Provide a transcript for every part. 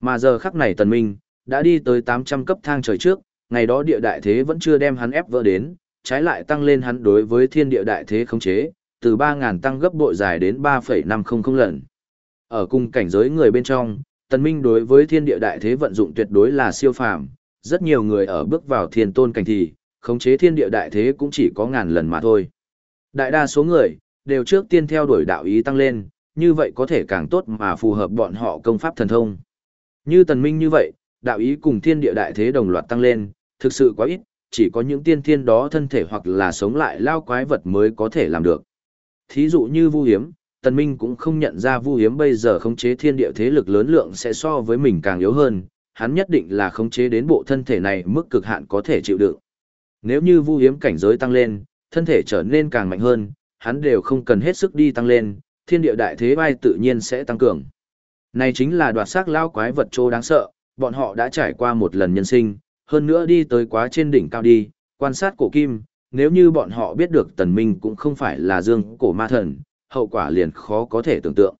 Mà giờ khắc này tần minh, đã đi tới 800 cấp thang trời trước, ngày đó địa đại thế vẫn chưa đem hắn ép vỡ đến, trái lại tăng lên hắn đối với thiên địa đại thế khống chế, từ 3.000 tăng gấp bội dài đến 3,500 lần. Ở cùng cảnh giới người bên trong, tần minh đối với thiên địa đại thế vận dụng tuyệt đối là siêu phàm, rất nhiều người ở bước vào thiên tôn cảnh thì, khống chế thiên địa đại thế cũng chỉ có ngàn lần mà thôi. Đại đa số người, đều trước tiên theo đuổi đạo ý tăng lên, như vậy có thể càng tốt mà phù hợp bọn họ công pháp thần thông. Như tần minh như vậy, đạo ý cùng thiên địa đại thế đồng loạt tăng lên, thực sự quá ít, chỉ có những tiên thiên đó thân thể hoặc là sống lại lao quái vật mới có thể làm được. Thí dụ như Vu Hiếm, Tần Minh cũng không nhận ra Vu Hiếm bây giờ khống chế thiên địa thế lực lớn lượng sẽ so với mình càng yếu hơn, hắn nhất định là khống chế đến bộ thân thể này mức cực hạn có thể chịu đựng. Nếu như Vu Hiếm cảnh giới tăng lên, thân thể trở nên càng mạnh hơn, hắn đều không cần hết sức đi tăng lên, thiên địa đại thế vai tự nhiên sẽ tăng cường. Này chính là đoạt xác lao quái vật trô đáng sợ, bọn họ đã trải qua một lần nhân sinh, hơn nữa đi tới quá trên đỉnh cao đi, quan sát cổ kim, nếu như bọn họ biết được tần minh cũng không phải là dương cổ ma thần, hậu quả liền khó có thể tưởng tượng.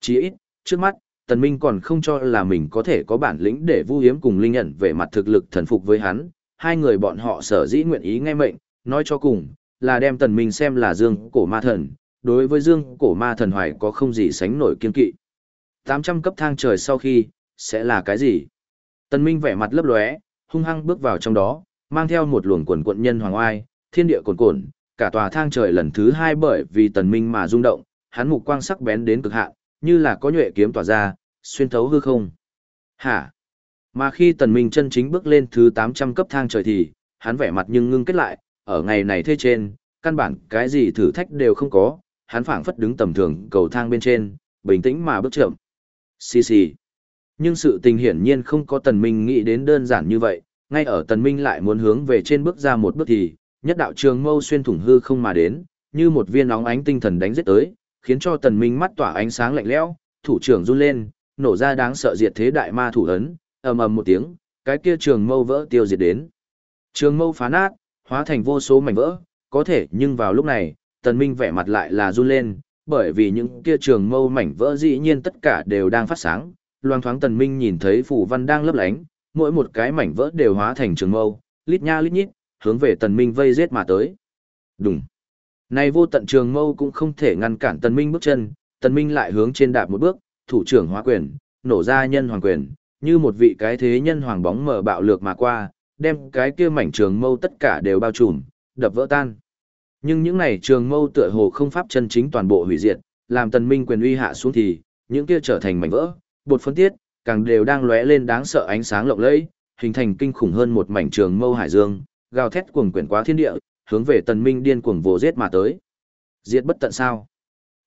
Chỉ ít, trước mắt, tần minh còn không cho là mình có thể có bản lĩnh để vu hiếm cùng linh nhận về mặt thực lực thần phục với hắn, hai người bọn họ sở dĩ nguyện ý nghe mệnh, nói cho cùng, là đem tần minh xem là dương cổ ma thần, đối với dương cổ ma thần hoài có không gì sánh nổi kiên kỵ. 800 cấp thang trời sau khi, sẽ là cái gì? Tần minh vẻ mặt lấp lóe, hung hăng bước vào trong đó, mang theo một luồng quần quận nhân hoàng oai, thiên địa cuồn cuộn, cả tòa thang trời lần thứ hai bởi vì tần minh mà rung động, hắn mục quang sắc bén đến cực hạn, như là có nhuệ kiếm tỏa ra, xuyên thấu hư không. Hả? Mà khi tần minh chân chính bước lên thứ 800 cấp thang trời thì, hắn vẻ mặt nhưng ngưng kết lại, ở ngày này thế trên, căn bản cái gì thử thách đều không có, hắn phảng phất đứng tầm thường cầu thang bên trên, bình tĩnh mà bước chậm. Xì xì. Nhưng sự tình hiển nhiên không có tần minh nghĩ đến đơn giản như vậy, ngay ở tần minh lại muốn hướng về trên bước ra một bước thì, nhất đạo trường mâu xuyên thủng hư không mà đến, như một viên nóng ánh tinh thần đánh giết tới, khiến cho tần minh mắt tỏa ánh sáng lạnh lẽo, thủ trưởng run lên, nổ ra đáng sợ diệt thế đại ma thủ ấn, ầm ầm một tiếng, cái kia trường mâu vỡ tiêu diệt đến. Trường mâu phá nát, hóa thành vô số mảnh vỡ, có thể nhưng vào lúc này, tần minh vẻ mặt lại là run lên, bởi vì những kia trường mâu mảnh vỡ dĩ nhiên tất cả đều đang phát sáng, loang thoáng tần minh nhìn thấy phù văn đang lấp lánh, mỗi một cái mảnh vỡ đều hóa thành trường mâu, lít nha lít nhít, hướng về tần minh vây giết mà tới. Đùng. Này vô tận trường mâu cũng không thể ngăn cản tần minh bước chân, tần minh lại hướng trên đạp một bước, thủ trưởng hóa quyền, nổ ra nhân hoàng quyền, như một vị cái thế nhân hoàng bóng mở bạo lược mà qua, đem cái kia mảnh trường mâu tất cả đều bao trùm, đập vỡ tan. Nhưng những này trường mâu tựa hồ không pháp chân chính toàn bộ hủy diệt, làm tần minh quyền uy hạ xuống thì, những kia trở thành mảnh vỡ, bột phân tiết, càng đều đang lóe lên đáng sợ ánh sáng lộng lẫy, hình thành kinh khủng hơn một mảnh trường mâu hải dương, gào thét cuồng quyển quá thiên địa, hướng về tần minh điên cuồng vồ giết mà tới. Diệt bất tận sao?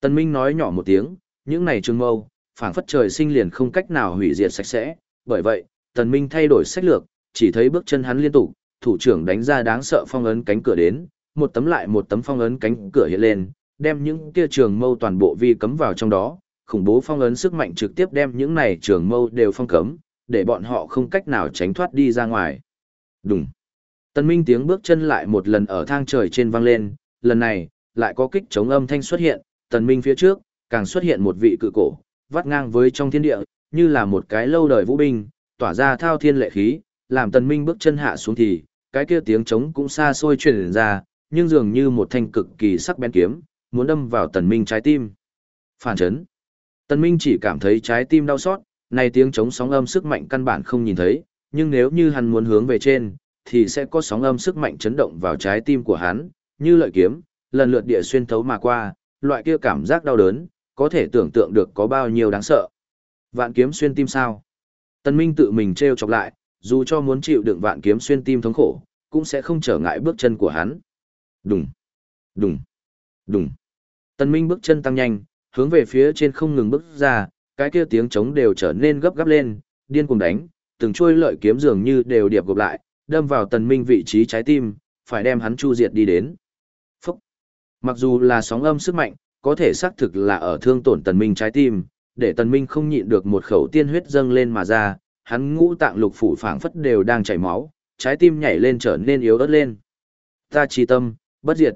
Tần minh nói nhỏ một tiếng, những này trường mâu, phảng phất trời sinh liền không cách nào hủy diệt sạch sẽ, bởi vậy, tần minh thay đổi sách lược, chỉ thấy bước chân hắn liên tục, thủ trưởng đánh ra đáng sợ phong ấn cánh cửa đến, một tấm lại một tấm phong ấn cánh cửa hiện lên, đem những kia trường mâu toàn bộ vi cấm vào trong đó, khủng bố phong ấn sức mạnh trực tiếp đem những này trường mâu đều phong cấm, để bọn họ không cách nào tránh thoát đi ra ngoài. Đùng. Tân Minh tiếng bước chân lại một lần ở thang trời trên vang lên, lần này, lại có kích chống âm thanh xuất hiện, Tần Minh phía trước, càng xuất hiện một vị cự cổ, vắt ngang với trong thiên địa, như là một cái lâu đời vũ binh, tỏa ra thao thiên lệ khí, làm Tần Minh bước chân hạ xuống thì, cái kia tiếng trống cũng xa xôi truyền ra, nhưng dường như một thanh cực kỳ sắc bén kiếm, muốn đâm vào Tần Minh trái tim. Phản chấn. Tần Minh chỉ cảm thấy trái tim đau xót, này tiếng chống sóng âm sức mạnh căn bản không nhìn thấy, nhưng nếu như hắn muốn hướng về trên, thì sẽ có sóng âm sức mạnh chấn động vào trái tim của hắn, như lợi kiếm, lần lượt địa xuyên thấu mà qua, loại kia cảm giác đau đớn, có thể tưởng tượng được có bao nhiêu đáng sợ. Vạn kiếm xuyên tim sao? Tần Minh tự mình treo chọc lại, dù cho muốn chịu đựng vạn kiếm xuyên tim thống khổ, cũng sẽ không trở ngại bước chân của hắn. Đùng, đùng, đùng. Tần Minh bước chân tăng nhanh, hướng về phía trên không ngừng bước ra, cái kia tiếng trống đều trở nên gấp gáp lên, điên cuồng đánh, từng chuôi lợi kiếm dường như đều điệp gộp lại, đâm vào Tần Minh vị trí trái tim, phải đem hắn chu diệt đi đến. Phúc! Mặc dù là sóng âm sức mạnh, có thể xác thực là ở thương tổn Tần Minh trái tim, để Tần Minh không nhịn được một khẩu tiên huyết dâng lên mà ra, hắn ngũ tạng lục phủ phảng phất đều đang chảy máu, trái tim nhảy lên trở nên yếu ớt lên. Ta chi tâm, bất diệt.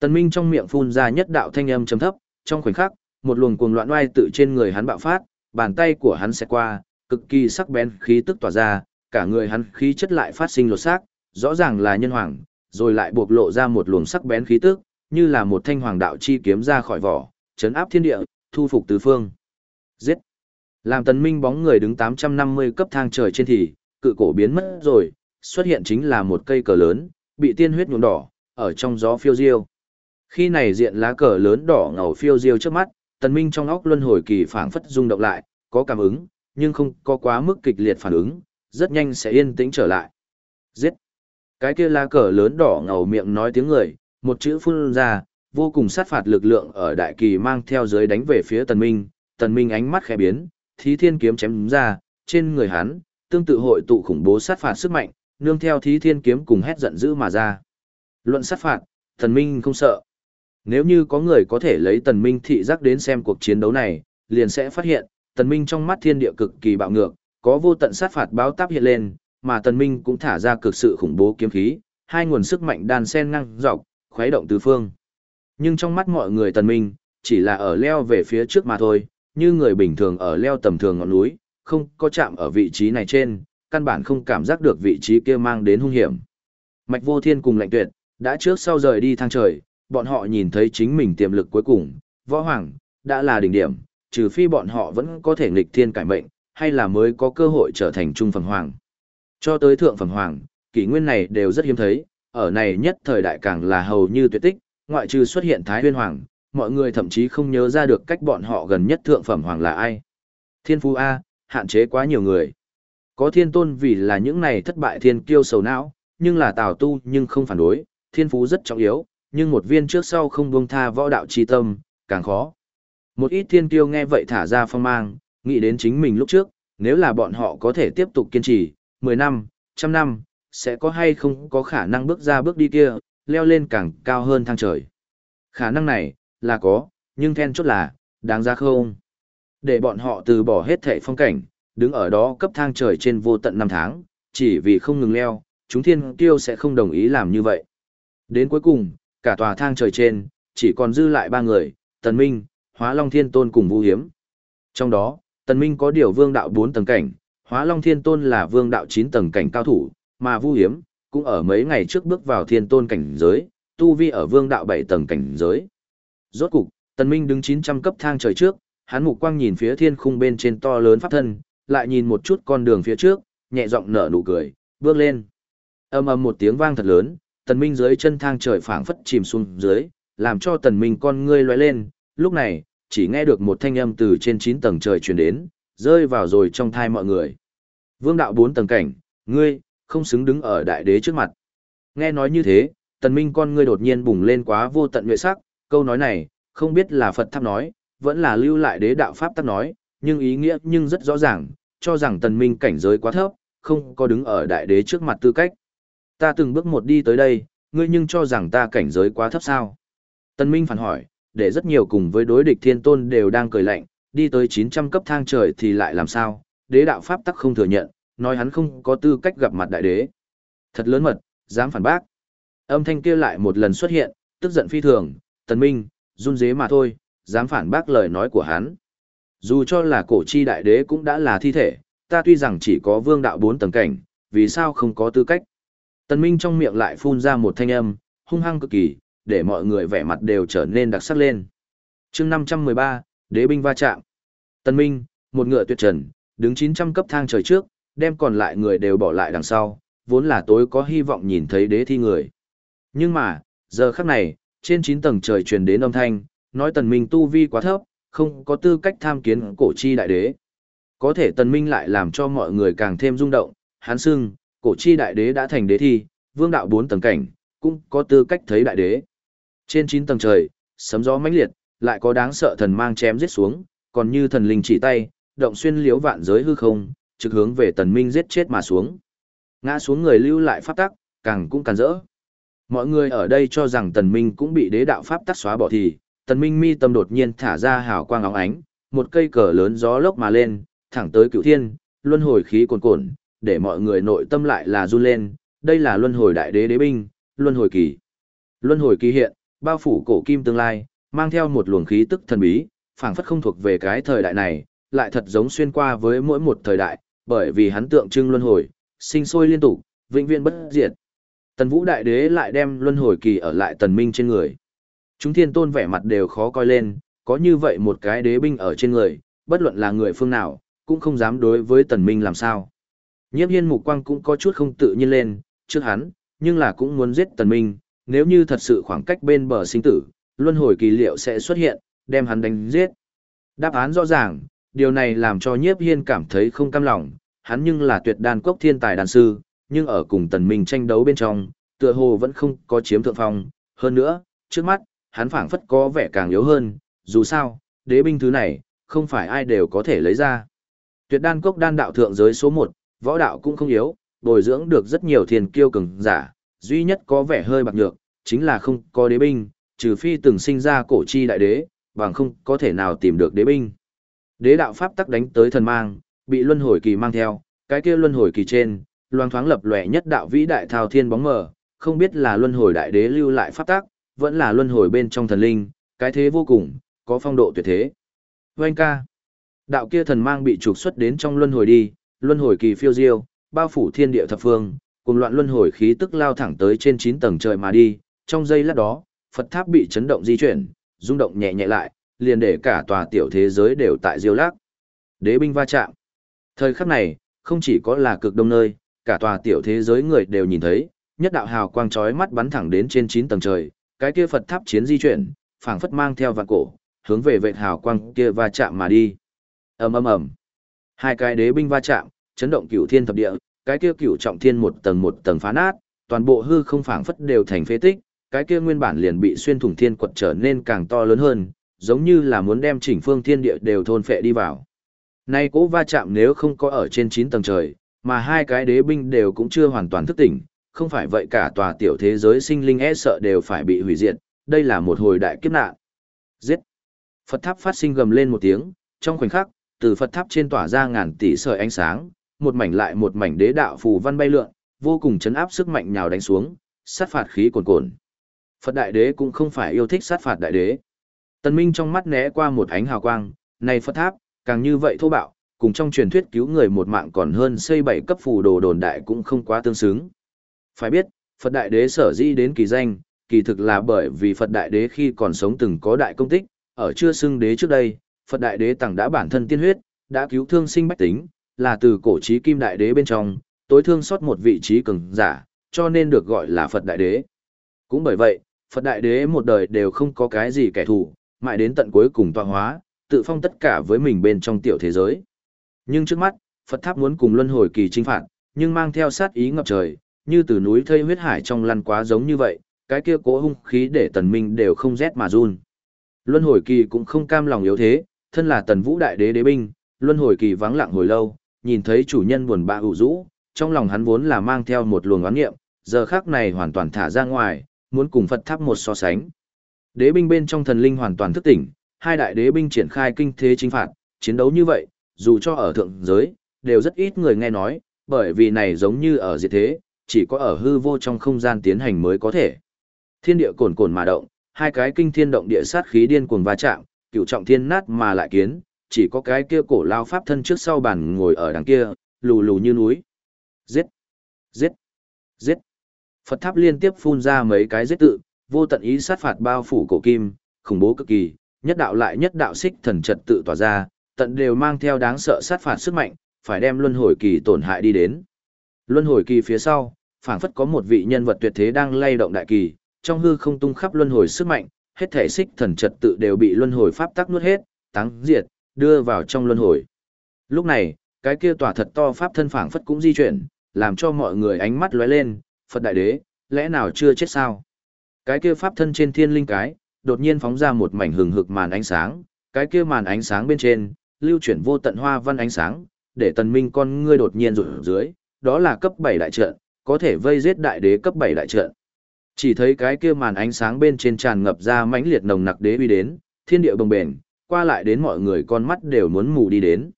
Tần Minh trong miệng phun ra nhất đạo thanh âm trầm thấp, trong khoảnh khắc, một luồng cuồng loạn oai tự trên người hắn bạo phát, bàn tay của hắn sẽ qua, cực kỳ sắc bén khí tức tỏa ra, cả người hắn khí chất lại phát sinh lột xác, rõ ràng là nhân hoàng, rồi lại buộc lộ ra một luồng sắc bén khí tức, như là một thanh hoàng đạo chi kiếm ra khỏi vỏ, chấn áp thiên địa, thu phục tứ phương. Giết! Làm tần minh bóng người đứng 850 cấp thang trời trên thì, cự cổ biến mất rồi, xuất hiện chính là một cây cờ lớn, bị tiên huyết nhuộm đỏ, ở trong gió phiêu diêu. Khi này diện lá cờ lớn đỏ ngầu phiêu diêu trước mắt, tần minh trong óc luân hồi kỳ phảng phất rung động lại, có cảm ứng, nhưng không có quá mức kịch liệt phản ứng, rất nhanh sẽ yên tĩnh trở lại. Giết! Cái kia lá cờ lớn đỏ ngầu miệng nói tiếng người, một chữ phun ra, vô cùng sát phạt lực lượng ở đại kỳ mang theo dưới đánh về phía tần minh, tần minh ánh mắt khẽ biến, thí thiên kiếm chém ra, trên người hắn, tương tự hội tụ khủng bố sát phạt sức mạnh, nương theo thí thiên kiếm cùng hét giận dữ mà ra. Luận sát phạt, tần minh không sợ. Nếu như có người có thể lấy tần minh thị giác đến xem cuộc chiến đấu này, liền sẽ phát hiện, tần minh trong mắt thiên địa cực kỳ bạo ngược, có vô tận sát phạt báo táp hiện lên, mà tần minh cũng thả ra cực sự khủng bố kiếm khí, hai nguồn sức mạnh đan xen ngang dọc, khuấy động tứ phương. Nhưng trong mắt mọi người tần minh, chỉ là ở leo về phía trước mà thôi, như người bình thường ở leo tầm thường ngọn núi, không có chạm ở vị trí này trên, căn bản không cảm giác được vị trí kia mang đến hung hiểm. Mạch vô thiên cùng lạnh tuyệt, đã trước sau rời đi thang trời, bọn họ nhìn thấy chính mình tiềm lực cuối cùng, võ hoàng, đã là đỉnh điểm, trừ phi bọn họ vẫn có thể nghịch thiên cải mệnh, hay là mới có cơ hội trở thành trung phẩm hoàng. Cho tới thượng phẩm hoàng, kỷ nguyên này đều rất hiếm thấy, ở này nhất thời đại càng là hầu như tuyệt tích, ngoại trừ xuất hiện Thái Huyên Hoàng, mọi người thậm chí không nhớ ra được cách bọn họ gần nhất thượng phẩm hoàng là ai. Thiên phú A, hạn chế quá nhiều người. Có thiên tôn vì là những này thất bại thiên kiêu sầu não, nhưng là tào tu nhưng không phản đối, thiên phú rất trọng yếu, nhưng một viên trước sau không buông tha võ đạo chi tâm, càng khó. Một ít thiên kiêu nghe vậy thả ra phong mang, nghĩ đến chính mình lúc trước, nếu là bọn họ có thể tiếp tục kiên trì, 10 năm, trăm năm, sẽ có hay không có khả năng bước ra bước đi kia, leo lên càng cao hơn thang trời. Khả năng này, là có, nhưng then chốt là, đáng ra không? Để bọn họ từ bỏ hết thệ phong cảnh, đứng ở đó cấp thang trời trên vô tận năm tháng, chỉ vì không ngừng leo, chúng thiên tiêu sẽ không đồng ý làm như vậy. Đến cuối cùng, cả tòa thang trời trên, chỉ còn dư lại ba người, Tần Minh, Hóa Long Thiên Tôn cùng Vũ Hiếm. Trong đó, Tần Minh có điều vương đạo 4 tầng cảnh, Hóa Long Thiên Tôn là vương đạo 9 tầng cảnh cao thủ, mà Vu Hiếm cũng ở mấy ngày trước bước vào Thiên Tôn cảnh giới, tu vi ở vương đạo 7 tầng cảnh giới. Rốt cục, Tần Minh đứng 900 cấp thang trời trước, hắn mục quang nhìn phía thiên khung bên trên to lớn pháp thân, lại nhìn một chút con đường phía trước, nhẹ giọng nở nụ cười, bước lên. Ầm ầm một tiếng vang thật lớn, Tần Minh dưới chân thang trời phảng phất chìm xuống dưới, làm cho Tần Minh con ngươi lóe lên, lúc này, chỉ nghe được một thanh âm từ trên 9 tầng trời truyền đến, rơi vào rồi trong thai mọi người. Vương đạo 4 tầng cảnh, ngươi, không xứng đứng ở đại đế trước mặt. Nghe nói như thế, Tần Minh con ngươi đột nhiên bùng lên quá vô tận nguyện sắc, câu nói này, không biết là Phật tháp nói, vẫn là lưu lại đế đạo Pháp tháp nói, nhưng ý nghĩa nhưng rất rõ ràng, cho rằng tần minh cảnh giới quá thấp, không có đứng ở đại đế trước mặt tư cách. Ta từng bước một đi tới đây, ngươi nhưng cho rằng ta cảnh giới quá thấp sao? Tần minh phản hỏi, để rất nhiều cùng với đối địch thiên tôn đều đang cười lạnh, đi tới 900 cấp thang trời thì lại làm sao? Đế đạo Pháp tắc không thừa nhận, nói hắn không có tư cách gặp mặt đại đế. Thật lớn mật, dám phản bác. Âm thanh kia lại một lần xuất hiện, tức giận phi thường, tần minh, run dế mà thôi, dám phản bác lời nói của hắn. Dù cho là cổ chi đại đế cũng đã là thi thể, ta tuy rằng chỉ có vương đạo bốn tầng cảnh, vì sao không có tư cách. Tần minh trong miệng lại phun ra một thanh âm, hung hăng cực kỳ, để mọi người vẻ mặt đều trở nên đặc sắc lên. chương 513, đế binh va chạm. Tần minh, một ngựa tuyệt trần, đứng 900 cấp thang trời trước, đem còn lại người đều bỏ lại đằng sau, vốn là tối có hy vọng nhìn thấy đế thi người. Nhưng mà, giờ khắc này, trên 9 tầng trời truyền đến âm thanh, nói tần minh tu vi quá thấp, không có tư cách tham kiến cổ chi đại đế. Có thể tần minh lại làm cho mọi người càng thêm rung động, hắn sưng, cổ chi đại đế đã thành đế thi, vương đạo 4 tầng cảnh, cũng có tư cách thấy đại đế. Trên 9 tầng trời, sấm gió mãnh liệt, lại có đáng sợ thần mang chém giết xuống, còn như thần linh chỉ tay, động xuyên liếu vạn giới hư không, trực hướng về tần minh giết chết mà xuống. Ngã xuống người lưu lại pháp tắc, càng cũng càng rỡ. Mọi người ở đây cho rằng tần minh cũng bị đế đạo pháp tắc xóa bỏ thì, tần minh mi tâm đột nhiên thả ra hào quang óng ánh, một cây cờ lớn gió lốc mà lên, thẳng tới cựu thiên, luân hồi khí cuồn cuộn, để mọi người nội tâm lại là run lên, đây là luân hồi đại đế đế binh, luân hồi kỳ. Luân hồi kỳ hiện, bao phủ cổ kim tương lai, mang theo một luồng khí tức thần bí, phảng phất không thuộc về cái thời đại này, lại thật giống xuyên qua với mỗi một thời đại, bởi vì hắn tượng trưng luân hồi, sinh sôi liên tục, vĩnh viễn bất diệt. Tần Vũ Đại Đế lại đem luân hồi kỳ ở lại Tần Minh trên người. Chúng thiên tôn vẻ mặt đều khó coi lên, có như vậy một cái đế binh ở trên người, bất luận là người phương nào, cũng không dám đối với Tần Minh làm sao. Nhiếp hiên mục quang cũng có chút không tự nhiên lên, trước hắn, nhưng là cũng muốn giết Tần Minh, nếu như thật sự khoảng cách bên bờ sinh tử, luân hồi kỳ liệu sẽ xuất hiện, đem hắn đánh giết. Đáp án rõ ràng, điều này làm cho nhiếp hiên cảm thấy không cam lòng, hắn nhưng là tuyệt đan cốc thiên tài đàn sư, nhưng ở cùng tần minh tranh đấu bên trong, tựa hồ vẫn không có chiếm thượng phong, hơn nữa, trước mắt, hắn phảng phất có vẻ càng yếu hơn, dù sao, đế binh thứ này, không phải ai đều có thể lấy ra. Tuyệt đan cốc đan đạo thượng giới số 1, võ đạo cũng không yếu, bồi dưỡng được rất nhiều thiền kiêu cường giả, duy nhất có vẻ hơi bạc nhược, chính là không có đế binh, trừ phi từng sinh ra cổ chi đại đế, bằng không có thể nào tìm được đế binh. Đế đạo pháp tắc đánh tới thần mang, bị luân hồi kỳ mang theo, cái kia luân hồi kỳ trên, loang thoáng lập lòe nhất đạo vĩ đại thao thiên bóng mờ, không biết là luân hồi đại đế lưu lại pháp tắc, vẫn là luân hồi bên trong thần linh, cái thế vô cùng, có phong độ tuyệt thế. Vâng ca. Đạo kia thần mang bị trục xuất đến trong luân hồi đi, luân hồi kỳ phiêu diêu, bao phủ thiên địa thập phương, cùng loạn luân hồi khí tức lao thẳng tới trên 9 tầng trời mà đi, trong giây lát đó, Phật tháp bị chấn động di chuyển, rung động nhẹ nhẹ lại, liền để cả tòa tiểu thế giới đều tại diêu lắc. Đế binh va chạm. Thời khắc này, không chỉ có là cực đông nơi, cả tòa tiểu thế giới người đều nhìn thấy, nhất đạo hào quang chói mắt bắn thẳng đến trên 9 tầng trời, cái kia Phật tháp chiến di chuyển, phảng phất mang theo vạn cổ, hướng về vệt hào quang kia va chạm mà đi. Ầm ầm ầm. Hai cái đế binh va chạm, chấn động cửu thiên thập địa, cái kia cửu trọng thiên một tầng một tầng phá nát, toàn bộ hư không phảng phất đều thành phế tích, cái kia nguyên bản liền bị xuyên thủng thiên quật trở nên càng to lớn hơn, giống như là muốn đem chỉnh phương thiên địa đều thôn phệ đi vào. Nay cố va chạm nếu không có ở trên 9 tầng trời, mà hai cái đế binh đều cũng chưa hoàn toàn thức tỉnh, không phải vậy cả tòa tiểu thế giới sinh linh e sợ đều phải bị hủy diệt, đây là một hồi đại kiếp nạn. Giết! Phật tháp phát sinh gầm lên một tiếng, trong khoảnh khắc, từ Phật tháp trên tỏa ra ngàn tỷ sợi ánh sáng, một mảnh lại một mảnh đế đạo phù văn bay lượn, vô cùng chấn áp sức mạnh nhào đánh xuống, sát phạt khí cuồn cuộn. Phật đại đế cũng không phải yêu thích sát phạt đại đế. Tần Minh trong mắt né qua một ánh hào quang, này Phật tháp, càng như vậy thô bạo, cùng trong truyền thuyết cứu người một mạng còn hơn xây bảy cấp phù đồ đồn đại cũng không quá tương xứng. Phải biết, Phật đại đế sở dĩ đến kỳ danh, kỳ thực là bởi vì Phật đại đế khi còn sống từng có đại công tích, ở chưa xưng đế trước đây, Phật đại đế tặng đã bản thân tiên huyết, đã cứu thương sinh bách tính, là từ cổ trí kim đại đế bên trong, tối thương xót một vị trí cường giả, cho nên được gọi là Phật đại đế. Cũng bởi vậy, Phật đại đế một đời đều không có cái gì kẻ thù, mãi đến tận cuối cùng tọa hóa, tự phong tất cả với mình bên trong tiểu thế giới. Nhưng trước mắt, Phật tháp muốn cùng luân hồi kỳ chính phạt, nhưng mang theo sát ý ngập trời, như từ núi thây huyết hải trong lăn quá giống như vậy, cái kia cố hung khí để tần minh đều không rét mà run. Luân hồi kỳ cũng không cam lòng yếu thế, thân là tần vũ đại đế đế binh, luân hồi kỳ vắng lặng hồi lâu, nhìn thấy chủ nhân buồn bã ủ rũ, trong lòng hắn vốn là mang theo một luồng oán nghiệm, giờ khắc này hoàn toàn thả ra ngoài, muốn cùng Phật tháp một so sánh. Đế binh bên trong thần linh hoàn toàn thức tỉnh, hai đại đế binh triển khai kinh thế chính phạt, chiến đấu như vậy, dù cho ở thượng giới, đều rất ít người nghe nói, bởi vì này giống như ở diệt thế, chỉ có ở hư vô trong không gian tiến hành mới có thể. Thiên địa cồn cồn mà động, hai cái kinh thiên động địa sát khí điên cuồng va chạm, cựu trọng thiên nát mà lại kiến, chỉ có cái kia cổ lao pháp thân trước sau bàn ngồi ở đằng kia, lù lù như núi. Giết! Giết! Giết! Phật tháp liên tiếp phun ra mấy cái giết tự, vô tận ý sát phạt bao phủ cổ kim, khủng bố cực kỳ, nhất đạo lại nhất đạo xích thần trật tự tỏa ra, tận đều mang theo đáng sợ sát phạt sức mạnh, phải đem luân hồi kỳ tổn hại đi đến. Luân hồi kỳ phía sau, phảng phất có một vị nhân vật tuyệt thế đang lay động đại kỳ, trong hư không tung khắp luân hồi sức mạnh, hết thể xích thần trật tự đều bị luân hồi pháp tắc nuốt hết, táng diệt, đưa vào trong luân hồi. Lúc này, cái kia tỏa thật to pháp thân phảng phất cũng di chuyển, làm cho mọi người ánh mắt lóe lên, Phật đại đế, lẽ nào chưa chết sao? Cái kia pháp thân trên thiên linh cái, đột nhiên phóng ra một mảnh hừng hực màn ánh sáng, cái kia màn ánh sáng bên trên, lưu chuyển vô tận hoa văn ánh sáng, để tần minh con ngươi đột nhiên rụt dưới, đó là cấp 7 đại trận, có thể vây giết đại đế cấp 7 đại trận. Chỉ thấy cái kia màn ánh sáng bên trên tràn ngập ra mãnh liệt nồng nặc đế uy đến, thiên địa bồng bền, qua lại đến mọi người con mắt đều muốn mù đi đến.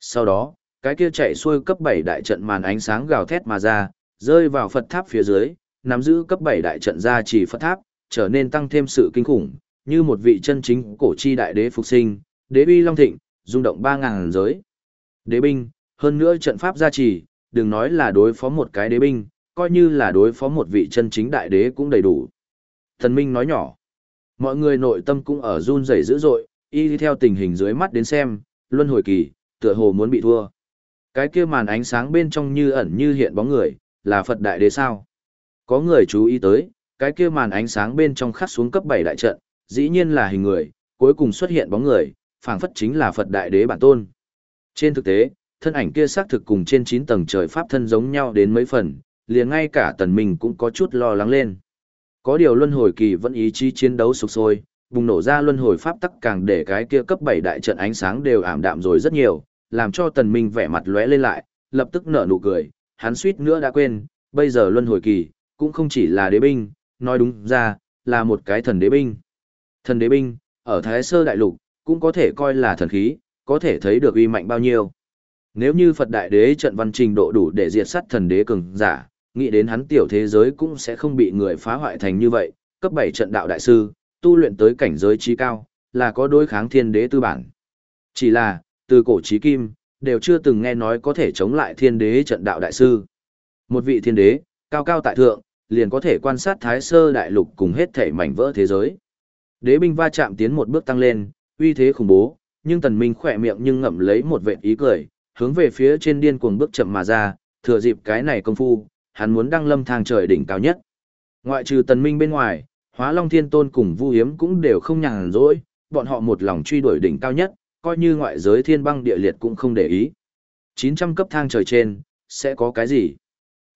Sau đó, cái kia chạy xuôi cấp 7 đại trận màn ánh sáng gào thét mà ra, rơi vào Phật tháp phía dưới, nắm giữ cấp 7 đại trận ra chỉ Phật tháp, trở nên tăng thêm sự kinh khủng, như một vị chân chính cổ chi đại đế phục sinh, đế uy long thịnh, rung động 3.000 giới. Đế binh, hơn nữa trận pháp gia trì, đừng nói là đối phó một cái đế binh, coi như là đối phó một vị chân chính đại đế cũng đầy đủ. Thần Minh nói nhỏ. Mọi người nội tâm cũng ở run rẩy dữ dội, y theo tình hình dưới mắt đến xem, luân hồi kỳ, tựa hồ muốn bị thua. Cái kia màn ánh sáng bên trong như ẩn như hiện bóng người, là Phật đại đế sao? Có người chú ý tới, cái kia màn ánh sáng bên trong khắc xuống cấp 7 đại trận, dĩ nhiên là hình người, cuối cùng xuất hiện bóng người, phảng phất chính là Phật đại đế bản tôn. Trên thực tế, thân ảnh kia xác thực cùng trên 9 tầng trời pháp thân giống nhau đến mấy phần, liền ngay cả tần mình cũng có chút lo lắng lên. Có điều luân hồi kỳ vẫn ý chí chiến đấu sục sôi, bùng nổ ra luân hồi pháp tắc càng để cái kia cấp 7 đại trận ánh sáng đều ảm đạm rồi rất nhiều, làm cho tần minh vẻ mặt lóe lên lại, lập tức nở nụ cười, hắn suýt nữa đã quên, bây giờ luân hồi kỳ, cũng không chỉ là đế binh, nói đúng ra, là một cái thần đế binh. Thần đế binh, ở Thái Sơ Đại Lục, cũng có thể coi là thần khí, có thể thấy được uy mạnh bao nhiêu. Nếu như Phật Đại Đế trận văn trình độ đủ để diệt sát thần đế cường giả, nghĩ đến hắn tiểu thế giới cũng sẽ không bị người phá hoại thành như vậy, cấp 7 trận đạo đại sư, tu luyện tới cảnh giới trí cao, là có đối kháng thiên đế tư bản. Chỉ là, từ cổ trí kim, đều chưa từng nghe nói có thể chống lại thiên đế trận đạo đại sư. Một vị thiên đế, cao cao tại thượng, liền có thể quan sát thái sơ đại lục cùng hết thể mảnh vỡ thế giới. Đế binh va chạm tiến một bước tăng lên, uy thế khủng bố, nhưng tần minh khỏe miệng nhưng ngậm lấy một vệt ý cười, hướng về phía trên điên cuồng bước chậm mà ra, thừa dịp cái này công phu, hắn muốn đăng lâm thang trời đỉnh cao nhất. Ngoại trừ tần minh bên ngoài, hóa long thiên tôn cùng vu hiếm cũng đều không nhàn rỗi, bọn họ một lòng truy đuổi đỉnh cao nhất, coi như ngoại giới thiên băng địa liệt cũng không để ý. 900 cấp thang trời trên, sẽ có cái gì?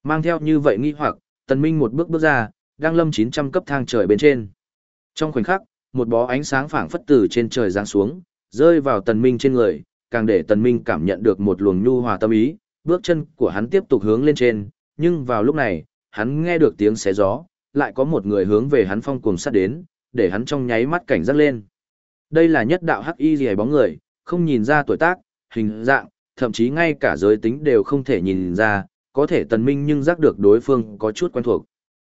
Mang theo như vậy nghi hoặc, tần minh một bước bước ra, đang lâm 900 cấp thang trời bên trên. Trong khoảnh khắc, một bó ánh sáng phảng phất từ trên trời giáng xuống, rơi vào tần minh trên người, càng để tần minh cảm nhận được một luồng nhu hòa tâm ý, bước chân của hắn tiếp tục hướng lên trên, nhưng vào lúc này, hắn nghe được tiếng xé gió, lại có một người hướng về hắn phong cuồng sát đến, để hắn trong nháy mắt cảnh giác lên. Đây là nhất đạo hắc y gì bóng người, không nhìn ra tuổi tác, hình dạng, thậm chí ngay cả giới tính đều không thể nhìn ra, có thể tần minh nhưng giác được đối phương có chút quen thuộc.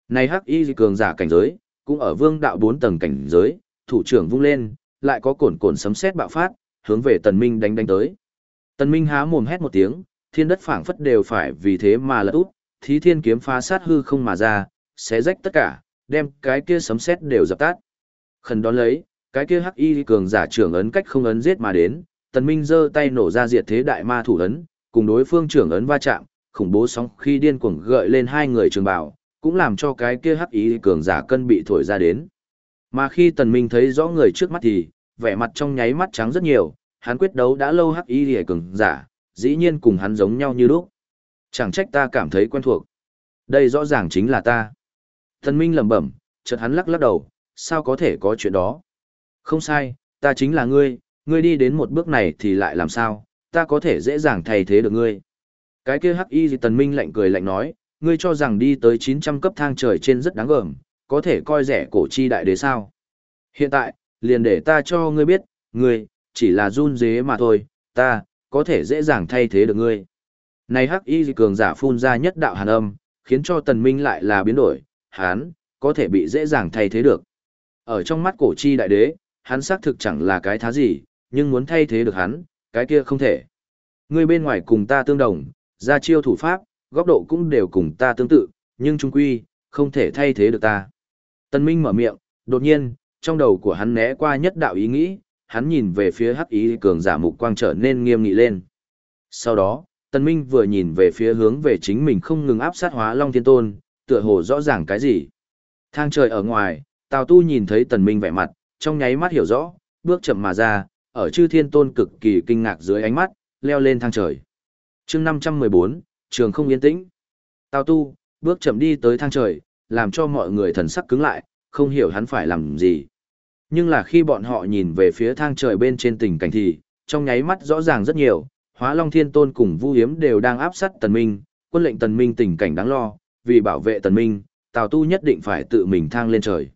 Này hắc y cường giả cảnh giới, cũng ở vương đạo 4 tầng cảnh giới, thủ trưởng vung lên, lại có cồn cồn sấm sét bạo phát, hướng về tần minh đánh đánh tới. Tần minh há mồm hét một tiếng, thiên đất phảng phất đều phải vì thế mà lật úp, thí thiên kiếm phá sát hư không mà ra, xé rách tất cả, đem cái kia sấm sét đều dập tắt. Khẩn đón lấy, cái kia hắc y cường giả trưởng ấn cách không ấn giết mà đến, tần minh giơ tay nổ ra diệt thế đại ma thủ ấn, cùng đối phương trưởng ấn va chạm, khủng bố sóng khi điên cuồng gợi lên hai người trường bảo, cũng làm cho cái kia hắc y cường giả cân bị thổi ra đến. Mà khi tần minh thấy rõ người trước mắt thì, vẻ mặt trong nháy mắt trắng rất nhiều, hắn quyết đấu đã lâu hắc y lìa cường giả, dĩ nhiên cùng hắn giống nhau như lúc. Chẳng trách ta cảm thấy quen thuộc. Đây rõ ràng chính là ta. Tần minh lẩm bẩm, chợt hắn lắc lắc đầu, sao có thể có chuyện đó. Không sai, ta chính là ngươi, ngươi đi đến một bước này thì lại làm sao, ta có thể dễ dàng thay thế được ngươi. Cái kia hắc y gì tần minh lạnh cười lạnh nói, ngươi cho rằng đi tới 900 cấp thang trời trên rất đáng gờm, có thể coi rẻ cổ chi đại đế sao. Hiện tại, liền để ta cho ngươi biết, ngươi, chỉ là run dế mà thôi, ta, có thể dễ dàng thay thế được ngươi. Này hắc y cường giả phun ra nhất đạo hàn âm, khiến cho tần minh lại là biến đổi, hán, có thể bị dễ dàng thay thế được. Ở trong mắt cổ chi đại đế, hắn xác thực chẳng là cái thá gì, nhưng muốn thay thế được hắn, cái kia không thể. Ngươi bên ngoài cùng ta tương đồng, ra chiêu thủ pháp, góc độ cũng đều cùng ta tương tự, nhưng trung quy, không thể thay thế được ta. Tân Minh mở miệng, đột nhiên, trong đầu của hắn né qua nhất đạo ý nghĩ, hắn nhìn về phía hắc ý cường giả mục quang trở nên nghiêm nghị lên. Sau đó, Tân Minh vừa nhìn về phía hướng về chính mình không ngừng áp sát hóa Long Thiên Tôn, tựa hồ rõ ràng cái gì. Thang trời ở ngoài, Tào Tu nhìn thấy Tần Minh vẻ mặt, trong nháy mắt hiểu rõ, bước chậm mà ra, ở chư thiên tôn cực kỳ kinh ngạc dưới ánh mắt, leo lên thang trời. chương 514, trường không yên tĩnh. Tào tu, bước chậm đi tới thang trời, làm cho mọi người thần sắc cứng lại, không hiểu hắn phải làm gì. Nhưng là khi bọn họ nhìn về phía thang trời bên trên tình cảnh thì, trong nháy mắt rõ ràng rất nhiều, hóa long thiên tôn cùng vu hiếm đều đang áp sát tần minh, quân lệnh tần minh tình cảnh đáng lo, vì bảo vệ tần minh, tào tu nhất định phải tự mình thang lên trời.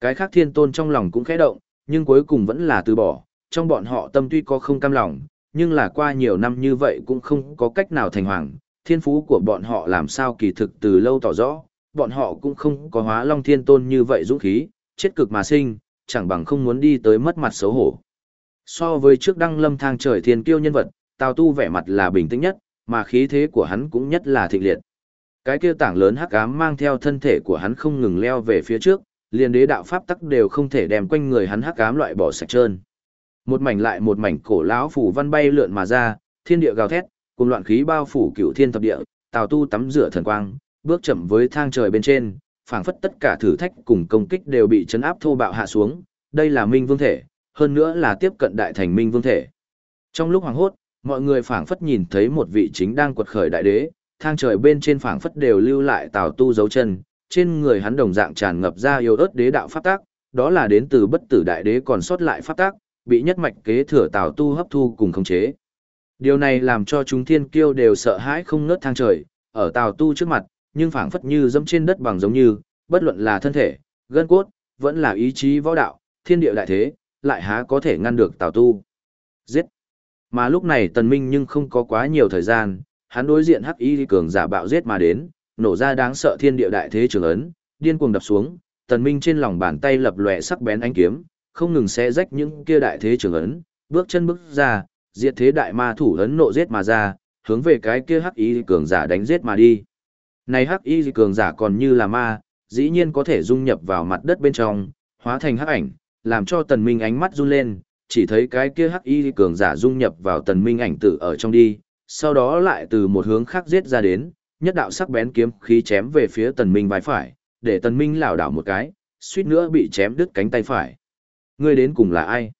Cái khác thiên tôn trong lòng cũng khẽ động, nhưng cuối cùng vẫn là từ bỏ, trong bọn họ tâm tuy có không cam lòng, nhưng là qua nhiều năm như vậy cũng không có cách nào thành hoàng, thiên phú của bọn họ làm sao kỳ thực từ lâu tỏ rõ, bọn họ cũng không có hóa long thiên tôn như vậy dũng khí, chết cực mà sinh, chẳng bằng không muốn đi tới mất mặt xấu hổ. So với trước đăng lâm thang trời thiên kiêu nhân vật, Tào Tu vẻ mặt là bình tĩnh nhất, mà khí thế của hắn cũng nhất là thịnh liệt. Cái kia tảng lớn hắc ám mang theo thân thể của hắn không ngừng leo về phía trước, liền đế đạo pháp tắc đều không thể đem quanh người hắn hắc ám loại bỏ sạch trơn. Một mảnh lại một mảnh cổ lão phủ văn bay lượn mà ra, thiên địa gào thét, cùng loạn khí bao phủ cửu thiên thập địa, Tào Tu tắm rửa thần quang, bước chậm với thang trời bên trên, phảng phất tất cả thử thách cùng công kích đều bị chấn áp thô bạo hạ xuống, đây là Minh Vương thể, hơn nữa là tiếp cận đại thành Minh Vương thể. Trong lúc hoàng hốt, mọi người phảng phất nhìn thấy một vị chính đang quật khởi đại đế, thang trời bên trên phảng phất đều lưu lại Tào Tu dấu chân, trên người hắn đồng dạng tràn ngập ra yêu ớt đế đạo pháp tác, đó là đến từ bất tử đại đế còn sót lại pháp tác, bị nhất mạch kế thừa Tào Tu hấp thu cùng khống chế. Điều này làm cho chúng thiên kiêu đều sợ hãi không ngớt thang trời, ở Tào Tu trước mặt, nhưng phảng phất như dẫm trên đất bằng giống như, bất luận là thân thể, gân cốt, vẫn là ý chí võ đạo, thiên địa đại thế, lại há có thể ngăn được Tào Tu. Giết! Mà lúc này Tần Minh nhưng không có quá nhiều thời gian, hắn đối diện hắc y cường giả bạo giết mà đến, nổ ra đáng sợ thiên địa đại thế trường ấn, điên cuồng đập xuống, Tần Minh trên lòng bàn tay lập lòe sắc bén ánh kiếm, không ngừng xé rách những kia đại thế trường ấn, bước chân bước ra, diệt thế đại ma thủ ấn nộ giết mà ra, hướng về cái kia hắc y cường giả đánh giết mà đi. Này hắc y cường giả còn như là ma, dĩ nhiên có thể dung nhập vào mặt đất bên trong, hóa thành hắc ảnh, làm cho tần minh ánh mắt run lên, chỉ thấy cái kia hắc y cường giả dung nhập vào tần minh ảnh tử ở trong đi, sau đó lại từ một hướng khác giết ra đến, nhất đạo sắc bén kiếm khí chém về phía tần minh vai phải, để tần minh lảo đảo một cái, suýt nữa bị chém đứt cánh tay phải. Ngươi đến cùng là ai?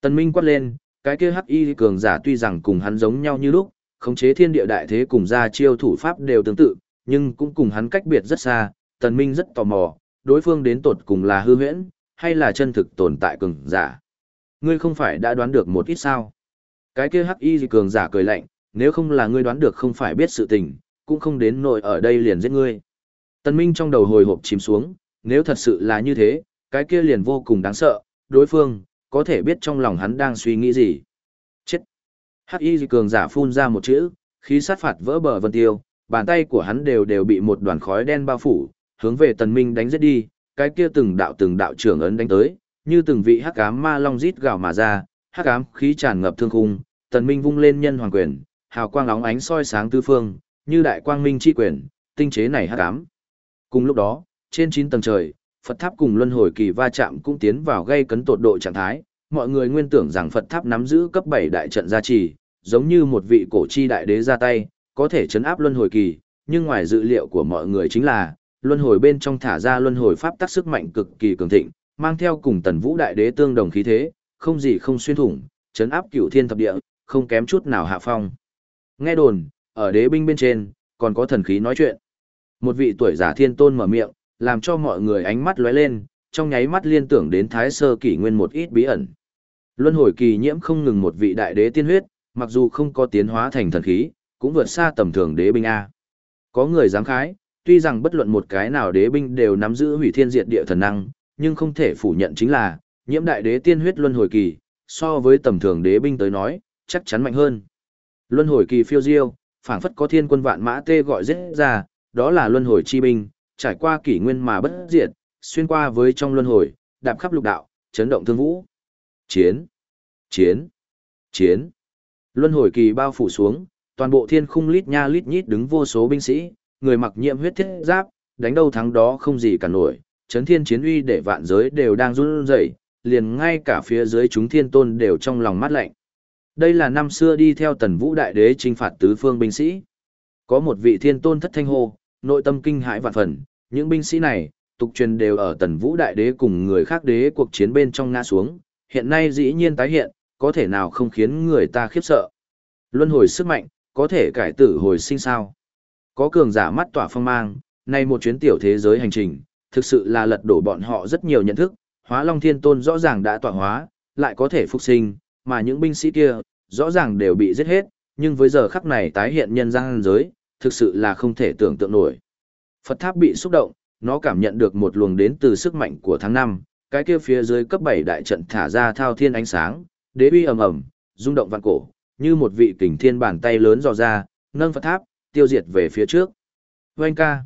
Tần minh quát lên, cái kia hắc y cường giả tuy rằng cùng hắn giống nhau như lúc, khống chế thiên địa đại thế cùng ra chiêu thủ pháp đều tương tự, nhưng cũng cùng hắn cách biệt rất xa, tần minh rất tò mò, đối phương đến tột cùng là hư huyễn, hay là chân thực tồn tại cường giả. Ngươi không phải đã đoán được một ít sao? Cái kia hắc y cường giả cười lạnh, nếu không là ngươi đoán được không phải biết sự tình, cũng không đến nội ở đây liền giết ngươi. Tần Minh trong đầu hồi hộp chìm xuống, nếu thật sự là như thế, cái kia liền vô cùng đáng sợ, đối phương, có thể biết trong lòng hắn đang suy nghĩ gì. Chết! Hắc y cường giả phun ra một chữ, khí sát phạt vỡ bờ vân tiêu, bàn tay của hắn đều đều bị một đoàn khói đen bao phủ, hướng về tần minh đánh giết đi, cái kia từng đạo từng đạo trưởng ấn đánh tới, như từng vị hắc ám ma long rít gào mà ra, hắc ám khí tràn ngập thương khung, tần minh vung lên nhân hoàng quyền, hào quang óng ánh soi sáng tứ phương, như đại quang minh chi quyền, tinh chế này hắc ám. Cùng lúc đó, trên chín tầng trời, Phật tháp cùng luân hồi kỳ va chạm cũng tiến vào gây cấn tột độ trạng thái, mọi người nguyên tưởng rằng Phật tháp nắm giữ cấp 7 đại trận gia trì, giống như một vị cổ chi đại đế ra tay, có thể chấn áp luân hồi kỳ, nhưng ngoài dự liệu của mọi người chính là, luân hồi bên trong thả ra luân hồi pháp tác sức mạnh cực kỳ cường thịnh, mang theo cùng Tần Vũ đại đế tương đồng khí thế, không gì không xuyên thủng, chấn áp cửu thiên thập địa, không kém chút nào hạ phong. Nghe đồn, ở đế binh bên trên, còn có thần khí nói chuyện. Một vị tuổi giả thiên tôn mở miệng, làm cho mọi người ánh mắt lóe lên, trong nháy mắt liên tưởng đến thái sơ kỷ nguyên một ít bí ẩn. Luân hồi kỳ nhiễm không ngừng một vị đại đế tiên huyết, mặc dù không có tiến hóa thành thần khí, cũng vượt xa tầm thường đế binh A. Có người dám khái, tuy rằng bất luận một cái nào đế binh đều nắm giữ hủy thiên diệt địa thần năng, nhưng không thể phủ nhận chính là, nhiễm đại đế tiên huyết luân hồi kỳ, so với tầm thường đế binh tới nói, chắc chắn mạnh hơn. Luân hồi kỳ phiêu diêu, phảng phất có thiên quân vạn mã tê gọi giết ra, đó là luân hồi chi binh, trải qua kỷ nguyên mà bất diệt, xuyên qua với trong luân hồi, đạp khắp lục đạo, chấn động thương vũ. Chiến, chiến, chiến. Luân hồi kỳ bao phủ xuống, toàn bộ thiên khung lít nha lít nhít đứng vô số binh sĩ, người mặc nhiệm huyết thiết giáp, đánh đâu thắng đó không gì cả nổi, chấn thiên chiến uy để vạn giới đều đang run rẩy, liền ngay cả phía dưới chúng thiên tôn đều trong lòng mát lạnh. Đây là năm xưa đi theo tần vũ đại đế trinh phạt tứ phương binh sĩ. Có một vị thiên tôn thất thanh hô, nội tâm kinh hãi vạn phần, những binh sĩ này, tục truyền đều ở tần vũ đại đế cùng người khác đế cuộc chiến bên trong ngã xuống, hiện nay dĩ nhiên tái hiện, có thể nào không khiến người ta khiếp sợ. Luân hồi sức mạnh, có thể cải tử hồi sinh sao. Có cường giả mắt tỏa phong mang, nay một chuyến tiểu thế giới hành trình, thực sự là lật đổ bọn họ rất nhiều nhận thức, hóa long thiên tôn rõ ràng đã tỏa hóa, lại có thể phục sinh, mà những binh sĩ kia, rõ ràng đều bị giết hết, nhưng với giờ khắc này tái hiện nhân gian giới, thực sự là không thể tưởng tượng nổi. Phật tháp bị xúc động, nó cảm nhận được một luồng đến từ sức mạnh của tháng năm, cái kia phía dưới cấp 7 đại trận thả ra thao thiên ánh sáng, đế uy ầm ầm, rung động vạn cổ, như một vị kình thiên bàn tay lớn dò ra, nâng Phật tháp, tiêu diệt về phía trước. Vâng ca,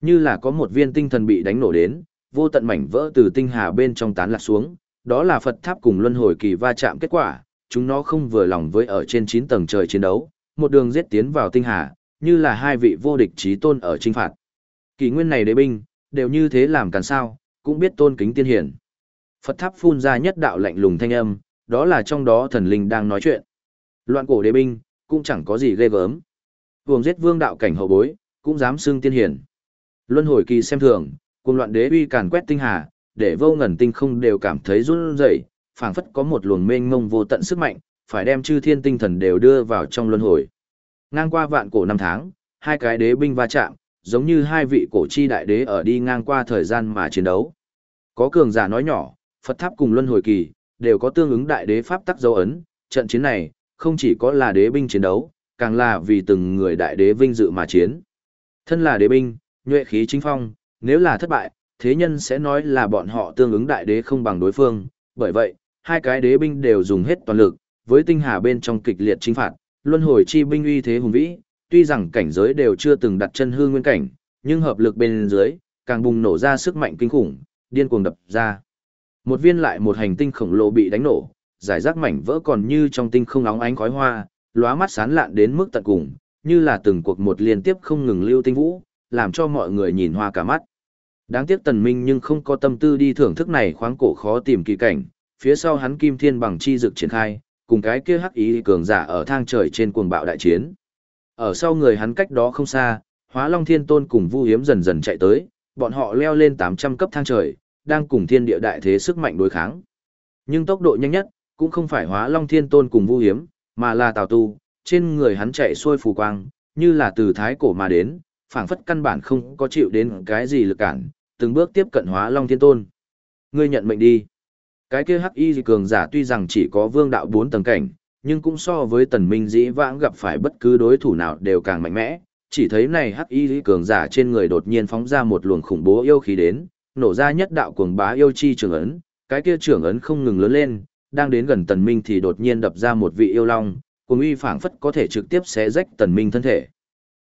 như là có một viên tinh thần bị đánh nổ đến, vô tận mảnh vỡ từ tinh hà bên trong tán lạc xuống, đó là Phật tháp cùng luân hồi kỳ va chạm kết quả, chúng nó không vừa lòng với ở trên 9 tầng trời chiến đấu, một đường giết tiến vào tinh hà, như là hai vị vô địch trí tôn ở trinh phạt. Kỳ nguyên này đế binh, đều như thế làm càn sao, cũng biết tôn kính tiên hiển. Phật tháp phun ra nhất đạo lạnh lùng thanh âm, đó là trong đó thần linh đang nói chuyện. Loạn cổ đế binh, cũng chẳng có gì ghê gớm. Vương giết vương đạo cảnh hậu bối, cũng dám xưng tiên hiển. Luân hồi kỳ xem thường, cùng loạn đế uy càn quét tinh hà, để vô ngần tinh không đều cảm thấy run rẩy, phảng phất có một luồng mênh mông vô tận sức mạnh, phải đem chư thiên tinh thần đều đưa vào trong luân hồi. Ngang qua vạn cổ năm tháng, hai cái đế binh va chạm, giống như hai vị cổ chi đại đế ở đi ngang qua thời gian mà chiến đấu. Có cường giả nói nhỏ, Phật tháp cùng luân hồi kỳ, đều có tương ứng đại đế pháp tắc dấu ấn, trận chiến này, không chỉ có là đế binh chiến đấu, càng là vì từng người đại đế vinh dự mà chiến. Thân là đế binh, nhuệ khí chính phong, nếu là thất bại, thế nhân sẽ nói là bọn họ tương ứng đại đế không bằng đối phương, bởi vậy, hai cái đế binh đều dùng hết toàn lực, với tinh hà bên trong kịch liệt chính phạt, luân hồi chi binh uy thế hùng vĩ, tuy rằng cảnh giới đều chưa từng đặt chân hư nguyên cảnh, nhưng hợp lực bên dưới, càng bùng nổ ra sức mạnh kinh khủng, điên cuồng đập ra. Một viên lại một hành tinh khổng lồ bị đánh nổ, giải rác mảnh vỡ còn như trong tinh không óng ánh khói hoa, lóa mắt sáng lạn đến mức tận cùng, như là từng cuộc một liên tiếp không ngừng lưu tinh vũ, làm cho mọi người nhìn hoa cả mắt. Đáng tiếc tần minh nhưng không có tâm tư đi thưởng thức này khoáng cổ khó tìm kỳ cảnh, phía sau hắn kim thiên bằng chi dực triển khai, cùng cái kia hắc ý cường giả ở thang trời trên cuồng bạo đại chiến. Ở sau người hắn cách đó không xa, hóa long thiên tôn cùng vu hiếm dần dần chạy tới, bọn họ leo lên 800 cấp thang trời, đang cùng thiên địa đại thế sức mạnh đối kháng. Nhưng tốc độ nhanh nhất, cũng không phải hóa long thiên tôn cùng vu hiếm, mà là tào tu, trên người hắn chạy xuôi phù quang, như là từ thái cổ mà đến, phảng phất căn bản không có chịu đến cái gì lực cản, từng bước tiếp cận hóa long thiên tôn. Ngươi nhận mệnh đi. Cái kia hắc y cường giả tuy rằng chỉ có vương đạo Bốn tầng cảnh, nhưng cũng so với tần minh dĩ vãng gặp phải bất cứ đối thủ nào đều càng mạnh mẽ. Chỉ thấy này hắc y cường giả trên người đột nhiên phóng ra một luồng khủng bố yêu khí đến, nổ ra nhất đạo cuồng bá yêu chi trường ấn, cái kia trường ấn không ngừng lớn lên, đang đến gần tần minh thì đột nhiên đập ra một vị yêu long, cuồng uy phảng phất có thể trực tiếp xé rách tần minh thân thể.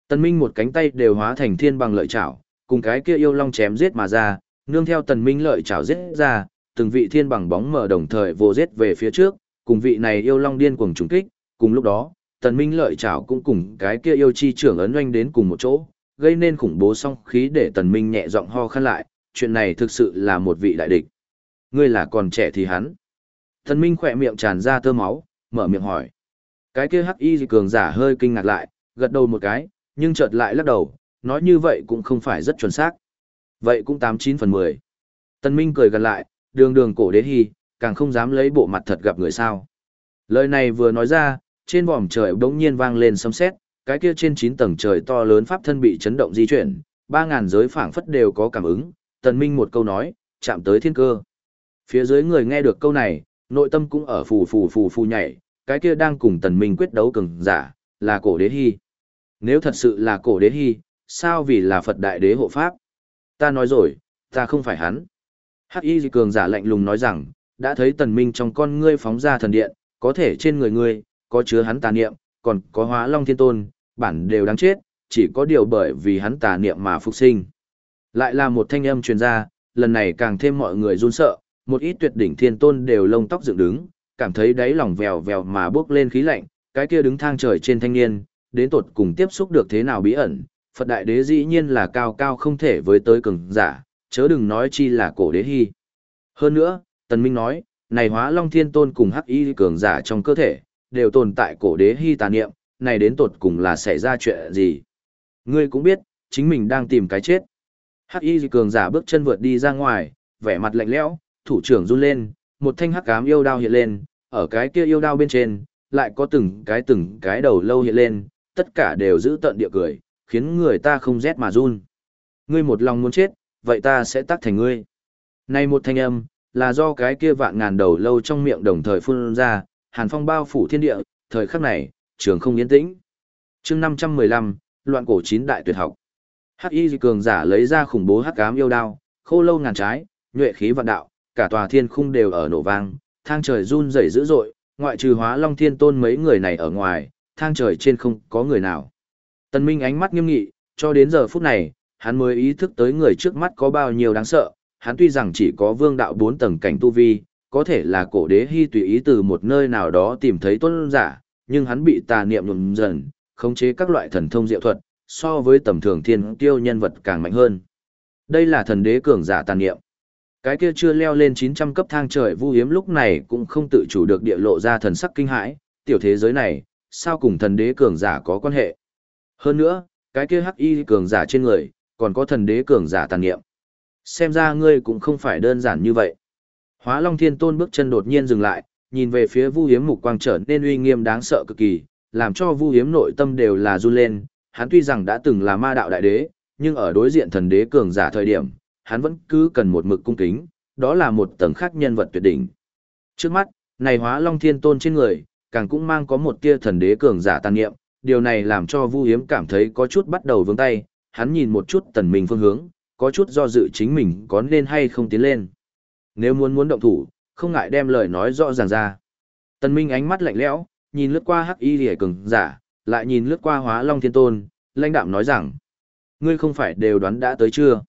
Tần minh một cánh tay đều hóa thành thiên bằng lợi chảo, cùng cái kia yêu long chém giết mà ra, nương theo tần minh lợi chảo giết ra, từng vị thiên bằng bóng mở đồng thời vô giết về phía trước, cùng vị này yêu long điên cuồng trùng kích, cùng lúc đó, tần minh lợi chảo cũng cùng cái kia yêu chi trưởng ấn oanh đến cùng một chỗ, gây nên khủng bố song khí để tần minh nhẹ giọng ho khăn lại, chuyện này thực sự là một vị đại địch. Ngươi là còn trẻ thì hắn. Tần minh khỏe miệng tràn ra tơ máu, mở miệng hỏi. Cái kia hắc y cường giả hơi kinh ngạc lại, gật đầu một cái, nhưng chợt lại lắc đầu, nói như vậy cũng không phải rất chuẩn xác. Vậy cũng 89 phần 10. Tần Minh cười gần lại, đường đường cổ đế hy, càng không dám lấy bộ mặt thật gặp người sao. Lời này vừa nói ra, trên vòm trời đống nhiên vang lên sấm sét, cái kia trên 9 tầng trời to lớn pháp thân bị chấn động di chuyển, 3.000 giới phảng phất đều có cảm ứng, tần minh một câu nói, chạm tới thiên cơ. Phía dưới người nghe được câu này, nội tâm cũng ở phù phù phù phù nhảy, cái kia đang cùng tần minh quyết đấu cường giả, là cổ đế hy. Nếu thật sự là cổ đế hy, sao vì là Phật đại đế hộ pháp? Ta nói rồi, ta không phải hắn. Hắc y cường giả lạnh lùng nói rằng, đã thấy tần minh trong con ngươi phóng ra thần điện, có thể trên người ngươi, có chứa hắn tà niệm, còn có hóa long thiên tôn, bản đều đáng chết, chỉ có điều bởi vì hắn tà niệm mà phục sinh. Lại là một thanh âm truyền ra, lần này càng thêm mọi người run sợ, một ít tuyệt đỉnh thiên tôn đều lông tóc dựng đứng, cảm thấy đáy lòng vèo vèo mà bước lên khí lạnh, cái kia đứng thang trời trên thanh niên, đến tột cùng tiếp xúc được thế nào bí ẩn, Phật đại đế dĩ nhiên là cao cao không thể với tới cường giả, chớ đừng nói chi là cổ đế hy. Hơn nữa, Tần Minh nói, này hóa long thiên tôn cùng hắc y cường giả trong cơ thể, đều tồn tại cổ đế hy tà niệm, này đến tột cùng là xảy ra chuyện gì. Ngươi cũng biết, chính mình đang tìm cái chết. Hắc y cường giả bước chân vượt đi ra ngoài, vẻ mặt lạnh lẽo, thủ trưởng run lên, một thanh hắc cám yêu đao hiện lên, ở cái kia yêu đao bên trên, lại có từng cái từng cái đầu lâu hiện lên, tất cả đều giữ tận địa cười, khiến người ta không rét mà run. Ngươi một lòng muốn chết, vậy ta sẽ tắt thành ngươi. Này một thanh âm, là do cái kia vạn ngàn đầu lâu trong miệng đồng thời phun ra, hàn phong bao phủ thiên địa, thời khắc này, trường không yên tĩnh. chương 515, loạn cổ chín đại tuyệt học. Hắc y cường giả lấy ra khủng bố hắc ám yêu đao, khô lâu ngàn trái, nhuệ khí vạn đạo, cả tòa thiên khung đều ở nổ vang, thang trời run rẩy dữ dội, ngoại trừ hóa long thiên tôn mấy người này ở ngoài, thang trời trên không có người nào. Tần Minh ánh mắt nghiêm nghị, cho đến giờ phút này, hắn mới ý thức tới người trước mắt có bao nhiêu đáng sợ, hắn tuy rằng chỉ có vương đạo bốn tầng cảnh tu vi, có thể là cổ đế hy tùy ý từ một nơi nào đó tìm thấy tôn giả, nhưng hắn bị tà niệm nhuộm dần, khống chế các loại thần thông diệu thuật, so với tầm thường thiên tiêu nhân vật càng mạnh hơn. Đây là thần đế cường giả tàn niệm. Cái kia chưa leo lên 900 cấp thang trời vu hiếm lúc này cũng không tự chủ được địa lộ ra thần sắc kinh hãi, tiểu thế giới này, sao cùng thần đế cường giả có quan hệ. Hơn nữa, cái kia hắc y cường giả trên người, còn có thần đế cường giả tàn niệm. Xem ra ngươi cũng không phải đơn giản như vậy. Hóa Long Thiên Tôn bước chân đột nhiên dừng lại, nhìn về phía Vu Hiếm mục quang trở nên uy nghiêm đáng sợ cực kỳ, làm cho Vu Hiếm nội tâm đều là run lên, hắn tuy rằng đã từng là ma đạo đại đế, nhưng ở đối diện thần đế cường giả thời điểm, hắn vẫn cứ cần một mực cung kính, đó là một tầng khác nhân vật tuyệt đỉnh. Trước mắt, này Hóa Long Thiên Tôn trên người, càng cũng mang có một tia thần đế cường giả tàn nghiệm, điều này làm cho Vu Hiếm cảm thấy có chút bắt đầu vướng tay, hắn nhìn một chút tần mình phương hướng, có chút do dự chính mình có nên hay không tiến lên. Nếu muốn muốn động thủ, không ngại đem lời nói rõ ràng ra. Tần Minh ánh mắt lạnh lẽo, nhìn lướt qua Hắc Y Liễu cường giả, lại nhìn lướt qua Hóa Long Thiên Tôn, lãnh đạm nói rằng: "Ngươi không phải đều đoán đã tới chưa?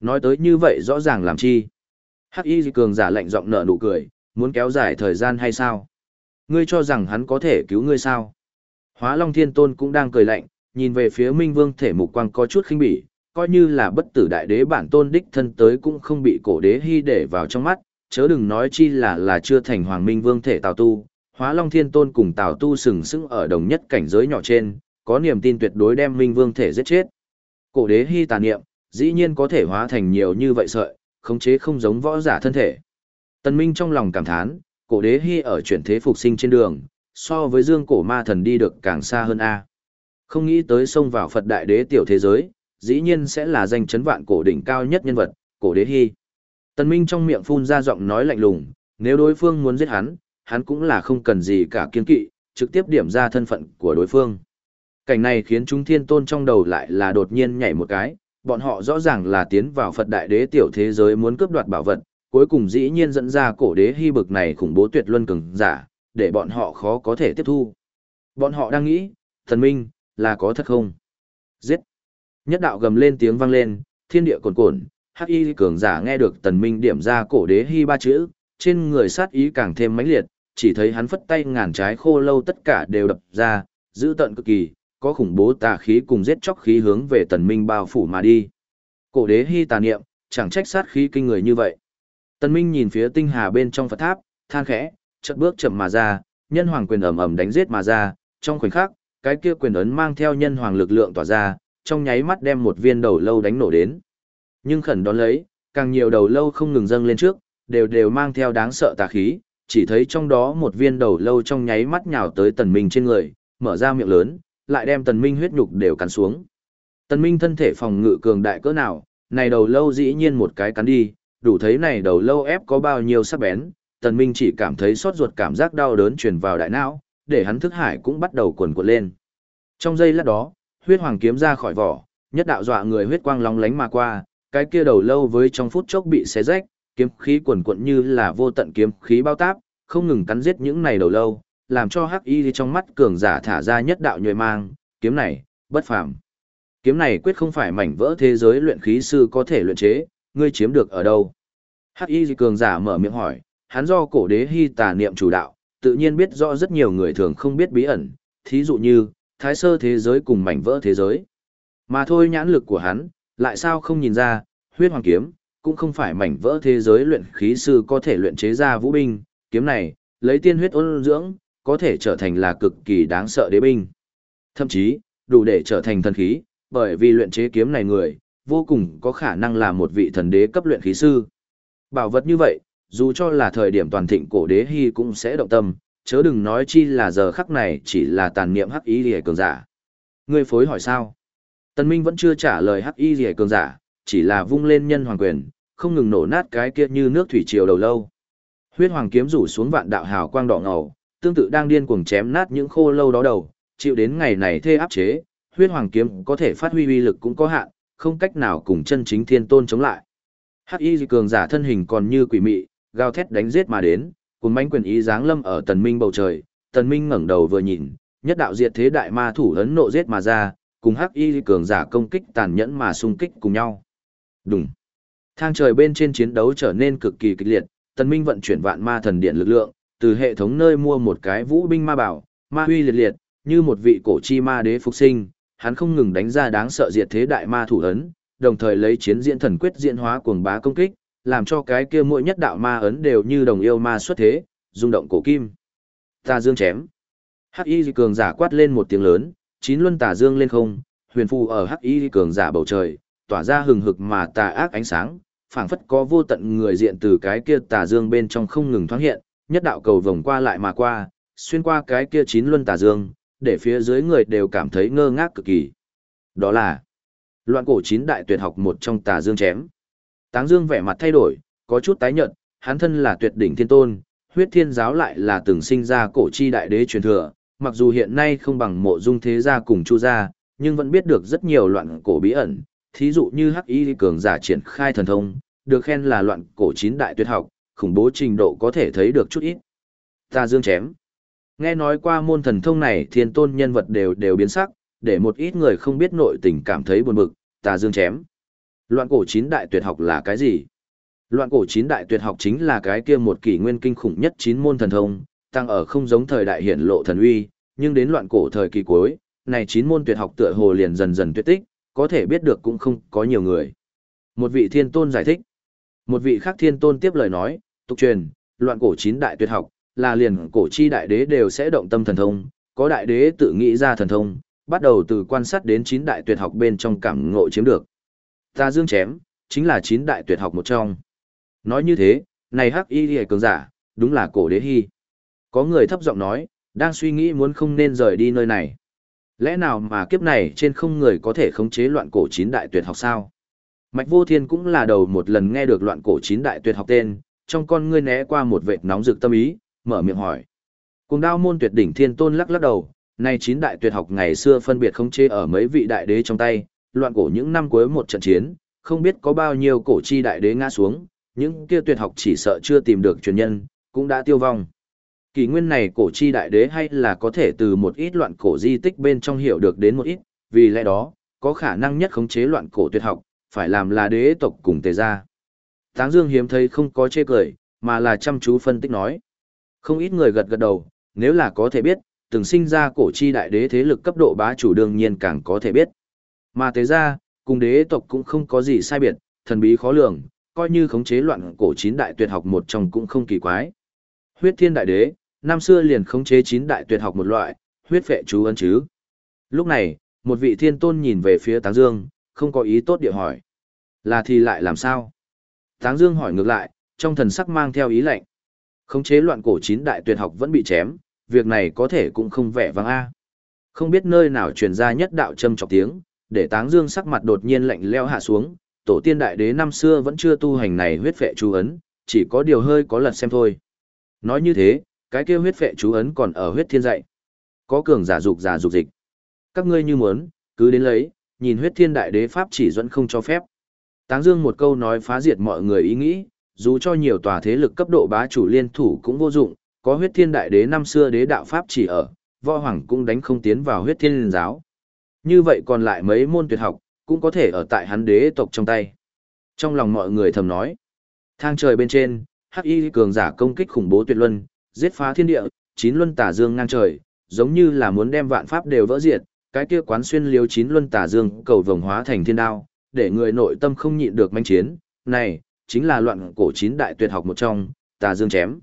Nói tới như vậy rõ ràng làm chi?" Hắc Y cường giả lạnh giọng nở nụ cười, muốn kéo dài thời gian hay sao? Ngươi cho rằng hắn có thể cứu ngươi sao? Hóa Long Thiên Tôn cũng đang cười lạnh, nhìn về phía Minh Vương thể mục quang có chút khinh bỉ, coi như là bất tử đại đế bản tôn đích thân tới cũng không bị cổ đế hy để vào trong mắt, chớ đừng nói chi là là chưa thành hoàng minh vương thể tào tu, hóa long thiên tôn cùng tào tu sừng sững ở đồng nhất cảnh giới nhỏ trên, có niềm tin tuyệt đối đem minh vương thể giết chết. Cổ đế hy tà niệm, dĩ nhiên có thể hóa thành nhiều như vậy sợi, khống chế không giống võ giả thân thể. Tần Minh trong lòng cảm thán, cổ đế hy ở chuyển thế phục sinh trên đường, so với dương cổ ma thần đi được càng xa hơn a. Không nghĩ tới xông vào Phật đại đế tiểu thế giới, dĩ nhiên sẽ là danh chấn vạn cổ đỉnh cao nhất nhân vật, cổ đế hy. Tần Minh trong miệng phun ra giọng nói lạnh lùng, nếu đối phương muốn giết hắn, hắn cũng là không cần gì cả kiên kỵ, trực tiếp điểm ra thân phận của đối phương. Cảnh này khiến chúng thiên tôn trong đầu lại là đột nhiên nhảy một cái, bọn họ rõ ràng là tiến vào Phật đại đế tiểu thế giới muốn cướp đoạt bảo vật, cuối cùng dĩ nhiên dẫn ra cổ đế hy bực này khủng bố tuyệt luân cường giả, để bọn họ khó có thể tiếp thu. Bọn họ đang nghĩ, thần minh, là có thật không? Giết! Nhất đạo gầm lên tiếng vang lên, thiên địa cồn cồn, hắc y cường giả nghe được tần minh điểm ra cổ đế hy ba chữ, trên người sát ý càng thêm mãnh liệt, chỉ thấy hắn phất tay ngàn trái khô lâu tất cả đều đập ra, giữ tận cực kỳ, có khủng bố tà khí cùng giết chóc khí hướng về tần minh bao phủ mà đi. Cổ đế hy tà niệm, chẳng trách sát khí kinh người như vậy. Tần minh nhìn phía tinh hà bên trong Phật tháp, than khẽ, chợt bước chậm mà ra, nhân hoàng quyền ầm ầm đánh giết mà ra, trong khoảnh khắc, cái kia quyền ấn mang theo nhân hoàng lực lượng tỏa ra, trong nháy mắt đem một viên đầu lâu đánh nổ đến. Nhưng khẩn đón lấy, càng nhiều đầu lâu không ngừng dâng lên trước, đều đều mang theo đáng sợ tà khí, chỉ thấy trong đó một viên đầu lâu trong nháy mắt nhào tới tần minh trên người, mở ra miệng lớn, lại đem tần minh huyết nhục đều cắn xuống. Tần minh thân thể phòng ngự cường đại cỡ nào, này đầu lâu dĩ nhiên một cái cắn đi, đủ thấy này đầu lâu ép có bao nhiêu sắc bén, tần minh chỉ cảm thấy sốt ruột cảm giác đau đớn truyền vào đại não, để hắn thức hải cũng bắt đầu cuồn cuộn lên. Trong giây lát đó, huyết hoàng kiếm ra khỏi vỏ, nhất đạo dọa người huyết quang lóng lánh mà qua, cái kia đầu lâu với trong phút chốc bị xé rách, kiếm khí cuồn cuộn như là vô tận kiếm khí bao táp, không ngừng cắn giết những này đầu lâu, làm cho hắc y trong mắt cường giả thả ra nhất đạo nhuệ mang, kiếm này, bất phàm. Kiếm này quyết không phải mảnh vỡ thế giới luyện khí sư có thể luyện chế, ngươi chiếm được ở đâu? Hắc y cường giả mở miệng hỏi, hắn do cổ đế hy tà niệm chủ đạo, tự nhiên biết rõ rất nhiều người thường không biết bí ẩn, thí dụ như, thái sơ thế giới cùng mảnh vỡ thế giới. Mà thôi nhãn lực của hắn, lại sao không nhìn ra, huyết hoàng kiếm, cũng không phải mảnh vỡ thế giới luyện khí sư có thể luyện chế ra vũ binh, kiếm này, lấy tiên huyết ôn dưỡng, có thể trở thành là cực kỳ đáng sợ đế binh. Thậm chí, đủ để trở thành thần khí, bởi vì luyện chế kiếm này người, vô cùng có khả năng là một vị thần đế cấp luyện khí sư. Bảo vật như vậy, dù cho là thời điểm toàn thịnh cổ đế hy cũng sẽ động tâm, chớ đừng nói chi là giờ khắc này chỉ là tàn niệm hắc Y lìa cường giả. Ngươi phối hỏi sao? Tần Minh vẫn chưa trả lời hắc y lìa cường giả, chỉ là vung lên nhân hoàng quyền, không ngừng nổ nát cái kia như nước thủy triều đầu lâu. Huyết hoàng kiếm rủ xuống vạn đạo hào quang đỏ ngầu, tương tự đang điên cuồng chém nát những khô lâu đó đầu, chịu đến ngày này thê áp chế, huyết hoàng kiếm có thể phát huy uy lực cũng có hạn, không cách nào cùng chân chính thiên tôn chống lại. Hắc y cường giả thân hình còn như quỷ mị, gào thét đánh giết mà đến, cùng mãnh quyền ý giáng lâm ở tần minh bầu trời, tần minh ngẩng đầu vừa nhìn, nhất đạo diệt thế đại ma thủ ấn nộ giết mà ra, cùng hắc y cường giả công kích tàn nhẫn mà xung kích cùng nhau. Đùng, Thang trời bên trên chiến đấu trở nên cực kỳ kịch liệt, Tần Minh vận chuyển vạn ma thần điện lực lượng, từ hệ thống nơi mua một cái vũ binh ma bảo, ma huy liệt liệt, như một vị cổ chi ma đế phục sinh, hắn không ngừng đánh ra đáng sợ diệt thế đại ma thủ ấn, đồng thời lấy chiến diễn thần quyết diễn hóa cuồng bá công kích, làm cho cái kia mỗi nhất đạo ma ấn đều như đồng yêu ma xuất thế, rung động cổ kim. Tà dương chém. Hắc Y cường giả quát lên một tiếng lớn, chín luân tà dương lên không, huyền phù ở Hắc Y cường giả bầu trời, tỏa ra hừng hực mà tà ác ánh sáng, phảng phất có vô tận người diện từ cái kia tà dương bên trong không ngừng thoáng hiện, nhất đạo cầu vòng qua lại mà qua, xuyên qua cái kia chín luân tà dương, để phía dưới người đều cảm thấy ngơ ngác cực kỳ. Đó là loạn cổ chín đại tuyệt học một trong tà dương chém. Táng Dương vẻ mặt thay đổi, có chút tái nhợt, hắn thân là tuyệt đỉnh thiên tôn, huyết thiên giáo lại là từng sinh ra cổ chi đại đế truyền thừa, mặc dù hiện nay không bằng mộ dung thế gia cùng chu gia, nhưng vẫn biết được rất nhiều loạn cổ bí ẩn, thí dụ như hắc y cường giả triển khai thần thông, được khen là loạn cổ chín đại tuyệt học, khủng bố trình độ có thể thấy được chút ít. Ta dương chém. Nghe nói qua môn thần thông này thiên tôn nhân vật đều đều biến sắc, để một ít người không biết nội tình cảm thấy buồn bực, ta dương chém. Loạn cổ chín đại tuyệt học là cái gì? Loạn cổ chín đại tuyệt học chính là cái kia một kỷ nguyên kinh khủng nhất chín môn thần thông, tăng ở không giống thời đại hiển lộ thần uy, nhưng đến loạn cổ thời kỳ cuối, này chín môn tuyệt học tựa hồ liền dần dần tuyệt tích, có thể biết được cũng không có nhiều người. Một vị thiên tôn giải thích. Một vị khác thiên tôn tiếp lời nói, tục truyền, loạn cổ chín đại tuyệt học, là liền cổ chi đại đế đều sẽ động tâm thần thông, có đại đế tự nghĩ ra thần thông, bắt đầu từ quan sát đến chín đại tuyệt học bên trong cảm ngộ chiếm được. Ta dương chém, chính là chín đại tuyệt học một trong. Nói như thế, này hắc y hề cường giả, đúng là cổ đế hy. Có người thấp giọng nói, đang suy nghĩ muốn không nên rời đi nơi này. Lẽ nào mà kiếp này trên không người có thể khống chế loạn cổ chín đại tuyệt học sao? Mạch Vô Thiên cũng là đầu một lần nghe được loạn cổ chín đại tuyệt học tên, trong con ngươi né qua một vệt nóng rực tâm ý, mở miệng hỏi. Cùng đao môn tuyệt đỉnh thiên tôn lắc lắc đầu, nay chín đại tuyệt học ngày xưa phân biệt khống chế ở mấy vị đại đế trong tay, loạn cổ những năm cuối một trận chiến, không biết có bao nhiêu cổ chi đại đế ngã xuống, những kia tuyệt học chỉ sợ chưa tìm được truyền nhân, cũng đã tiêu vong. Kỳ nguyên này cổ chi đại đế hay là có thể từ một ít loạn cổ di tích bên trong hiểu được đến một ít, vì lẽ đó, có khả năng nhất khống chế loạn cổ tuyệt học, phải làm là đế tộc cùng tề gia. Táng Dương hiếm thấy không có chê cười, mà là chăm chú phân tích nói. Không ít người gật gật đầu, nếu là có thể biết, từng sinh ra cổ chi đại đế thế lực cấp độ bá chủ đương nhiên càng có thể biết. Mà tế gia, cùng đế tộc cũng không có gì sai biệt, thần bí khó lường, coi như khống chế loạn cổ chín đại tuyệt học một trong cũng không kỳ quái. Huyết thiên đại đế, năm xưa liền khống chế chín đại tuyệt học một loại, huyết vệ chú ấn chứ. Lúc này, một vị thiên tôn nhìn về phía Táng Dương, không có ý tốt địa hỏi. Là thì lại làm sao? Táng Dương hỏi ngược lại, trong thần sắc mang theo ý lệnh. Khống chế loạn cổ chín đại tuyệt học vẫn bị chém, việc này có thể cũng không vẻ vang a. Không biết nơi nào truyền ra nhất đạo châm chọc tiếng, để Táng Dương sắc mặt đột nhiên lạnh lẽo hạ xuống, tổ tiên đại đế năm xưa vẫn chưa tu hành này huyết phệ chú ấn, chỉ có điều hơi có lật xem thôi. Nói như thế, cái kia huyết phệ chú ấn còn ở huyết thiên dạy. Có cường giả dục giả dục dịch. Các ngươi như muốn, cứ đến lấy, nhìn huyết thiên đại đế pháp chỉ dẫn không cho phép. Táng Dương một câu nói phá diệt mọi người ý nghĩ, dù cho nhiều tòa thế lực cấp độ bá chủ liên thủ cũng vô dụng, có huyết thiên đại đế năm xưa đế đạo pháp chỉ ở, võ hoàng cũng đánh không tiến vào huyết thiên giáo. Như vậy còn lại mấy môn tuyệt học, cũng có thể ở tại hắn đế tộc trong tay. Trong lòng mọi người thầm nói, thang trời bên trên, hắc y cường giả công kích khủng bố tuyệt luân, giết phá thiên địa, chín luân tả dương ngang trời, giống như là muốn đem vạn pháp đều vỡ diệt, cái kia quán xuyên liếu chín luân tả dương cầu vồng hóa thành thiên đao, để người nội tâm không nhịn được manh chiến, này, chính là loạn cổ chín đại tuyệt học một trong, tà dương chém.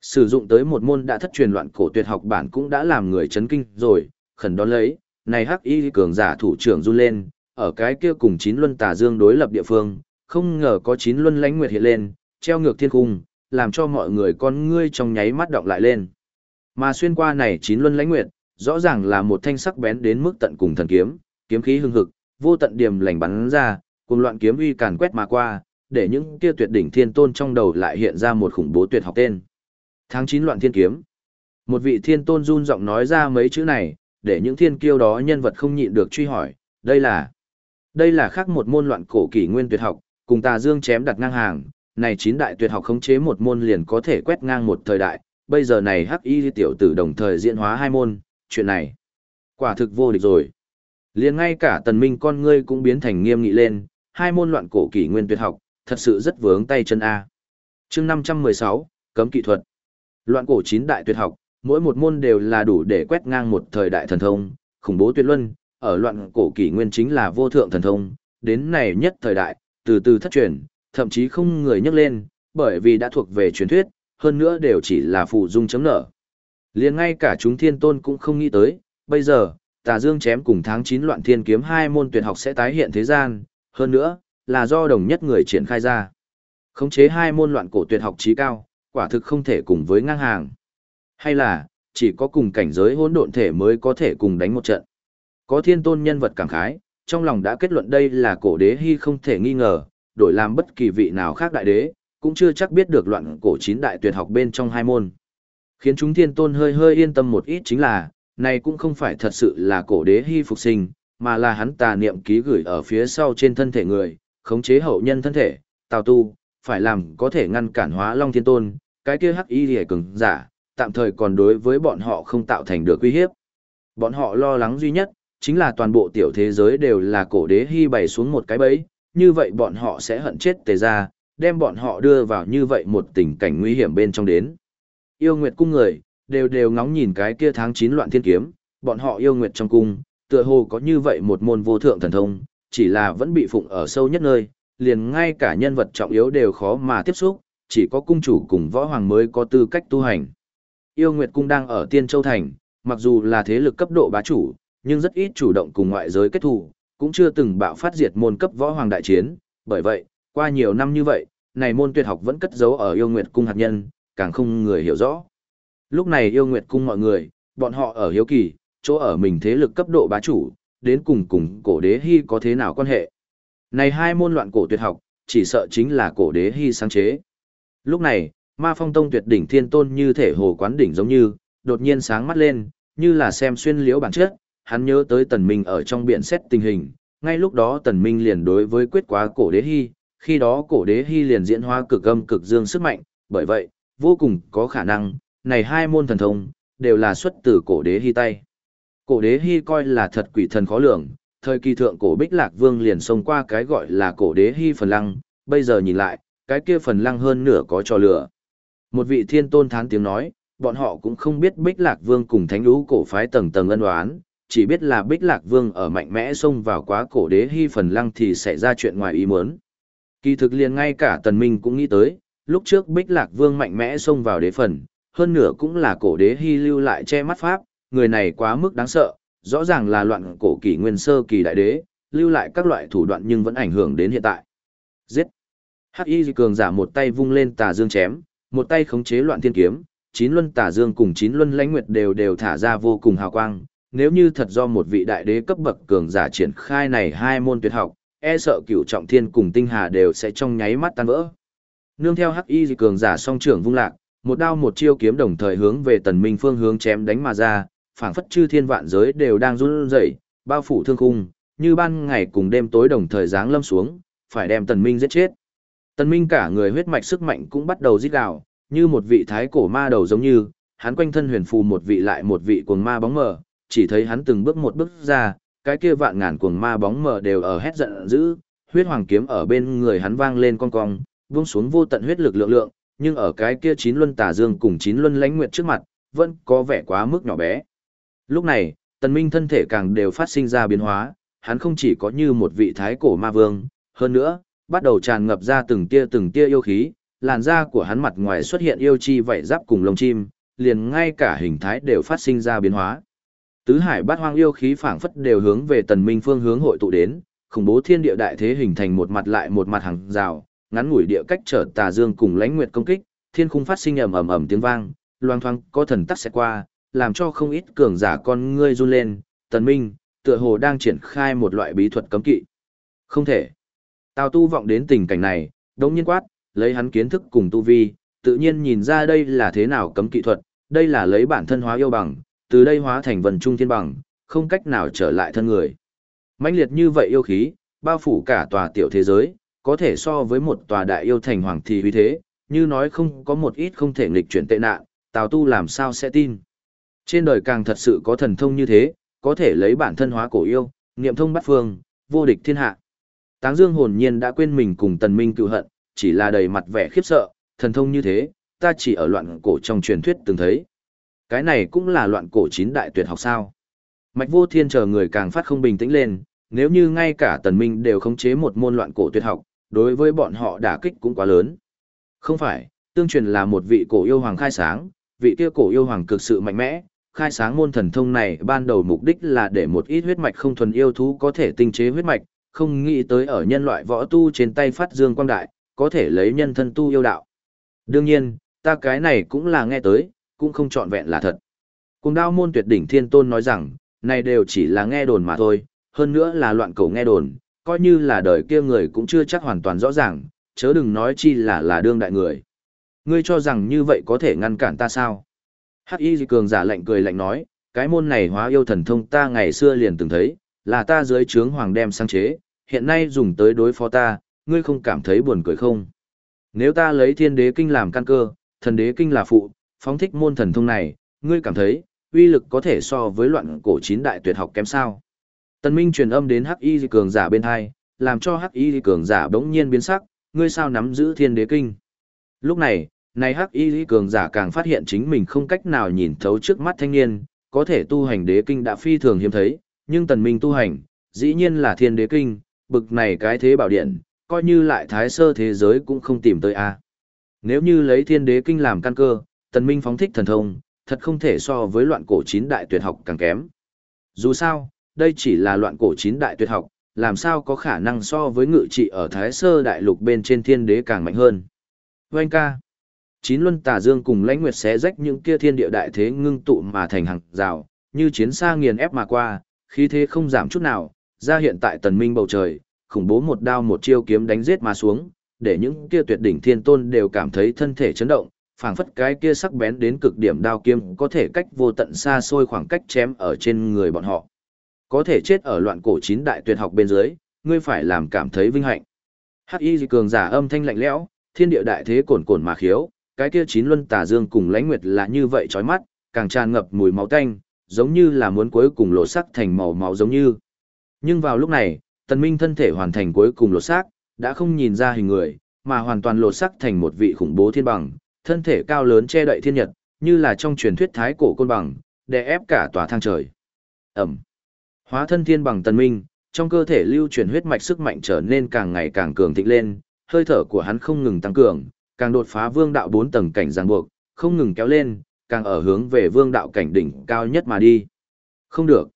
Sử dụng tới một môn đã thất truyền loạn cổ tuyệt học bản cũng đã làm người chấn kinh rồi, khẩn đón lấy, này hắc y cường giả thủ trưởng run lên, ở cái kia cùng chín luân tà dương đối lập địa phương, không ngờ có chín luân lãnh nguyệt hiện lên, treo ngược thiên cung, làm cho mọi người con ngươi trong nháy mắt động lại lên. Mà xuyên qua này chín luân lãnh nguyệt, rõ ràng là một thanh sắc bén đến mức tận cùng thần kiếm, kiếm khí hưng hực, vô tận điểm lành bắn ra, cùng loạn kiếm uy càn quét mà qua, để những kia tuyệt đỉnh thiên tôn trong đầu lại hiện ra một khủng bố tuyệt học tên. Tháng 9 loạn thiên kiếm. Một vị thiên tôn run giọng nói ra mấy chữ này, để những thiên kiêu đó nhân vật không nhịn được truy hỏi, đây là đây là khác một môn loạn cổ kỷ nguyên tuyệt học, cùng tà dương chém đặt ngang hàng, này chín đại tuyệt học khống chế một môn liền có thể quét ngang một thời đại, bây giờ này hắc y tiểu tử đồng thời diễn hóa hai môn, chuyện này quả thực vô địch rồi. Liền ngay cả tần minh con ngươi cũng biến thành nghiêm nghị lên, hai môn loạn cổ kỷ nguyên tuyệt học, thật sự rất vướng tay chân A. chương 516, cấm kỹ thuật. Loạn cổ chín đại tuyệt học, mỗi một môn đều là đủ để quét ngang một thời đại thần thông, khủng bố tuyệt luân, ở loạn cổ kỷ nguyên chính là vô thượng thần thông, đến này nhất thời đại, từ từ thất truyền, thậm chí không người nhắc lên, bởi vì đã thuộc về truyền thuyết, hơn nữa đều chỉ là phụ dung chấm nở. liền ngay cả chúng thiên tôn cũng không nghĩ tới, bây giờ, tà dương chém cùng tháng 9 loạn thiên kiếm hai môn tuyệt học sẽ tái hiện thế gian, hơn nữa, là do đồng nhất người triển khai ra. Khống chế hai môn loạn cổ tuyệt học trí cao, quả thực không thể cùng với ngang hàng. Hay là, chỉ có cùng cảnh giới hỗn độn thể mới có thể cùng đánh một trận. Có thiên tôn nhân vật cảm khái, trong lòng đã kết luận đây là cổ đế hy không thể nghi ngờ, đổi làm bất kỳ vị nào khác đại đế, cũng chưa chắc biết được loạn cổ chín đại tuyệt học bên trong hai môn. Khiến chúng thiên tôn hơi hơi yên tâm một ít chính là, này cũng không phải thật sự là cổ đế hy phục sinh, mà là hắn tà niệm ký gửi ở phía sau trên thân thể người, khống chế hậu nhân thân thể, tào tu, phải làm có thể ngăn cản hóa long thiên tôn, cái kia hắc y hề cứng, giả, tạm thời còn đối với bọn họ không tạo thành được uy hiếp. Bọn họ lo lắng duy nhất, chính là toàn bộ tiểu thế giới đều là cổ đế hy bày xuống một cái bẫy, như vậy bọn họ sẽ hận chết tề ra, đem bọn họ đưa vào như vậy một tình cảnh nguy hiểm bên trong đến. Yêu Nguyệt cung người, đều đều ngóng nhìn cái kia tháng 9 loạn thiên kiếm, bọn họ yêu Nguyệt trong cung, tựa hồ có như vậy một môn vô thượng thần thông, chỉ là vẫn bị phụng ở sâu nhất nơi, liền ngay cả nhân vật trọng yếu đều khó mà tiếp xúc, chỉ có cung chủ cùng võ hoàng mới có tư cách tu hành. Yêu Nguyệt cung đang ở Tiên Châu Thành, mặc dù là thế lực cấp độ bá chủ, nhưng rất ít chủ động cùng ngoại giới kết thù, cũng chưa từng bạo phát diệt môn cấp võ hoàng đại chiến, bởi vậy, qua nhiều năm như vậy, này môn tuyệt học vẫn cất giấu ở yêu nguyệt cung hạt nhân, càng không người hiểu rõ. Lúc này yêu nguyệt cung mọi người, bọn họ ở hiếu kỳ, chỗ ở mình thế lực cấp độ bá chủ, đến cùng cùng cổ đế hy có thế nào quan hệ. Này hai môn loạn cổ tuyệt học, chỉ sợ chính là cổ đế hy sáng chế. Lúc này, ma phong tông tuyệt đỉnh thiên tôn như thể hồ quán đỉnh giống như, đột nhiên sáng mắt lên, như là xem xuyên liễu bản chất, hắn nhớ tới tần minh ở trong biển xét tình hình, ngay lúc đó tần minh liền đối với quyết quá cổ đế hy, khi đó cổ đế hy liền diễn hóa cực âm cực dương sức mạnh, bởi vậy, vô cùng có khả năng, này hai môn thần thông, đều là xuất từ cổ đế hy tay. Cổ đế hy coi là thật quỷ thần khó lường, thời kỳ thượng cổ bích lạc vương liền xông qua cái gọi là cổ đế hy phần lăng, bây giờ nhìn lại, cái kia phần lăng hơn nửa có trò lửa. Một vị thiên tôn thán tiếng nói, bọn họ cũng không biết bích lạc vương cùng thánh lũ cổ phái tầng tầng ân oán, chỉ biết là Bích Lạc Vương ở mạnh mẽ xông vào quá cổ đế hy phần lăng thì xảy ra chuyện ngoài ý muốn. Kỳ thực liền ngay cả Tần Minh cũng nghĩ tới, lúc trước Bích Lạc Vương mạnh mẽ xông vào đế phần, hơn nữa cũng là cổ đế hy lưu lại che mắt pháp, người này quá mức đáng sợ, rõ ràng là loạn cổ kỷ nguyên sơ kỳ đại đế, lưu lại các loại thủ đoạn nhưng vẫn ảnh hưởng đến hiện tại. Giết! Hắc Y cường giả một tay vung lên tà dương chém, một tay khống chế loạn thiên kiếm, chín luân tà dương cùng chín luân lãnh nguyệt đều đều thả ra vô cùng hào quang, nếu như thật do một vị đại đế cấp bậc cường giả triển khai này hai môn tuyệt học, e sợ cửu trọng thiên cùng tinh hà đều sẽ trong nháy mắt tan vỡ. Nương theo hắc y cường giả song trưởng vung lạc, một đao một chiêu kiếm đồng thời hướng về tần minh phương hướng chém đánh mà ra, phảng phất chư thiên vạn giới đều đang run rẩy, bao phủ thương khung, như ban ngày cùng đêm tối đồng thời giáng lâm xuống, phải đem tần minh giết chết. Tần minh cả người huyết mạch sức mạnh cũng bắt đầu rít gào, như một vị thái cổ ma đầu giống như, hắn quanh thân huyền phù một vị lại một vị cuồng ma bóng mờ, chỉ thấy hắn từng bước một bước ra, cái kia vạn ngàn cuồng ma bóng mờ đều ở hét giận dữ, huyết hoàng kiếm ở bên người hắn vang lên cong cong, buông xuống vô tận huyết lực lượng lượng, nhưng ở cái kia chín luân tà dương cùng chín luân lãnh nguyệt trước mặt, vẫn có vẻ quá mức nhỏ bé. Lúc này, tần minh thân thể càng đều phát sinh ra biến hóa, hắn không chỉ có như một vị thái cổ ma vương, hơn nữa, bắt đầu tràn ngập ra từng tia từng tia yêu khí, làn da của hắn mặt ngoài xuất hiện yêu chi vảy giáp cùng lông chim, liền ngay cả hình thái đều phát sinh ra biến hóa. Tứ hải bát hoang yêu khí phảng phất đều hướng về tần minh phương hướng hội tụ đến, khủng bố thiên địa đại thế hình thành một mặt lại một mặt hàng rào, ngắn ngủi địa cách trở tà dương cùng lãnh nguyệt công kích, thiên khung phát sinh ầm ầm ầm tiếng vang, loang thoang có thần tắc sẽ qua, làm cho không ít cường giả con ngươi run lên, tần minh, tựa hồ đang triển khai một loại bí thuật cấm kỵ. Không thể. Tào tu vọng đến tình cảnh này, đống nhiên quát, lấy hắn kiến thức cùng tu vi, tự nhiên nhìn ra đây là thế nào cấm kỵ thuật, đây là lấy bản thân hóa yêu bằng, từ đây hóa thành vần trung thiên bằng, không cách nào trở lại thân người. mãnh liệt như vậy yêu khí, bao phủ cả tòa tiểu thế giới, có thể so với một tòa đại yêu thành hoàng thì huy thế, như nói không có một ít không thể nghịch chuyển tệ nạn, Tào Tu làm sao sẽ tin. Trên đời càng thật sự có thần thông như thế, có thể lấy bản thân hóa cổ yêu, niệm thông bắt phương, vô địch thiên hạ. Táng Dương hồn nhiên đã quên mình cùng Tần Minh cựu hận, chỉ là đầy mặt vẻ khiếp sợ, thần thông như thế, ta chỉ ở loạn cổ trong truyền thuyết từng thấy. Cái này cũng là loạn cổ chín đại tuyệt học sao. Mạch vô thiên chờ người càng phát không bình tĩnh lên, nếu như ngay cả tần minh đều khống chế một môn loạn cổ tuyệt học, đối với bọn họ đả kích cũng quá lớn. Không phải, tương truyền là một vị cổ yêu hoàng khai sáng, vị kia cổ yêu hoàng cực sự mạnh mẽ, khai sáng môn thần thông này ban đầu mục đích là để một ít huyết mạch không thuần yêu thú có thể tinh chế huyết mạch, không nghĩ tới ở nhân loại võ tu trên tay phát dương quang đại, có thể lấy nhân thân tu yêu đạo. Đương nhiên, ta cái này cũng là nghe tới, cũng không trọn vẹn là thật. Cùng đao môn tuyệt đỉnh thiên tôn nói rằng, này đều chỉ là nghe đồn mà thôi, hơn nữa là loạn cầu nghe đồn, coi như là đời kia người cũng chưa chắc hoàn toàn rõ ràng, chớ đừng nói chi là là đương đại người. Ngươi cho rằng như vậy có thể ngăn cản ta sao? Hắc Y cường giả lạnh cười lạnh nói, cái môn này hóa yêu thần thông ta ngày xưa liền từng thấy, là ta dưới trướng hoàng đem sáng chế, hiện nay dùng tới đối phó ta, ngươi không cảm thấy buồn cười không? Nếu ta lấy thiên đế kinh làm căn cơ, thần đế kinh là phụ, phóng thích môn thần thông này, ngươi cảm thấy, uy lực có thể so với loạn cổ chín đại tuyệt học kém sao? Tần Minh truyền âm đến Hắc Y cường giả bên hai, làm cho Hắc Y cường giả bỗng nhiên biến sắc, ngươi sao nắm giữ thiên đế kinh? Lúc này, này Hắc Y cường giả càng phát hiện chính mình không cách nào nhìn thấu trước mắt thanh niên, có thể tu hành đế kinh đã phi thường hiếm thấy, nhưng Tần Minh tu hành, dĩ nhiên là thiên đế kinh, bực này cái thế bảo điện, coi như lại thái sơ thế giới cũng không tìm tới a. Nếu như lấy thiên đế kinh làm căn cơ, Tần Minh phóng thích thần thông, thật không thể so với loạn cổ chín đại tuyệt học càng kém. Dù sao, đây chỉ là loạn cổ chín đại tuyệt học, làm sao có khả năng so với ngự trị ở Thái Sơ Đại Lục bên trên thiên đế càng mạnh hơn. Vâng ca. Chín luân tà dương cùng lãnh nguyệt xé rách những kia thiên địa đại thế ngưng tụ mà thành hàng rào, như chiến xa nghiền ép mà qua, khí thế không giảm chút nào, ra hiện tại tần minh bầu trời, khủng bố một đao một chiêu kiếm đánh giết mà xuống, để những kia tuyệt đỉnh thiên tôn đều cảm thấy thân thể chấn động, phảng phất cái kia sắc bén đến cực điểm đao kiếm có thể cách vô tận xa xôi khoảng cách chém ở trên người bọn họ. Có thể chết ở loạn cổ chín đại tuyệt học bên dưới, ngươi phải làm cảm thấy vinh hạnh. Hắc Y cường giả âm thanh lạnh lẽo, thiên địa đại thế cồn cồn mà khiếu, cái kia chín luân tà dương cùng lãnh nguyệt là như vậy chói mắt, càng tràn ngập mùi máu tanh, giống như là muốn cuối cùng lộ sắc thành màu máu giống như. Nhưng vào lúc này, tần minh thân thể hoàn thành cuối cùng lộ sắc, đã không nhìn ra hình người, mà hoàn toàn lộ sắc thành một vị khủng bố thiên bằng, thân thể cao lớn che đậy thiên nhật, như là trong truyền thuyết thái cổ côn bằng, đè ép cả tòa thang trời. Ẩm. Hóa thân thiên bằng tần minh, trong cơ thể lưu truyền huyết mạch sức mạnh trở nên càng ngày càng cường thịnh lên, hơi thở của hắn không ngừng tăng cường, càng đột phá vương đạo bốn tầng cảnh giang buộc, không ngừng kéo lên, càng ở hướng về vương đạo cảnh đỉnh cao nhất mà đi. Không được.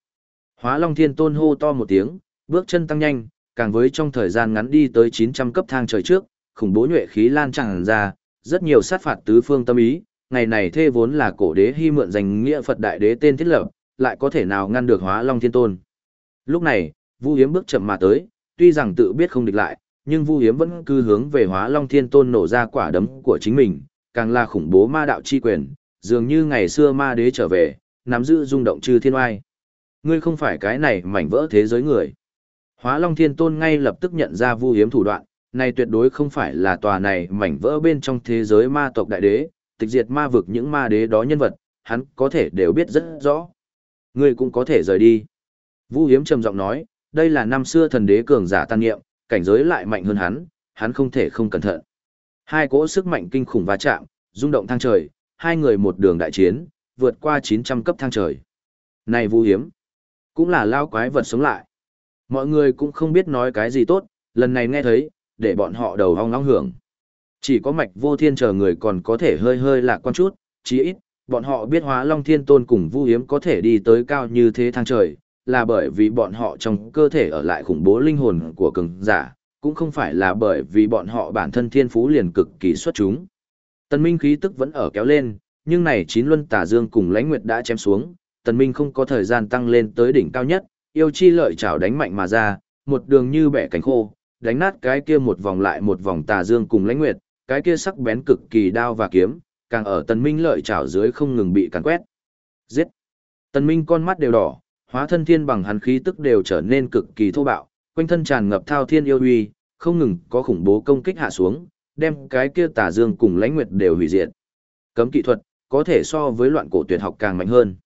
Hóa Long Thiên Tôn hô to một tiếng, bước chân tăng nhanh, càng với trong thời gian ngắn đi tới 900 cấp thang trời trước, khủng bố nhuệ khí lan tràn ra, rất nhiều sát phạt tứ phương tâm ý, ngày này thê vốn là cổ đế hy mượn danh nghĩa Phật đại đế tên thiết lập, lại có thể nào ngăn được Hóa Long Thiên Tôn. Lúc này, Vu Hiếm bước chậm mà tới, tuy rằng tự biết không địch lại, nhưng Vu Hiếm vẫn cứ hướng về Hóa Long Thiên Tôn nổ ra quả đấm của chính mình, càng là khủng bố ma đạo chi quyền, dường như ngày xưa ma đế trở về, nắm giữ rung động chư thiên oai. Ngươi không phải cái này mảnh vỡ thế giới người. Hóa Long Thiên Tôn ngay lập tức nhận ra Vu Hiếm thủ đoạn, này tuyệt đối không phải là tòa này mảnh vỡ bên trong thế giới ma tộc đại đế, tịch diệt ma vực những ma đế đó nhân vật, hắn có thể đều biết rất rõ. Ngươi cũng có thể rời đi. Vu Hiếm trầm giọng nói, đây là năm xưa thần đế cường giả tăng nghiệm, cảnh giới lại mạnh hơn hắn, hắn không thể không cẩn thận. Hai cỗ sức mạnh kinh khủng va chạm, rung động thang trời, hai người một đường đại chiến, vượt qua 900 cấp thang trời. Này Vu Hiếm, cũng là lao quái vật sống lại. Mọi người cũng không biết nói cái gì tốt, lần này nghe thấy, để bọn họ đầu hong ngóng hưởng. Chỉ có mạch vô thiên chờ người còn có thể hơi hơi lạc quan chút, chí ít, bọn họ biết hóa long thiên tôn cùng vu hiếm có thể đi tới cao như thế thang trời, là bởi vì bọn họ trong cơ thể ở lại khủng bố linh hồn của cường giả, cũng không phải là bởi vì bọn họ bản thân thiên phú liền cực kỳ xuất chúng. Tần Minh khí tức vẫn ở kéo lên, nhưng này chín luân tà dương cùng lãnh nguyệt đã chém xuống, Tần Minh không có thời gian tăng lên tới đỉnh cao nhất, yêu chi lợi chảo đánh mạnh mà ra, một đường như bẻ cánh khô, đánh nát cái kia một vòng lại một vòng tà dương cùng lãnh nguyệt, cái kia sắc bén cực kỳ đao và kiếm, càng ở tần minh lợi chảo dưới không ngừng bị càn quét. Giết! Tần minh con mắt đều đỏ, hóa thân thiên bằng hắn khí tức đều trở nên cực kỳ thô bạo, quanh thân tràn ngập thao thiên yêu uy, không ngừng có khủng bố công kích hạ xuống, đem cái kia tà dương cùng lãnh nguyệt đều hủy diệt. Cấm kỹ thuật, có thể so với loạn cổ tuyệt học càng mạnh hơn.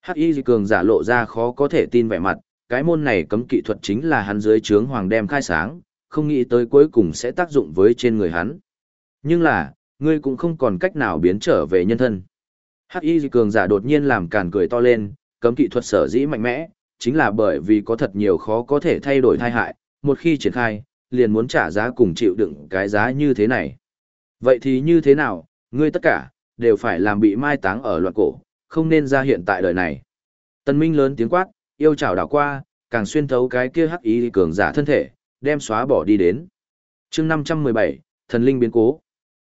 Hắc Y cường giả lộ ra khó có thể tin vẻ mặt, cái môn này cấm kỹ thuật chính là hắn dưới trướng hoàng đem khai sáng, không nghĩ tới cuối cùng sẽ tác dụng với trên người hắn. Nhưng là, ngươi cũng không còn cách nào biến trở về nhân thân. Hắc y cường giả đột nhiên làm càn cười to lên, cấm kỹ thuật sở dĩ mạnh mẽ, chính là bởi vì có thật nhiều khó có thể thay đổi thai hại, một khi triển khai, liền muốn trả giá cùng chịu đựng cái giá như thế này. Vậy thì như thế nào, ngươi tất cả, đều phải làm bị mai táng ở loạn cổ, không nên ra hiện tại đời này. Tân Minh lớn tiếng quát, yêu chảo đảo qua, càng xuyên thấu cái kia hắc ý cường giả thân thể, đem xóa bỏ đi đến. chương 517, thần linh biến cố.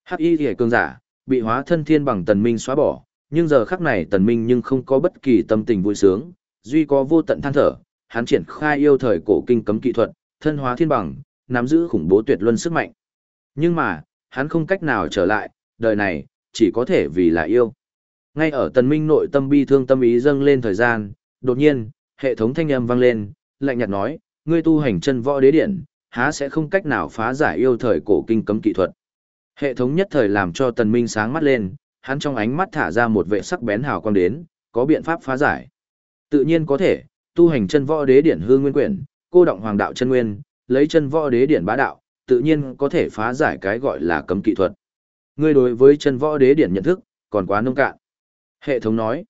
Hắc y hề cường giả, bị hóa thân thiên bằng tần minh xóa bỏ, nhưng giờ khắc này tần minh nhưng không có bất kỳ tâm tình vui sướng, duy có vô tận than thở, hắn triển khai yêu thời cổ kinh cấm kỹ thuật, thân hóa thiên bằng, nắm giữ khủng bố tuyệt luân sức mạnh. Nhưng mà, hắn không cách nào trở lại, đời này, chỉ có thể vì là yêu. Ngay ở tần minh nội tâm bi thương tâm ý dâng lên thời gian, đột nhiên, hệ thống thanh âm vang lên, lạnh nhạt nói, ngươi tu hành chân võ đế điện, há sẽ không cách nào phá giải yêu thời cổ kinh cấm kỹ thuật. Hệ thống nhất thời làm cho tần minh sáng mắt lên, hắn trong ánh mắt thả ra một vệ sắc bén hào quang đến, có biện pháp phá giải. Tự nhiên có thể, tu hành chân võ đế điển hư nguyên quyển, cô động hoàng đạo chân nguyên, lấy chân võ đế điển bá đạo, tự nhiên có thể phá giải cái gọi là cấm kỹ thuật. Ngươi đối với chân võ đế điển nhận thức, còn quá nông cạn. Hệ thống nói,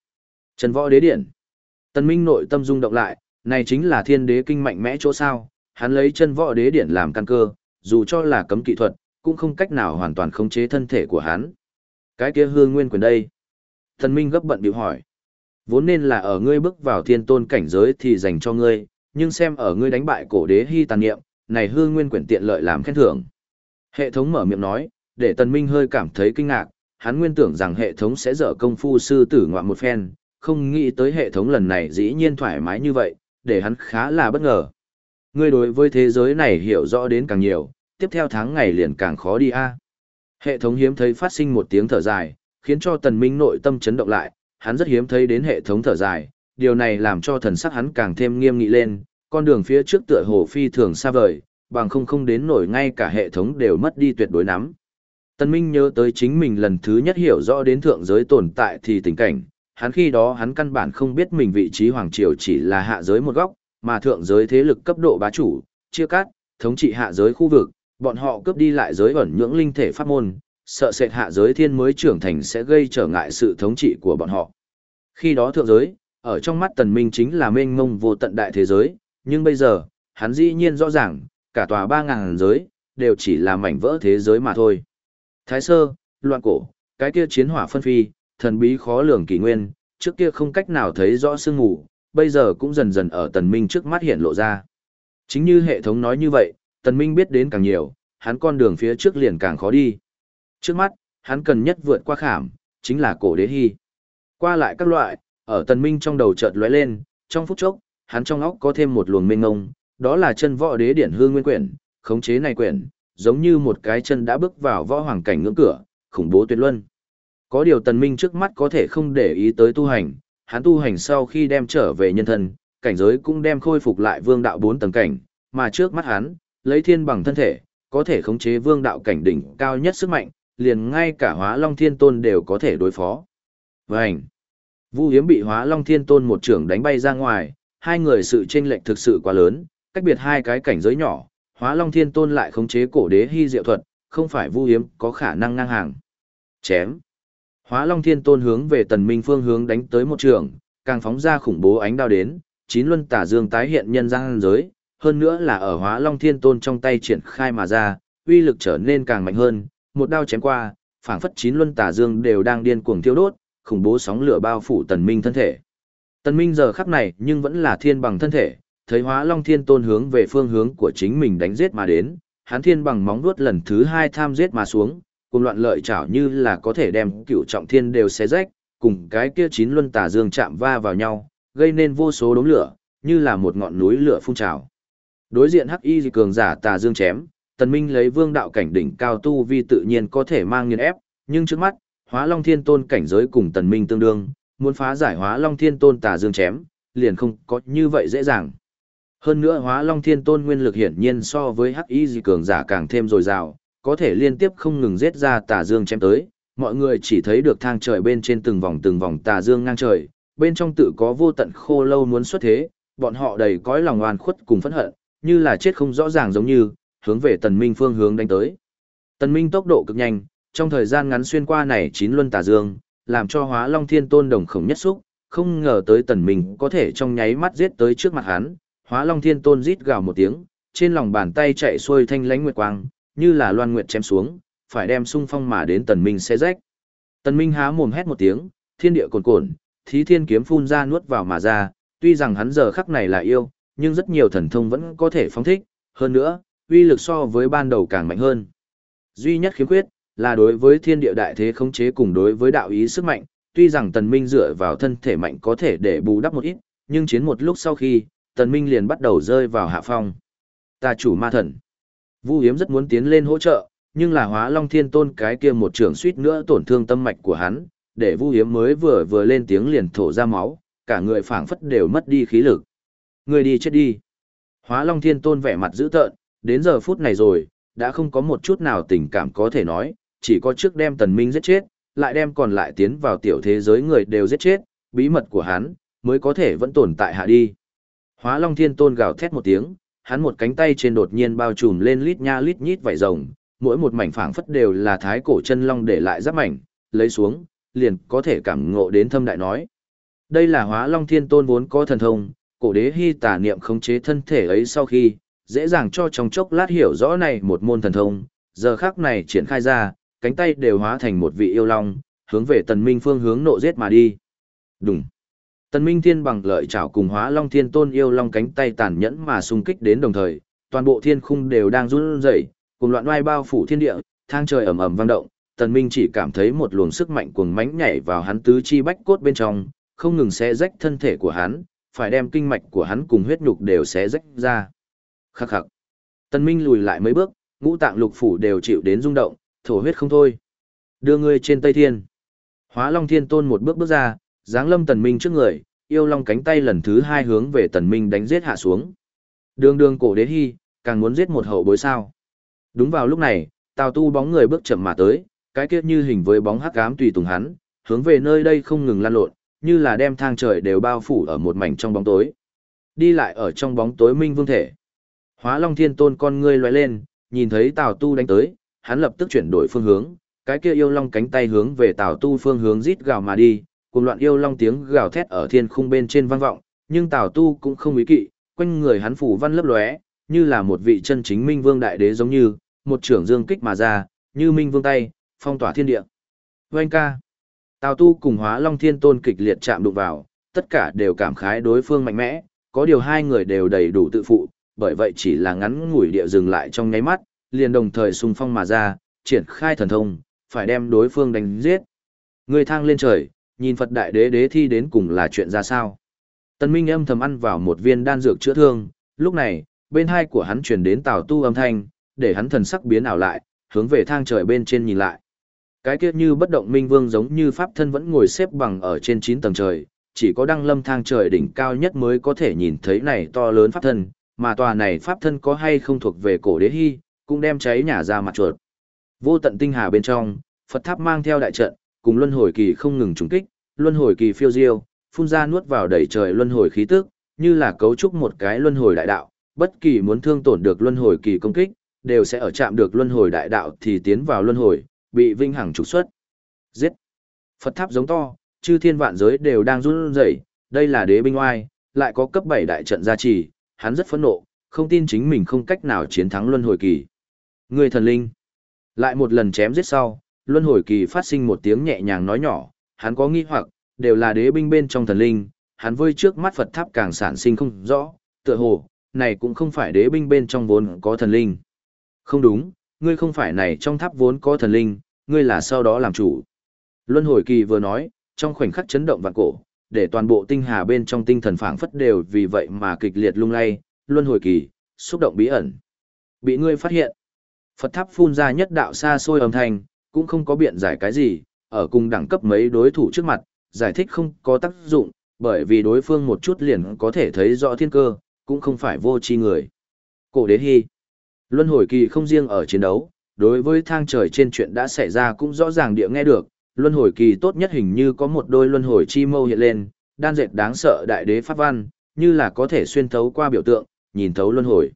chân võ đế điển. tân Minh nội tâm rung động lại, này chính là thiên đế kinh mạnh mẽ chỗ sao, hắn lấy chân võ đế điển làm căn cơ, dù cho là cấm kỹ thuật, cũng không cách nào hoàn toàn khống chế thân thể của hắn. Cái kia hương nguyên quyền đây. tân Minh gấp bận biểu hỏi. Vốn nên là ở ngươi bước vào thiên tôn cảnh giới thì dành cho ngươi, nhưng xem ở ngươi đánh bại cổ đế hy tàn niệm, này hư nguyên quyển tiện lợi làm khen thưởng. Hệ thống mở miệng nói, để tần minh hơi cảm thấy kinh ngạc, hắn nguyên tưởng rằng hệ thống sẽ dở công phu sư tử ngoạn một phen, không nghĩ tới hệ thống lần này dĩ nhiên thoải mái như vậy, để hắn khá là bất ngờ. Ngươi đối với thế giới này hiểu rõ đến càng nhiều, tiếp theo tháng ngày liền càng khó đi a. Hệ thống hiếm thấy phát sinh một tiếng thở dài, khiến cho tần minh nội tâm chấn động lại, hắn rất hiếm thấy đến hệ thống thở dài, điều này làm cho thần sắc hắn càng thêm nghiêm nghị lên, con đường phía trước tựa hồ phi thường xa vời, bằng không không đến nổi ngay cả hệ thống đều mất đi tuyệt đối nắm. Tân Minh nhớ tới chính mình lần thứ nhất hiểu rõ đến thượng giới tồn tại thì tình cảnh, hắn khi đó hắn căn bản không biết mình vị trí hoàng triều chỉ là hạ giới một góc, mà thượng giới thế lực cấp độ bá chủ, chia cắt, thống trị hạ giới khu vực, bọn họ cướp đi lại giới ẩn nhưỡng linh thể pháp môn, sợ sệt hạ giới thiên mới trưởng thành sẽ gây trở ngại sự thống trị của bọn họ. Khi đó thượng giới, ở trong mắt tần minh chính là mênh mông vô tận đại thế giới, nhưng bây giờ, hắn dĩ nhiên rõ ràng, cả tòa ba ngàn giới, đều chỉ là mảnh vỡ thế giới mà thôi. Thái sơ, loạn cổ, cái kia chiến hỏa phân phi, thần bí khó lường kỳ nguyên, trước kia không cách nào thấy rõ sương ngủ, bây giờ cũng dần dần ở tần minh trước mắt hiện lộ ra. Chính như hệ thống nói như vậy, tần minh biết đến càng nhiều, hắn con đường phía trước liền càng khó đi. Trước mắt, hắn cần nhất vượt qua khảm, chính là cổ đế hy. Qua lại các loại, ở tần minh trong đầu chợt lóe lên, trong phút chốc, hắn trong óc có thêm một luồng mênh ngông, đó là chân võ đế điển hương nguyên quyển, khống chế này quyển, giống như một cái chân đã bước vào võ hoàng cảnh ngưỡng cửa, khủng bố tuyệt luân. Có điều tần minh trước mắt có thể không để ý tới tu hành, hắn tu hành sau khi đem trở về nhân thân, cảnh giới cũng đem khôi phục lại vương đạo bốn tầng cảnh, mà trước mắt hắn, lấy thiên bằng thân thể, có thể khống chế vương đạo cảnh đỉnh cao nhất sức mạnh, liền ngay cả hóa long thiên tôn đều có thể đối phó. Vânh! Vu hiếm bị hóa long thiên tôn một trưởng đánh bay ra ngoài, hai người sự chênh lệch thực sự quá lớn, cách biệt hai cái cảnh giới nhỏ, hóa long thiên tôn lại khống chế cổ đế hy diệu thuật, không phải vu hiếm có khả năng ngang hàng. Chém! Hóa long thiên tôn hướng về tần minh phương hướng đánh tới một trường, càng phóng ra khủng bố ánh đao đến, chín luân tả dương tái hiện nhân gian giới, hơn nữa là ở hóa long thiên tôn trong tay triển khai mà ra, uy lực trở nên càng mạnh hơn, một đao chém qua, phảng phất chín luân tả dương đều đang điên cuồng thiêu đốt, khủng bố sóng lửa bao phủ tần minh thân thể. Tần minh giờ khắc này nhưng vẫn là thiên bằng thân thể, thấy hóa long thiên tôn hướng về phương hướng của chính mình đánh giết mà đến, hắn thiên bằng móng vuốt lần thứ hai tham giết mà xuống, cùng loạn lợi chảo như là có thể đem cựu trọng thiên đều xé rách, cùng cái kia chín luân tà dương chạm va vào nhau, gây nên vô số đống lửa, như là một ngọn núi lửa phun trào. Đối diện hắc y cường giả tà dương chém, tần minh lấy vương đạo cảnh đỉnh cao tu vi tự nhiên có thể mang nghiền ép, nhưng trước mắt, hóa long thiên tôn cảnh giới cùng tần minh tương đương, muốn phá giải hóa long thiên tôn tà dương chém, liền không có như vậy dễ dàng. Hơn nữa hóa long thiên tôn nguyên lực hiển nhiên so với hắc y dị cường giả càng thêm dồi dào, có thể liên tiếp không ngừng giết ra tà dương chém tới, mọi người chỉ thấy được thang trời bên trên từng vòng từng vòng tà dương ngang trời, bên trong tự có vô tận khô lâu muốn xuất thế, bọn họ đầy cõi lòng oan khuất cùng phẫn hận, như là chết không rõ ràng giống như, hướng về tần minh phương hướng đánh tới. Tần minh tốc độ cực nhanh, trong thời gian ngắn xuyên qua này chín luân tà dương, làm cho hóa long thiên tôn đồng khổng nhất xúc, không ngờ tới tần minh có thể trong nháy mắt giết tới trước mặt hắn, hóa long thiên tôn rít gào một tiếng, trên lòng bàn tay chạy xuôi thanh lãnh nguyệt quang, như là loan nguyệt chém xuống, phải đem sung phong mà đến tần minh xé rách. Tần minh há mồm hét một tiếng, thiên địa cồn cồn, thí thiên kiếm phun ra nuốt vào mà ra, tuy rằng hắn giờ khắc này là yêu, nhưng rất nhiều thần thông vẫn có thể phóng thích, hơn nữa, uy lực so với ban đầu càng mạnh hơn. Duy nhất khiếm khuyết, là đối với thiên địa đại thế khống chế cùng đối với đạo ý sức mạnh, tuy rằng tần minh dựa vào thân thể mạnh có thể để bù đắp một ít, nhưng chiến một lúc sau khi, tần minh liền bắt đầu rơi vào hạ phong. Ta chủ ma thần. Vu Hiếm rất muốn tiến lên hỗ trợ, nhưng là hóa long thiên tôn cái kia một trường suýt nữa tổn thương tâm mạch của hắn, để Vu Hiếm mới vừa vừa lên tiếng liền thổ ra máu, cả người phảng phất đều mất đi khí lực. Người đi chết đi. Hóa long thiên tôn vẻ mặt dữ tợn, đến giờ phút này rồi, đã không có một chút nào tình cảm có thể nói, chỉ có trước đem tần minh giết chết, lại đem còn lại tiến vào tiểu thế giới người đều giết chết, bí mật của hắn, mới có thể vẫn tồn tại hạ đi. Hóa Long Thiên Tôn gào thét một tiếng, hắn một cánh tay trên đột nhiên bao trùm lên lít nha lít nhít vảy rồng, mỗi một mảnh phảng phất đều là thái cổ chân long để lại giáp mảnh, lấy xuống, liền có thể cảm ngộ đến thâm đại nói. Đây là Hóa Long Thiên Tôn vốn có thần thông, cổ đế hy tà niệm khống chế thân thể ấy sau khi, dễ dàng cho trong chốc lát hiểu rõ này một môn thần thông, giờ khắc này triển khai ra, cánh tay đều hóa thành một vị yêu long, hướng về tần minh phương hướng nộ giết mà đi. Đúng. Tần minh thiên bằng lợi chảo cùng hóa long thiên tôn yêu long cánh tay tàn nhẫn mà xung kích đến đồng thời, toàn bộ thiên khung đều đang run rẩy, cùng loạn oai bao phủ thiên địa, thang trời ầm ầm vang động, tần minh chỉ cảm thấy một luồng sức mạnh cuồng mãnh nhảy vào hắn tứ chi bách cốt bên trong, không ngừng xé rách thân thể của hắn, phải đem kinh mạch của hắn cùng huyết nhục đều xé rách ra. Khắc khắc. Tần minh lùi lại mấy bước, ngũ tạng lục phủ đều chịu đến rung động, thổ huyết không thôi. Đưa ngươi trên Tây Thiên. Hóa Long Thiên Tôn một bước bước ra, giáng lâm Tần Minh trước người, yêu long cánh tay lần thứ hai hướng về Tần Minh đánh giết hạ xuống. Đường đường cổ đế hy, càng muốn giết một hậu bối sao. Đúng vào lúc này, Tào Tu bóng người bước chậm mà tới, cái kiếp như hình với bóng hắc ám tùy tùng hắn, hướng về nơi đây không ngừng lan lộn, như là đem thang trời đều bao phủ ở một mảnh trong bóng tối. Đi lại ở trong bóng tối minh vương thể. Hóa Long Thiên Tôn con ngươi lóe lên, nhìn thấy Tào Tu đánh tới, hắn lập tức chuyển đổi phương hướng, cái kia yêu long cánh tay hướng về Tào Tu phương hướng rít gào mà đi, cùng loạn yêu long tiếng gào thét ở thiên khung bên trên vang vọng, nhưng Tào Tu cũng không ý kỵ, quanh người hắn phủ văn lấp lóe, như là một vị chân chính minh vương đại đế giống như, một trưởng dương kích mà ra, như minh vương tay, phong tỏa thiên địa. Vâng ca. Tào Tu cùng Hóa Long Thiên Tôn kịch liệt chạm đụng vào, tất cả đều cảm khái đối phương mạnh mẽ, có điều hai người đều đầy đủ tự phụ, bởi vậy chỉ là ngắn ngủi địa dừng lại trong nháy mắt, liền đồng thời xung phong mà ra, triển khai thần thông, phải đem đối phương đánh giết. Người thang lên trời, nhìn Phật Đại Đế đế thi đến cùng là chuyện ra sao. Tần Minh âm thầm ăn vào một viên đan dược chữa thương, lúc này, bên hai của hắn truyền đến tào tu âm thanh, để hắn thần sắc biến ảo lại, hướng về thang trời bên trên nhìn lại. Cái kia như bất động minh vương giống như pháp thân vẫn ngồi xếp bằng ở trên 9 tầng trời, chỉ có đăng lâm thang trời đỉnh cao nhất mới có thể nhìn thấy này to lớn pháp thân, mà tòa này pháp thân có hay không thuộc về cổ đế hy, cũng đem cháy nhà ra mặt chuột. Vô tận tinh hà bên trong, Phật tháp mang theo đại trận, cùng luân hồi kỳ không ngừng trùng kích, luân hồi kỳ phiêu diêu, phun ra nuốt vào đầy trời luân hồi khí tức, như là cấu trúc một cái luân hồi đại đạo, bất kỳ muốn thương tổn được luân hồi kỳ công kích, đều sẽ ở chạm được luân hồi đại đạo thì tiến vào luân hồi, bị vinh hằng trục xuất. Giết. Phật tháp giống to, chư thiên vạn giới đều đang run rẩy, đây là đế binh oai, lại có cấp 7 đại trận gia trì, hắn rất phẫn nộ, không tin chính mình không cách nào chiến thắng luân hồi kỳ. Người thần linh. Lại một lần chém giết sau, luân hồi kỳ phát sinh một tiếng nhẹ nhàng nói nhỏ, hắn có nghi hoặc, đều là đế binh bên trong thần linh, hắn vơi trước mắt Phật tháp càng sản sinh không rõ, tựa hồ, này cũng không phải đế binh bên trong vốn có thần linh. Không đúng, ngươi không phải này trong tháp vốn có thần linh, ngươi là sau đó làm chủ. Luân hồi kỳ vừa nói, trong khoảnh khắc chấn động vạn cổ, để toàn bộ tinh hà bên trong tinh thần phảng phất đều vì vậy mà kịch liệt lung lay, luân hồi kỳ, xúc động bí ẩn. Bị ngươi phát hiện. Phật tháp phun ra nhất đạo xa xôi âm thanh, cũng không có biện giải cái gì, ở cùng đẳng cấp mấy đối thủ trước mặt, giải thích không có tác dụng, bởi vì đối phương một chút liền có thể thấy rõ thiên cơ, cũng không phải vô tri người. Cổ đế hy. Luân hồi kỳ không riêng ở chiến đấu, đối với thang trời trên chuyện đã xảy ra cũng rõ ràng địa nghe được, luân hồi kỳ tốt nhất hình như có một đôi luân hồi chi mâu hiện lên, đan dệt đáng sợ đại đế pháp văn, như là có thể xuyên thấu qua biểu tượng, nhìn thấu luân hồi.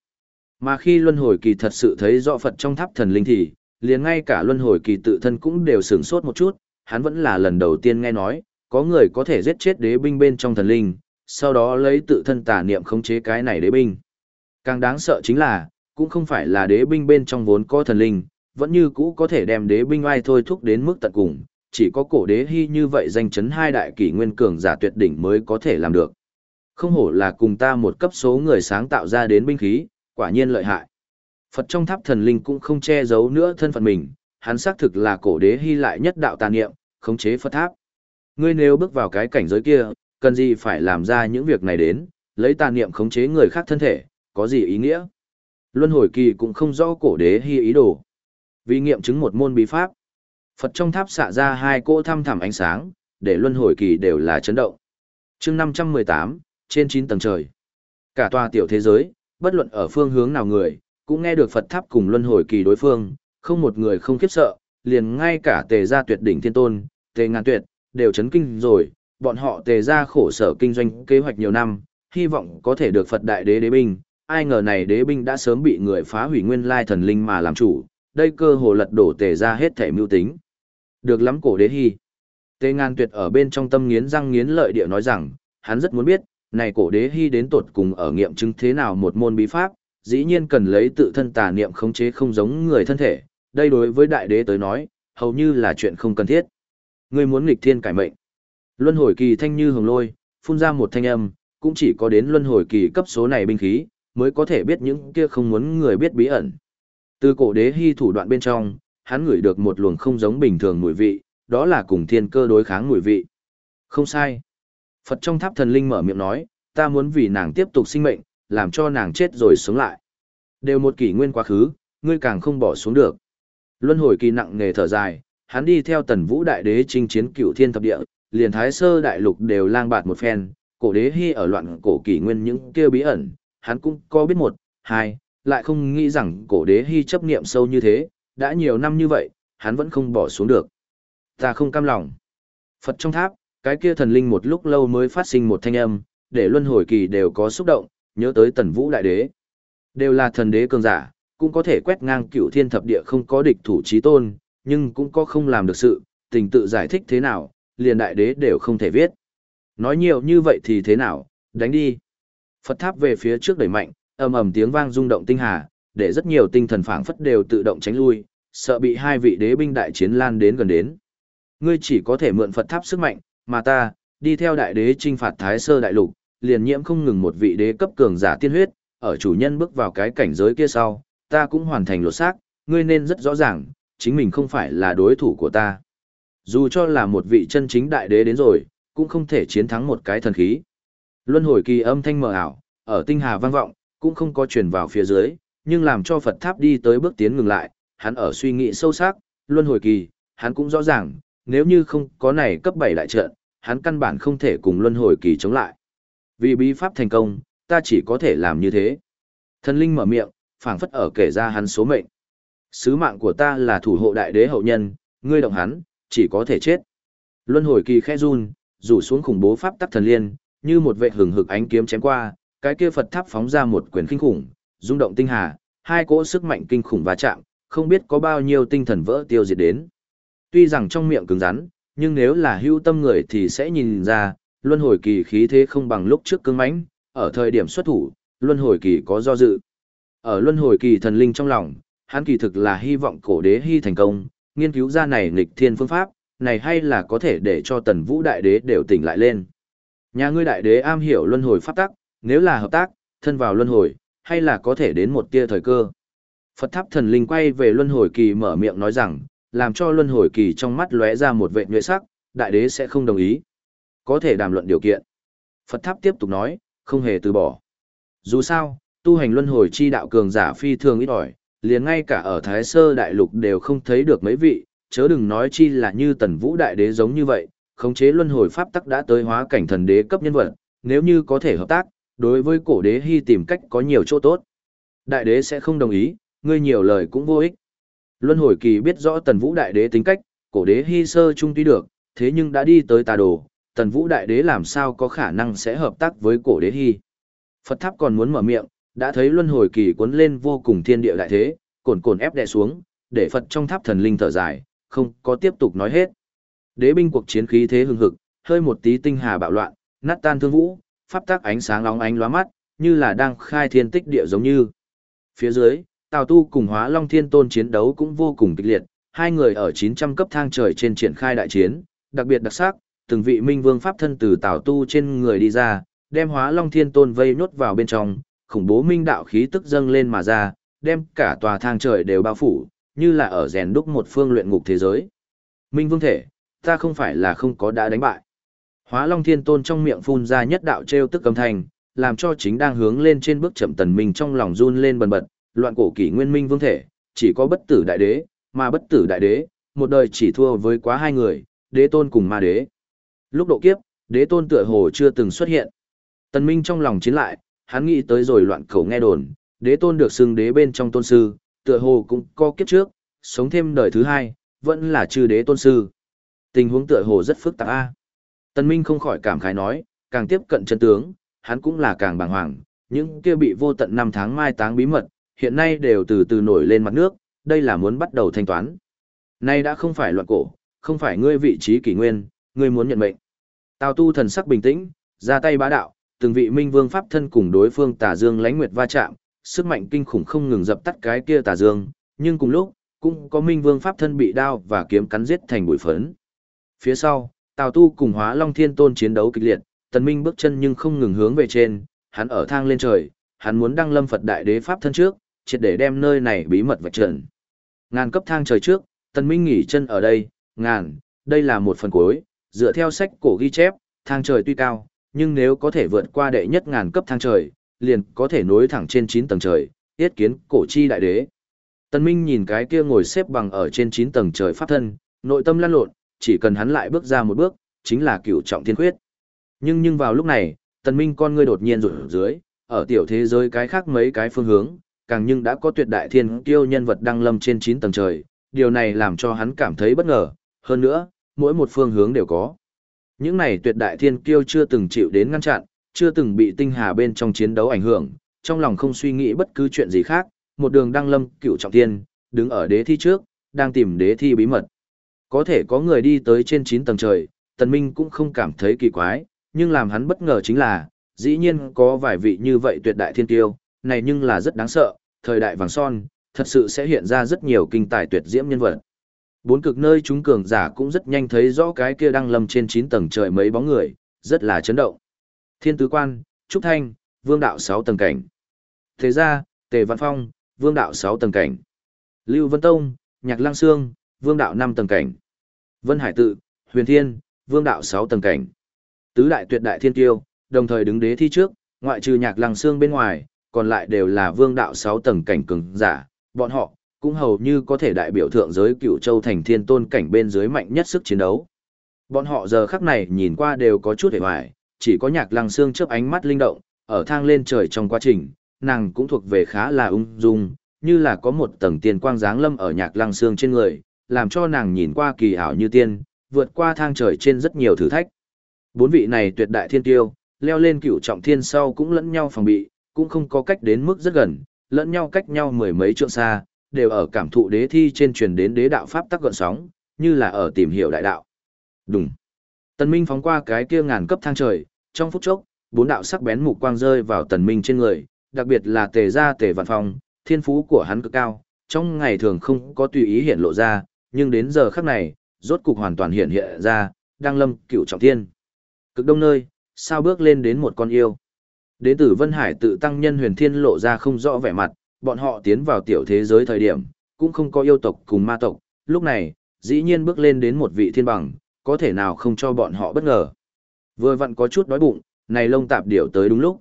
Mà khi luân hồi kỳ thật sự thấy rõ Phật trong tháp thần linh thì, liền ngay cả luân hồi kỳ tự thân cũng đều sửng sốt một chút, hắn vẫn là lần đầu tiên nghe nói, có người có thể giết chết đế binh bên trong thần linh, sau đó lấy tự thân tà niệm khống chế cái này đế binh. Càng đáng sợ chính là, cũng không phải là đế binh bên trong vốn có thần linh, vẫn như cũ có thể đem đế binh ai thôi thúc đến mức tận cùng, chỉ có cổ đế hy như vậy danh chấn hai đại kỷ nguyên cường giả tuyệt đỉnh mới có thể làm được. Không hổ là cùng ta một cấp số người sáng tạo ra đến binh khí, quả nhiên lợi hại. Phật trong tháp thần linh cũng không che giấu nữa thân phận mình, hắn xác thực là cổ đế hy lại nhất đạo tà niệm, khống chế Phật tháp. Ngươi nếu bước vào cái cảnh giới kia, cần gì phải làm ra những việc này đến, lấy tà niệm khống chế người khác thân thể, có gì ý nghĩa? Luân hồi kỳ cũng không rõ cổ đế hy ý đồ. Vì nghiệm chứng một môn bí pháp, Phật trong tháp xạ ra hai cỗ thăm thẳm ánh sáng, để luân hồi kỳ đều là chấn động. chương 518, trên 9 tầng trời. Cả tòa tiểu thế giới, bất luận ở phương hướng nào người, cũng nghe được Phật tháp cùng luân hồi kỳ đối phương, không một người không khiếp sợ, liền ngay cả tề gia tuyệt đỉnh thiên tôn, tề ngàn tuyệt, đều chấn kinh rồi, bọn họ tề gia khổ sở kinh doanh kế hoạch nhiều năm, hy vọng có thể được Phật đại đế đế binh, ai ngờ này đế binh đã sớm bị người phá hủy nguyên lai thần linh mà làm chủ, đây cơ hồ lật đổ tề gia hết thể mưu tính. Được lắm cổ đế hy. Tề ngàn tuyệt ở bên trong tâm nghiến răng nghiến lợi địa nói rằng, hắn rất muốn biết, này cổ đế hy đến tột cùng ở nghiệm chứng thế nào một môn bí pháp, dĩ nhiên cần lấy tự thân tà niệm khống chế không giống người thân thể, đây đối với đại đế tới nói, hầu như là chuyện không cần thiết. Ngươi muốn nghịch thiên cải mệnh. Luân hồi kỳ thanh như hồng lôi, phun ra một thanh âm, cũng chỉ có đến luân hồi kỳ cấp số này binh khí, mới có thể biết những kia không muốn người biết bí ẩn. Từ cổ đế hy thủ đoạn bên trong, hắn ngửi được một luồng không giống bình thường mùi vị, đó là cùng thiên cơ đối kháng mùi vị. Không sai. Phật trong tháp thần linh mở miệng nói, ta muốn vì nàng tiếp tục sinh mệnh, làm cho nàng chết rồi sống lại. Đều một kỷ nguyên quá khứ, ngươi càng không bỏ xuống được. Luân hồi kỳ nặng nghề thở dài, hắn đi theo tần vũ đại đế chinh chiến cửu thiên thập địa, liền thái sơ đại lục đều lang bạt một phen, cổ đế hy ở loạn cổ kỷ nguyên những kia bí ẩn, hắn cũng có biết một, hai, lại không nghĩ rằng cổ đế hy chấp niệm sâu như thế, đã nhiều năm như vậy, hắn vẫn không bỏ xuống được. Ta không cam lòng. Phật trong tháp, cái kia thần linh một lúc lâu mới phát sinh một thanh âm, để luân hồi kỳ đều có xúc động, nhớ tới tần vũ đại đế. Đều là thần đế cường giả, cũng có thể quét ngang cựu thiên thập địa không có địch thủ trí tôn, nhưng cũng có không làm được sự, tình tự giải thích thế nào, liền đại đế đều không thể viết. Nói nhiều như vậy thì thế nào, đánh đi. Phật tháp về phía trước đẩy mạnh, ầm ầm tiếng vang rung động tinh hà, để rất nhiều tinh thần phảng phất đều tự động tránh lui, sợ bị hai vị đế binh đại chiến lan đến gần đến. Ngươi chỉ có thể mượn Phật tháp sức mạnh, mà ta, đi theo đại đế trinh phạt Thái Sơ đại lục, liền nhiễm không ngừng một vị đế cấp cường giả tiên huyết, ở chủ nhân bước vào cái cảnh giới kia sau, ta cũng hoàn thành lột xác, ngươi nên rất rõ ràng, chính mình không phải là đối thủ của ta. Dù cho là một vị chân chính đại đế đến rồi, cũng không thể chiến thắng một cái thần khí. Luân hồi kỳ âm thanh mờ ảo, ở tinh hà vang vọng, cũng không có truyền vào phía dưới, nhưng làm cho Phật tháp đi tới bước tiến ngừng lại, hắn ở suy nghĩ sâu sắc, luân hồi kỳ, hắn cũng rõ ràng, nếu như không có này cấp 7 đại trận, hắn căn bản không thể cùng luân hồi kỳ chống lại. Vì bí pháp thành công, ta chỉ có thể làm như thế. Thần linh mở miệng, phảng phất ở kể ra hắn số mệnh. Sứ mạng của ta là thủ hộ đại đế hậu nhân, ngươi động hắn, chỉ có thể chết. Luân hồi kỳ khẽ run, rủ xuống khủng bố pháp tắc thần liên, như một vệ hừng hực ánh kiếm chém qua, cái kia Phật tháp phóng ra một quyền kinh khủng, rung động tinh hà, hai cỗ sức mạnh kinh khủng va chạm, không biết có bao nhiêu tinh thần vỡ tiêu diệt đến. Tuy rằng trong miệng cứng rắn, nhưng nếu là hưu tâm người thì sẽ nhìn ra, luân hồi kỳ khí thế không bằng lúc trước cứng mãnh, ở thời điểm xuất thủ, luân hồi kỳ có do dự. Ở luân hồi kỳ thần linh trong lòng, hắn kỳ thực là hy vọng cổ đế hy thành công, nghiên cứu ra này nghịch thiên phương pháp, này hay là có thể để cho tần vũ đại đế đều tỉnh lại lên. Nhà ngươi đại đế am hiểu luân hồi pháp tắc, nếu là hợp tác, thân vào luân hồi, hay là có thể đến một tia thời cơ. Phật tháp thần linh quay về luân hồi kỳ mở miệng nói rằng, làm cho luân hồi kỳ trong mắt lóe ra một vệ nhuệ sắc, đại đế sẽ không đồng ý. Có thể đàm luận điều kiện. Phật tháp tiếp tục nói, không hề từ bỏ. Dù sao, tu hành luân hồi chi đạo cường giả phi thường ít ỏi, liền ngay cả ở Thái Sơ Đại Lục đều không thấy được mấy vị, chớ đừng nói chi là như tần vũ đại đế giống như vậy, khống chế luân hồi pháp tắc đã tới hóa cảnh thần đế cấp nhân vật, nếu như có thể hợp tác, đối với cổ đế hy tìm cách có nhiều chỗ tốt. Đại đế sẽ không đồng ý, ngươi nhiều lời cũng vô ích. Luân hồi kỳ biết rõ tần vũ đại đế tính cách, cổ đế hy sơ trung tuy được, thế nhưng đã đi tới tà đồ, tần vũ đại đế làm sao có khả năng sẽ hợp tác với cổ đế hy. Phật tháp còn muốn mở miệng, đã thấy luân hồi kỳ cuốn lên vô cùng thiên địa đại thế, cồn cồn ép đè xuống, để Phật trong tháp thần linh thở dài, không có tiếp tục nói hết. Đế binh cuộc chiến khí thế hừng hực, hơi một tí tinh hà bạo loạn, nát tan thương vũ, pháp tác ánh sáng lóng ánh lóa mắt, như là đang khai thiên tích địa giống như. Phía dưới, Tào Tu cùng Hóa Long Thiên Tôn chiến đấu cũng vô cùng kịch liệt, hai người ở 900 cấp thang trời trên triển khai đại chiến, đặc biệt đặc sắc, từng vị minh vương pháp thân từ Tào Tu trên người đi ra, đem Hóa Long Thiên Tôn vây nốt vào bên trong, khủng bố minh đạo khí tức dâng lên mà ra, đem cả tòa thang trời đều bao phủ, như là ở rèn đúc một phương luyện ngục thế giới. Minh vương thể, ta không phải là không có đã đánh bại. Hóa Long Thiên Tôn trong miệng phun ra nhất đạo trêu tức âm thanh, làm cho chính đang hướng lên trên bước chậm tần minh trong lòng run lên bần bật, loạn cổ kỷ nguyên minh vương thể, chỉ có bất tử đại đế, mà bất tử đại đế, một đời chỉ thua với quá hai người, đế tôn cùng ma đế. Lúc độ kiếp, đế tôn tựa hồ chưa từng xuất hiện. Tần minh trong lòng chiến lại, hắn nghĩ tới rồi loạn cổ nghe đồn, đế tôn được xưng đế bên trong tôn sư, tựa hồ cũng có kiếp trước, sống thêm đời thứ hai, vẫn là chư đế tôn sư. Tình huống tựa hồ rất phức tạp a. Tần Minh không khỏi cảm khái nói, càng tiếp cận chân tướng, hắn cũng là càng bàng hoàng, những kia bị vô tận năm tháng mai táng bí mật, hiện nay đều từ từ nổi lên mặt nước, đây là muốn bắt đầu thanh toán. Nay đã không phải loạn cổ, không phải ngươi vị trí kỷ nguyên, ngươi muốn nhận mệnh. Tào tu thần sắc bình tĩnh, ra tay bá đạo, từng vị minh vương pháp thân cùng đối phương tà dương lánh nguyệt va chạm, sức mạnh kinh khủng không ngừng dập tắt cái kia tà dương, nhưng cùng lúc, cũng có minh vương pháp thân bị đao và kiếm cắn giết thành bụi phấn. Phía sau, Tào Tu cùng Hóa Long Thiên Tôn chiến đấu kịch liệt, Tần Minh bước chân nhưng không ngừng hướng về trên, hắn ở thang lên trời, hắn muốn đăng lâm Phật Đại Đế Pháp thân trước, triệt để đem nơi này bí mật vạch trần. Ngàn cấp thang trời trước, Tần Minh nghỉ chân ở đây, ngàn, đây là một phần cuối, dựa theo sách cổ ghi chép, thang trời tuy cao, nhưng nếu có thể vượt qua đệ nhất ngàn cấp thang trời, liền có thể nối thẳng trên 9 tầng trời, Tiết kiến cổ chi đại đế. Tần Minh nhìn cái kia ngồi xếp bằng ở trên 9 tầng trời pháp thân, nội tâm lăn lộn, chỉ cần hắn lại bước ra một bước, chính là cửu trọng thiên khuyết. Nhưng nhưng vào lúc này, Tần Minh con ngươi đột nhiên rụt dưới, ở tiểu thế giới cái khác mấy cái phương hướng, càng nhưng đã có tuyệt đại thiên kiêu nhân vật đăng lâm trên 9 tầng trời, điều này làm cho hắn cảm thấy bất ngờ, hơn nữa, mỗi một phương hướng đều có. Những này tuyệt đại thiên kiêu chưa từng chịu đến ngăn chặn, chưa từng bị tinh hà bên trong chiến đấu ảnh hưởng, trong lòng không suy nghĩ bất cứ chuyện gì khác, một đường đăng lâm cựu trọng thiên, đứng ở đế thi trước, đang tìm đế thi bí mật. Có thể có người đi tới trên 9 tầng trời, tần minh cũng không cảm thấy kỳ quái, nhưng làm hắn bất ngờ chính là, dĩ nhiên có vài vị như vậy tuyệt đại thiên tiêu, này nhưng là rất đáng sợ, thời đại vàng son, thật sự sẽ hiện ra rất nhiều kinh tài tuyệt diễm nhân vật. Bốn cực nơi chúng cường giả cũng rất nhanh thấy rõ cái kia đang lâm trên 9 tầng trời mấy bóng người, rất là chấn động. Thiên tứ quan, Trúc Thanh, Vương đạo 6 tầng cảnh. Thế ra, Tề Văn Phong, Vương đạo 6 tầng cảnh. Lưu Vân Tông, Nhạc Lăng Sương, Vương đạo 5 tầng cảnh. Vân Hải Tự, Huyền Thiên, Vương đạo 6 tầng cảnh. Tứ đại tuyệt đại thiên tiêu, đồng thời đứng đế thi trước, ngoại trừ Nhạc Lăng xương bên ngoài, còn lại đều là Vương đạo 6 tầng cảnh cường giả, bọn họ cũng hầu như có thể đại biểu thượng giới Cựu Châu thành thiên tôn cảnh bên dưới mạnh nhất sức chiến đấu. Bọn họ giờ khắc này nhìn qua đều có chút hề hoài, chỉ có Nhạc Lăng xương chớp ánh mắt linh động, ở thang lên trời trong quá trình, nàng cũng thuộc về khá là ung dung, như là có một tầng tiền quang dáng lâm ở Nhạc Lăng xương trên người, làm cho nàng nhìn qua kỳ ảo như tiên, vượt qua thang trời trên rất nhiều thử thách. Bốn vị này tuyệt đại thiên tiêu, leo lên cửu trọng thiên sau cũng lẫn nhau phòng bị, cũng không có cách đến mức rất gần, lẫn nhau cách nhau mười mấy trượng xa, đều ở cảm thụ đế thi trên truyền đến đế đạo pháp tắc gợn sóng, như là ở tìm hiểu đại đạo. Đúng. Tần Minh phóng qua cái kia ngàn cấp thang trời, trong phút chốc, bốn đạo sắc bén mục quang rơi vào Tần Minh trên người, đặc biệt là Tề gia Tề Vạn Phong, thiên phú của hắn cực cao, trong ngày thường không có tùy ý hiện lộ ra, nhưng đến giờ khắc này, rốt cục hoàn toàn hiện hiện ra, đang lâm cựu trọng thiên. Cực đông nơi, sao bước lên đến một con yêu. Đến tử Vân Hải tự tăng nhân huyền thiên lộ ra không rõ vẻ mặt, bọn họ tiến vào tiểu thế giới thời điểm, cũng không có yêu tộc cùng ma tộc, lúc này, dĩ nhiên bước lên đến một vị thiên bằng, có thể nào không cho bọn họ bất ngờ. Vừa vặn có chút đói bụng, này lông tạp điểu tới đúng lúc.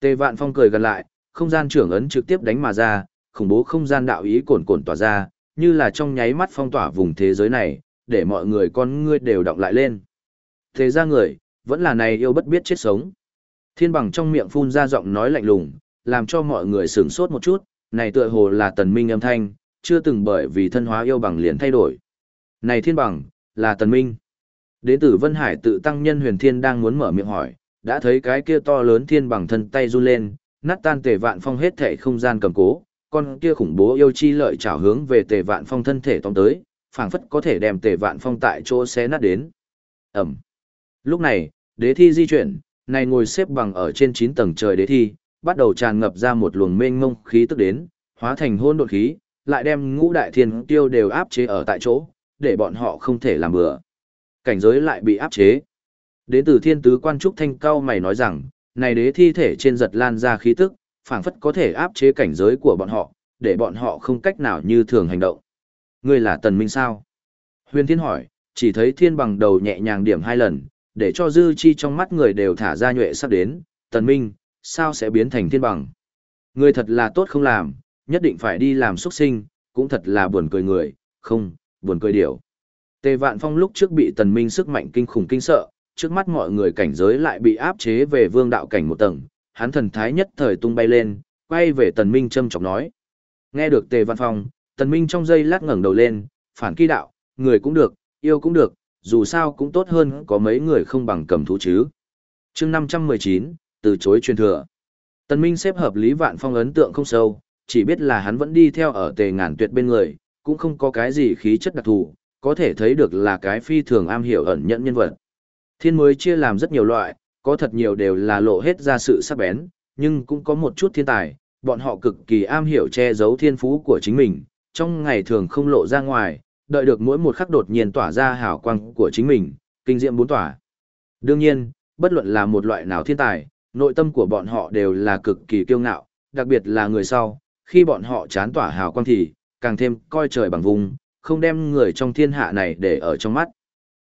Tề vạn phong cười gần lại, không gian trưởng ấn trực tiếp đánh mà ra, khủng bố không gian đạo ý cồn cồn tỏa ra, như là trong nháy mắt phong tỏa vùng thế giới này, để mọi người con ngươi đều động lại lên. Thế ra người, vẫn là này yêu bất biết chết sống. Thiên bằng trong miệng phun ra giọng nói lạnh lùng, làm cho mọi người sửng sốt một chút, này tựa hồ là tần minh âm thanh, chưa từng bởi vì thân hóa yêu bằng liền thay đổi. Này thiên bằng, là tần minh. Đến tử Vân Hải tự tăng nhân huyền thiên đang muốn mở miệng hỏi, đã thấy cái kia to lớn thiên bằng thân tay run lên, nát tan tề vạn phong hết thể không gian cầm cố, con kia khủng bố yêu chi lợi trảo hướng về Tề Vạn Phong thân thể tóm tới, phảng phất có thể đem Tề Vạn Phong tại chỗ xé nát đến. Ẩm. Lúc này, đế thi di chuyển, này ngồi xếp bằng ở trên 9 tầng trời đế thi, bắt đầu tràn ngập ra một luồng mênh mông khí tức đến, hóa thành hôn đột khí, lại đem ngũ đại thiên tiêu đều áp chế ở tại chỗ, để bọn họ không thể làm bừa. Cảnh giới lại bị áp chế. Đến từ thiên tứ quan trúc thanh cao mày nói rằng, này đế thi thể trên giật lan ra khí tức, phảng phất có thể áp chế cảnh giới của bọn họ, để bọn họ không cách nào như thường hành động. Ngươi là tần minh sao? Huyền thiên hỏi, chỉ thấy thiên bằng đầu nhẹ nhàng điểm hai lần, để cho dư chi trong mắt người đều thả ra nhuệ sắp đến, tần minh, sao sẽ biến thành thiên bằng? Ngươi thật là tốt không làm, nhất định phải đi làm xuất sinh, cũng thật là buồn cười người, không, buồn cười điểu. Tề Vạn Phong lúc trước bị tần minh sức mạnh kinh khủng kinh sợ, trước mắt mọi người cảnh giới lại bị áp chế về vương đạo cảnh một tầng, hắn thần thái nhất thời tung bay lên, quay về tần minh châm chọc nói. Nghe được Tề Vạn Phong, tần minh trong giây lát ngẩng đầu lên, phản kỳ đạo, người cũng được, yêu cũng được, dù sao cũng tốt hơn có mấy người không bằng cầm thú chứ. Chương 519, từ chối truyền thừa. Tần Minh xếp hợp Lý Vạn Phong ấn tượng không sâu, chỉ biết là hắn vẫn đi theo ở tề ngàn tuyệt bên người, cũng không có cái gì khí chất đặc thù, có thể thấy được là cái phi thường am hiểu ẩn nhận nhân vật. Thiên mới chia làm rất nhiều loại, có thật nhiều đều là lộ hết ra sự sắc bén, nhưng cũng có một chút thiên tài, bọn họ cực kỳ am hiểu che giấu thiên phú của chính mình, trong ngày thường không lộ ra ngoài, đợi được mỗi một khắc đột nhiên tỏa ra hào quang của chính mình, kinh diệm bốn tỏa. Đương nhiên, bất luận là một loại nào thiên tài, nội tâm của bọn họ đều là cực kỳ kiêu ngạo, đặc biệt là người sau, khi bọn họ chán tỏa hào quang thì, càng thêm coi trời bằng vùng, không đem người trong thiên hạ này để ở trong mắt.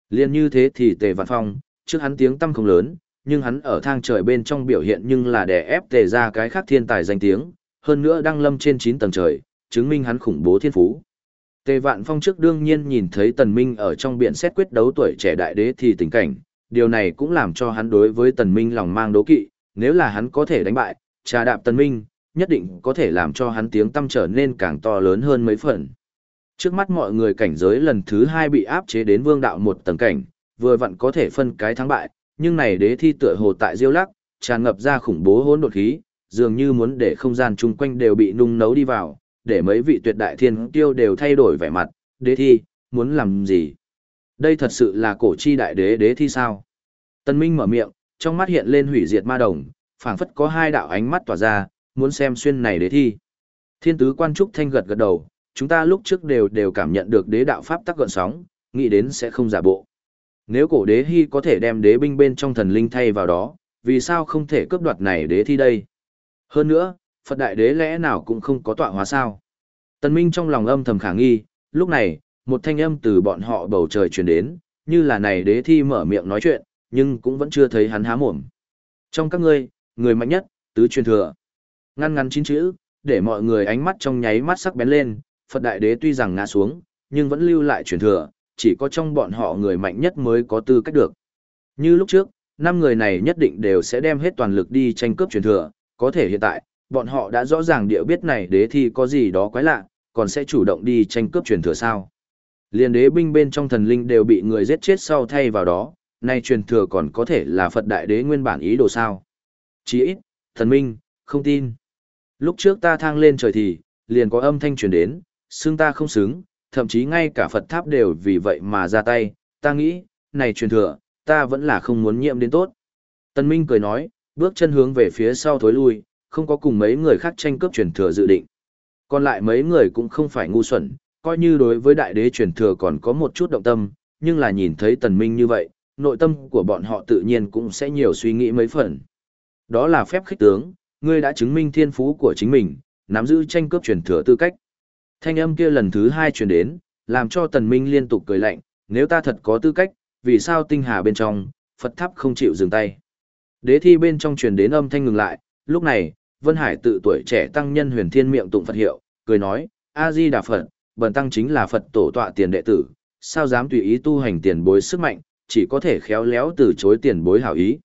Liên như thế thì Tề Vạn Phong, trước hắn tiếng tâm không lớn, nhưng hắn ở thang trời bên trong biểu hiện nhưng là để ép Tề ra cái khác thiên tài danh tiếng, hơn nữa đang lâm trên 9 tầng trời, chứng minh hắn khủng bố thiên phú. Tề Vạn Phong trước đương nhiên nhìn thấy Tần Minh ở trong biển xét quyết đấu tuổi trẻ đại đế thì tình cảnh, điều này cũng làm cho hắn đối với Tần Minh lòng mang đố kỵ, nếu là hắn có thể đánh bại, trà đạp Tần Minh, nhất định có thể làm cho hắn tiếng tâm trở nên càng to lớn hơn mấy phần. Trước mắt mọi người cảnh giới lần thứ hai bị áp chế đến vương đạo một tầng cảnh, vừa vặn có thể phân cái thắng bại, nhưng này đế thi tựa hồ tại diêu lắc, tràn ngập ra khủng bố hỗn độn khí, dường như muốn để không gian chung quanh đều bị nung nấu đi vào, để mấy vị tuyệt đại thiên tiêu đều thay đổi vẻ mặt, đế thi, muốn làm gì? Đây thật sự là cổ chi đại đế đế thi sao? Tân Minh mở miệng, trong mắt hiện lên hủy diệt ma đồng, phảng phất có hai đạo ánh mắt tỏa ra, muốn xem xuyên này đế thi. Thiên tứ quan trúc thanh gật gật đầu, chúng ta lúc trước đều đều cảm nhận được đế đạo pháp tắc gợn sóng, nghĩ đến sẽ không giả bộ. Nếu cổ đế hy có thể đem đế binh bên trong thần linh thay vào đó, vì sao không thể cướp đoạt này đế thi đây? Hơn nữa, Phật đại đế lẽ nào cũng không có tọa hóa sao? Tần Minh trong lòng âm thầm khả nghi, lúc này, một thanh âm từ bọn họ bầu trời truyền đến, như là này đế thi mở miệng nói chuyện, nhưng cũng vẫn chưa thấy hắn há mồm. Trong các ngươi, người mạnh nhất, tứ truyền thừa. Ngăn ngắn chín chữ, để mọi người ánh mắt trong nháy mắt sắc bén lên, Phật Đại Đế tuy rằng ngã xuống, nhưng vẫn lưu lại truyền thừa, chỉ có trong bọn họ người mạnh nhất mới có tư cách được. Như lúc trước, năm người này nhất định đều sẽ đem hết toàn lực đi tranh cướp truyền thừa, có thể hiện tại, bọn họ đã rõ ràng địa biết này đế thi có gì đó quái lạ, còn sẽ chủ động đi tranh cướp truyền thừa sao. Liên đế binh bên trong thần linh đều bị người giết chết sau thay vào đó, nay truyền thừa còn có thể là Phật Đại Đế nguyên bản ý đồ sao. Chỉ ít, thần minh, không tin. Lúc trước ta thang lên trời thì, liền có âm thanh truyền đến, xương ta không xứng, thậm chí ngay cả Phật tháp đều vì vậy mà ra tay, ta nghĩ, này truyền thừa, ta vẫn là không muốn nhiễm đến tốt. Tân Minh cười nói, bước chân hướng về phía sau thối lui, không có cùng mấy người khác tranh cướp truyền thừa dự định. Còn lại mấy người cũng không phải ngu xuẩn, coi như đối với đại đế truyền thừa còn có một chút động tâm, nhưng là nhìn thấy Tần Minh như vậy, nội tâm của bọn họ tự nhiên cũng sẽ nhiều suy nghĩ mấy phần. Đó là phép khích tướng, ngươi đã chứng minh thiên phú của chính mình, nắm giữ tranh cướp truyền thừa tư cách. Thanh âm kia lần thứ hai truyền đến, làm cho tần minh liên tục cười lạnh, nếu ta thật có tư cách, vì sao tinh hà bên trong, Phật tháp không chịu dừng tay. Đế thi bên trong truyền đến âm thanh ngừng lại, lúc này, Vân Hải tự tuổi trẻ tăng nhân huyền thiên miệng tụng Phật hiệu, cười nói, A-di Đà Phật, bần tăng chính là Phật tổ tọa tiền đệ tử, sao dám tùy ý tu hành tiền bối sức mạnh, chỉ có thể khéo léo từ chối tiền bối hảo ý.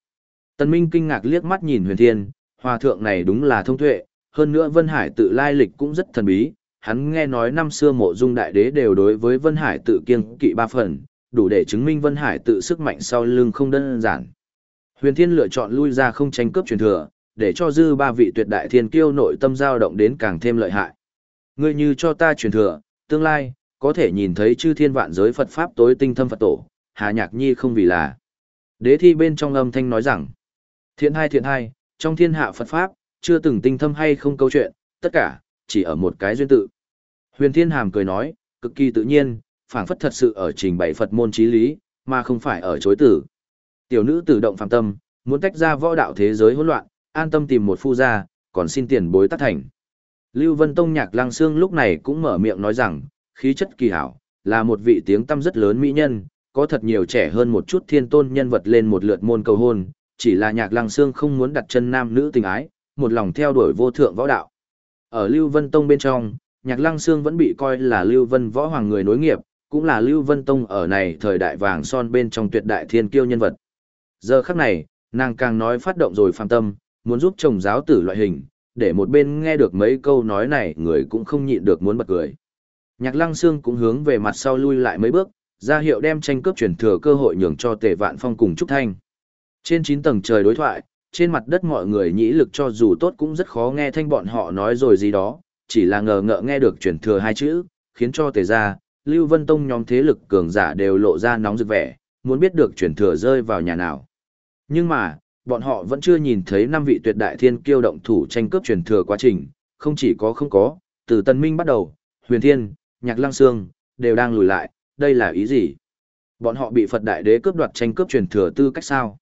Tần Minh kinh ngạc liếc mắt nhìn huyền thiên, hòa thượng này đúng là thông tuệ, hơn nữa Vân Hải tự lai lịch cũng rất thần bí, hắn nghe nói năm xưa mộ dung đại đế đều đối với Vân Hải tự kiêng kỵ ba phần, đủ để chứng minh Vân Hải tự sức mạnh sau lưng không đơn giản. Huyền Thiên lựa chọn lui ra không tranh cướp truyền thừa, để cho dư ba vị tuyệt đại thiên kiêu nội tâm dao động đến càng thêm lợi hại. Ngươi như cho ta truyền thừa, tương lai, có thể nhìn thấy chư thiên vạn giới Phật Pháp tối tinh thâm Phật tổ, Hà Nhạc Nhi không vì là. Đế thi bên trong âm thanh nói rằng, thiện hai thiện hai, trong thiên hạ Phật Pháp, chưa từng tinh thâm hay không câu chuyện, tất cả, chỉ ở một cái duyên tự. Huyền Thiên Hàm cười nói, cực kỳ tự nhiên, phảng phất thật sự ở trình bày Phật môn trí lý, mà không phải ở chối tử. Tiểu nữ tự động phàm tâm, muốn tách ra võ đạo thế giới hỗn loạn, an tâm tìm một phu gia, còn xin tiền bối tác thành. Lưu Vân Tông Nhạc Lăng Sương lúc này cũng mở miệng nói rằng, khí chất kỳ hảo, là một vị tiếng tâm rất lớn mỹ nhân, có thật nhiều trẻ hơn một chút thiên tôn nhân vật lên một lượt môn cầu hôn, chỉ là Nhạc Lăng Sương không muốn đặt chân nam nữ tình ái, một lòng theo đuổi vô thượng võ đạo. Ở Lưu Vân Tông bên trong, Nhạc Lăng Sương vẫn bị coi là Lưu Vân võ hoàng người nối nghiệp, cũng là Lưu Vân Tông ở này thời đại vàng son bên trong tuyệt đại thiên kiêu nhân vật. Giờ khắc này, nàng càng nói phát động rồi phàm tâm, muốn giúp chồng giáo tử loại hình, để một bên nghe được mấy câu nói này người cũng không nhịn được muốn bật cười. Nhạc Lăng xương cũng hướng về mặt sau lui lại mấy bước, ra hiệu đem tranh cướp chuyển thừa cơ hội nhường cho Tề Vạn Phong cùng Trúc Thanh. Trên 9 tầng trời đối thoại, trên mặt đất mọi người nhĩ lực cho dù tốt cũng rất khó nghe thanh bọn họ nói rồi gì đó, chỉ là ngờ ngợ nghe được chuyển thừa hai chữ, khiến cho Tề gia, Lưu Vân Tông nhóm thế lực cường giả đều lộ ra nóng rực vẻ, muốn biết được chuyển thừa rơi vào nhà nào. Nhưng mà, bọn họ vẫn chưa nhìn thấy năm vị tuyệt đại thiên kiêu động thủ tranh cướp truyền thừa quá trình, không chỉ có không có, từ Tân Minh bắt đầu, Huyền Thiên, Nhạc Lăng Sương, đều đang lùi lại, đây là ý gì? Bọn họ bị Phật Đại Đế cướp đoạt tranh cướp truyền thừa tư cách sao?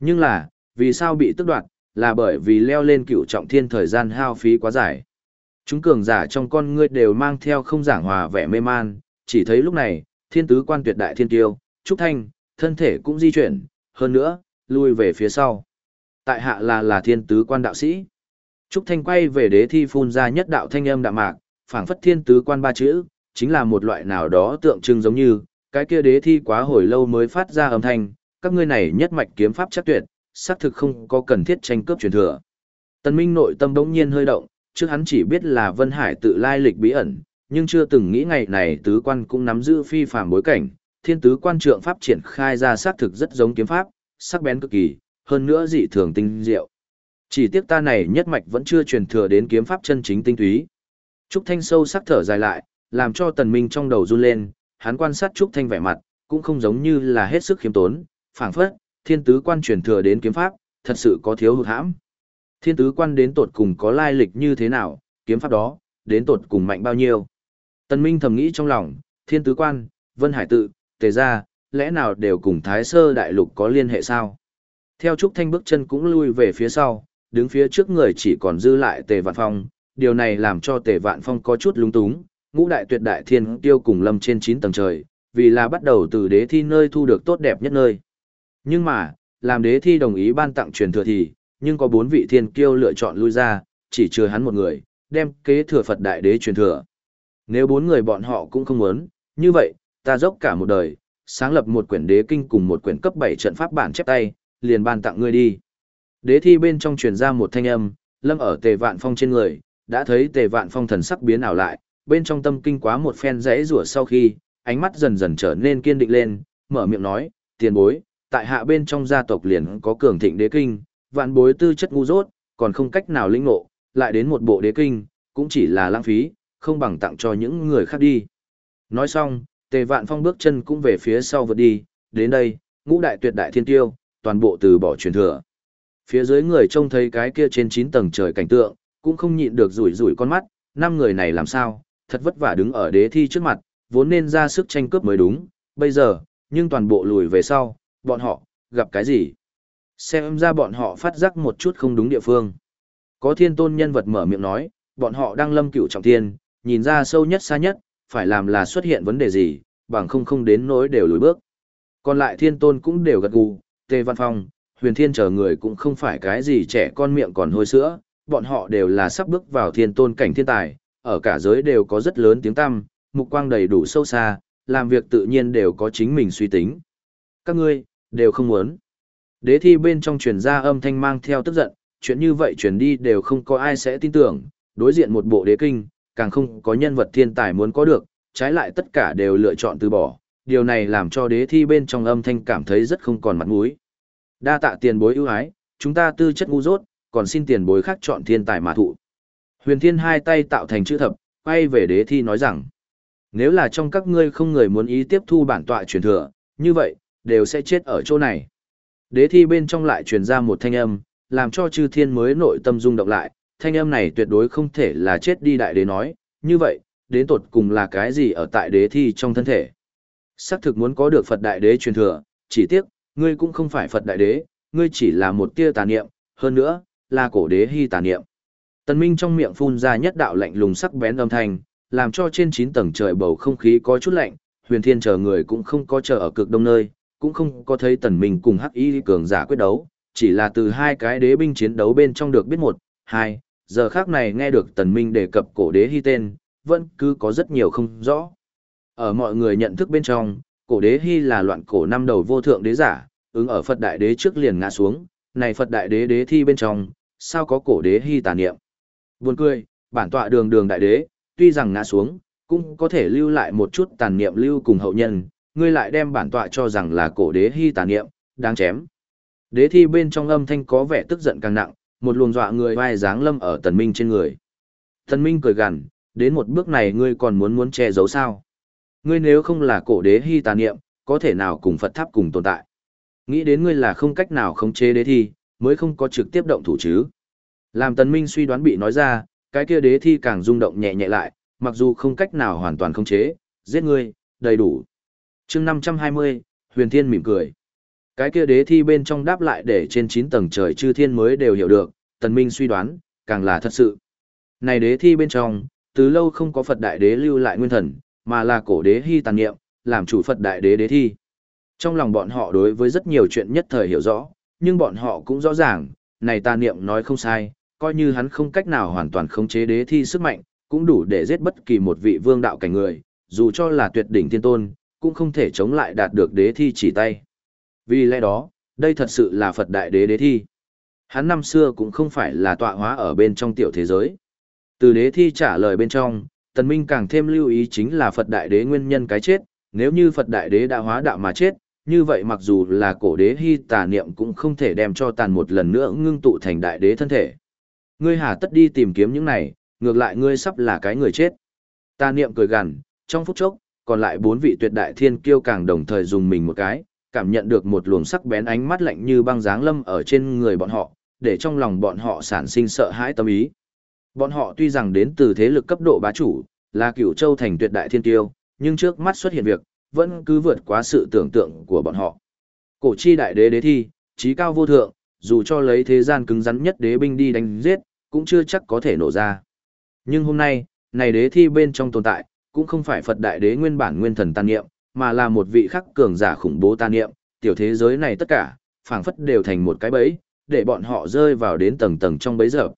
Nhưng là, vì sao bị tước đoạt, là bởi vì leo lên cựu trọng thiên thời gian hao phí quá dài. Chúng cường giả trong con ngươi đều mang theo không giảng hòa vẻ mê man, chỉ thấy lúc này, thiên tứ quan tuyệt đại thiên tiêu, Trúc Thanh, thân thể cũng di chuyển, hơn nữa, lui về phía sau. Tại hạ là là thiên tứ quan đạo sĩ. Trúc Thanh quay về đế thi phun ra nhất đạo thanh âm đạm mạc, phảng phất thiên tứ quan ba chữ, chính là một loại nào đó tượng trưng giống như, cái kia đế thi quá hồi lâu mới phát ra âm thanh, các ngươi này nhất mạch kiếm pháp chắc tuyệt, xác thực không có cần thiết tranh cướp truyền thừa. Tân Minh nội tâm đống nhiên hơi động, trước hắn chỉ biết là Vân Hải tự lai lịch bí ẩn, nhưng chưa từng nghĩ ngày này tứ quan cũng nắm giữ phi phàm bối cảnh, thiên tứ quan trượng pháp triển khai ra xác thực rất giống kiếm pháp, sắc bén cực kỳ, hơn nữa dị thường tinh diệu. Chỉ tiếc ta này nhất mạch vẫn chưa truyền thừa đến kiếm pháp chân chính tinh túy. Trúc Thanh sâu sắc thở dài lại, làm cho Tần Minh trong đầu run lên, hắn quan sát Trúc Thanh vẻ mặt, cũng không giống như là hết sức khiêm tốn, phảng phất, thiên tứ quan truyền thừa đến kiếm pháp, thật sự có thiếu hụt hãm. Thiên tứ quan đến tột cùng có lai lịch như thế nào, kiếm pháp đó, đến tột cùng mạnh bao nhiêu. Tần Minh thầm nghĩ trong lòng, thiên tứ quan, vân hải tự, tề gia, lẽ nào đều cùng thái sơ đại lục có liên hệ sao? Theo Trúc Thanh bước chân cũng lui về phía sau, đứng phía trước người chỉ còn dư lại tề vạn phong, điều này làm cho tề vạn phong có chút lúng túng, ngũ đại tuyệt đại thiên tiêu cùng lâm trên 9 tầng trời, vì là bắt đầu từ đế thi nơi thu được tốt đẹp nhất nơi. Nhưng mà, làm đế thi đồng ý ban tặng truyền thừa thì, nhưng có bốn vị thiên kiêu lựa chọn lui ra, chỉ chừa hắn một người, đem kế thừa Phật đại đế truyền thừa. Nếu bốn người bọn họ cũng không muốn, như vậy, ta dốc cả một đời, sáng lập một quyển đế kinh cùng một quyển cấp 7 trận pháp bản chép tay, liền ban tặng ngươi đi. Đế thi bên trong truyền ra một thanh âm, lâm ở tề vạn phong trên người, đã thấy tề vạn phong thần sắc biến ảo lại, bên trong tâm kinh quá một phen rẽ rủa sau khi, ánh mắt dần dần trở nên kiên định lên, mở miệng nói, tiền bối, tại hạ bên trong gia tộc liền có cường thịnh đế kinh, vạn bối tư chất ngu dốt, còn không cách nào lĩnh ngộ, lại đến một bộ đế kinh, cũng chỉ là lãng phí, không bằng tặng cho những người khác đi. Nói xong, tề vạn phong bước chân cũng về phía sau vượt đi, đến đây, ngũ đại tuyệt đại thiên tiêu, toàn bộ từ bỏ truyền thừa. Phía dưới người trông thấy cái kia trên 9 tầng trời cảnh tượng, cũng không nhịn được rủi rủi con mắt, năm người này làm sao, thật vất vả đứng ở đế thi trước mặt, vốn nên ra sức tranh cướp mới đúng, bây giờ, nhưng toàn bộ lùi về sau, bọn họ, gặp cái gì? Xem ra bọn họ phát giác một chút không đúng địa phương. Có thiên tôn nhân vật mở miệng nói, bọn họ đang lâm cửu trọng thiên, nhìn ra sâu nhất xa nhất, phải làm là xuất hiện vấn đề gì, bằng không không đến nỗi đều lùi bước. Còn lại thiên tôn cũng đều gật gù, Tề Văn Phong, huyền thiên chờ người cũng không phải cái gì trẻ con miệng còn hôi sữa, bọn họ đều là sắp bước vào thiên tôn cảnh thiên tài, ở cả giới đều có rất lớn tiếng tăm, mục quang đầy đủ sâu xa, làm việc tự nhiên đều có chính mình suy tính. Các ngươi, đều không muốn. Đế thi bên trong truyền ra âm thanh mang theo tức giận, chuyện như vậy truyền đi đều không có ai sẽ tin tưởng, đối diện một bộ đế kinh, càng không có nhân vật thiên tài muốn có được, trái lại tất cả đều lựa chọn từ bỏ, điều này làm cho đế thi bên trong âm thanh cảm thấy rất không còn mặt mũi. Đa tạ tiền bối ưu ái, chúng ta tư chất ngu dốt, còn xin tiền bối khác chọn thiên tài mà thụ. Huyền Thiên hai tay tạo thành chữ thập, quay về đế thi nói rằng, nếu là trong các ngươi không người muốn ý tiếp thu bản tọa truyền thừa, như vậy, đều sẽ chết ở chỗ này. Đế thi bên trong lại truyền ra một thanh âm, làm cho chư thiên mới nội tâm rung động lại, thanh âm này tuyệt đối không thể là chết đi đại đế nói, như vậy, đến tột cùng là cái gì ở tại đế thi trong thân thể. Sắc thực muốn có được Phật đại đế truyền thừa, chỉ tiếc, ngươi cũng không phải Phật đại đế, ngươi chỉ là một tia tà niệm, hơn nữa, là cổ đế hy tà niệm. Tần Minh trong miệng phun ra nhất đạo lạnh lùng sắc bén âm thanh, làm cho trên 9 tầng trời bầu không khí có chút lạnh, huyền thiên chờ người cũng không có chờ ở cực đông nơi, cũng không có thấy tần minh cùng hắc y cường giả quyết đấu, chỉ là từ hai cái đế binh chiến đấu bên trong được biết một, hai, giờ khác này nghe được tần minh đề cập cổ đế hy tên, vẫn cứ có rất nhiều không rõ. Ở mọi người nhận thức bên trong, cổ đế hy là loạn cổ năm đầu vô thượng đế giả, ứng ở Phật đại đế trước liền ngã xuống, này Phật đại đế đế thi bên trong, sao có cổ đế hy tà niệm. Buồn cười, bản tọa đường đường đại đế, tuy rằng ngã xuống, cũng có thể lưu lại một chút tàn niệm lưu cùng hậu nhân, ngươi lại đem bản tọa cho rằng là cổ đế hy tà niệm, đáng chém. Đế thi bên trong âm thanh có vẻ tức giận càng nặng, một luồng dọa người vai dáng lâm ở tần minh trên người. Tần minh cười gằn, đến một bước này ngươi còn muốn muốn che giấu sao? Ngươi nếu không là cổ đế hy tà niệm, có thể nào cùng Phật tháp cùng tồn tại? Nghĩ đến ngươi là không cách nào khống chế đế thi, mới không có trực tiếp động thủ chứ. Làm tần minh suy đoán bị nói ra, cái kia đế thi càng rung động nhẹ nhẹ lại, mặc dù không cách nào hoàn toàn khống chế, giết ngươi, đầy đủ. chương 520, huyền thiên mỉm cười. Cái kia đế thi bên trong đáp lại để trên 9 tầng trời chư thiên mới đều hiểu được, tần minh suy đoán, càng là thật sự. Này đế thi bên trong, từ lâu không có Phật đại đế lưu lại nguyên thần, mà là cổ đế hy tàn nghiệm, làm chủ Phật đại đế đế thi. Trong lòng bọn họ đối với rất nhiều chuyện nhất thời hiểu rõ, nhưng bọn họ cũng rõ ràng, này tà niệm nói không sai, coi như hắn không cách nào hoàn toàn khống chế đế thi sức mạnh, cũng đủ để giết bất kỳ một vị vương đạo cảnh người, dù cho là tuyệt đỉnh thiên tôn, cũng không thể chống lại đạt được đế thi chỉ tay. Vì lẽ đó, đây thật sự là Phật đại đế đế thi. Hắn năm xưa cũng không phải là tọa hóa ở bên trong tiểu thế giới. Từ đế thi trả lời bên trong, tần minh càng thêm lưu ý chính là Phật đại đế nguyên nhân cái chết, nếu như Phật đại đế đã hóa đạo mà chết, như vậy mặc dù là cổ đế hy tà niệm cũng không thể đem cho tàn một lần nữa ngưng tụ thành đại đế thân thể. Ngươi hà tất đi tìm kiếm những này, ngược lại ngươi sắp là cái người chết. Tà niệm cười gằn, trong phút chốc, còn lại bốn vị tuyệt đại thiên kiêu càng đồng thời dùng mình một cái, cảm nhận được một luồng sắc bén ánh mắt lạnh như băng giáng lâm ở trên người bọn họ, để trong lòng bọn họ sản sinh sợ hãi tâm ý. Bọn họ tuy rằng đến từ thế lực cấp độ bá chủ, là cửu châu thành tuyệt đại thiên tiêu, nhưng trước mắt xuất hiện việc, vẫn cứ vượt quá sự tưởng tượng của bọn họ. Cổ chi đại đế đế thi, trí cao vô thượng, dù cho lấy thế gian cứng rắn nhất đế binh đi đánh giết, cũng chưa chắc có thể nổ ra. Nhưng hôm nay, này đế thi bên trong tồn tại, cũng không phải Phật đại đế nguyên bản nguyên thần tàn niệm, mà là một vị khắc cường giả khủng bố tàn niệm, tiểu thế giới này tất cả, phảng phất đều thành một cái bẫy, để bọn họ rơi vào đến tầng tầng trong bẫy giờ.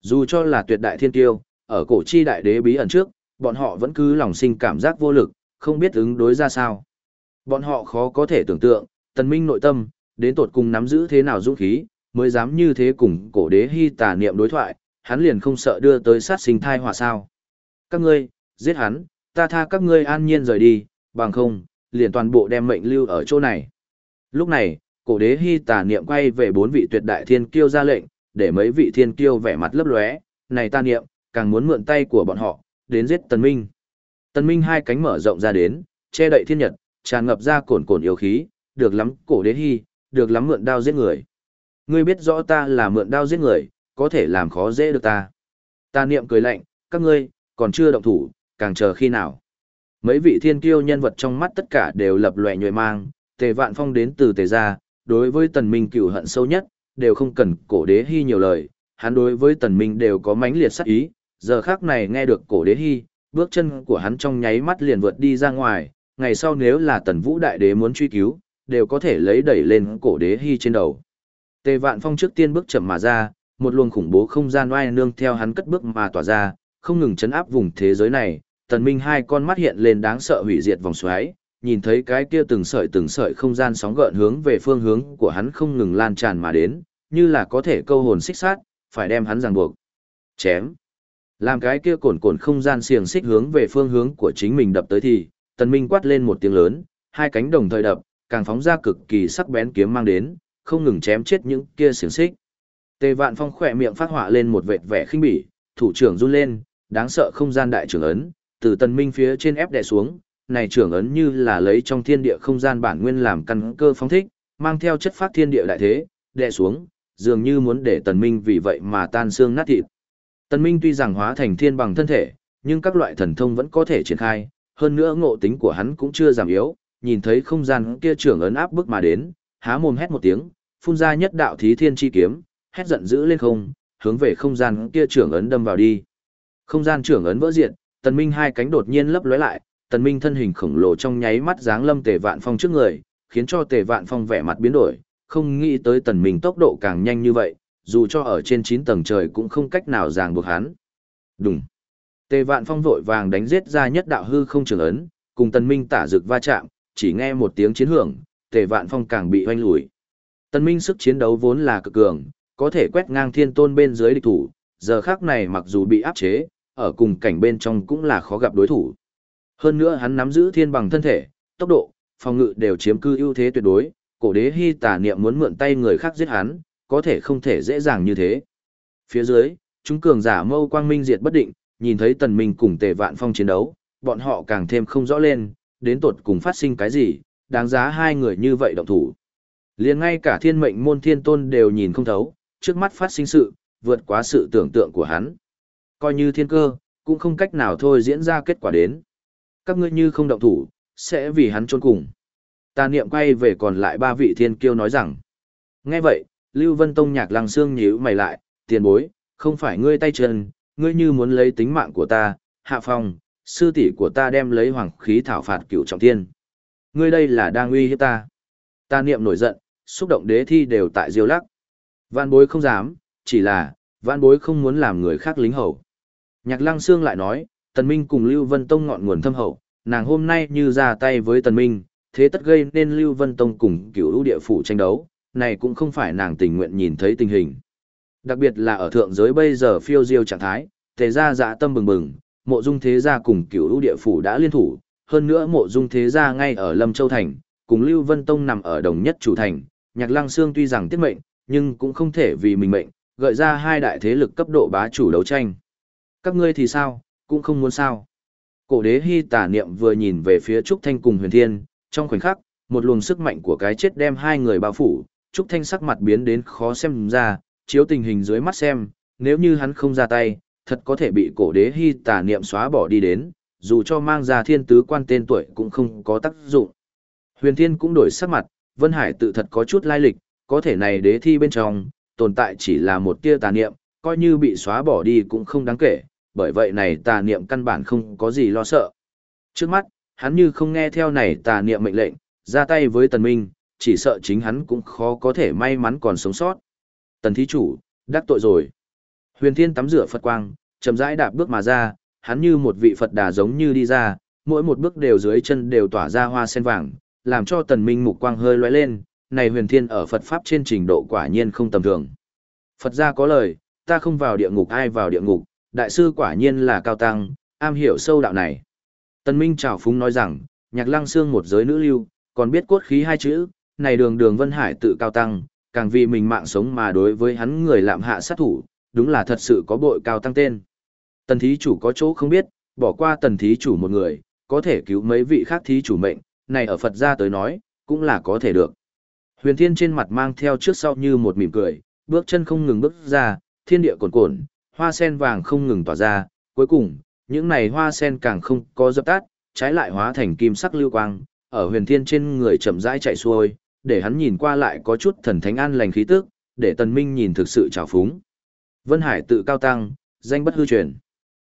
Dù cho là tuyệt đại thiên tiêu, ở cổ chi đại đế bí ẩn trước, bọn họ vẫn cứ lòng sinh cảm giác vô lực, không biết ứng đối ra sao. Bọn họ khó có thể tưởng tượng, tần minh nội tâm, đến tột cùng nắm giữ thế nào dũng khí, mới dám như thế cùng cổ đế hy tà niệm đối thoại, hắn liền không sợ đưa tới sát sinh thai họa sao. Các ngươi, giết hắn, ta tha các ngươi an nhiên rời đi, bằng không, liền toàn bộ đem mệnh lưu ở chỗ này. Lúc này, cổ đế hy tà niệm quay về bốn vị tuyệt đại thiên kiêu ra lệnh, để mấy vị thiên kiêu vẻ mặt lấp lóe, này ta niệm, càng muốn mượn tay của bọn họ, đến giết tần minh. Tần minh hai cánh mở rộng ra đến, che đậy thiên nhật, tràn ngập ra cồn cồn yêu khí, được lắm cổ đế hy, được lắm mượn đao giết người. Ngươi biết rõ ta là mượn đao giết người, có thể làm khó dễ được ta. Ta niệm cười lạnh, các ngươi, còn chưa động thủ, càng chờ khi nào. Mấy vị thiên kiêu nhân vật trong mắt tất cả đều lập lòe nhuệ mang, tề vạn phong đến từ tề gia, đối với tần minh cựu hận sâu nhất, đều không cần cổ đế hy nhiều lời, hắn đối với tần minh đều có mãnh liệt sát ý, giờ khắc này nghe được cổ đế hy, bước chân của hắn trong nháy mắt liền vượt đi ra ngoài, ngày sau nếu là tần vũ đại đế muốn truy cứu, đều có thể lấy đẩy lên cổ đế hy trên đầu. Tề vạn phong trước tiên bước chậm mà ra, một luồng khủng bố không gian oai nương theo hắn cất bước mà tỏa ra, không ngừng chấn áp vùng thế giới này, tần minh hai con mắt hiện lên đáng sợ hủy diệt vòng xoáy, nhìn thấy cái kia từng sợi từng sợi không gian sóng gợn hướng về phương hướng của hắn không ngừng lan tràn mà đến, như là có thể câu hồn xích sát, phải đem hắn ràng buộc. Chém. Làm cái kia cồn cồn không gian xiềng xích hướng về phương hướng của chính mình đập tới thì, tần minh quát lên một tiếng lớn, hai cánh đồng thời đập, càng phóng ra cực kỳ sắc bén kiếm mang đến, không ngừng chém chết những kia xiềng xích. Tề Vạn Phong khỏe miệng phát họa lên một vệt vẻ khinh bỉ, thủ trưởng run lên, đáng sợ không gian đại trưởng ấn, từ tần minh phía trên ép đè xuống, này trưởng ấn như là lấy trong thiên địa không gian bản nguyên làm căn cơ phóng thích, mang theo chất phát thiên địa đại thế, đè xuống, dường như muốn để tần minh vì vậy mà tan xương nát thịt. Tần minh tuy rằng hóa thành thiên bằng thân thể, nhưng các loại thần thông vẫn có thể triển khai, hơn nữa ngộ tính của hắn cũng chưa giảm yếu, nhìn thấy không gian kia trưởng ấn áp bức mà đến, há mồm hét một tiếng, phun ra nhất đạo thí thiên chi kiếm, hét giận dữ lên không, hướng về không gian kia trưởng ấn đâm vào đi. Không gian trưởng ấn vỡ diện, Tần Minh hai cánh đột nhiên lấp lóe lại, Tần Minh thân hình khổng lồ trong nháy mắt giáng lâm Tề Vạn Phong trước người, khiến cho Tề Vạn Phong vẻ mặt biến đổi, không nghĩ tới Tần Minh tốc độ càng nhanh như vậy, dù cho ở trên 9 tầng trời cũng không cách nào ràng buộc hắn. Đùng. Tề Vạn Phong vội vàng đánh giết ra nhất đạo hư không trường ấn, cùng Tần Minh tả dược va chạm, chỉ nghe một tiếng chiến hưởng, Tề Vạn Phong càng bị hoanh lùi. Tần Minh sức chiến đấu vốn là cực cường, có thể quét ngang thiên tôn bên dưới địch thủ, giờ khắc này mặc dù bị áp chế, ở cùng cảnh bên trong cũng là khó gặp đối thủ. Hơn nữa hắn nắm giữ thiên bằng thân thể, tốc độ, phòng ngự đều chiếm cư ưu thế tuyệt đối, cổ đế hy tà niệm muốn mượn tay người khác giết hắn, có thể không thể dễ dàng như thế. Phía dưới, chúng cường giả mâu quang minh diệt bất định, nhìn thấy tần minh cùng tề vạn phong chiến đấu, bọn họ càng thêm không rõ lên, đến tột cùng phát sinh cái gì, đáng giá hai người như vậy động thủ. liền ngay cả thiên mệnh môn thiên tôn đều nhìn không thấu, trước mắt phát sinh sự, vượt quá sự tưởng tượng của hắn. Coi như thiên cơ, cũng không cách nào thôi diễn ra kết quả đến. Các ngươi như không động thủ, sẽ vì hắn trôn cùng. Tà niệm quay về còn lại ba vị thiên kiêu nói rằng. Nghe vậy, Lưu Vân Tông nhạc lăng xương nhíu mày lại, tiền bối, không phải ngươi tay chân, ngươi như muốn lấy tính mạng của ta, hạ phong, sư tỷ của ta đem lấy hoàng khí thảo phạt cửu trọng thiên. Ngươi đây là đang uy hiếp ta. Ta niệm nổi giận, xúc động đế thi đều tại diêu lắc. Vạn bối không dám, chỉ là, vạn bối không muốn làm người khác lính hầu. Nhạc lăng Sương lại nói, tần minh cùng Lưu Vân Tông ngọn nguồn thâm hậu, nàng hôm nay như ra tay với tần minh, thế tất gây nên Lưu Vân Tông cùng cửu lũ địa phủ tranh đấu, này cũng không phải nàng tình nguyện nhìn thấy tình hình. Đặc biệt là ở thượng giới bây giờ phiêu diêu trạng thái, tề gia dạ tâm bừng bừng, mộ dung thế gia cùng cửu lũ địa phủ đã liên thủ, hơn nữa mộ dung thế gia ngay ở Lâm Châu Thành, cùng Lưu Vân Tông nằm ở đồng nhất chủ thành, nhạc lăng xương tuy rằng tiết mệnh, nhưng cũng không thể vì mình mệnh, gợi ra hai đại thế lực cấp độ bá chủ đấu tranh. Các ngươi thì sao, cũng không muốn sao. Cổ đế hy tà niệm vừa nhìn về phía Trúc Thanh cùng huyền thiên, trong khoảnh khắc, một luồng sức mạnh của cái chết đem hai người bao phủ, Trúc Thanh sắc mặt biến đến khó xem ra, chiếu tình hình dưới mắt xem, nếu như hắn không ra tay, thật có thể bị cổ đế hy tà niệm xóa bỏ đi đến, dù cho mang ra thiên tứ quan tên tuổi cũng không có tác dụng. Huyền Thiên cũng đổi sắc mặt, Vân Hải tự thật có chút lai lịch, có thể này đế thi bên trong, tồn tại chỉ là một tia tà niệm, coi như bị xóa bỏ đi cũng không đáng kể, bởi vậy này tà niệm căn bản không có gì lo sợ. Trước mắt, hắn như không nghe theo này tà niệm mệnh lệnh, ra tay với tần minh, chỉ sợ chính hắn cũng khó có thể may mắn còn sống sót. Tần thí chủ, đắc tội rồi. Huyền Thiên tắm rửa Phật quang, chậm rãi đạp bước mà ra, hắn như một vị Phật đà giống như đi ra, mỗi một bước đều dưới chân đều tỏa ra hoa sen vàng, làm cho tần minh mục quang hơi lóe lên, này huyền thiên ở Phật Pháp trên trình độ quả nhiên không tầm thường. Phật gia có lời, ta không vào địa ngục ai vào địa ngục, đại sư quả nhiên là cao tăng, am hiểu sâu đạo này. Tần minh chào phúng nói rằng, nhạc lăng xương một giới nữ lưu, còn biết cốt khí hai chữ, này đường đường Vân Hải tự cao tăng, càng vì mình mạng sống mà đối với hắn người lạm hạ sát thủ, đúng là thật sự có bội cao tăng tên. Tần thí chủ có chỗ không biết, bỏ qua tần thí chủ một người, có thể cứu mấy vị khác thí chủ mệnh, này ở Phật gia tới nói, cũng là có thể được. Huyền Thiên trên mặt mang theo trước sau như một mỉm cười, bước chân không ngừng bước ra, thiên địa cồn cồn, hoa sen vàng không ngừng tỏa ra, cuối cùng, những này hoa sen càng không có dập tắt, trái lại hóa thành kim sắc lưu quang, ở Huyền Thiên trên người chậm rãi chạy xuôi, để hắn nhìn qua lại có chút thần thánh an lành khí tức, để Tần Minh nhìn thực sự trào phúng. Vân Hải tự cao tăng, danh bất hư truyền.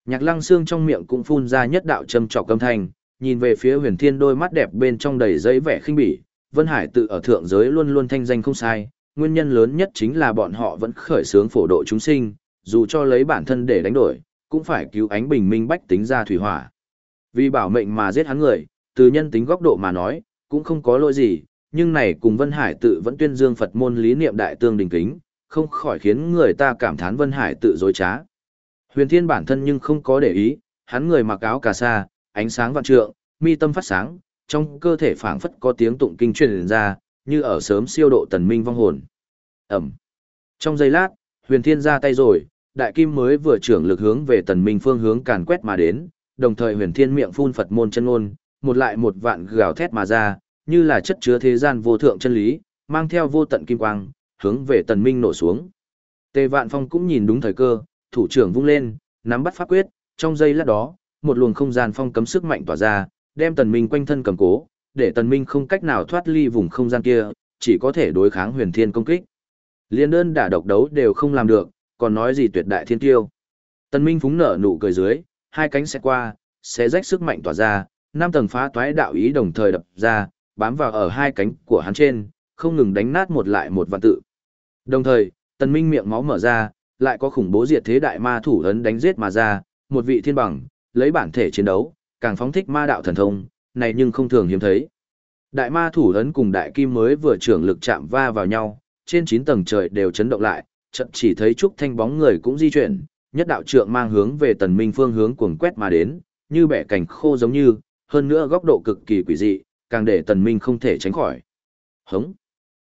Nhạc Lăng Xương trong miệng cũng phun ra nhất đạo châm trọc âm thanh, nhìn về phía Huyền Thiên đôi mắt đẹp bên trong đầy giấy vẻ khinh bỉ, Vân Hải tự ở thượng giới luôn luôn thanh danh không sai, nguyên nhân lớn nhất chính là bọn họ vẫn khởi sướng phổ độ chúng sinh, dù cho lấy bản thân để đánh đổi, cũng phải cứu ánh bình minh bách tính ra thủy hỏa. Vì bảo mệnh mà giết hắn người, từ nhân tính góc độ mà nói, cũng không có lỗi gì, nhưng này cùng Vân Hải tự vẫn tuyên dương Phật môn lý niệm đại tương đình kính, không khỏi khiến người ta cảm thán Vân Hải tự dối trá. Huyền Thiên bản thân nhưng không có để ý, hắn người mặc áo cà sa, ánh sáng vạn trượng, mi tâm phát sáng, trong cơ thể phảng phất có tiếng tụng kinh truyền ra, như ở sớm siêu độ tần minh vong hồn. Ẩm. Trong giây lát, Huyền Thiên ra tay rồi, đại kim mới vừa trưởng lực hướng về tần minh phương hướng càn quét mà đến, đồng thời huyền thiên miệng phun Phật môn chân ngôn, một lại một vạn gào thét mà ra, như là chất chứa thế gian vô thượng chân lý, mang theo vô tận kim quang, hướng về tần minh nổ xuống. Tề vạn phong cũng nhìn đúng thời cơ, thủ trưởng vung lên, nắm bắt pháp quyết, trong giây lát đó, một luồng không gian phong cấm sức mạnh tỏa ra, đem tần minh quanh thân cầm cố, để tần minh không cách nào thoát ly vùng không gian kia, chỉ có thể đối kháng huyền thiên công kích. Liên đơn đả độc đấu đều không làm được, còn nói gì tuyệt đại thiên tiêu. Tần minh phúng nở nụ cười dưới, hai cánh sẽ qua, sẽ rách sức mạnh tỏa ra, năm tầng phá toái đạo ý đồng thời đập ra, bám vào ở hai cánh của hắn trên, không ngừng đánh nát một lại một vạn tự. Đồng thời, tần minh miệng máu mở ra, lại có khủng bố diệt thế đại ma thủ ấn đánh giết mà ra, một vị thiên bằng, lấy bản thể chiến đấu, càng phóng thích ma đạo thần thông, này nhưng không thường hiếm thấy. Đại ma thủ ấn cùng đại kim mới vừa trưởng lực chạm va vào nhau, trên 9 tầng trời đều chấn động lại, chợt chỉ thấy trúc thanh bóng người cũng di chuyển, nhất đạo trượng mang hướng về tần minh phương hướng cuồng quét mà đến, như bẻ cành khô giống như, hơn nữa góc độ cực kỳ quỷ dị, càng để tần minh không thể tránh khỏi. Hống!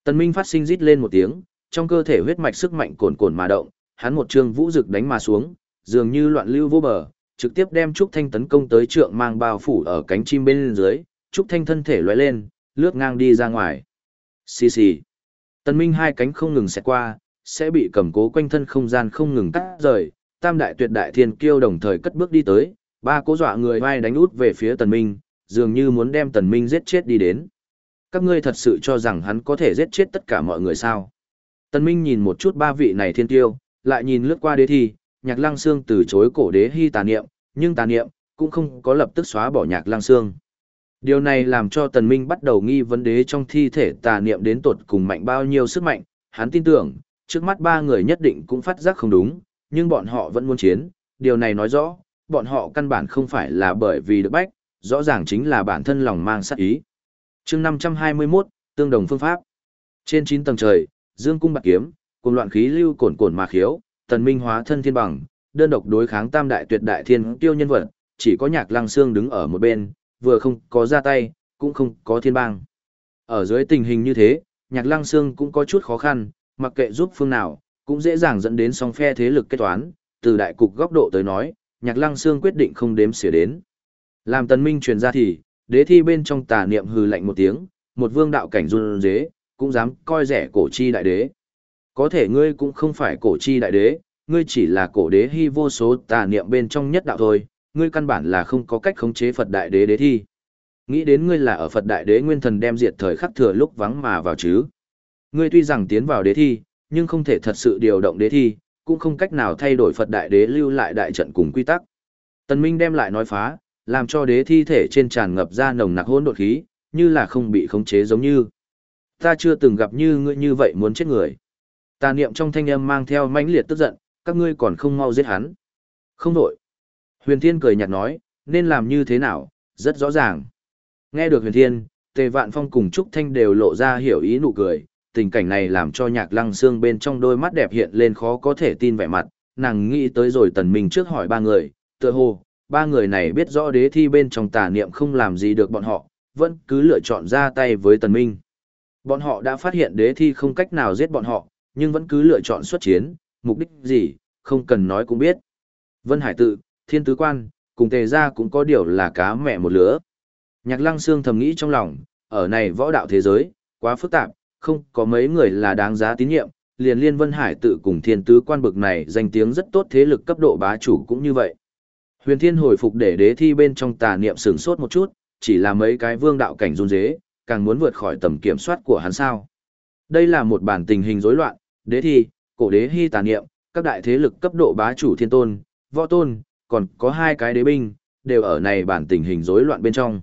Tần minh phát sinh rít lên một tiếng, trong cơ thể huyết mạch sức mạnh cồn cồn mà động, hắn một trường vũ rực đánh mà xuống, dường như loạn lưu vô bờ, trực tiếp đem Trúc Thanh tấn công tới trượng mang bao phủ ở cánh chim bên dưới, Trúc Thanh thân thể lóe lên, lướt ngang đi ra ngoài. Xì xì. Tần Minh hai cánh không ngừng xẹt qua, sẽ bị cầm cố quanh thân không gian không ngừng cắt rời, tam đại tuyệt đại thiên kiêu đồng thời cất bước đi tới, ba cố dọa người vai đánh út về phía Tần Minh, dường như muốn đem Tần Minh giết chết đi đến. Các ngươi thật sự cho rằng hắn có thể giết chết tất cả mọi người sao? Tần Minh nhìn một chút ba vị này thiên kiêu, lại nhìn lướt qua đế thi, nhạc lăng xương từ chối cổ đế hy tà niệm, nhưng tà niệm cũng không có lập tức xóa bỏ nhạc lăng xương. Điều này làm cho tần minh bắt đầu nghi vấn đế trong thi thể tà niệm đến tột cùng mạnh bao nhiêu sức mạnh, hắn tin tưởng, trước mắt ba người nhất định cũng phát giác không đúng, nhưng bọn họ vẫn muốn chiến, điều này nói rõ, bọn họ căn bản không phải là bởi vì được bách, rõ ràng chính là bản thân lòng mang sát ý. chương 521, tương đồng phương pháp. Trên 9 tầng trời, dương cung bạc kiếm, cùng loạn khí lưu cổn cổn mà khiếu, tần minh hóa thân thiên bằng, đơn độc đối kháng tam đại tuyệt đại thiên tiêu nhân vật, chỉ có nhạc lăng xương đứng ở một bên, vừa không có ra tay, cũng không có thiên bang. Ở dưới tình hình như thế, nhạc lăng xương cũng có chút khó khăn, mặc kệ giúp phương nào, cũng dễ dàng dẫn đến song phe thế lực kết toán, từ đại cục góc độ tới nói, nhạc lăng xương quyết định không đếm xỉa đến. Làm tần minh truyền ra thì, đế thi bên trong tà niệm hừ lạnh một tiếng, một vương đạo cảnh run rế, cũng dám coi rẻ cổ chi đại đế. Có thể ngươi cũng không phải cổ chi đại đế, ngươi chỉ là cổ đế hy vô số tà niệm bên trong nhất đạo thôi, ngươi căn bản là không có cách khống chế Phật đại đế đế thi. Nghĩ đến ngươi là ở Phật đại đế nguyên thần đem diệt thời khắc thừa lúc vắng mà vào chứ. Ngươi tuy rằng tiến vào đế thi, nhưng không thể thật sự điều động đế thi, cũng không cách nào thay đổi Phật đại đế lưu lại đại trận cùng quy tắc. Tần Minh đem lại nói phá, làm cho đế thi thể trên tràn ngập ra nồng nặc hỗn độn khí, như là không bị khống chế giống như. Ta chưa từng gặp như ngươi như vậy muốn chết người. Tà niệm trong thanh âm mang theo mãnh liệt tức giận, các ngươi còn không mau giết hắn. Không đổi. Huyền Thiên cười nhạt nói, nên làm như thế nào, rất rõ ràng. Nghe được Huyền Thiên, Tề Vạn Phong cùng Trúc Thanh đều lộ ra hiểu ý nụ cười, tình cảnh này làm cho nhạc lăng xương bên trong đôi mắt đẹp hiện lên khó có thể tin vẻ mặt, nàng nghĩ tới rồi tần minh trước hỏi ba người, tựa hồ, ba người này biết rõ đế thi bên trong tà niệm không làm gì được bọn họ, vẫn cứ lựa chọn ra tay với tần minh. Bọn họ đã phát hiện đế thi không cách nào giết bọn họ, nhưng vẫn cứ lựa chọn xuất chiến, mục đích gì, không cần nói cũng biết. Vân Hải tự, thiên tứ quan, cùng tề gia cũng có điều là cá mẹ một lứa. Nhạc lăng xương thầm nghĩ trong lòng, ở này võ đạo thế giới, quá phức tạp, không có mấy người là đáng giá tín nhiệm, liền liên Vân Hải tự cùng thiên tứ quan bực này danh tiếng rất tốt thế lực cấp độ bá chủ cũng như vậy. Huyền thiên hồi phục để đế thi bên trong tà niệm sửng sốt một chút, chỉ là mấy cái vương đạo cảnh run dế, càng muốn vượt khỏi tầm kiểm soát của hắn sao. Đây là một bản tình hình rối loạn, đế thi, cổ đế hy tà niệm, các đại thế lực cấp độ bá chủ thiên tôn, võ tôn, còn có hai cái đế binh, đều ở này bản tình hình rối loạn bên trong.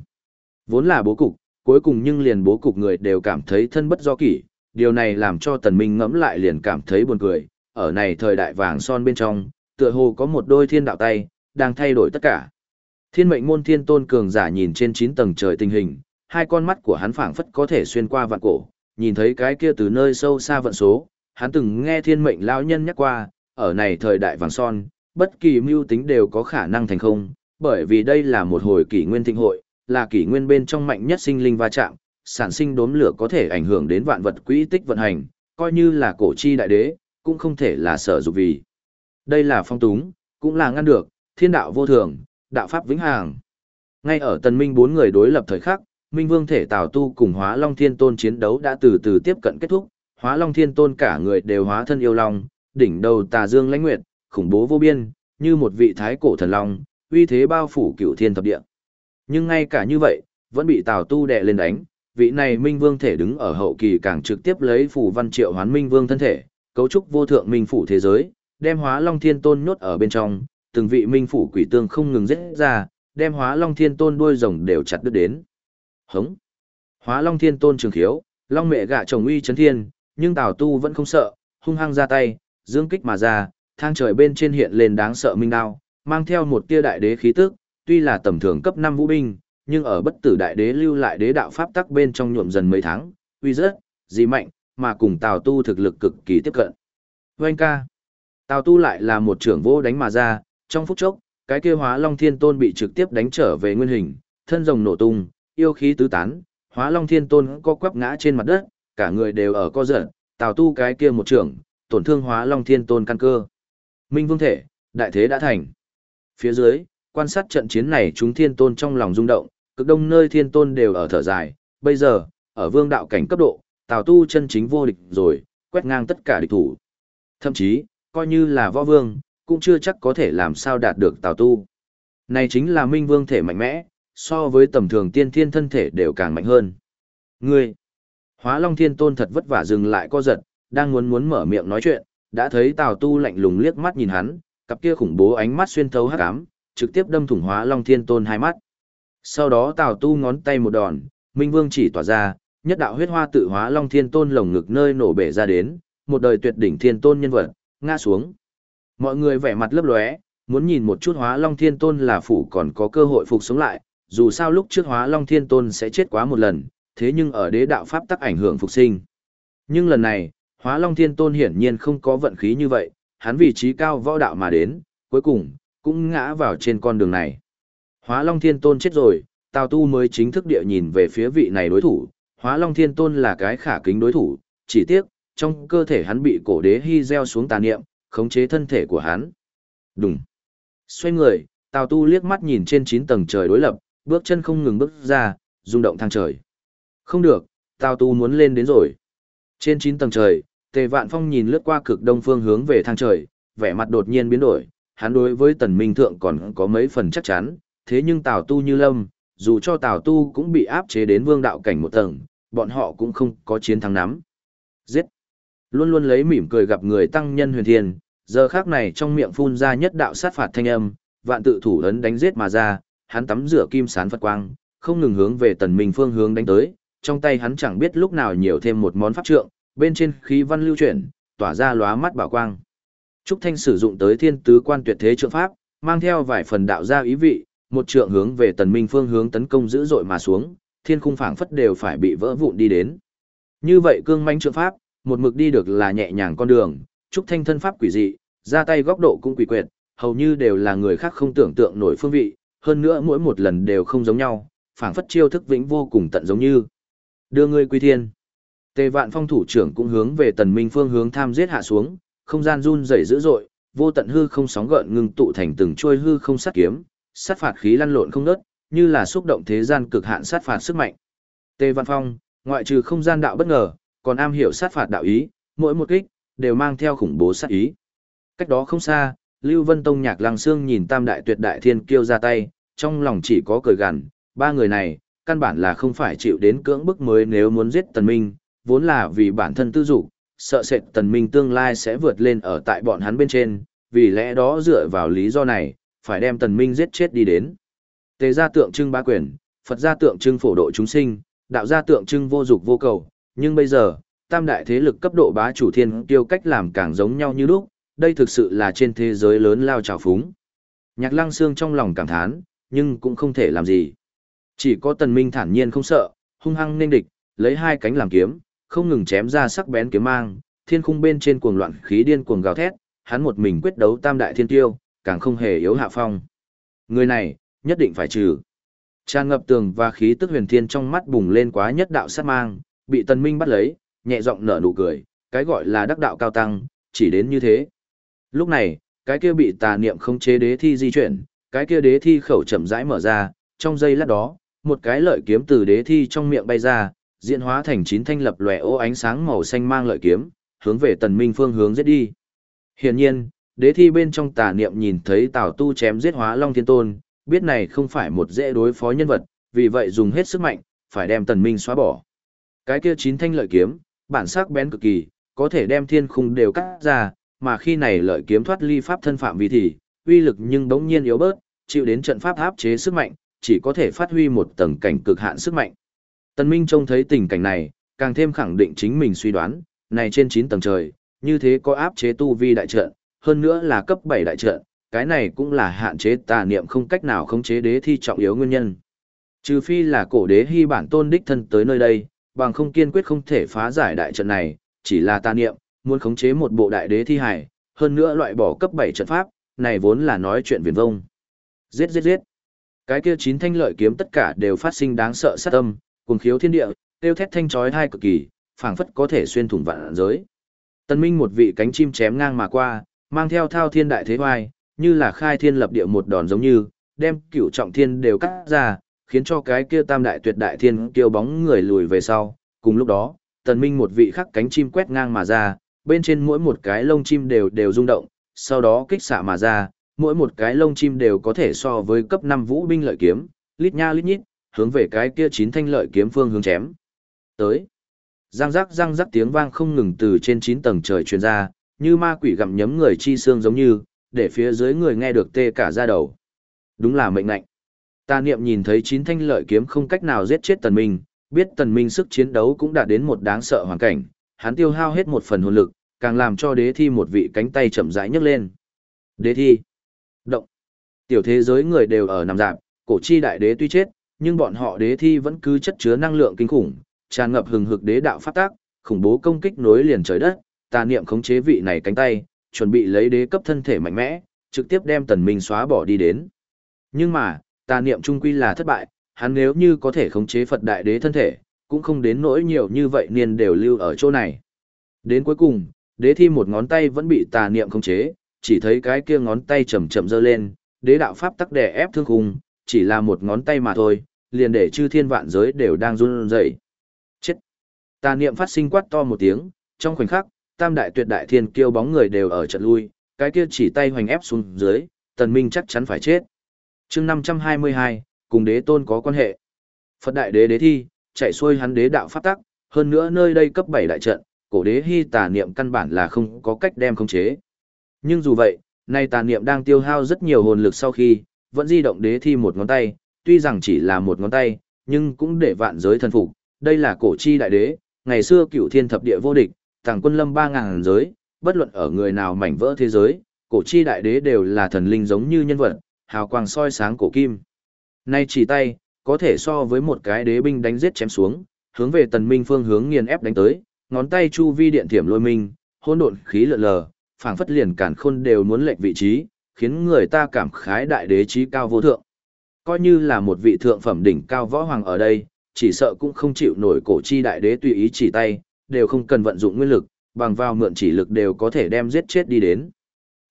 Vốn là bố cục, cuối cùng nhưng liền bố cục người đều cảm thấy thân bất do kỷ, điều này làm cho tần minh ngẫm lại liền cảm thấy buồn cười, ở này thời đại vàng son bên trong, tựa hồ có một đôi thiên đạo tay, đang thay đổi tất cả. Thiên mệnh môn thiên tôn cường giả nhìn trên 9 tầng trời tình hình, hai con mắt của hắn phảng phất có thể xuyên qua vạn cổ, nhìn thấy cái kia từ nơi sâu xa vận số, hắn từng nghe thiên mệnh lão nhân nhắc qua, ở này thời đại vàng son, bất kỳ mưu tính đều có khả năng thành không, bởi vì đây là một hồi kỷ nguyên thịnh hội, là kỷ nguyên bên trong mạnh nhất sinh linh va chạm, sản sinh đốm lửa có thể ảnh hưởng đến vạn vật quỹ tích vận hành, coi như là cổ chi đại đế, cũng không thể là sở dục vì. Đây là phong túng, cũng là ngăn được, thiên đạo vô thường, đạo pháp vĩnh hằng. Ngay ở tần minh bốn người đối lập thời khắc, Minh Vương thể Tào Tu cùng Hóa Long Thiên Tôn chiến đấu đã từ từ tiếp cận kết thúc, Hóa Long Thiên Tôn cả người đều hóa thân yêu long, đỉnh đầu Tà Dương lãnh nguyệt, khủng bố vô biên, như một vị thái cổ thần long, uy thế bao phủ cửu thiên thập địa. Nhưng ngay cả như vậy, vẫn bị Tào Tu đè lên đánh, vị này Minh Vương thể đứng ở hậu kỳ càng trực tiếp lấy phủ văn triệu hoán Minh Vương thân thể, cấu trúc vô thượng minh phủ thế giới, đem Hóa Long Thiên Tôn nhốt ở bên trong, từng vị minh phủ quỷ tương không ngừng giết ra, đem Hóa Long Thiên Tôn đuôi rồng đều chặt đứt đến. Hống. Hóa Long Thiên Tôn trường khiếu, Long mẹ gạ chồng uy chấn thiên, nhưng Tào Tu vẫn không sợ, hung hăng ra tay, dương kích mà ra, thang trời bên trên hiện lên đáng sợ minh đao, mang theo một tia đại đế khí tức, tuy là tầm thường cấp 5 vũ binh, nhưng ở bất tử đại đế lưu lại đế đạo pháp tắc bên trong nhuộm dần mấy tháng, uy rất, dị mạnh, mà cùng Tào Tu thực lực cực kỳ tiếp cận. Vâng ca. Tào Tu lại là một trưởng vô đánh mà ra, trong phút chốc, cái kia hóa long thiên tôn bị trực tiếp đánh trở về nguyên hình, thân rồng nổ tung, yêu khí tứ tán, hóa long thiên tôn co quắp ngã trên mặt đất, cả người đều ở co giật, Tào Tu cái kia một trưởng, tổn thương hóa long thiên tôn căn cơ. Minh vương thể, đại thế đã thành. Phía dưới, quan sát trận chiến này chúng thiên tôn trong lòng rung động, cực đông nơi thiên tôn đều ở thở dài, bây giờ, ở vương đạo cảnh cấp độ, Tào Tu chân chính vô địch rồi, quét ngang tất cả địch thủ. Thậm chí, coi như là võ vương, cũng chưa chắc có thể làm sao đạt được Tào Tu. Này chính là minh vương thể mạnh mẽ, so với tầm thường tiên thiên thân thể đều càng mạnh hơn. Ngươi, hóa long thiên tôn thật vất vả dừng lại co giật, đang muốn muốn mở miệng nói chuyện, đã thấy Tào Tu lạnh lùng liếc mắt nhìn hắn, cặp kia khủng bố ánh mắt xuyên thấu hắc ám, trực tiếp đâm thủng hóa long thiên tôn hai mắt. Sau đó Tào Tu ngón tay một đòn, Minh Vương chỉ tỏa ra, nhất đạo huyết hoa tự hóa long thiên tôn lồng ngực nơi nổ bể ra đến, một đời tuyệt đỉnh thiên tôn nhân vật, ngã xuống. Mọi người vẻ mặt lấp lóe, muốn nhìn một chút hóa long thiên tôn là phủ còn có cơ hội phục sống lại, dù sao lúc trước hóa long thiên tôn sẽ chết quá một lần, thế nhưng ở đế đạo pháp tắc ảnh hưởng phục sinh. Nhưng lần này, hóa long thiên tôn hiển nhiên không có vận khí như vậy, hắn vị trí cao võ đạo mà đến, cuối cùng, cũng ngã vào trên con đường này. Hóa long thiên tôn chết rồi, Tào Tu mới chính thức địa nhìn về phía vị này đối thủ, hóa long thiên tôn là cái khả kính đối thủ, chỉ tiếc, trong cơ thể hắn bị cổ đế hy gieo xuống tà niệm, khống chế thân thể của hắn. Đùng, Xoay người, Tào Tu liếc mắt nhìn trên 9 tầng trời đối lập, bước chân không ngừng bước ra, rung động thang trời. Không được, Tào Tu muốn lên đến rồi. Trên 9 tầng trời, Tề Vạn Phong nhìn lướt qua cực đông phương hướng về thang trời, vẻ mặt đột nhiên biến đổi, hắn đối với Tần Minh Thượng còn có mấy phần chắc chắn, thế nhưng Tào Tu như lâm, dù cho Tào Tu cũng bị áp chế đến vương đạo cảnh một tầng, bọn họ cũng không có chiến thắng nắm. Giết! Luôn luôn lấy mỉm cười gặp người tăng nhân huyền thiên, giờ khác này trong miệng phun ra nhất đạo sát phạt thanh âm, vạn tự thủ ấn đánh giết mà ra, hắn tắm rửa kim sán Phật quang, không ngừng hướng về tần minh phương hướng đánh tới, trong tay hắn chẳng biết lúc nào nhiều thêm một món pháp trượng, bên trên khí văn lưu chuyển, tỏa ra lóa mắt bảo quang. Trúc Thanh sử dụng tới thiên tứ quan tuyệt thế trượng pháp, mang theo vài phần đạo gia ý vị, một trượng hướng về tần minh phương hướng tấn công dữ dội mà xuống, thiên khung phảng phất đều phải bị vỡ vụn đi đến. Như vậy cương mãnh trượng pháp, một mực đi được là nhẹ nhàng con đường, Trúc Thanh thân pháp quỷ dị, ra tay góc độ cũng quỷ quyệt, hầu như đều là người khác không tưởng tượng nổi phương vị, hơn nữa mỗi một lần đều không giống nhau, phảng phất chiêu thức vĩnh vô cùng tận giống như. Đưa ngươi quy thiên. Tề Vạn Phong thủ trưởng cũng hướng về Tần Minh phương hướng tham giết hạ xuống, không gian run rẩy dữ dội, vô tận hư không sóng gợn ngưng tụ thành từng chuôi hư không sát kiếm, sát phạt khí lăn lộn không ngớt, như là xúc động thế gian cực hạn sát phạt sức mạnh. Tề Văn Phong, ngoại trừ không gian đạo bất ngờ, còn am hiểu sát phạt đạo ý, mỗi một kích đều mang theo khủng bố sát ý. Cách đó không xa, Lưu Vân Tông Nhạc Lăng Sương nhìn Tam Đại Tuyệt Đại Thiên Kiêu ra tay, trong lòng chỉ có cười gằn, ba người này, căn bản là không phải chịu đến cưỡng bức mới nếu muốn giết Tần Minh, vốn là vì bản thân tư dục, sợ sệt Tần Minh tương lai sẽ vượt lên ở tại bọn hắn bên trên, vì lẽ đó dựa vào lý do này, phải đem Tần Minh giết chết đi đến. Tề gia tượng trưng ba quyền, Phật gia tượng trưng phổ độ chúng sinh, đạo gia tượng trưng vô dục vô cầu, nhưng bây giờ, tam đại thế lực cấp độ bá chủ thiên tiêu cách làm càng giống nhau như lúc, đây thực sự là trên thế giới lớn lao trào phúng. Nhạc lăng xương trong lòng cảm thán, nhưng cũng không thể làm gì. Chỉ có tần minh thản nhiên không sợ, hung hăng nên địch, lấy hai cánh làm kiếm, không ngừng chém ra sắc bén kiếm mang, thiên khung bên trên cuồng loạn khí điên cuồng gào thét, hắn một mình quyết đấu tam đại thiên tiêu, càng không hề yếu hạ phong. Người này, nhất định phải trừ. Tràn ngập tường và khí tức huyền thiên trong mắt bùng lên quá nhất đạo sát mang, bị tần minh bắt lấy, nhẹ giọng nở nụ cười, cái gọi là đắc đạo cao tăng, chỉ đến như thế. Lúc này, cái kia bị tà niệm không chế đế thi di chuyển, cái kia đế thi khẩu chậm rãi mở ra, trong giây lát đó, một cái lợi kiếm từ đế thi trong miệng bay ra, diễn hóa thành chín thanh lập lòe ô ánh sáng màu xanh mang lợi kiếm, hướng về tần minh phương hướng giết đi. Hiển nhiên, đế thi bên trong tà niệm nhìn thấy Tào Tu chém giết hóa Long Thiên Tôn, biết này không phải một dễ đối phó nhân vật, vì vậy dùng hết sức mạnh, phải đem tần minh xóa bỏ. Cái kia chín thanh lợi kiếm, bản sắc bén cực kỳ, có thể đem thiên khung đều cắt ra, mà khi này lợi kiếm thoát ly pháp thân phạm vi thì, uy lực nhưng đống nhiên yếu bớt, chịu đến trận pháp áp chế sức mạnh, chỉ có thể phát huy một tầng cảnh cực hạn sức mạnh. Tần Minh trông thấy tình cảnh này, càng thêm khẳng định chính mình suy đoán, này trên 9 tầng trời, như thế có áp chế tu vi đại trận, hơn nữa là cấp 7 đại trận, cái này cũng là hạn chế tà niệm không cách nào khống chế đế thi trọng yếu nguyên nhân. Trừ phi là cổ đế hy bản tôn đích thân tới nơi đây, bằng không kiên quyết không thể phá giải đại trận này, chỉ là tà niệm, muốn khống chế một bộ đại đế thi hải, hơn nữa loại bỏ cấp 7 trận pháp, này vốn là nói chuyện viển vông. Giết giết giết. Cái kia chín thanh lợi kiếm tất cả đều phát sinh đáng sợ sát âm, cuồng khiếu thiên địa, tiêu thét thanh chói tai cực kỳ, phảng phất có thể xuyên thủng vạn giới. Tân Minh một vị cánh chim chém ngang mà qua, mang theo thao thiên đại thế hoài, như là khai thiên lập địa một đòn giống như, đem cửu trọng thiên đều cắt ra, khiến cho cái kia tam đại tuyệt đại thiên kiêu bóng người lùi về sau. Cùng lúc đó, Tần Minh một vị khắc cánh chim quét ngang mà ra, bên trên mỗi một cái lông chim đều đều rung động, sau đó kích xạ mà ra, mỗi một cái lông chim đều có thể so với cấp 5 vũ binh lợi kiếm, lít nha lít nhít, hướng về cái kia chín thanh lợi kiếm phương hướng chém. Tới. Giang rắc giang rắc tiếng vang không ngừng từ trên chín tầng trời truyền ra, như ma quỷ gặm nhấm người chi xương giống như, để phía dưới người nghe được tê cả da đầu. Đúng là mệnh lệnh. Ta niệm nhìn thấy chín thanh lợi kiếm không cách nào giết chết tần minh, biết tần minh sức chiến đấu cũng đã đến một đáng sợ hoàn cảnh, hắn tiêu hao hết một phần hồn lực, càng làm cho đế thi một vị cánh tay chậm rãi nhấc lên. Đế thi. Động. Tiểu thế giới người đều ở nằm dạng, cổ chi đại đế tuy chết, nhưng bọn họ đế thi vẫn cứ chất chứa năng lượng kinh khủng, tràn ngập hừng hực đế đạo pháp tác, khủng bố công kích nối liền trời đất, tà niệm khống chế vị này cánh tay, chuẩn bị lấy đế cấp thân thể mạnh mẽ, trực tiếp đem tần minh xóa bỏ đi đến. Nhưng mà, tà niệm trung quy là thất bại, hắn nếu như có thể khống chế Phật đại đế thân thể, cũng không đến nỗi nhiều như vậy niên đều lưu ở chỗ này. Đến cuối cùng, đế thi một ngón tay vẫn bị tà niệm khống chế, chỉ thấy cái kia ngón tay chậm chậm giơ lên, đế đạo pháp tắc đè ép thương khung, chỉ là một ngón tay mà thôi, liền để chư thiên vạn giới đều đang run rẩy. Chết. Tà niệm phát sinh quát to một tiếng, trong khoảnh khắc, tam đại tuyệt đại thiên kiêu bóng người đều ở trận lui, cái kia chỉ tay hoành ép xuống dưới, tần minh chắc chắn phải chết. Chương 522, cùng đế tôn có quan hệ. Phật đại đế đế thi, chạy xuôi hắn đế đạo pháp tắc, hơn nữa nơi đây cấp 7 đại trận, cổ đế hy tà niệm căn bản là không có cách đem khống chế. Nhưng dù vậy, nay tà niệm đang tiêu hao rất nhiều hồn lực sau khi, vẫn di động đế thi một ngón tay, tuy rằng chỉ là một ngón tay, nhưng cũng để vạn giới thần phục. Đây là cổ chi đại đế, ngày xưa cửu thiên thập địa vô địch, tàng quân lâm ba ngàn giới, bất luận ở người nào mảnh vỡ thế giới, cổ chi đại đế đều là thần linh giống như nhân vật, hào quang soi sáng cổ kim. Nay chỉ tay, có thể so với một cái đế binh đánh giết chém xuống, hướng về tần minh phương hướng nghiền ép đánh tới, ngón tay chu vi điện thiểm lôi minh, hỗn độn khí lượn lờ, phảng phất liền cản khôn đều muốn lệnh vị trí, khiến người ta cảm khái đại đế trí cao vô thượng. Coi như là một vị thượng phẩm đỉnh cao võ hoàng ở đây, chỉ sợ cũng không chịu nổi cổ chi đại đế tùy ý chỉ tay, đều không cần vận dụng nguyên lực, bằng vào mượn chỉ lực đều có thể đem giết chết đi đến.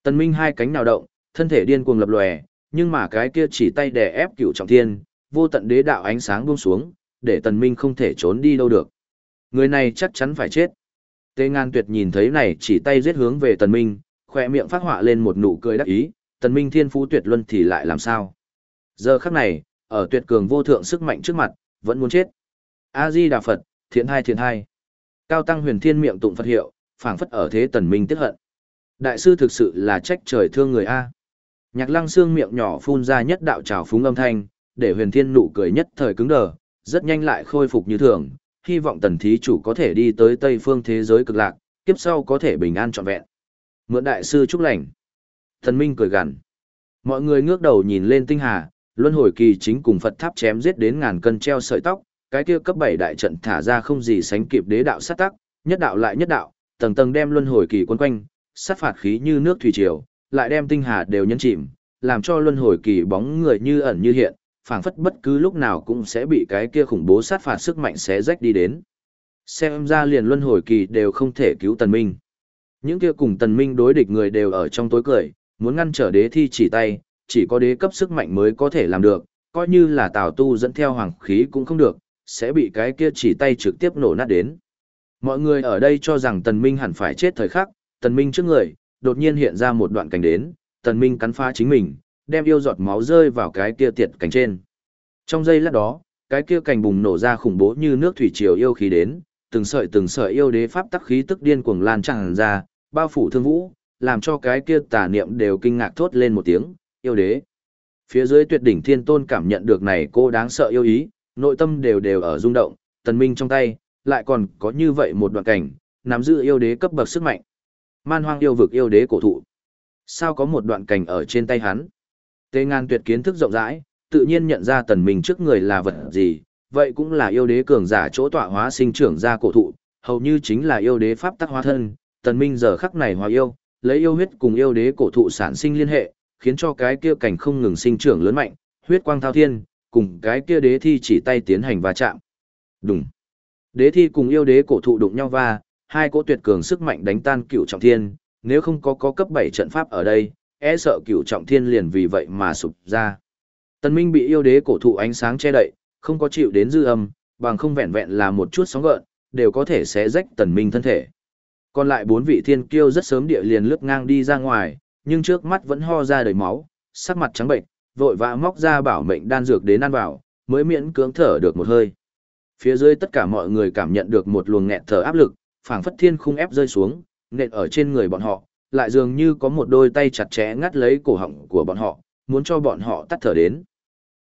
Tần Minh hai cánh nào động, thân thể điên cuồng lập lòe, nhưng mà cái kia chỉ tay đè ép cửu trọng thiên, vô tận đế đạo ánh sáng buông xuống, để Tần Minh không thể trốn đi đâu được. Người này chắc chắn phải chết. Tê Ngan Tuyệt nhìn thấy này chỉ tay giết hướng về Tần Minh, khóe miệng phát họa lên một nụ cười đắc ý, Tần Minh thiên phú tuyệt luân thì lại làm sao? Giờ khắc này, ở tuyệt cường vô thượng sức mạnh trước mặt, vẫn muốn chết. A Di Đà Phật, thiện hai thiện hai. Cao tăng huyền thiên miệng tụng Phật hiệu, phảng phất ở thế Tần Minh tiếc hận. Đại sư thực sự là trách trời thương người a. Nhạc Lăng xương miệng nhỏ phun ra nhất đạo trào phúng âm thanh, để huyền thiên nụ cười nhất thời cứng đờ, rất nhanh lại khôi phục như thường, hy vọng tần thí chủ có thể đi tới tây phương thế giới cực lạc, kiếp sau có thể bình an trọn vẹn. Mượn đại sư chúc lành. Thần Minh cười gằn. Mọi người ngước đầu nhìn lên tinh hà, luân hồi kỳ chính cùng Phật tháp chém giết đến ngàn cân treo sợi tóc, cái kia cấp 7 đại trận thả ra không gì sánh kịp đế đạo sát tắc, nhất đạo lại nhất đạo, tầng tầng đem luân hồi kỳ quân quanh, sát phạt khí như nước thủy triều, lại đem tinh hà đều nhấn chìm, làm cho luân hồi kỳ bóng người như ẩn như hiện, phảng phất bất cứ lúc nào cũng sẽ bị cái kia khủng bố sát phạt sức mạnh xé rách đi đến. Xem ra liền luân hồi kỳ đều không thể cứu tần minh. Những kia cùng tần minh đối địch người đều ở trong tối cười, muốn ngăn trở đế thi chỉ tay, chỉ có đế cấp sức mạnh mới có thể làm được, coi như là Tào Tu dẫn theo hoàng khí cũng không được, sẽ bị cái kia chỉ tay trực tiếp nổ nát đến. Mọi người ở đây cho rằng Tần Minh hẳn phải chết thời khắc, Tần Minh trước người, đột nhiên hiện ra một đoạn cảnh đến, Tần Minh cắn phá chính mình, đem yêu giọt máu rơi vào cái kia tiệt cảnh trên. Trong giây lát đó, cái kia cảnh bùng nổ ra khủng bố như nước thủy triều yêu khí đến, từng sợi từng sợi yêu đế pháp tắc khí tức điên cuồng lan tràn ra, bao phủ thương vũ, làm cho cái kia tà niệm đều kinh ngạc thốt lên một tiếng, yêu đế. Phía dưới tuyệt đỉnh thiên tôn cảm nhận được này cô đáng sợ yêu ý, nội tâm đều đều ở rung động, tần minh trong tay, lại còn có như vậy một đoạn cảnh, nắm giữ yêu đế cấp bậc sức mạnh. Man hoang yêu vực yêu đế cổ thụ. Sao có một đoạn cảnh ở trên tay hắn? Tê ngan tuyệt kiến thức rộng rãi, tự nhiên nhận ra tần minh trước người là vật gì, vậy cũng là yêu đế cường giả chỗ tọa hóa sinh trưởng ra cổ thụ, hầu như chính là yêu đế pháp tắc hóa thân, tần minh giờ khắc này hóa yêu, lấy yêu huyết cùng yêu đế cổ thụ sản sinh liên hệ, khiến cho cái kia cảnh không ngừng sinh trưởng lớn mạnh, huyết quang thao thiên, cùng cái kia đế thi chỉ tay tiến hành va chạm. Đùng. Đế thi cùng yêu đế cổ thụ đụng nhau va, hai cỗ tuyệt cường sức mạnh đánh tan cửu trọng thiên, nếu không có có cấp 7 trận pháp ở đây, e sợ cửu trọng thiên liền vì vậy mà sụp ra. Tần Minh bị yêu đế cổ thụ ánh sáng che đậy, không có chịu đến dư âm, bằng không vẹn vẹn là một chút sóng gợn, đều có thể xé rách Tần Minh thân thể. Còn lại bốn vị thiên kiêu rất sớm địa liền lướt ngang đi ra ngoài, nhưng trước mắt vẫn ho ra đầy máu, sắc mặt trắng bệnh, vội vã móc ra bảo mệnh đan dược đến ăn vào, mới miễn cưỡng thở được một hơi. Phía dưới tất cả mọi người cảm nhận được một luồng nghẹt thở áp lực, phảng phất thiên khung ép rơi xuống, nện ở trên người bọn họ, lại dường như có một đôi tay chặt chẽ ngắt lấy cổ họng của bọn họ, muốn cho bọn họ tắt thở đến.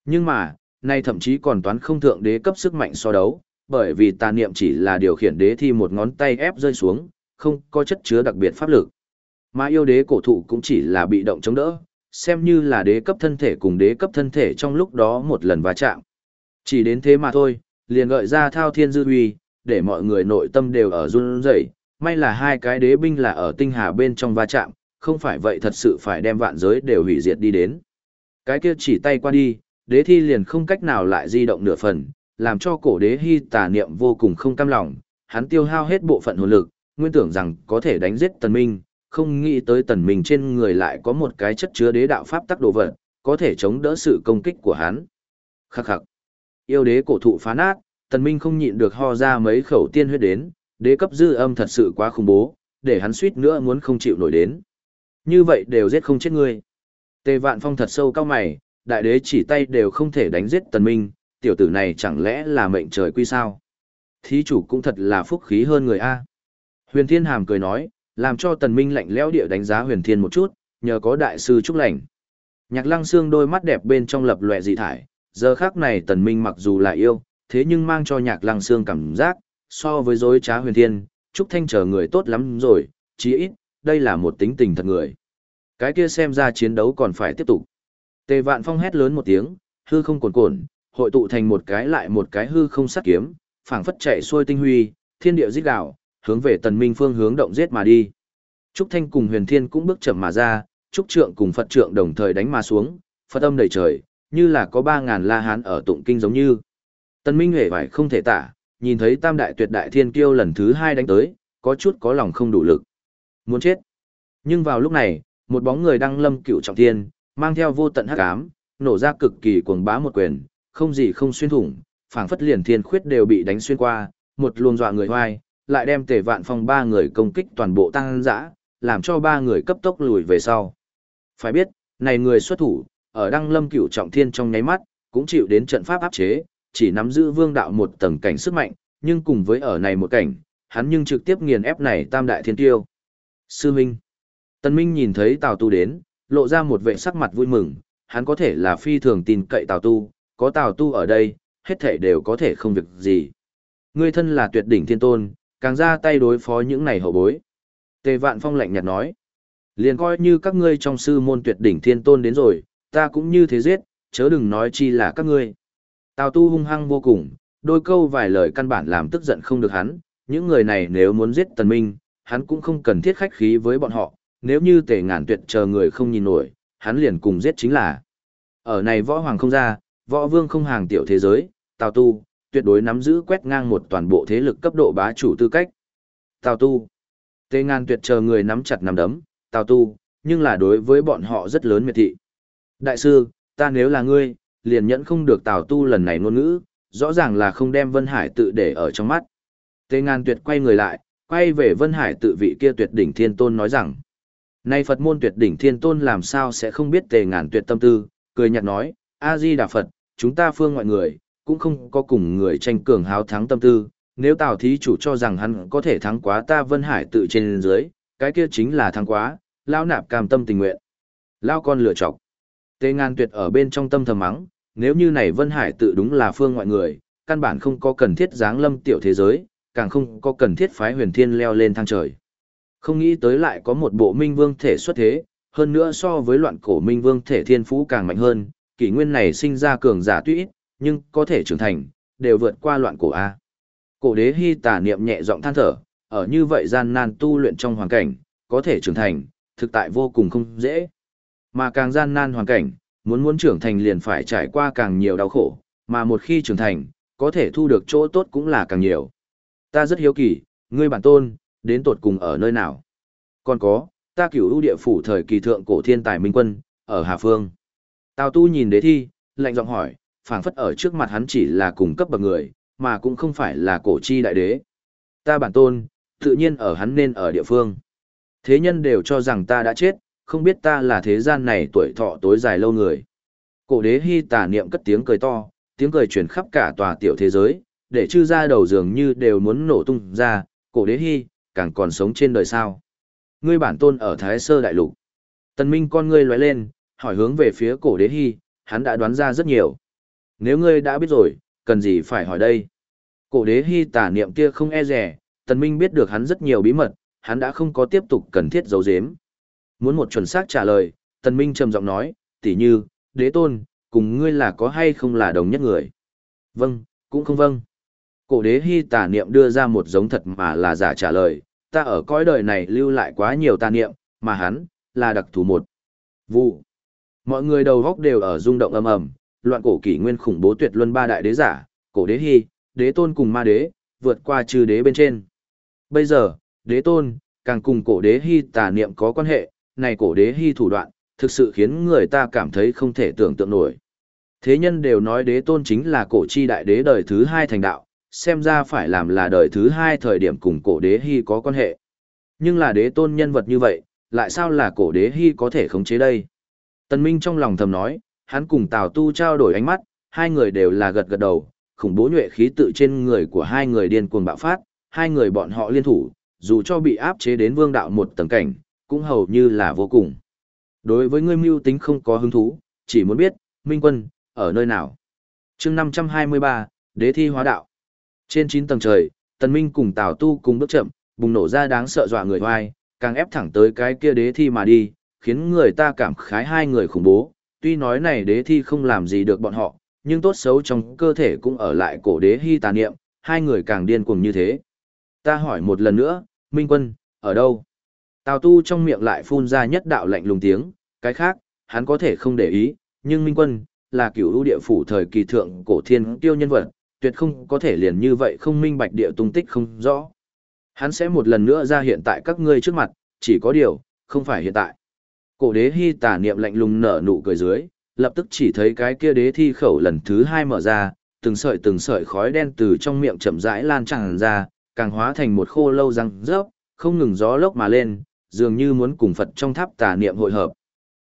Nhưng mà, nay thậm chí còn toán không thượng đế cấp sức mạnh so đấu, bởi vì tà niệm chỉ là điều khiển đế thi một ngón tay ép rơi xuống, không có chất chứa đặc biệt pháp lực. Mà yêu đế cổ thụ cũng chỉ là bị động chống đỡ, xem như là đế cấp thân thể cùng đế cấp thân thể trong lúc đó một lần va chạm. Chỉ đến thế mà thôi, liền gợi ra thao thiên dư uy, để mọi người nội tâm đều ở run rẩy. may là hai cái đế binh là ở tinh hà bên trong va chạm, không phải vậy thật sự phải đem vạn giới đều hủy diệt đi đến. Cái kia chỉ tay qua đi, đế thi liền không cách nào lại di động nửa phần, làm cho cổ đế hy tà niệm vô cùng không cam lòng, hắn tiêu hao hết bộ phận hồn lực, nguyên tưởng rằng có thể đánh giết tần minh, không nghĩ tới tần minh trên người lại có một cái chất chứa đế đạo pháp tắc đồ vật, có thể chống đỡ sự công kích của hắn. Khắc khắc. Yêu đế cổ thụ phá nát, tần minh không nhịn được ho ra mấy khẩu tiên huyết đến, đế cấp dư âm thật sự quá khủng bố, để hắn suýt nữa muốn không chịu nổi đến. Như vậy đều giết không chết ngươi. Tề vạn phong thật sâu cao mày, đại đế chỉ tay đều không thể đánh giết tần minh, tiểu tử này chẳng lẽ là mệnh trời quy sao? Thí chủ cũng thật là phúc khí hơn người A. Huyền Thiên Hàm cười nói, làm cho tần minh lạnh lẽo địa đánh giá Huyền Thiên một chút, nhờ có đại sư chúc lành. Nhạc lăng xương đôi mắt đẹp bên trong lập lòe dị thải, giờ khác này tần minh mặc dù là yêu, thế nhưng mang cho nhạc lăng xương cảm giác, so với dối trá Huyền Thiên, Trúc Thanh chờ người tốt lắm rồi, chí ít, đây là một tính tình thật người. Cái kia xem ra chiến đấu còn phải tiếp tục. Tề vạn phong hét lớn một tiếng, hư không cuồn cuộn, hội tụ thành một cái lại một cái hư không sát kiếm, phảng phất chạy xuôi tinh huy, thiên địa giết đảo, hướng về tần minh phương hướng động giết mà đi. Trúc Thanh cùng Huyền Thiên cũng bước chậm mà ra, Trúc Trượng cùng Phật Trượng đồng thời đánh mà xuống, Phật âm đầy trời, như là có 3.000 la hán ở tụng kinh giống như. Tần Minh hề phải không thể tả, nhìn thấy tam đại tuyệt đại thiên kiêu lần thứ hai đánh tới, có chút có lòng không đủ lực. Muốn chết. Nhưng vào lúc này, một bóng người đang lâm cựu trọng thiên, mang theo vô tận hắc ám, nổ ra cực kỳ cuồng bá một quyền, không gì không xuyên thủng, phảng phất liền thiên khuyết đều bị đánh xuyên qua, một luồng dọa người hoài, lại đem tề vạn phong ba người công kích toàn bộ tăng dã, làm cho ba người cấp tốc lùi về sau. Phải biết, này người xuất thủ, ở đăng lâm cửu trọng thiên trong nháy mắt, cũng chịu đến trận pháp áp chế, chỉ nắm giữ vương đạo một tầng cảnh sức mạnh, nhưng cùng với ở này một cảnh, hắn nhưng trực tiếp nghiền ép này tam đại thiên tiêu. Sư Minh Tân Minh nhìn thấy Tào Tu đến, lộ ra một vẻ sắc mặt vui mừng, hắn có thể là phi thường tin cậy Tào Tu, có Tào Tu ở đây, hết thể đều có thể không việc gì. Ngươi thân là tuyệt đỉnh thiên tôn, càng ra tay đối phó những này hậu bối. Tề Vạn Phong lạnh nhạt nói, liền coi như các ngươi trong sư môn tuyệt đỉnh thiên tôn đến rồi, ta cũng như thế giết, chớ đừng nói chi là các ngươi. Tào Tu hung hăng vô cùng, đôi câu vài lời căn bản làm tức giận không được hắn, những người này nếu muốn giết Tần Minh, hắn cũng không cần thiết khách khí với bọn họ, nếu như tề ngàn tuyệt chờ người không nhìn nổi, hắn liền cùng giết chính là. Ở này võ hoàng không ra, võ vương không hàng tiểu thế giới, Tào Tu, tuyệt đối nắm giữ quét ngang một toàn bộ thế lực cấp độ bá chủ tư cách. Tào tu. Tề ngàn tuyệt chờ người nắm chặt nắm đấm, Tào tu, nhưng là đối với bọn họ rất lớn miệt thị. Đại sư, ta nếu là ngươi, liền nhẫn không được Tào Tu lần này ngôn ngữ, rõ ràng là không đem Vân Hải tự để ở trong mắt. Tề ngàn tuyệt quay người lại, quay về Vân Hải tự vị kia tuyệt đỉnh thiên tôn nói rằng. Nay Phật môn tuyệt đỉnh thiên tôn làm sao sẽ không biết tề ngàn tuyệt tâm tư, cười nhạt nói, A-di-đà Phật, chúng ta phương ngoại người, cũng không có cùng người tranh cường háo thắng tâm tư, nếu Tào thí chủ cho rằng hắn có thể thắng quá ta Vân Hải tự trên dưới, cái kia chính là thắng quá, lao nạp cam tâm tình nguyện. Lao con lựa chọc. Tề ngàn tuyệt ở bên trong tâm thầm mắng, nếu như này Vân Hải tự đúng là phương ngoại người, căn bản không có cần thiết giáng lâm tiểu thế giới, càng không có cần thiết phái huyền thiên leo lên thang trời. Không nghĩ tới lại có một bộ minh vương thể xuất thế, hơn nữa so với loạn cổ minh vương thể thiên phú càng mạnh hơn, kỷ nguyên này sinh ra cường giả tuy ít, nhưng có thể trưởng thành, đều vượt qua loạn cổ A. Cổ đế hy tả niệm nhẹ giọng than thở, ở như vậy gian nan tu luyện trong hoàn cảnh, có thể trưởng thành, thực tại vô cùng không dễ. Mà càng gian nan hoàn cảnh, muốn muốn trưởng thành liền phải trải qua càng nhiều đau khổ, mà một khi trưởng thành, có thể thu được chỗ tốt cũng là càng nhiều. Ta rất hiếu kỳ, ngươi bản tôn, đến tột cùng ở nơi nào? Còn có, ta cửu ưu địa phủ thời kỳ thượng cổ thiên tài minh quân, ở Hà Phương. Tào tu nhìn đế thi, lạnh giọng hỏi, phảng phất ở trước mặt hắn chỉ là cùng cấp bậc người, mà cũng không phải là cổ chi đại đế. Ta bản tôn, tự nhiên ở hắn nên ở địa phương. Thế nhân đều cho rằng ta đã chết, không biết ta là thế gian này tuổi thọ tối dài lâu người. Cổ đế hy tà niệm cất tiếng cười to, tiếng cười truyền khắp cả tòa tiểu thế giới, để chư ra đầu dường như đều muốn nổ tung ra, cổ đế hy, càng còn sống trên đời sao. Ngươi bản tôn ở Thái Sơ Đại Lục. Tần Minh con ngươi lóe lên, hỏi hướng về phía cổ đế hy, hắn đã đoán ra rất nhiều. Nếu ngươi đã biết rồi, cần gì phải hỏi đây? Cổ đế hy tả niệm kia không e rẻ, Tần Minh biết được hắn rất nhiều bí mật, hắn đã không có tiếp tục cần thiết giấu giếm. Muốn một chuẩn xác trả lời, Tần Minh trầm giọng nói, tỷ như, đế tôn, cùng ngươi là có hay không là đồng nhất người? Vâng, cũng không vâng. Cổ đế hy tà niệm đưa ra một giống thật mà là giả trả lời, ta ở cõi đời này lưu lại quá nhiều tà niệm, mà hắn, là đặc thù một. Vụ. Mọi người đầu góc đều ở rung động âm ầm, loạn cổ kỷ nguyên khủng bố tuyệt luân ba đại đế giả, cổ đế hy, đế tôn cùng ma đế, vượt qua trừ đế bên trên. Bây giờ, đế tôn, càng cùng cổ đế hy tà niệm có quan hệ, này cổ đế hy thủ đoạn, thực sự khiến người ta cảm thấy không thể tưởng tượng nổi. Thế nhân đều nói đế tôn chính là cổ chi đại đế đời thứ hai thành đạo, xem ra phải làm là đời thứ hai thời điểm cùng cổ đế hy có quan hệ. Nhưng là đế tôn nhân vật như vậy, lại sao là cổ đế hy có thể khống chế đây? Tần Minh trong lòng thầm nói, hắn cùng Tào Tu trao đổi ánh mắt, hai người đều là gật gật đầu, khủng bố nhuệ khí tự trên người của hai người điên cuồng bạo phát, hai người bọn họ liên thủ, dù cho bị áp chế đến vương đạo một tầng cảnh, cũng hầu như là vô cùng. Đối với ngươi mưu tính không có hứng thú, chỉ muốn biết, Minh Quân, ở nơi nào. chương 523, Đế thi hóa đạo. Trên 9 tầng trời, Tần Minh cùng Tào Tu cùng bước chậm, bùng nổ ra đáng sợ dọa người hoài, càng ép thẳng tới cái kia đế thi mà đi, khiến người ta cảm khái hai người khủng bố. Tuy nói này đế thi không làm gì được bọn họ, nhưng tốt xấu trong cơ thể cũng ở lại cổ đế hy tà niệm, hai người càng điên cuồng như thế. Ta hỏi một lần nữa, Minh Quân, ở đâu? Tào tu trong miệng lại phun ra nhất đạo lạnh lùng tiếng, cái khác, hắn có thể không để ý, nhưng Minh Quân, là cửu ưu địa phủ thời kỳ thượng cổ thiên tiêu nhân vật, tuyệt không có thể liền như vậy không minh bạch địa tung tích không rõ. Hắn sẽ một lần nữa ra hiện tại các ngươi trước mặt, chỉ có điều, không phải hiện tại. Cổ đế hy tà niệm lạnh lùng nở nụ cười dưới, lập tức chỉ thấy cái kia đế thi khẩu lần thứ hai mở ra, từng sợi từng sợi khói đen từ trong miệng chậm rãi lan tràn ra, càng hóa thành một khô lâu răng rớp, không ngừng gió lốc mà lên, dường như muốn cùng Phật trong tháp tà niệm hội hợp.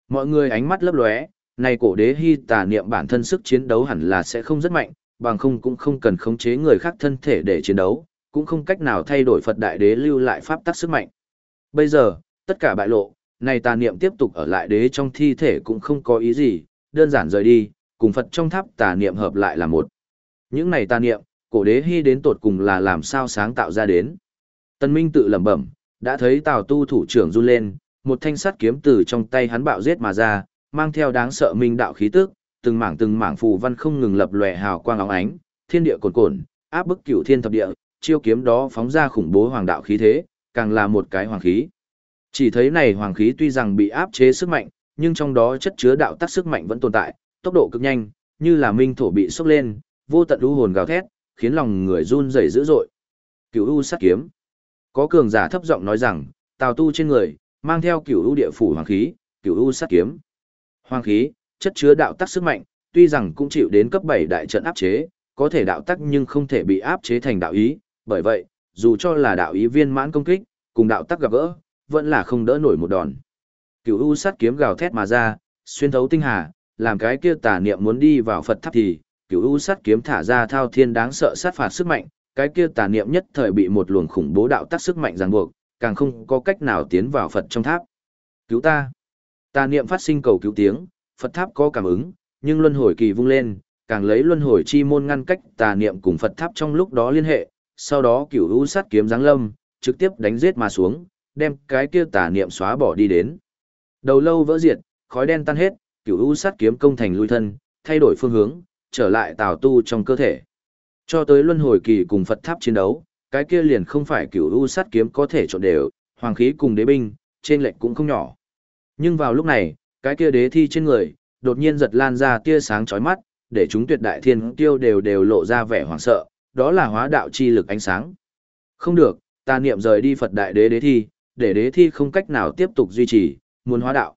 Mọi người ánh mắt lấp lóe, này cổ đế hy tà niệm bản thân sức chiến đấu hẳn là sẽ không rất mạnh, bằng không cũng không cần khống chế người khác thân thể để chiến đấu, cũng không cách nào thay đổi Phật đại đế lưu lại pháp tắc sức mạnh. Bây giờ, tất cả bại lộ, này tà niệm tiếp tục ở lại đế trong thi thể cũng không có ý gì, đơn giản rời đi, cùng Phật trong tháp tà niệm hợp lại là một. Những này tà niệm, cổ đế hy đến tột cùng là làm sao sáng tạo ra đến. Tân Minh tự lẩm bẩm, đã thấy Tào Tu thủ trưởng run lên, một thanh sắt kiếm từ trong tay hắn bạo giết mà ra, mang theo đáng sợ minh đạo khí tức, từng mảng từng mảng phù văn không ngừng lập lòe hào quang óng ánh, thiên địa cồn cồn, áp bức cửu thiên thập địa, chiêu kiếm đó phóng ra khủng bố hoàng đạo khí thế, càng là một cái hoàng khí. Chỉ thấy này hoàng khí tuy rằng bị áp chế sức mạnh, nhưng trong đó chất chứa đạo tắc sức mạnh vẫn tồn tại, tốc độ cực nhanh, như là minh thổ bị sốc lên, vô tận u hồn gào thét, khiến lòng người run rẩy dữ dội. Cửu u sát kiếm. Có cường giả thấp giọng nói rằng, Tào tu trên người mang theo cửu u địa phủ hoàng khí, cửu u sát kiếm. Hoàng khí, chất chứa đạo tắc sức mạnh, tuy rằng cũng chịu đến cấp 7 đại trận áp chế, có thể đạo tắc nhưng không thể bị áp chế thành đạo ý, bởi vậy, dù cho là đạo ý viên mãn công kích, cùng đạo tắc gặp gỡ, vẫn là không đỡ nổi một đòn. Cửu u sát kiếm gào thét mà ra, xuyên thấu tinh hà, làm cái kia tà niệm muốn đi vào Phật tháp thì, cửu u sát kiếm thả ra thao thiên đáng sợ sát phạt sức mạnh, cái kia tà niệm nhất thời bị một luồng khủng bố đạo tắc sức mạnh ràng buộc, càng không có cách nào tiến vào Phật trong tháp. Cứu ta! Tà niệm phát sinh cầu cứu tiếng, Phật tháp có cảm ứng, nhưng luân hồi kỳ vung lên, càng lấy luân hồi chi môn ngăn cách tà niệm cùng Phật tháp trong lúc đó liên hệ, sau đó cửu u sát kiếm giáng lâm, trực tiếp đánh giết mà xuống, đem cái kia tà niệm xóa bỏ đi đến. Đầu lâu vỡ diệt, khói đen tan hết, cửu u sát kiếm công thành lui thân, thay đổi phương hướng, trở lại tào tu trong cơ thể. Cho tới luân hồi kỳ cùng Phật tháp chiến đấu, cái kia liền không phải cửu u sát kiếm có thể trộn đều, hoàng khí cùng đế binh, trên lệnh cũng không nhỏ. Nhưng vào lúc này, cái kia đế thi trên người, đột nhiên giật lan ra tia sáng chói mắt, để chúng tuyệt đại thiên tiêu đều đều lộ ra vẻ hoảng sợ, đó là hóa đạo chi lực ánh sáng. Không được, ta niệm rời đi Phật đại đế đế thi, để đế thi không cách nào tiếp tục duy trì, muốn hóa đạo.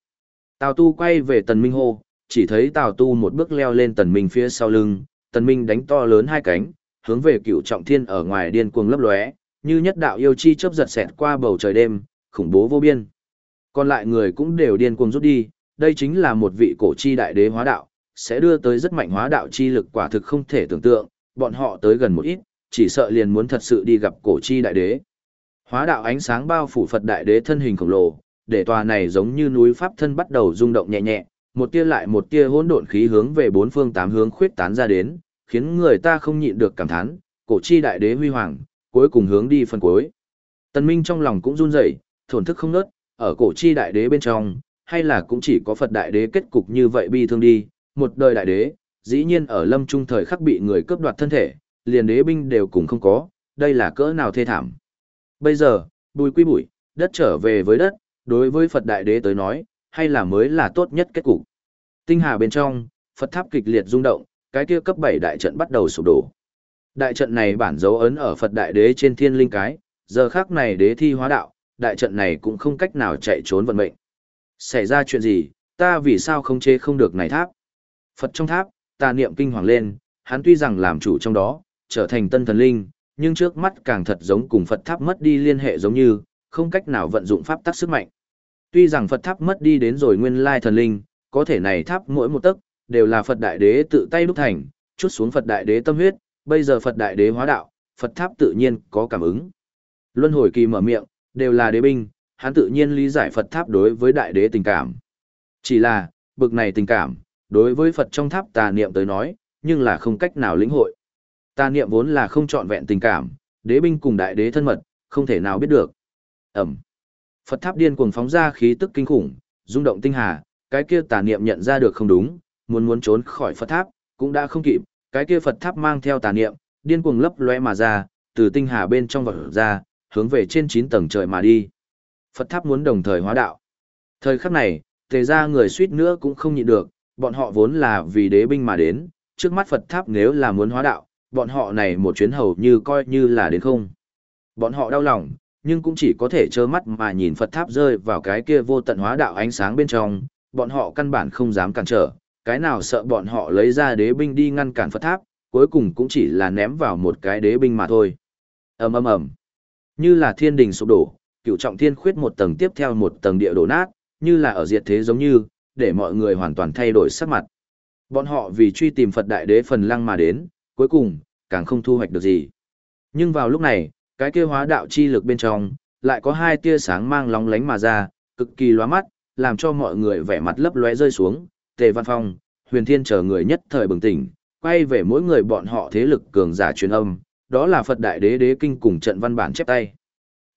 Tào Tu quay về Tần Minh hô, chỉ thấy Tào Tu một bước leo lên Tần Minh phía sau lưng, Tần Minh đánh to lớn hai cánh, hướng về cựu trọng thiên ở ngoài điên cuồng lấp lóe, như nhất đạo yêu chi chớp giật xẹt qua bầu trời đêm, khủng bố vô biên. Còn lại người cũng đều điên cuồng rút đi, đây chính là một vị cổ chi đại đế hóa đạo, sẽ đưa tới rất mạnh hóa đạo chi lực quả thực không thể tưởng tượng, bọn họ tới gần một ít, chỉ sợ liền muốn thật sự đi gặp cổ chi đại đế. Hóa đạo ánh sáng bao phủ Phật đại đế thân hình khổng lồ, để tòa này giống như núi pháp thân bắt đầu rung động nhẹ nhẹ, một tia lại một tia hỗn độn khí hướng về bốn phương tám hướng khuyết tán ra đến, khiến người ta không nhịn được cảm thán, cổ chi đại đế huy hoàng, cuối cùng hướng đi phần cuối. Tần Minh trong lòng cũng run rẩy, thổn thức không ngớt, ở cổ chi đại đế bên trong, hay là cũng chỉ có Phật đại đế kết cục như vậy bi thương đi, một đời đại đế, dĩ nhiên ở lâm trung thời khắc bị người cướp đoạt thân thể, liền đế binh đều cùng không có, đây là cỡ nào thê thảm. Bây giờ, bùi quy bụi, đất trở về với đất, đối với Phật Đại Đế tới nói, hay là mới là tốt nhất kết cục. Tinh hà bên trong, Phật tháp kịch liệt rung động, cái kia cấp 7 đại trận bắt đầu sụp đổ. Đại trận này bản dấu ấn ở Phật Đại Đế trên thiên linh cái, giờ khác này đế thi hóa đạo, đại trận này cũng không cách nào chạy trốn vận mệnh. Xảy ra chuyện gì, ta vì sao không chế không được này tháp? Phật trong tháp, ta niệm kinh hoàng lên, hắn tuy rằng làm chủ trong đó, trở thành tân thần linh, nhưng trước mắt càng thật giống cùng Phật tháp mất đi liên hệ giống như, không cách nào vận dụng pháp tắc sức mạnh. Tuy rằng Phật tháp mất đi đến rồi nguyên lai thần linh, có thể này tháp mỗi một tấc đều là Phật đại đế tự tay đúc thành, chút xuống Phật đại đế tâm huyết, bây giờ Phật đại đế hóa đạo, Phật tháp tự nhiên có cảm ứng. Luân hồi kỳ mở miệng, đều là đế binh, hắn tự nhiên lý giải Phật tháp đối với đại đế tình cảm. Chỉ là, bực này tình cảm, đối với Phật trong tháp tà niệm tới nói, nhưng là không cách nào lĩnh hội. Tà niệm vốn là không trọn vẹn tình cảm, đế binh cùng đại đế thân mật, không thể nào biết được. Ẩm. Phật tháp điên cuồng phóng ra khí tức kinh khủng, rung động tinh hà, cái kia tà niệm nhận ra được không đúng, muốn muốn trốn khỏi Phật tháp, cũng đã không kịp, cái kia Phật tháp mang theo tà niệm, điên cuồng lấp lóe mà ra, từ tinh hà bên trong vọt ra, hướng về trên 9 tầng trời mà đi. Phật tháp muốn đồng thời hóa đạo. Thời khắc này, tề ra người suýt nữa cũng không nhịn được, bọn họ vốn là vì đế binh mà đến, trước mắt Phật tháp nếu là muốn hóa đạo, bọn họ này một chuyến hầu như coi như là đến không. Bọn họ đau lòng, nhưng cũng chỉ có thể trơ mắt mà nhìn Phật tháp rơi vào cái kia vô tận hóa đạo ánh sáng bên trong, bọn họ căn bản không dám cản trở, cái nào sợ bọn họ lấy ra đế binh đi ngăn cản Phật tháp, cuối cùng cũng chỉ là ném vào một cái đế binh mà thôi. ầm ầm ầm, như là thiên đình sụp đổ, cựu trọng thiên khuyết một tầng tiếp theo một tầng địa đổ nát, như là ở diệt thế giống như, để mọi người hoàn toàn thay đổi sắc mặt. Bọn họ vì truy tìm Phật đại đế phần lăng mà đến, cuối cùng, càng không thu hoạch được gì. Nhưng vào lúc này, cái kia hóa đạo chi lực bên trong, lại có hai tia sáng mang lóng lánh mà ra, cực kỳ lóa mắt, làm cho mọi người vẻ mặt lấp lóe rơi xuống, Tề Văn Phong, Huyền Thiên chờ người nhất thời bừng tỉnh, quay về mỗi người bọn họ thế lực cường giả truyền âm, đó là Phật Đại Đế Đế Kinh cùng trận văn bản chép tay.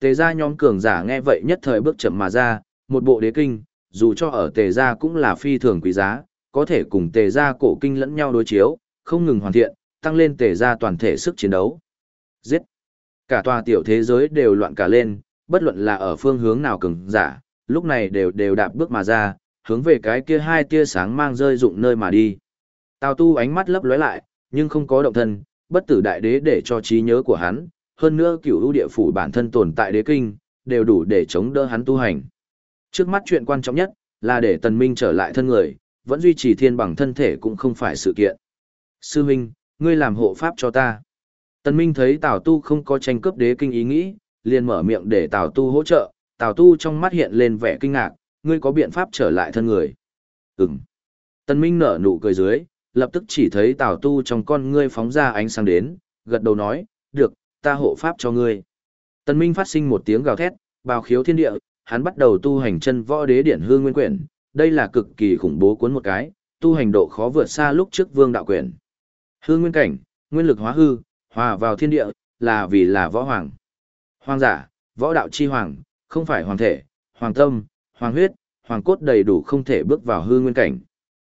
Tề gia nhóm cường giả nghe vậy nhất thời bước chậm mà ra, một bộ đế kinh, dù cho ở Tề gia cũng là phi thường quý giá, có thể cùng Tề gia cổ kinh lẫn nhau đối chiếu, không ngừng hoàn thiện, tăng lên Tề ra toàn thể sức chiến đấu. Giết! Cả tòa tiểu thế giới đều loạn cả lên, bất luận là ở phương hướng nào cường giả, lúc này đều đều đạp bước mà ra, hướng về cái kia hai tia sáng mang rơi dụng nơi mà đi. Tào tu ánh mắt lấp lóe lại, nhưng không có động thân, bất tử đại đế để cho trí nhớ của hắn, hơn nữa cửu ưu địa phủ bản thân tồn tại đế kinh, đều đủ để chống đỡ hắn tu hành. Trước mắt chuyện quan trọng nhất là để Tần Minh trở lại thân người, vẫn duy trì thiên bằng thân thể cũng không phải sự kiện. Sư Minh, ngươi làm hộ pháp cho ta. Tần Minh thấy Tào Tu không có tranh cướp đế kinh ý nghĩ, liền mở miệng để Tào Tu hỗ trợ, Tào Tu trong mắt hiện lên vẻ kinh ngạc, ngươi có biện pháp trở lại thân người. Ừm. Tần Minh nở nụ cười dưới, lập tức chỉ thấy Tào Tu trong con ngươi phóng ra ánh sáng đến, gật đầu nói, được, ta hộ pháp cho ngươi. Tần Minh phát sinh một tiếng gào thét, bào khiếu thiên địa, hắn bắt đầu tu hành chân võ đế điển hương nguyên quyển, đây là cực kỳ khủng bố cuốn một cái, tu hành độ khó vượt xa lúc trước vương đạo quyển. Hư nguyên cảnh, nguyên lực hóa hư, hòa vào thiên địa, là vì là võ hoàng. Hoàng giả, võ đạo chi hoàng, không phải hoàng thể, hoàng tâm, hoàng huyết, hoàng cốt đầy đủ không thể bước vào hư nguyên cảnh.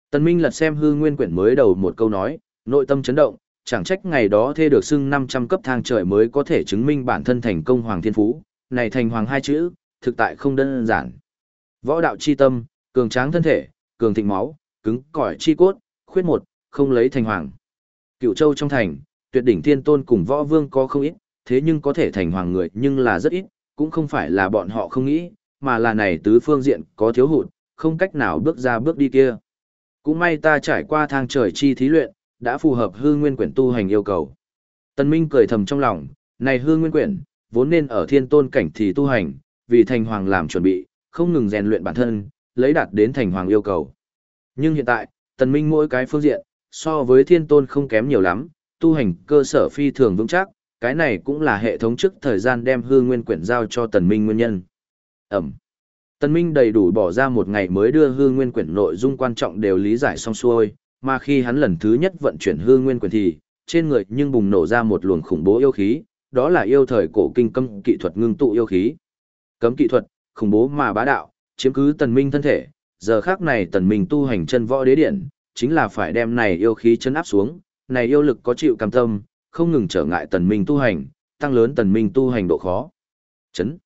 Tần Minh lật xem hư nguyên quyển mới đầu một câu nói, nội tâm chấn động, chẳng trách ngày đó thê được xưng 500 cấp thang trời mới có thể chứng minh bản thân thành công hoàng thiên phú, này thành hoàng hai chữ, thực tại không đơn giản. Võ đạo chi tâm, cường tráng thân thể, cường thịnh máu, cứng cỏi chi cốt, khuyết một, không lấy thành hoàng. Cựu châu trong thành, tuyệt đỉnh thiên tôn cùng võ vương có không ít, thế nhưng có thể thành hoàng người nhưng là rất ít, cũng không phải là bọn họ không nghĩ, mà là này tứ phương diện có thiếu hụt, không cách nào bước ra bước đi kia. Cũng may ta trải qua thang trời chi thí luyện, đã phù hợp hư nguyên quyển tu hành yêu cầu. Tân Minh cười thầm trong lòng, này hư nguyên quyển, vốn nên ở thiên tôn cảnh thì tu hành, vì thành hoàng làm chuẩn bị, không ngừng rèn luyện bản thân, lấy đạt đến thành hoàng yêu cầu. Nhưng hiện tại, Tần Minh mỗi cái phương diện, so với thiên tôn không kém nhiều lắm, tu hành cơ sở phi thường vững chắc, cái này cũng là hệ thống trước thời gian đem hư nguyên quyển giao cho Tần Minh nguyên nhân. Ẩm. Tần Minh đầy đủ bỏ ra một ngày mới đưa hư nguyên quyển nội dung quan trọng đều lý giải xong xuôi, mà khi hắn lần thứ nhất vận chuyển hư nguyên quyển thì, trên người nhưng bùng nổ ra một luồng khủng bố yêu khí, đó là yêu thời cổ kinh cấm kỹ thuật ngưng tụ yêu khí. Cấm kỹ thuật, khủng bố mà bá đạo, chiếm cứ tần minh thân thể, giờ khắc này tần minh tu hành chân võ đế điện, chính là phải đem này yêu khí chấn áp xuống, này yêu lực có chịu cam tâm, không ngừng trở ngại tần minh tu hành, tăng lớn tần minh tu hành độ khó. Chấn.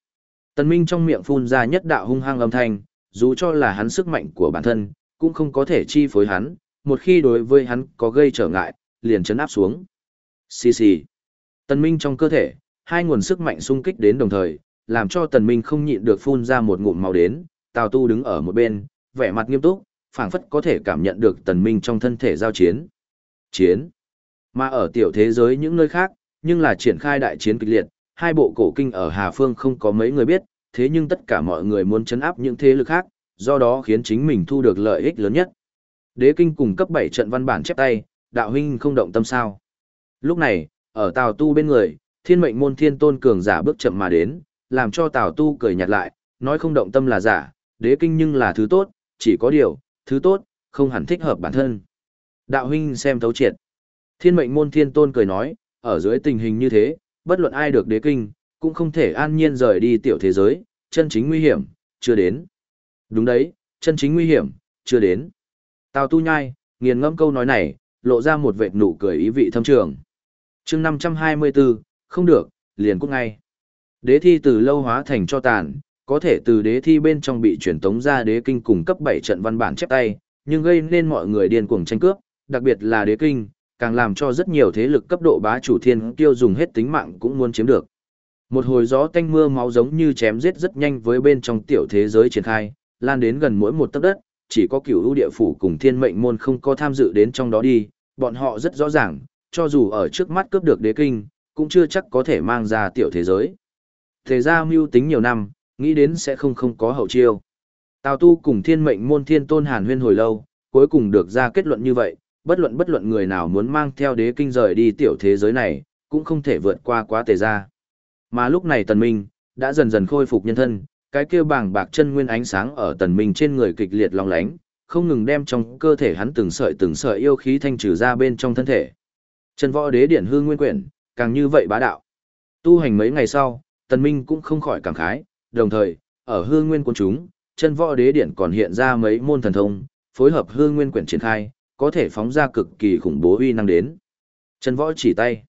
Tần minh trong miệng phun ra nhất đạo hung hăng âm thanh, dù cho là hắn sức mạnh của bản thân, cũng không có thể chi phối hắn, một khi đối với hắn có gây trở ngại, liền chấn áp xuống. Xì xì. Tần minh trong cơ thể, hai nguồn sức mạnh xung kích đến đồng thời, làm cho tần minh không nhịn được phun ra một ngụm màu đến, Tào Tu đứng ở một bên, vẻ mặt nghiêm túc, phảng phất có thể cảm nhận được tần minh trong thân thể giao chiến. Chiến. Mà ở tiểu thế giới những nơi khác, nhưng là triển khai đại chiến kịch liệt, hai bộ cổ kinh ở Hà Phương không có mấy người biết, thế nhưng tất cả mọi người muốn chấn áp những thế lực khác, do đó khiến chính mình thu được lợi ích lớn nhất. Đế kinh cùng cấp 7 trận văn bản chép tay, đạo huynh không động tâm sao. Lúc này, ở Tào Tu bên người, thiên mệnh môn thiên tôn cường giả bước chậm mà đến, làm cho Tào Tu cười nhạt lại, nói không động tâm là giả, đế kinh nhưng là thứ tốt, chỉ có điều, thứ tốt, không hẳn thích hợp bản thân. Đạo huynh xem thấu triệt. Thiên mệnh môn thiên tôn cười nói, ở dưới tình hình như thế, bất luận ai được đế kinh, cũng không thể an nhiên rời đi tiểu thế giới, chân chính nguy hiểm, chưa đến. Đúng đấy, chân chính nguy hiểm, chưa đến. Tào tu nhai, nghiền ngẫm câu nói này, lộ ra một vệt nụ cười ý vị thâm trường. chương 524, không được, liền cút ngay. Đế thi từ lâu hóa thành cho tàn, có thể từ đế thi bên trong bị truyền tống ra đế kinh cùng cấp 7 trận văn bản chép tay, nhưng gây nên mọi người điên cuồng tranh cướp, đặc biệt là đế kinh, càng làm cho rất nhiều thế lực cấp độ bá chủ thiên tiêu dùng hết tính mạng cũng muốn chiếm được. Một hồi gió tanh mưa máu giống như chém giết rất nhanh với bên trong tiểu thế giới triển khai, lan đến gần mỗi một tấc đất, chỉ có cửu ưu địa phủ cùng thiên mệnh môn không có tham dự đến trong đó đi, bọn họ rất rõ ràng, cho dù ở trước mắt cướp được đế kinh, cũng chưa chắc có thể mang ra tiểu thế giới. Thế ra mưu tính nhiều năm, nghĩ đến sẽ không không có hậu chiêu. Tào tu cùng thiên mệnh môn thiên tôn hàn huyên hồi lâu, cuối cùng được ra kết luận như vậy, bất luận bất luận người nào muốn mang theo đế kinh rời đi tiểu thế giới này, cũng không thể vượt qua quá tề ra. Mà lúc này tần minh, đã dần dần khôi phục nhân thân, cái kia bảng bạc chân nguyên ánh sáng ở tần minh trên người kịch liệt long lánh, không ngừng đem trong cơ thể hắn từng sợi từng sợi yêu khí thanh trừ ra bên trong thân thể. Chân võ đế điển hương nguyên quyển, càng như vậy bá đạo. Tu hành mấy ngày sau, tần minh cũng không khỏi cảm khái, đồng thời, ở hương nguyên quân chúng, chân võ đế điển còn hiện ra mấy môn thần thông, phối hợp hương nguyên quyển triển khai, có thể phóng ra cực kỳ khủng bố uy năng đến. Chân võ chỉ tay.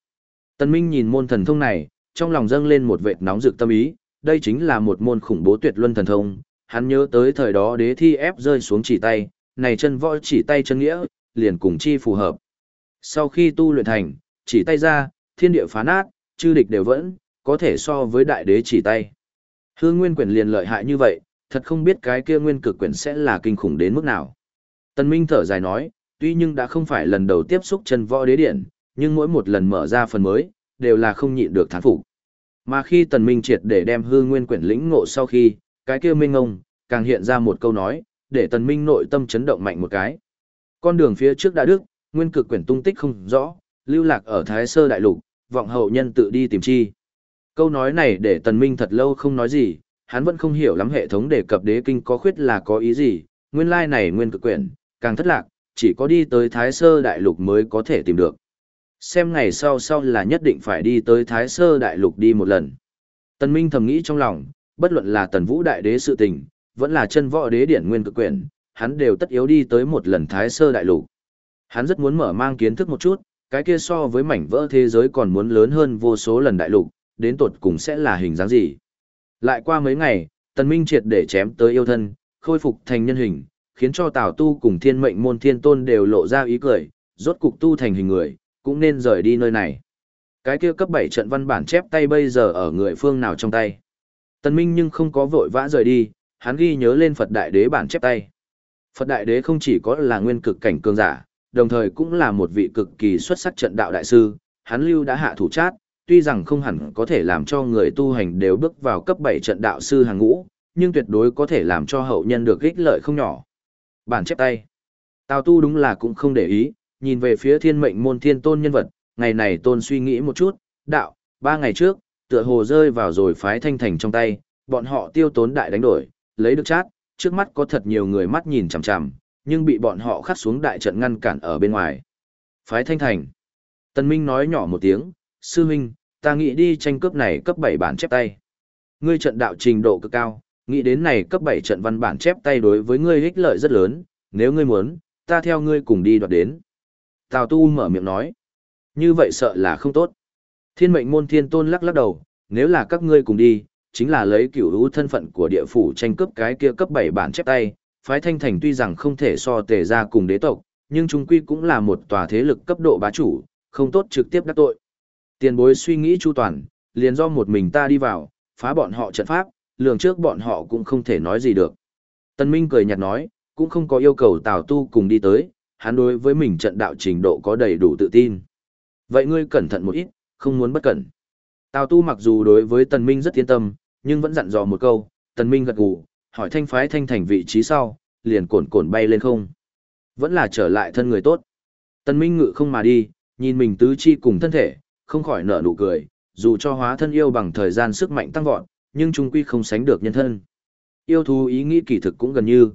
tân Minh nhìn môn thần thông này, trong lòng dâng lên một vệt nóng rực tâm ý, đây chính là một môn khủng bố tuyệt luân thần thông, hắn nhớ tới thời đó đế thi ép rơi xuống chỉ tay, này chân võ chỉ tay chân nghĩa, liền cùng chi phù hợp. Sau khi tu luyện thành, chỉ tay ra, thiên địa phá nát, chư địch đều vẫn, có thể so với đại đế chỉ tay. Hương nguyên quyển liền lợi hại như vậy, thật không biết cái kia nguyên cực quyển sẽ là kinh khủng đến mức nào. Tần Minh thở dài nói, tuy nhưng đã không phải lần đầu tiếp xúc chân võ đế điện, nhưng mỗi một lần mở ra phần mới, đều là không nhịn được thán phục. Mà khi Tần Minh triệt để đem hư nguyên quyển lĩnh ngộ sau khi, cái kia minh ngông, càng hiện ra một câu nói, để Tần Minh nội tâm chấn động mạnh một cái. Con đường phía trước đã đức, nguyên cực quyển tung tích không rõ, lưu lạc ở Thái Sơ Đại Lục, vọng hậu nhân tự đi tìm chi. Câu nói này để Tần Minh thật lâu không nói gì, hắn vẫn không hiểu lắm hệ thống đề cập đế kinh có khuyết là có ý gì, nguyên lai này nguyên cực quyển, càng thất lạc, chỉ có đi tới Thái Sơ Đại Lục mới có thể tìm được. Xem ngày sau sau là nhất định phải đi tới Thái Sơ Đại Lục đi một lần. Tần Minh thầm nghĩ trong lòng, bất luận là Tần Vũ Đại Đế sự tình, vẫn là chân võ đế điển nguyên cực quyển, hắn đều tất yếu đi tới một lần Thái Sơ Đại Lục. Hắn rất muốn mở mang kiến thức một chút, cái kia so với mảnh vỡ thế giới còn muốn lớn hơn vô số lần đại lục, đến tột cùng sẽ là hình dáng gì. Lại qua mấy ngày, Tần Minh triệt để chém tới yêu thân, khôi phục thành nhân hình, khiến cho Tào Tu cùng thiên mệnh môn thiên tôn đều lộ ra ý cười, rốt cục tu thành hình người, cũng nên rời đi nơi này. Cái kia cấp 7 trận văn bản chép tay bây giờ ở người phương nào trong tay. Tần Minh nhưng không có vội vã rời đi, hắn ghi nhớ lên Phật Đại Đế bản chép tay. Phật Đại Đế không chỉ có là nguyên cực cảnh cường giả, đồng thời cũng là một vị cực kỳ xuất sắc trận đạo đại sư, hắn lưu đã hạ thủ chát, tuy rằng không hẳn có thể làm cho người tu hành đều bước vào cấp 7 trận đạo sư hàng ngũ, nhưng tuyệt đối có thể làm cho hậu nhân được ích lợi không nhỏ. Bản chép tay. Tào tu đúng là cũng không để ý, nhìn về phía thiên mệnh môn thiên tôn nhân vật, ngày này tôn suy nghĩ một chút, đạo, ba ngày trước, tựa hồ rơi vào rồi phái thanh thành trong tay, bọn họ tiêu tốn đại đánh đổi, lấy được chát, trước mắt có thật nhiều người mắt nhìn chằm chằm, nhưng bị bọn họ khắc xuống đại trận ngăn cản ở bên ngoài. Phái thanh thành. Tân Minh nói nhỏ một tiếng, sư huynh, ta nghĩ đi tranh cướp này cấp 7 bản chép tay. Ngươi trận đạo trình độ cực cao, nghĩ đến này cấp 7 trận văn bản chép tay đối với ngươi ích lợi rất lớn, nếu ngươi muốn, ta theo ngươi cùng đi đoạt đến. Tào Tu mở miệng nói, như vậy sợ là không tốt. Thiên mệnh môn thiên tôn lắc lắc đầu, nếu là các ngươi cùng đi, chính là lấy cửu hữu thân phận của địa phủ tranh cướp cái kia cấp 7 bản chép tay, phái thanh thành tuy rằng không thể so tề ra cùng đế tộc, nhưng chúng quy cũng là một tòa thế lực cấp độ bá chủ, không tốt trực tiếp đắc tội. Tiền bối suy nghĩ chu toàn, liền do một mình ta đi vào, phá bọn họ trận pháp, lường trước bọn họ cũng không thể nói gì được. Tân Minh cười nhạt nói, cũng không có yêu cầu Tào Tu cùng đi tới, hắn đối với mình trận đạo trình độ có đầy đủ tự tin. Vậy ngươi cẩn thận một ít, không muốn bất cẩn. Tào Tu mặc dù đối với Tần Minh rất yên tâm, nhưng vẫn dặn dò một câu, Tần Minh gật gù, hỏi thanh phái thanh thành vị trí sau, liền cồn cồn bay lên không. Vẫn là trở lại thân người tốt. Tần Minh ngự không mà đi, nhìn mình tứ chi cùng thân thể, không khỏi nở nụ cười, dù cho hóa thân yêu bằng thời gian sức mạnh tăng vọt, nhưng trung quy không sánh được nhân thân. Yêu thú ý nghĩ kỳ thực cũng gần như.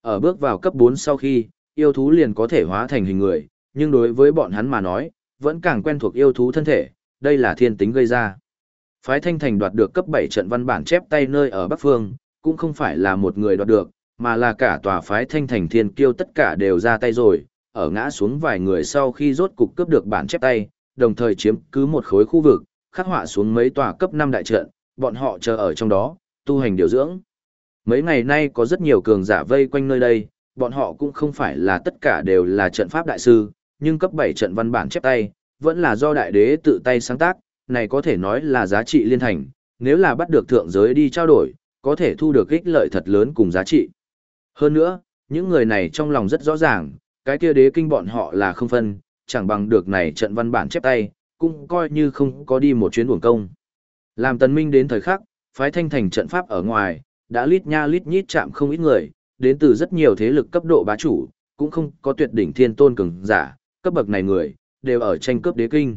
Ở bước vào cấp 4 sau khi, yêu thú liền có thể hóa thành hình người, nhưng đối với bọn hắn mà nói, vẫn càng quen thuộc yêu thú thân thể, đây là thiên tính gây ra. Phái Thanh Thành đoạt được cấp 7 trận văn bản chép tay nơi ở Bắc Phương, cũng không phải là một người đoạt được, mà là cả tòa phái thanh thành thiên kiêu tất cả đều ra tay rồi, ở ngã xuống vài người sau khi rốt cục cướp được bản chép tay, đồng thời chiếm cứ một khối khu vực, khắc họa xuống mấy tòa cấp 5 đại trận, bọn họ chờ ở trong đó, tu hành điều dưỡng. Mấy ngày nay có rất nhiều cường giả vây quanh nơi đây, bọn họ cũng không phải là tất cả đều là trận pháp đại sư, nhưng cấp 7 trận văn bản chép tay, vẫn là do đại đế tự tay sáng tác, này có thể nói là giá trị liên thành, nếu là bắt được thượng giới đi trao đổi, có thể thu được ích lợi thật lớn cùng giá trị. Hơn nữa, những người này trong lòng rất rõ ràng, cái kia đế kinh bọn họ là không phân, chẳng bằng được này trận văn bản chép tay, cũng coi như không có đi một chuyến uổng công. Làm tần minh đến thời khắc, phái thanh thành trận pháp ở ngoài, đã lít nha lít nhít chạm không ít người, đến từ rất nhiều thế lực cấp độ bá chủ, cũng không có tuyệt đỉnh thiên tôn cường giả, cấp bậc này người, đều ở tranh cướp đế kinh.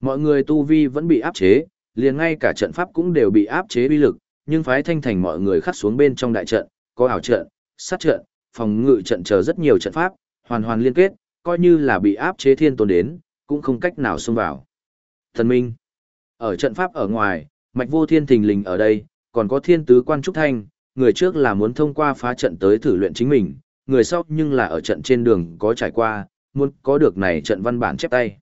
Mọi người tu vi vẫn bị áp chế, liền ngay cả trận pháp cũng đều bị áp chế uy lực, nhưng phái thanh thành mọi người khắc xuống bên trong đại trận, có ảo trận, sát trận, phòng ngự trận chờ rất nhiều trận pháp, hoàn hoàn liên kết, coi như là bị áp chế thiên tôn đến, cũng không cách nào xông vào. Thần Minh, ở trận pháp ở ngoài, mạch vô thiên thình lình ở đây, còn có thiên tứ quan trúc thanh, người trước là muốn thông qua phá trận tới thử luyện chính mình, người sau nhưng là ở trận trên đường có trải qua, muốn có được này trận văn bản chép tay.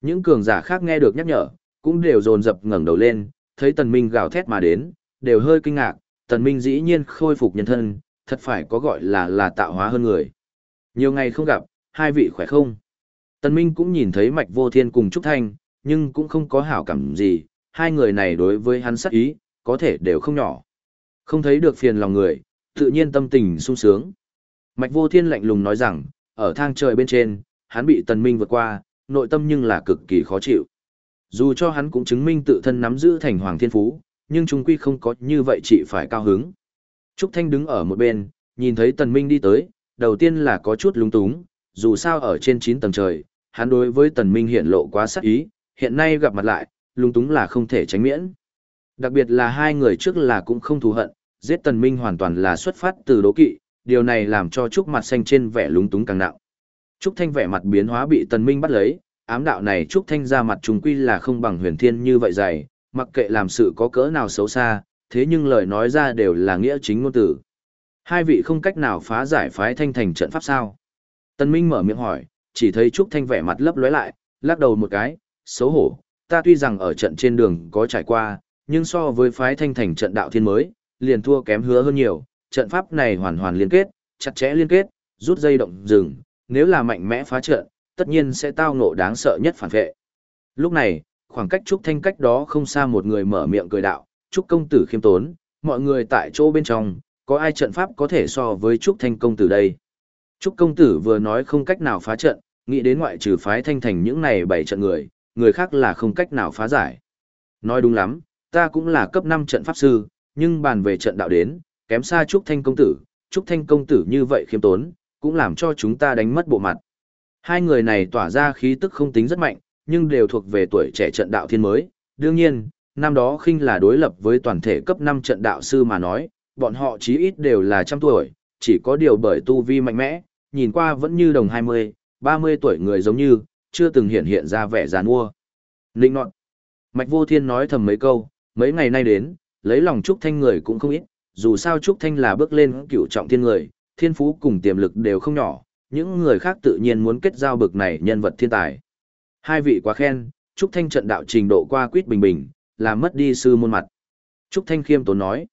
Những cường giả khác nghe được nhắc nhở, cũng đều dồn dập ngẩng đầu lên, thấy tần minh gào thét mà đến, đều hơi kinh ngạc, tần minh dĩ nhiên khôi phục nhân thân, thật phải có gọi là là tạo hóa hơn người. Nhiều ngày không gặp, hai vị khỏe không? Tần minh cũng nhìn thấy mạch vô thiên cùng Trúc Thanh, nhưng cũng không có hảo cảm gì, hai người này đối với hắn sắc ý, có thể đều không nhỏ. Không thấy được phiền lòng người, tự nhiên tâm tình sung sướng. Mạch Vô Thiên lạnh lùng nói rằng, ở thang trời bên trên, hắn bị Tần Minh vượt qua, nội tâm nhưng là cực kỳ khó chịu. Dù cho hắn cũng chứng minh tự thân nắm giữ thành Hoàng Thiên Phú, nhưng chúng quy không có như vậy chỉ phải cao hứng. Trúc Thanh đứng ở một bên, nhìn thấy Tần Minh đi tới, đầu tiên là có chút lúng túng, dù sao ở trên 9 tầng trời, hắn đối với Tần Minh hiện lộ quá sắc ý, hiện nay gặp mặt lại, lung túng là không thể tránh miễn. Đặc biệt là hai người trước là cũng không thù hận, giết Tần Minh hoàn toàn là xuất phát từ đố kỵ, điều này làm cho Trúc mặt xanh trên vẻ lúng túng càng nặng. Trúc Thanh vẻ mặt biến hóa bị Tần Minh bắt lấy, ám đạo này Trúc Thanh ra mặt trùng quy là không bằng huyền thiên như vậy dày, mặc kệ làm sự có cỡ nào xấu xa, thế nhưng lời nói ra đều là nghĩa chính ngôn tử. Hai vị không cách nào phá giải phái thanh thành trận pháp sao? Tần Minh mở miệng hỏi, chỉ thấy Trúc Thanh vẻ mặt lấp lóe lại, lắc đầu một cái, xấu hổ, ta tuy rằng ở trận trên đường có trải qua, nhưng so với phái thanh thành trận đạo thiên mới, liền thua kém hứa hơn nhiều, trận pháp này hoàn hoàn liên kết, chặt chẽ liên kết, rút dây động rừng, nếu là mạnh mẽ phá trận, tất nhiên sẽ tao ngộ đáng sợ nhất phản vệ. Lúc này, khoảng cách Trúc Thanh cách đó không xa một người mở miệng cười đạo, Trúc công tử khiêm tốn, mọi người tại chỗ bên trong, có ai trận pháp có thể so với Trúc Thanh công tử đây. Trúc công tử vừa nói không cách nào phá trận, nghĩ đến ngoại trừ phái thanh thành những này bảy trận người, người khác là không cách nào phá giải. Nói đúng lắm, ta cũng là cấp 5 trận pháp sư, nhưng bàn về trận đạo đến, kém xa Trúc Thanh công tử, Trúc Thanh công tử như vậy khiêm tốn, cũng làm cho chúng ta đánh mất bộ mặt. Hai người này tỏa ra khí tức không tính rất mạnh, nhưng đều thuộc về tuổi trẻ trận đạo thiên mới. Đương nhiên, năm đó khinh là đối lập với toàn thể cấp 5 trận đạo sư mà nói, bọn họ chí ít đều là trăm tuổi, chỉ có điều bởi tu vi mạnh mẽ, nhìn qua vẫn như đồng 20, 30 tuổi người giống như, chưa từng hiện hiện ra vẻ giàn mua. Linh nọt. Mạch vô thiên nói thầm mấy câu, mấy ngày nay đến, lấy lòng Trúc Thanh người cũng không ít, dù sao Trúc Thanh là bước lên cựu trọng thiên người, thiên phú cùng tiềm lực đều không nhỏ, những người khác tự nhiên muốn kết giao bực này nhân vật thiên tài. Hai vị quá khen, Trúc Thanh trận đạo trình độ qua quýt bình bình, làm mất đi sư môn mặt. Trúc Thanh khiêm tốn nói,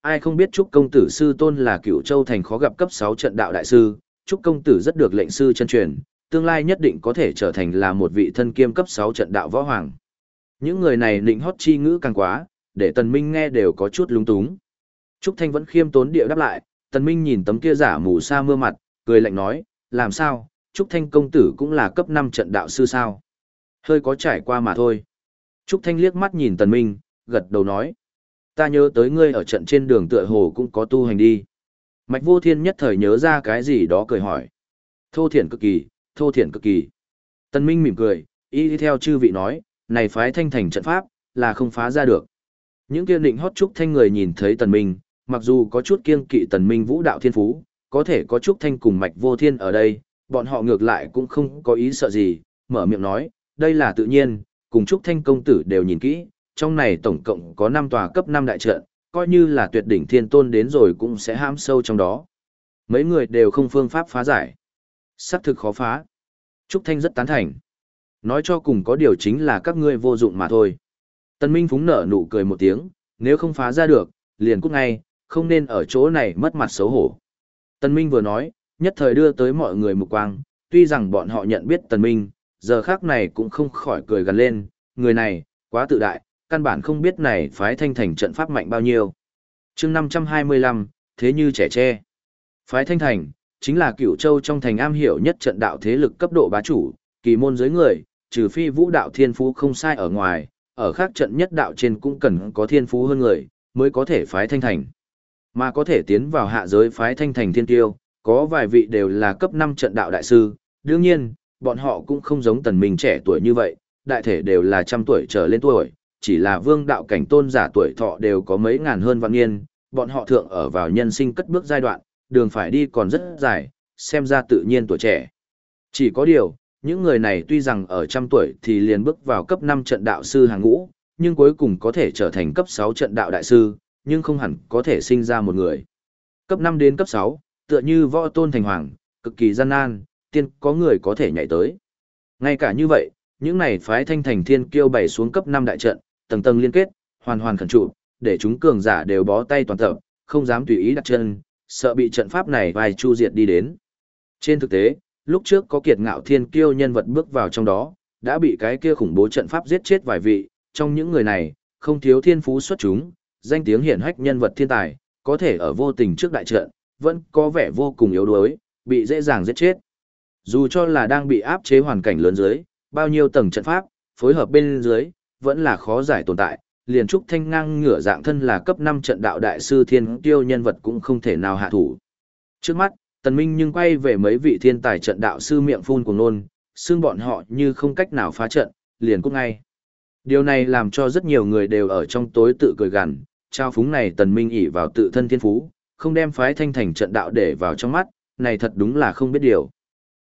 ai không biết Trúc công tử sư tôn là cựu châu thành khó gặp cấp 6 trận đạo đại sư, Trúc công tử rất được lệnh sư chân truyền, tương lai nhất định có thể trở thành là một vị thân kiêm cấp 6 trận đạo võ hoàng. Những người này nịnh hót chi ngữ càng quá, để Tần Minh nghe đều có chút lung túng. Trúc Thanh vẫn khiêm tốn địa đáp lại, Tần Minh nhìn tấm kia giả mù sa mưa mặt, cười lạnh nói, làm sao, Trúc Thanh công tử cũng là cấp 5 trận đạo sư sao? Hơi có trải qua mà thôi. Trúc Thanh liếc mắt nhìn Tần Minh, gật đầu nói, ta nhớ tới ngươi ở trận trên đường tựa hồ cũng có tu hành đi. Mạch Vô Thiên nhất thời nhớ ra cái gì đó cười hỏi. Thô thiển cực kỳ, thô thiển cực kỳ. Tần Minh mỉm cười, y theo chư vị nói, này phái thanh thành trận pháp, là không phá ra được. Những kia định hót trúc thanh người nhìn thấy Tần Minh, mặc dù có chút kiêng kỵ Tần Minh vũ đạo thiên phú, có thể có trúc thanh cùng mạch vô thiên ở đây, bọn họ ngược lại cũng không có ý sợ gì, mở miệng nói, đây là tự nhiên, cùng trúc thanh công tử đều nhìn kỹ, trong này tổng cộng có 5 tòa cấp 5 đại trận, coi như là tuyệt đỉnh thiên tôn đến rồi cũng sẽ ham sâu trong đó. Mấy người đều không phương pháp phá giải. Sắc thực khó phá. Trúc Thanh rất tán thành. Nói cho cùng có điều chính là các ngươi vô dụng mà thôi. Tân Minh Phúng nở nụ cười một tiếng, nếu không phá ra được, liền cút ngay, không nên ở chỗ này mất mặt xấu hổ. Tân Minh vừa nói, nhất thời đưa tới mọi người một quang, tuy rằng bọn họ nhận biết Tân Minh, giờ khác này cũng không khỏi cười gần lên, người này, quá tự đại, căn bản không biết này phái thanh thành trận pháp mạnh bao nhiêu. chương 525, thế như trẻ tre. Phái thanh thành, chính là cửu châu trong thành am hiểu nhất trận đạo thế lực cấp độ bá chủ, kỳ môn giới người, trừ phi vũ đạo thiên phú không sai ở ngoài, ở khác trận nhất đạo trên cũng cần có thiên phú hơn người, mới có thể phái thanh thành. Mà có thể tiến vào hạ giới phái thanh thành thiên tiêu, có vài vị đều là cấp 5 trận đạo đại sư, đương nhiên, bọn họ cũng không giống tần mình trẻ tuổi như vậy, đại thể đều là trăm tuổi trở lên tuổi, chỉ là vương đạo cảnh tôn giả tuổi thọ đều có mấy ngàn hơn vạn niên, bọn họ thượng ở vào nhân sinh cất bước giai đoạn, đường phải đi còn rất dài, xem ra tự nhiên tuổi trẻ. Chỉ có điều, những người này tuy rằng ở trăm tuổi thì liền bước vào cấp 5 trận đạo sư hàng ngũ, nhưng cuối cùng có thể trở thành cấp 6 trận đạo đại sư, nhưng không hẳn có thể sinh ra một người. Cấp 5 đến cấp 6, tựa như võ tôn thành hoàng, cực kỳ gian nan, tiên có người có thể nhảy tới. Ngay cả như vậy, những này phái thanh thành thiên kiêu bày xuống cấp 5 đại trận, tầng tầng liên kết, hoàn hoàn khẩn trụ, để chúng cường giả đều bó tay toàn tập, không dám tùy ý đặt chân, sợ bị trận pháp này vài chu diệt đi đến. Trên thực tế, lúc trước có kiệt ngạo thiên kiêu nhân vật bước vào trong đó, đã bị cái kia khủng bố trận pháp giết chết vài vị, trong những người này, không thiếu thiên phú xuất chúng, danh tiếng hiển hách nhân vật thiên tài, có thể ở vô tình trước đại trận, vẫn có vẻ vô cùng yếu đuối, bị dễ dàng giết chết. Dù cho là đang bị áp chế hoàn cảnh lớn dưới, bao nhiêu tầng trận pháp, phối hợp bên dưới, vẫn là khó giải tồn tại, liền trúc thanh ngang ngửa dạng thân là cấp 5 trận đạo đại sư thiên tiêu nhân vật cũng không thể nào hạ thủ. Trước mắt, tần minh nhưng quay về mấy vị thiên tài trận đạo sư miệng phun cùng nôn, xương bọn họ như không cách nào phá trận, liền cút ngay. Điều này làm cho rất nhiều người đều ở trong tối tự cười gằn, trao phúng này tần minh ỷ vào tự thân thiên phú, không đem phái thanh thành trận đạo để vào trong mắt, này thật đúng là không biết điều.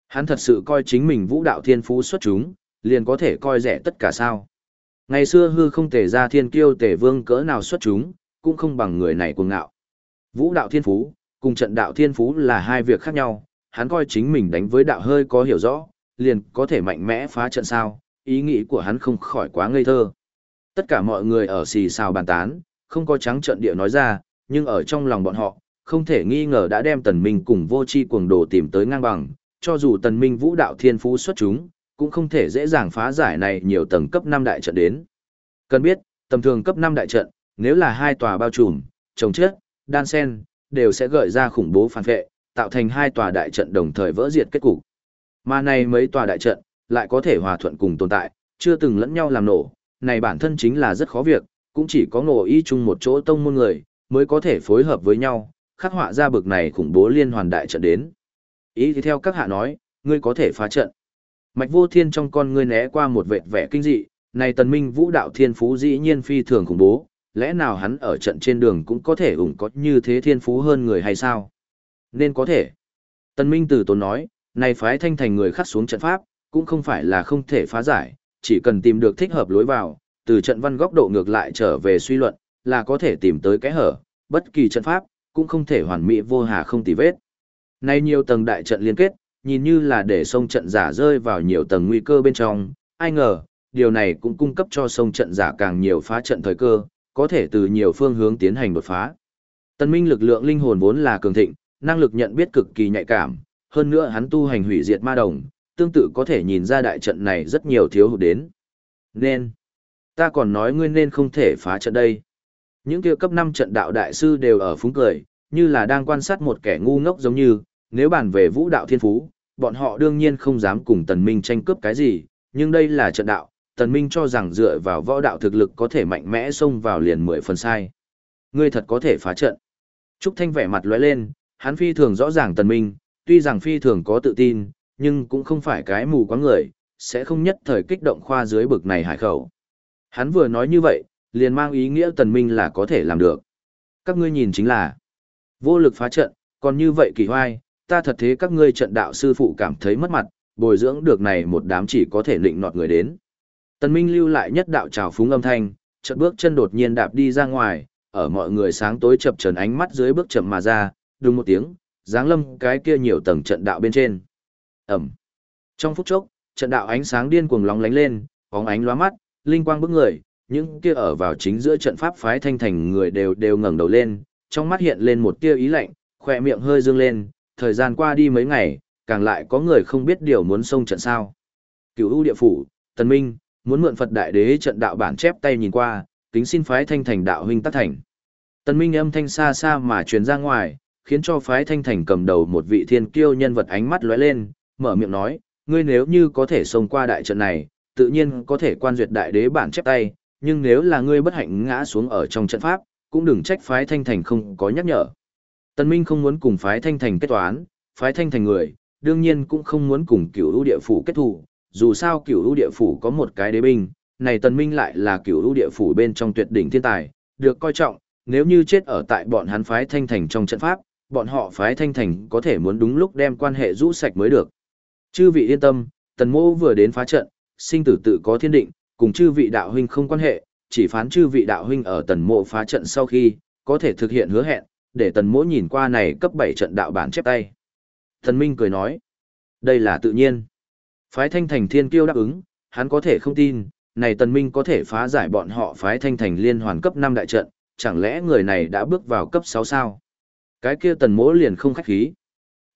Hắn thật sự coi chính mình vũ đạo thiên phú xuất chúng, liền có thể coi rẻ tất cả sao. Ngày xưa hư không thể ra thiên kiêu tể vương cỡ nào xuất chúng, cũng không bằng người này cuồng ngạo. Vũ đạo thiên phú, cùng trận đạo thiên phú là hai việc khác nhau, hắn coi chính mình đánh với đạo hơi có hiểu rõ, liền có thể mạnh mẽ phá trận sao, ý nghĩ của hắn không khỏi quá ngây thơ. Tất cả mọi người ở xì xào bàn tán, không có trắng trận địa nói ra, nhưng ở trong lòng bọn họ, không thể nghi ngờ đã đem tần minh cùng vô chi cuồng đồ tìm tới ngang bằng, cho dù tần minh vũ đạo thiên phú xuất chúng, cũng không thể dễ dàng phá giải này nhiều tầng cấp 5 đại trận đến. Cần biết, tầm thường cấp 5 đại trận, nếu là hai tòa bao trùm, trồng chết, đan sen, đều sẽ gợi ra khủng bố phản vệ, tạo thành hai tòa đại trận đồng thời vỡ diệt kết cục. Mà này mấy tòa đại trận, lại có thể hòa thuận cùng tồn tại, chưa từng lẫn nhau làm nổ, này bản thân chính là rất khó việc, cũng chỉ có ngộ y chung một chỗ tông môn người, mới có thể phối hợp với nhau, khắc họa ra bực này khủng bố liên hoàn đại trận đến. Ý thì theo các hạ nói, ngươi có thể phá trận. Mạch vô thiên trong con ngươi né qua một vệt vẻ kinh dị, này tần minh vũ đạo thiên phú dĩ nhiên phi thường khủng bố, lẽ nào hắn ở trận trên đường cũng có thể ủng có như thế thiên phú hơn người hay sao? Nên có thể. Tần minh tử tốn nói, này phái thanh thành người khắc xuống trận pháp, cũng không phải là không thể phá giải, chỉ cần tìm được thích hợp lối vào, từ trận văn góc độ ngược lại trở về suy luận, là có thể tìm tới cái hở, bất kỳ trận pháp, cũng không thể hoàn mỹ vô hà không tì vết. Nay nhiều tầng đại trận liên kết, nhìn như là để sông trận giả rơi vào nhiều tầng nguy cơ bên trong, ai ngờ, điều này cũng cung cấp cho sông trận giả càng nhiều phá trận thời cơ, có thể từ nhiều phương hướng tiến hành đột phá. Tân Minh lực lượng linh hồn vốn là cường thịnh, năng lực nhận biết cực kỳ nhạy cảm, hơn nữa hắn tu hành hủy diệt ma đồng, tương tự có thể nhìn ra đại trận này rất nhiều thiếu hụt đến. Nên, ta còn nói ngươi nên không thể phá trận đây. Những kia cấp 5 trận đạo đại sư đều ở phúng cười, như là đang quan sát một kẻ ngu ngốc giống như, nếu bàn về vũ đạo thiên phú, bọn họ đương nhiên không dám cùng Tần Minh tranh cướp cái gì, nhưng đây là trận đạo, Tần Minh cho rằng dựa vào võ đạo thực lực có thể mạnh mẽ xông vào liền mười phần sai. Ngươi thật có thể phá trận. Trúc Thanh vẻ mặt lóe lên, hắn phi thường rõ ràng Tần Minh, tuy rằng phi thường có tự tin, nhưng cũng không phải cái mù quáng người, sẽ không nhất thời kích động khoa dưới bực này hải khẩu. Hắn vừa nói như vậy, liền mang ý nghĩa Tần Minh là có thể làm được. Các ngươi nhìn chính là vô lực phá trận, còn như vậy kỳ hoai, ta thật thế các ngươi trận đạo sư phụ cảm thấy mất mặt, bồi dưỡng được này một đám chỉ có thể lịnh nọt người đến. Tần Minh lưu lại nhất đạo trào phúng âm thanh, chợt bước chân đột nhiên đạp đi ra ngoài, ở mọi người sáng tối chập chờn ánh mắt dưới bước chậm mà ra, đùng một tiếng, giáng lâm cái kia nhiều tầng trận đạo bên trên. ầm Trong phút chốc, trận đạo ánh sáng điên cuồng lóng lánh lên, bóng ánh lóa mắt, linh quang bức người, những kia ở vào chính giữa trận pháp phái thanh thành người đều đều ngẩng đầu lên, trong mắt hiện lên một tia ý lạnh, khóe miệng hơi dương lên, thời gian qua đi mấy ngày, càng lại có người không biết điều muốn xông trận sao. Cửu ưu địa phủ, Tần Minh, muốn mượn Phật Đại Đế trận đạo bản chép tay nhìn qua, kính xin phái thanh thành đạo huynh tác thành. Tần Minh âm thanh xa xa mà truyền ra ngoài, khiến cho phái thanh thành cầm đầu một vị thiên kiêu nhân vật ánh mắt lóe lên, mở miệng nói, ngươi nếu như có thể xông qua đại trận này, tự nhiên có thể quan duyệt đại đế bản chép tay, nhưng nếu là ngươi bất hạnh ngã xuống ở trong trận pháp, cũng đừng trách phái thanh thành không có nhắc nhở. Tần Minh không muốn cùng phái thanh thành kết toán, phái thanh thành người, đương nhiên cũng không muốn cùng cửu Lũ địa phủ kết thù, dù sao cửu Lũ địa phủ có một cái đế binh, này Tần Minh lại là cửu Lũ địa phủ bên trong tuyệt đỉnh thiên tài, được coi trọng, nếu như chết ở tại bọn hắn phái thanh thành trong trận pháp, bọn họ phái thanh thành có thể muốn đúng lúc đem quan hệ rũ sạch mới được. Chư vị yên tâm, tần mô vừa đến phá trận, sinh tử tự có thiên định, cùng chư vị đạo huynh không quan hệ, chỉ phán chư vị đạo huynh ở tần mộ phá trận sau khi, có thể thực hiện hứa hẹn, để tần mỗi nhìn qua này cấp 7 trận đạo bản chép tay. Thần Minh cười nói, đây là tự nhiên. Phái thanh thành thiên kiêu đáp ứng, hắn có thể không tin, này tần minh có thể phá giải bọn họ phái thanh thành liên hoàn cấp 5 đại trận, chẳng lẽ người này đã bước vào cấp 6 sao? Cái kia tần mỗ liền không khách khí.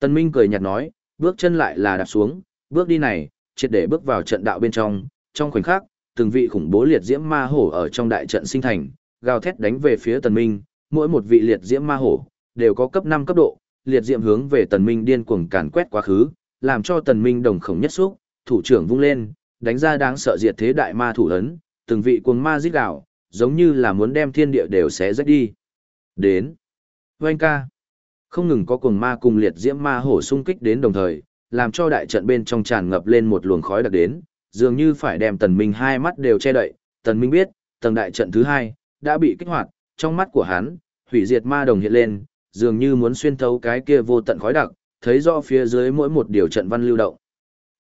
Tần minh cười nhạt nói, bước chân lại là đạp xuống, bước đi này, triệt để bước vào trận đạo bên trong, trong khoảnh khắc, từng vị khủng bố liệt diễm ma hổ ở trong đại trận sinh thành, gào thét đánh về phía tần minh, mỗi một vị liệt diễm ma hổ đều có cấp 5 cấp độ, liệt diễm hướng về tần minh điên cuồng càn quét quá khứ, làm cho tần minh đồng khổng nhất xúc, thủ trưởng vung lên, đánh ra đáng sợ diệt thế đại ma thủ ấn, từng vị cuồng ma giết gào, giống như là muốn đem thiên địa đều xé rách đi. Đến. Oanh ca. Không ngừng có cuồng ma cùng liệt diễm ma hổ xung kích đến đồng thời, làm cho đại trận bên trong tràn ngập lên một luồng khói đặc đến, dường như phải đem tần minh hai mắt đều che đậy. Tần minh biết, tầng đại trận thứ hai đã bị kích hoạt, trong mắt của hắn, hủy diệt ma đồng hiện lên, dường như muốn xuyên thấu cái kia vô tận khói đặc, thấy rõ phía dưới mỗi một điều trận văn lưu động.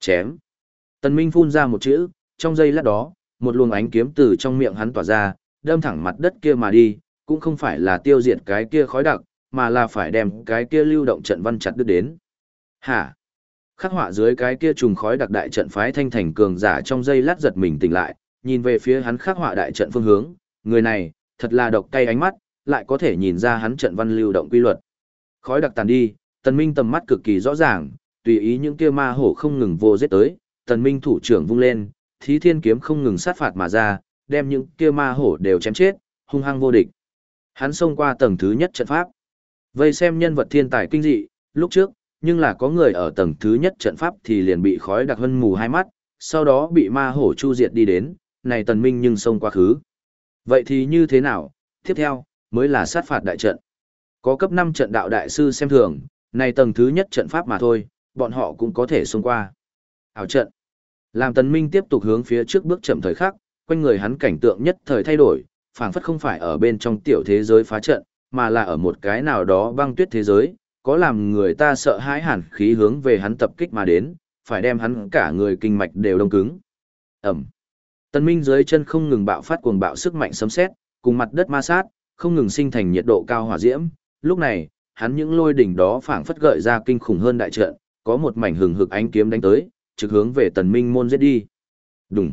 Chém. Tần Minh phun ra một chữ, trong giây lát đó, một luồng ánh kiếm từ trong miệng hắn tỏa ra, đâm thẳng mặt đất kia mà đi, cũng không phải là tiêu diệt cái kia khói đặc, mà là phải đem cái kia lưu động trận văn chặt đứt đến. Hả? Khắc họa dưới cái kia trùng khói đặc đại trận phái thanh thành cường giả trong giây lát giật mình tỉnh lại, nhìn về phía hắn khắc họa đại trận phương hướng, người này, thật là độc cay ánh mắt, lại có thể nhìn ra hắn trận văn lưu động quy luật. Khói đặc tàn đi, tần minh tầm mắt cực kỳ rõ ràng, tùy ý những kia ma hổ không ngừng vô giết tới, tần minh thủ trưởng vung lên, thí thiên kiếm không ngừng sát phạt mà ra, đem những kia ma hổ đều chém chết, hung hăng vô địch. Hắn xông qua tầng thứ nhất trận pháp. Vây xem nhân vật thiên tài kinh dị, lúc trước, nhưng là có người ở tầng thứ nhất trận pháp thì liền bị khói đặc hân mù hai mắt, sau đó bị ma hổ chu diệt đi đến, này tần minh nhưng xông qua khứ. Vậy thì như thế nào, tiếp theo, mới là sát phạt đại trận. Có cấp 5 trận đạo đại sư xem thường, này tầng thứ nhất trận pháp mà thôi, bọn họ cũng có thể xông qua. Ảo trận. Làm tần minh tiếp tục hướng phía trước bước chậm thời khắc, quanh người hắn cảnh tượng nhất thời thay đổi, phảng phất không phải ở bên trong tiểu thế giới phá trận, mà là ở một cái nào đó băng tuyết thế giới, có làm người ta sợ hãi hẳn khí hướng về hắn tập kích mà đến, phải đem hắn cả người kinh mạch đều đông cứng. Ẩm. Tần Minh dưới chân không ngừng bạo phát cuồng bạo sức mạnh sấm sét, cùng mặt đất ma sát, không ngừng sinh thành nhiệt độ cao hỏa diễm. Lúc này, hắn những lôi đỉnh đó phảng phất gợi ra kinh khủng hơn đại trận, có một mảnh hừng hực ánh kiếm đánh tới, trực hướng về Tần Minh môn giết đi. Đùng.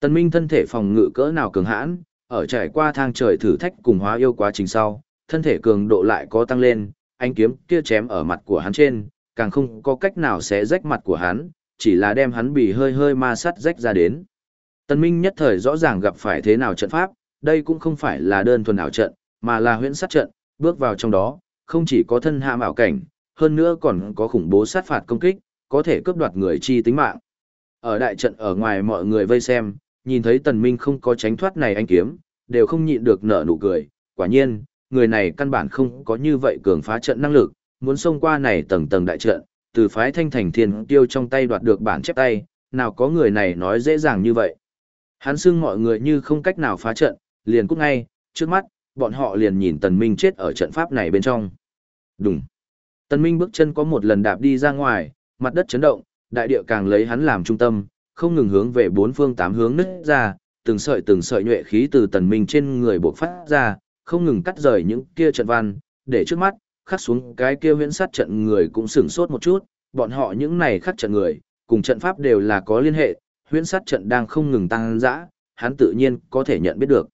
Tần Minh thân thể phòng ngự cỡ nào cường hãn, ở trải qua thang trời thử thách cùng hóa yêu quá trình sau, thân thể cường độ lại có tăng lên, ánh kiếm kia chém ở mặt của hắn trên, càng không có cách nào xé rách mặt của hắn, chỉ là đem hắn bị hơi hơi ma sát rách ra đến. Tần Minh nhất thời rõ ràng gặp phải thế nào trận pháp, đây cũng không phải là đơn thuần ảo trận, mà là huyễn sát trận, bước vào trong đó, không chỉ có thân hạ ảo cảnh, hơn nữa còn có khủng bố sát phạt công kích, có thể cướp đoạt người chi tính mạng. Ở đại trận ở ngoài mọi người vây xem, nhìn thấy Tần Minh không có tránh thoát này anh kiếm, đều không nhịn được nở nụ cười, quả nhiên, người này căn bản không có như vậy cường phá trận năng lực, muốn xông qua này tầng tầng đại trận, từ phái thanh thành thiên tiêu trong tay đoạt được bản chép tay, nào có người này nói dễ dàng như vậy. Hắn xưng mọi người như không cách nào phá trận, liền cút ngay, trước mắt, bọn họ liền nhìn Tần Minh chết ở trận pháp này bên trong. đùng Tần Minh bước chân có một lần đạp đi ra ngoài, mặt đất chấn động, đại địa càng lấy hắn làm trung tâm, không ngừng hướng về bốn phương tám hướng nứt ra, từng sợi từng sợi nhuệ khí từ Tần Minh trên người bộc phát ra, không ngừng cắt rời những kia trận văn, để trước mắt, khắc xuống cái kia huyễn sát trận người cũng sửng sốt một chút, bọn họ những này khắc trận người, cùng trận pháp đều là có liên hệ, huyễn sát trận đang không ngừng tăng dã, hắn tự nhiên có thể nhận biết được.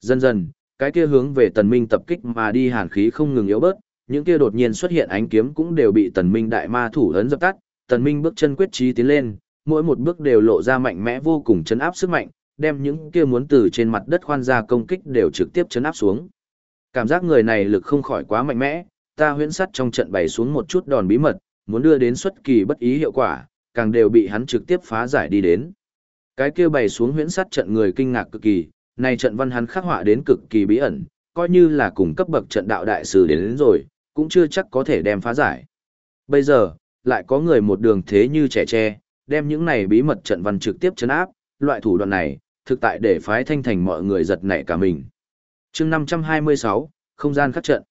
Dần dần, cái kia hướng về tần minh tập kích mà đi hàn khí không ngừng yếu bớt, những kia đột nhiên xuất hiện ánh kiếm cũng đều bị tần minh đại ma thủ ấn dập tắt, tần minh bước chân quyết chí tiến lên, mỗi một bước đều lộ ra mạnh mẽ vô cùng chấn áp sức mạnh, đem những kia muốn từ trên mặt đất khoan ra công kích đều trực tiếp chấn áp xuống. Cảm giác người này lực không khỏi quá mạnh mẽ, ta huyễn sắt trong trận bày xuống một chút đòn bí mật, muốn đưa đến xuất kỳ bất ý hiệu quả, càng đều bị hắn trực tiếp phá giải đi đến. Cái kia bày xuống huyễn sắt trận người kinh ngạc cực kỳ, này trận văn hắn khắc họa đến cực kỳ bí ẩn, coi như là cùng cấp bậc trận đạo đại sư đến, đến rồi, cũng chưa chắc có thể đem phá giải. Bây giờ, lại có người một đường thế như trẻ tre, đem những này bí mật trận văn trực tiếp chấn áp, loại thủ đoạn này, thực tại để phái thanh thành mọi người giật nảy cả mình. chương 526, không gian khắc trận.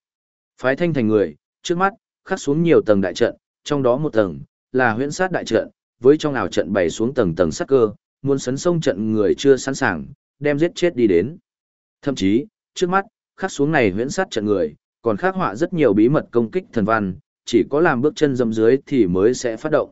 Phái thanh thành người, trước mắt, khắc xuống nhiều tầng đại trận, trong đó một tầng, là huyễn sát đại trận, với trong ảo trận bày xuống tầng tầng sát cơ, muốn sấn sông trận người chưa sẵn sàng, đem giết chết đi đến. Thậm chí, trước mắt, khắc xuống này huyễn sát trận người, còn khắc họa rất nhiều bí mật công kích thần văn, chỉ có làm bước chân dầm dưới thì mới sẽ phát động.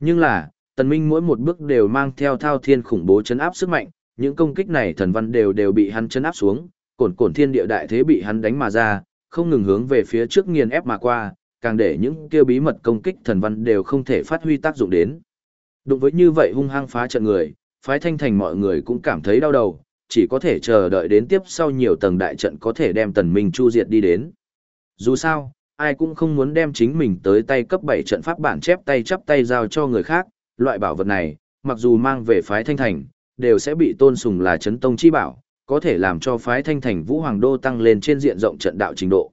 Nhưng là, tần minh mỗi một bước đều mang theo thao thiên khủng bố chấn áp sức mạnh, những công kích này thần văn đều đều bị hắn chấn áp xuống, cổn cổn thiên địa đại thế bị hắn đánh mà ra, không ngừng hướng về phía trước nghiền ép mà qua, càng để những kêu bí mật công kích thần văn đều không thể phát huy tác dụng đến. Đụng với như vậy hung hăng phá trận người, phái thanh thành mọi người cũng cảm thấy đau đầu, chỉ có thể chờ đợi đến tiếp sau nhiều tầng đại trận có thể đem tần minh chu diệt đi đến. Dù sao, ai cũng không muốn đem chính mình tới tay cấp 7 trận pháp bản chép tay chắp tay giao cho người khác, loại bảo vật này, mặc dù mang về phái thanh thành, đều sẽ bị tôn sùng là chấn tông chi bảo, có thể làm cho phái thanh thành vũ hoàng đô tăng lên trên diện rộng trận đạo trình độ.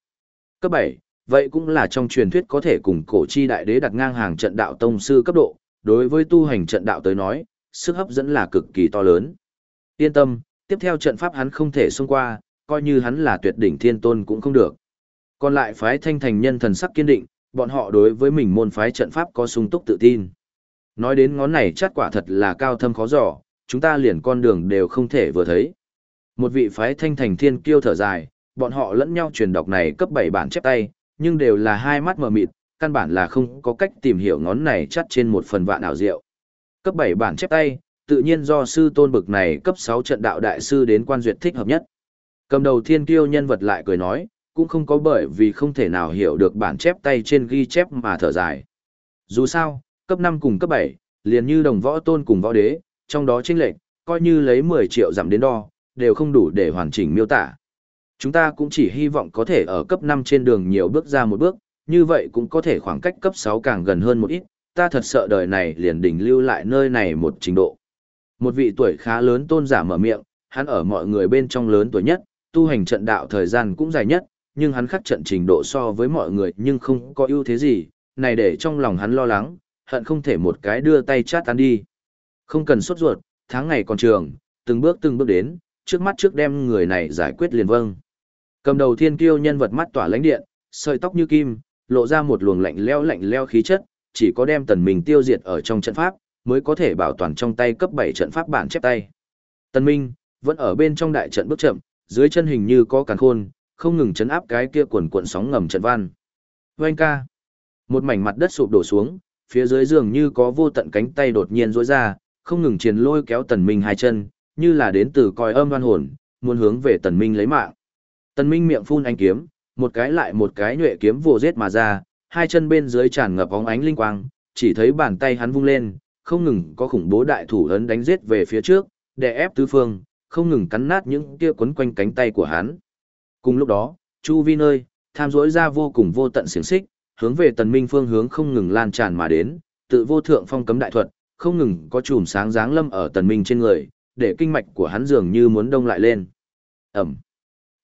Cấp 7, vậy cũng là trong truyền thuyết có thể cùng cổ chi đại đế đặt ngang hàng trận đạo tông sư cấp độ, đối với tu hành trận đạo tới nói, sức hấp dẫn là cực kỳ to lớn. Yên tâm, tiếp theo trận pháp hắn không thể xông qua, coi như hắn là tuyệt đỉnh thiên tôn cũng không được. Còn lại phái thanh thành nhân thần sắc kiên định, bọn họ đối với mình môn phái trận pháp có sung túc tự tin. Nói đến ngón này chắc quả thật là cao thâm khó dò, chúng ta liền con đường đều không thể vừa thấy. Một vị phái thanh thành thiên kiêu thở dài, bọn họ lẫn nhau truyền đọc này cấp 7 bản chép tay, nhưng đều là hai mắt mờ mịt, căn bản là không có cách tìm hiểu ngón này chắc trên một phần vạn ảo diệu. Cấp 7 bản chép tay, tự nhiên do sư tôn bực này cấp 6 trận đạo đại sư đến quan duyệt thích hợp nhất. Cầm đầu thiên kiêu nhân vật lại cười nói, cũng không có bởi vì không thể nào hiểu được bản chép tay trên ghi chép mà thở dài. Dù sao, cấp 5 cùng cấp 7, liền như đồng võ tôn cùng võ đế, trong đó chênh lệch, coi như lấy 10 triệu giảm đến đo, đều không đủ để hoàn chỉnh miêu tả. Chúng ta cũng chỉ hy vọng có thể ở cấp 5 trên đường nhiều bước ra một bước, như vậy cũng có thể khoảng cách cấp 6 càng gần hơn một ít, ta thật sợ đời này liền đỉnh lưu lại nơi này một trình độ. Một vị tuổi khá lớn tôn giả mở miệng, hắn ở mọi người bên trong lớn tuổi nhất, tu hành trận đạo thời gian cũng dài nhất, nhưng hắn khắc trận trình độ so với mọi người nhưng không có ưu thế gì, này để trong lòng hắn lo lắng, hận không thể một cái đưa tay chát tan đi. Không cần sốt ruột, tháng ngày còn trường, từng bước từng bước đến, trước mắt trước đem người này giải quyết liền vâng. Cầm đầu thiên kiêu nhân vật mắt tỏa lãnh điện, sợi tóc như kim, lộ ra một luồng lạnh leo lạnh leo khí chất, chỉ có đem tần minh tiêu diệt ở trong trận pháp, mới có thể bảo toàn trong tay cấp 7 trận pháp bản chép tay. Tần minh, vẫn ở bên trong đại trận bước chậm, dưới chân hình như có càn khôn, không ngừng chấn áp cái kia cuộn cuộn sóng ngầm trận văn. Vâng ca. Một mảnh mặt đất sụp đổ xuống, phía dưới giường như có vô tận cánh tay đột nhiên rối ra, không ngừng triền lôi kéo tần minh hai chân, như là đến từ coi âm đoan hồn, muốn hướng về tần minh lấy mạng. Tần minh miệng phun ánh kiếm, một cái lại một cái nhuệ kiếm vồ giết mà ra, hai chân bên dưới tràn ngập óng ánh linh quang, chỉ thấy bàn tay hắn vung lên, không ngừng có khủng bố đại thủ ấn đánh giết về phía trước, đè ép tứ phương, không ngừng cắn nát những kia quấn quanh cánh tay của hắn. Cùng lúc đó, chu vi nơi, tham dỗi ra vô cùng vô tận xiềng xích, hướng về tần minh phương hướng không ngừng lan tràn mà đến, tự vô thượng phong cấm đại thuật, không ngừng có chùm sáng dáng lâm ở tần minh trên người, để kinh mạch của hắn dường như muốn đông lại lên. Ẩm.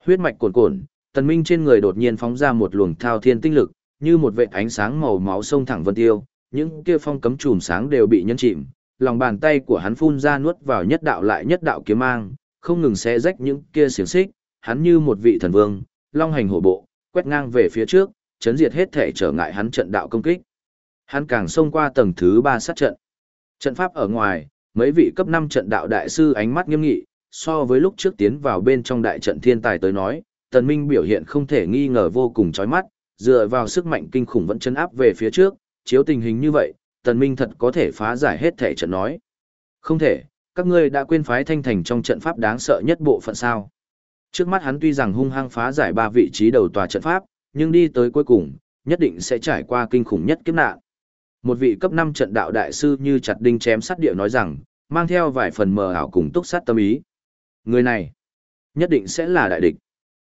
Huyết mạch cuồn cuộn, tần minh trên người đột nhiên phóng ra một luồng thao thiên tinh lực, như một vệ ánh sáng màu máu sông thẳng vân tiêu, những kia phong cấm chùm sáng đều bị nhân chìm, lòng bàn tay của hắn phun ra nuốt vào nhất đạo lại nhất đạo kiếm mang, không ngừng xé rách những kia xiềng xích, hắn như một vị thần vương, long hành hổ bộ, quét ngang về phía trước, chấn diệt hết thể trở ngại hắn trận đạo công kích. Hắn càng xông qua tầng thứ 3 sát trận. Trận pháp ở ngoài, mấy vị cấp 5 trận đạo đại sư ánh mắt nghiêm nghị, so với lúc trước tiến vào bên trong đại trận thiên tài tới nói, Tần Minh biểu hiện không thể nghi ngờ vô cùng chói mắt, dựa vào sức mạnh kinh khủng vẫn chấn áp về phía trước, chiếu tình hình như vậy, Tần Minh thật có thể phá giải hết thể trận nói. Không thể, các ngươi đã quên phái thanh thành trong trận pháp đáng sợ nhất bộ phận sao. Trước mắt hắn tuy rằng hung hăng phá giải ba vị trí đầu tòa trận pháp, nhưng đi tới cuối cùng, nhất định sẽ trải qua kinh khủng nhất kiếp nạn. Một vị cấp 5 trận đạo đại sư như chặt đinh chém sắt địa nói rằng, mang theo vài phần mờ ảo cùng túc sát tâm ý. Người này, nhất định sẽ là đại địch.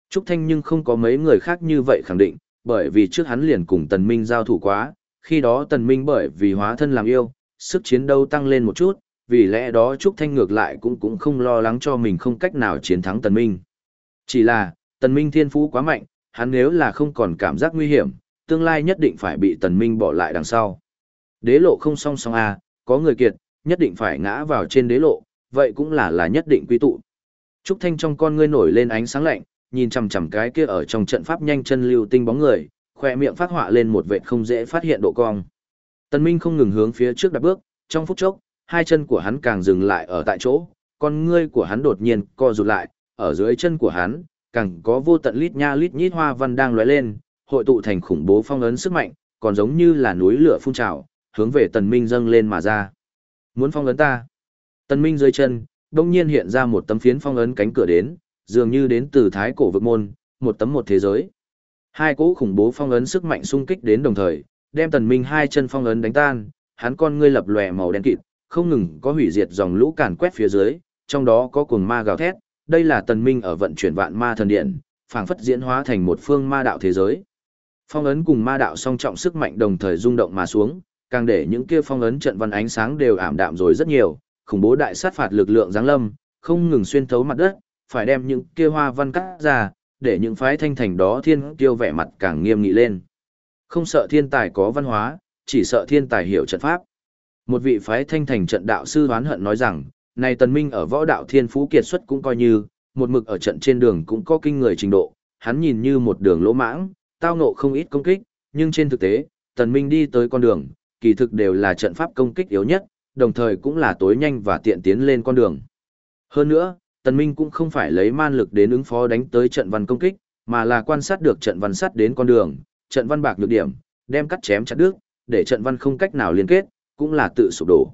Trúc Thanh nhưng không có mấy người khác như vậy khẳng định, bởi vì trước hắn liền cùng Tần Minh giao thủ quá, khi đó Tần Minh bởi vì hóa thân làm yêu, sức chiến đấu tăng lên một chút, vì lẽ đó Trúc Thanh ngược lại cũng cũng không lo lắng cho mình không cách nào chiến thắng Tần Minh. Chỉ là, Tần Minh thiên phú quá mạnh, hắn nếu là không còn cảm giác nguy hiểm, tương lai nhất định phải bị Tần Minh bỏ lại đằng sau. Đế lộ không song song a, à, có người kiệt, nhất định phải ngã vào trên đế lộ, vậy cũng là là nhất định quy tụ. Trúc Thanh trong con ngươi nổi lên ánh sáng lạnh, nhìn chằm chằm cái kia ở trong trận pháp nhanh chân lưu tinh bóng người, khoe miệng phát họa lên một vệt không dễ phát hiện độ cong. Tần Minh không ngừng hướng phía trước đặt bước, trong phút chốc, hai chân của hắn càng dừng lại ở tại chỗ, con ngươi của hắn đột nhiên co rụt lại, ở dưới chân của hắn, càng có vô tận lít nha lít nhít hoa văn đang lóe lên, hội tụ thành khủng bố phong ấn sức mạnh, còn giống như là núi lửa phun trào, hướng về Tần Minh dâng lên mà ra. Muốn phong ấn ta? Tần Minh dưới chân, đột nhiên hiện ra một tấm phiến phong ấn cánh cửa đến, dường như đến từ thái cổ vực môn, một tấm một thế giới. Hai cỗ khủng bố phong ấn sức mạnh xung kích đến đồng thời, đem Tần Minh hai chân phong ấn đánh tan, hắn con ngươi lập lòe màu đen kịt, không ngừng có hủy diệt dòng lũ càn quét phía dưới, trong đó có cuồng ma gào thét, đây là tần minh ở vận chuyển vạn ma thần điện, phảng phất diễn hóa thành một phương ma đạo thế giới. Phong ấn cùng ma đạo song trọng sức mạnh đồng thời rung động mà xuống, càng để những kia phong ấn trận văn ánh sáng đều ảm đạm rồi rất nhiều, khủng bố đại sát phạt lực lượng giáng lâm, không ngừng xuyên thấu mặt đất, phải đem những kia hoa văn cắt ra, để những phái thanh thành đó thiên tiêu vẻ mặt càng nghiêm nghị lên. Không sợ thiên tài có văn hóa, chỉ sợ thiên tài hiểu trận pháp. Một vị phái thanh thành trận đạo sư đoán hận nói rằng, này tần minh ở võ đạo thiên phú kiệt xuất cũng coi như, một mực ở trận trên đường cũng có kinh người trình độ, hắn nhìn như một đường lỗ mãng, tao ngộ không ít công kích, nhưng trên thực tế, tần minh đi tới con đường, kỳ thực đều là trận pháp công kích yếu nhất, đồng thời cũng là tối nhanh và tiện tiến lên con đường. Hơn nữa, tần minh cũng không phải lấy man lực đến ứng phó đánh tới trận văn công kích, mà là quan sát được trận văn sắt đến con đường, trận văn bạc nhược điểm, đem cắt chém chặt đứt, để trận văn không cách nào liên kết, cũng là tự sụp đổ.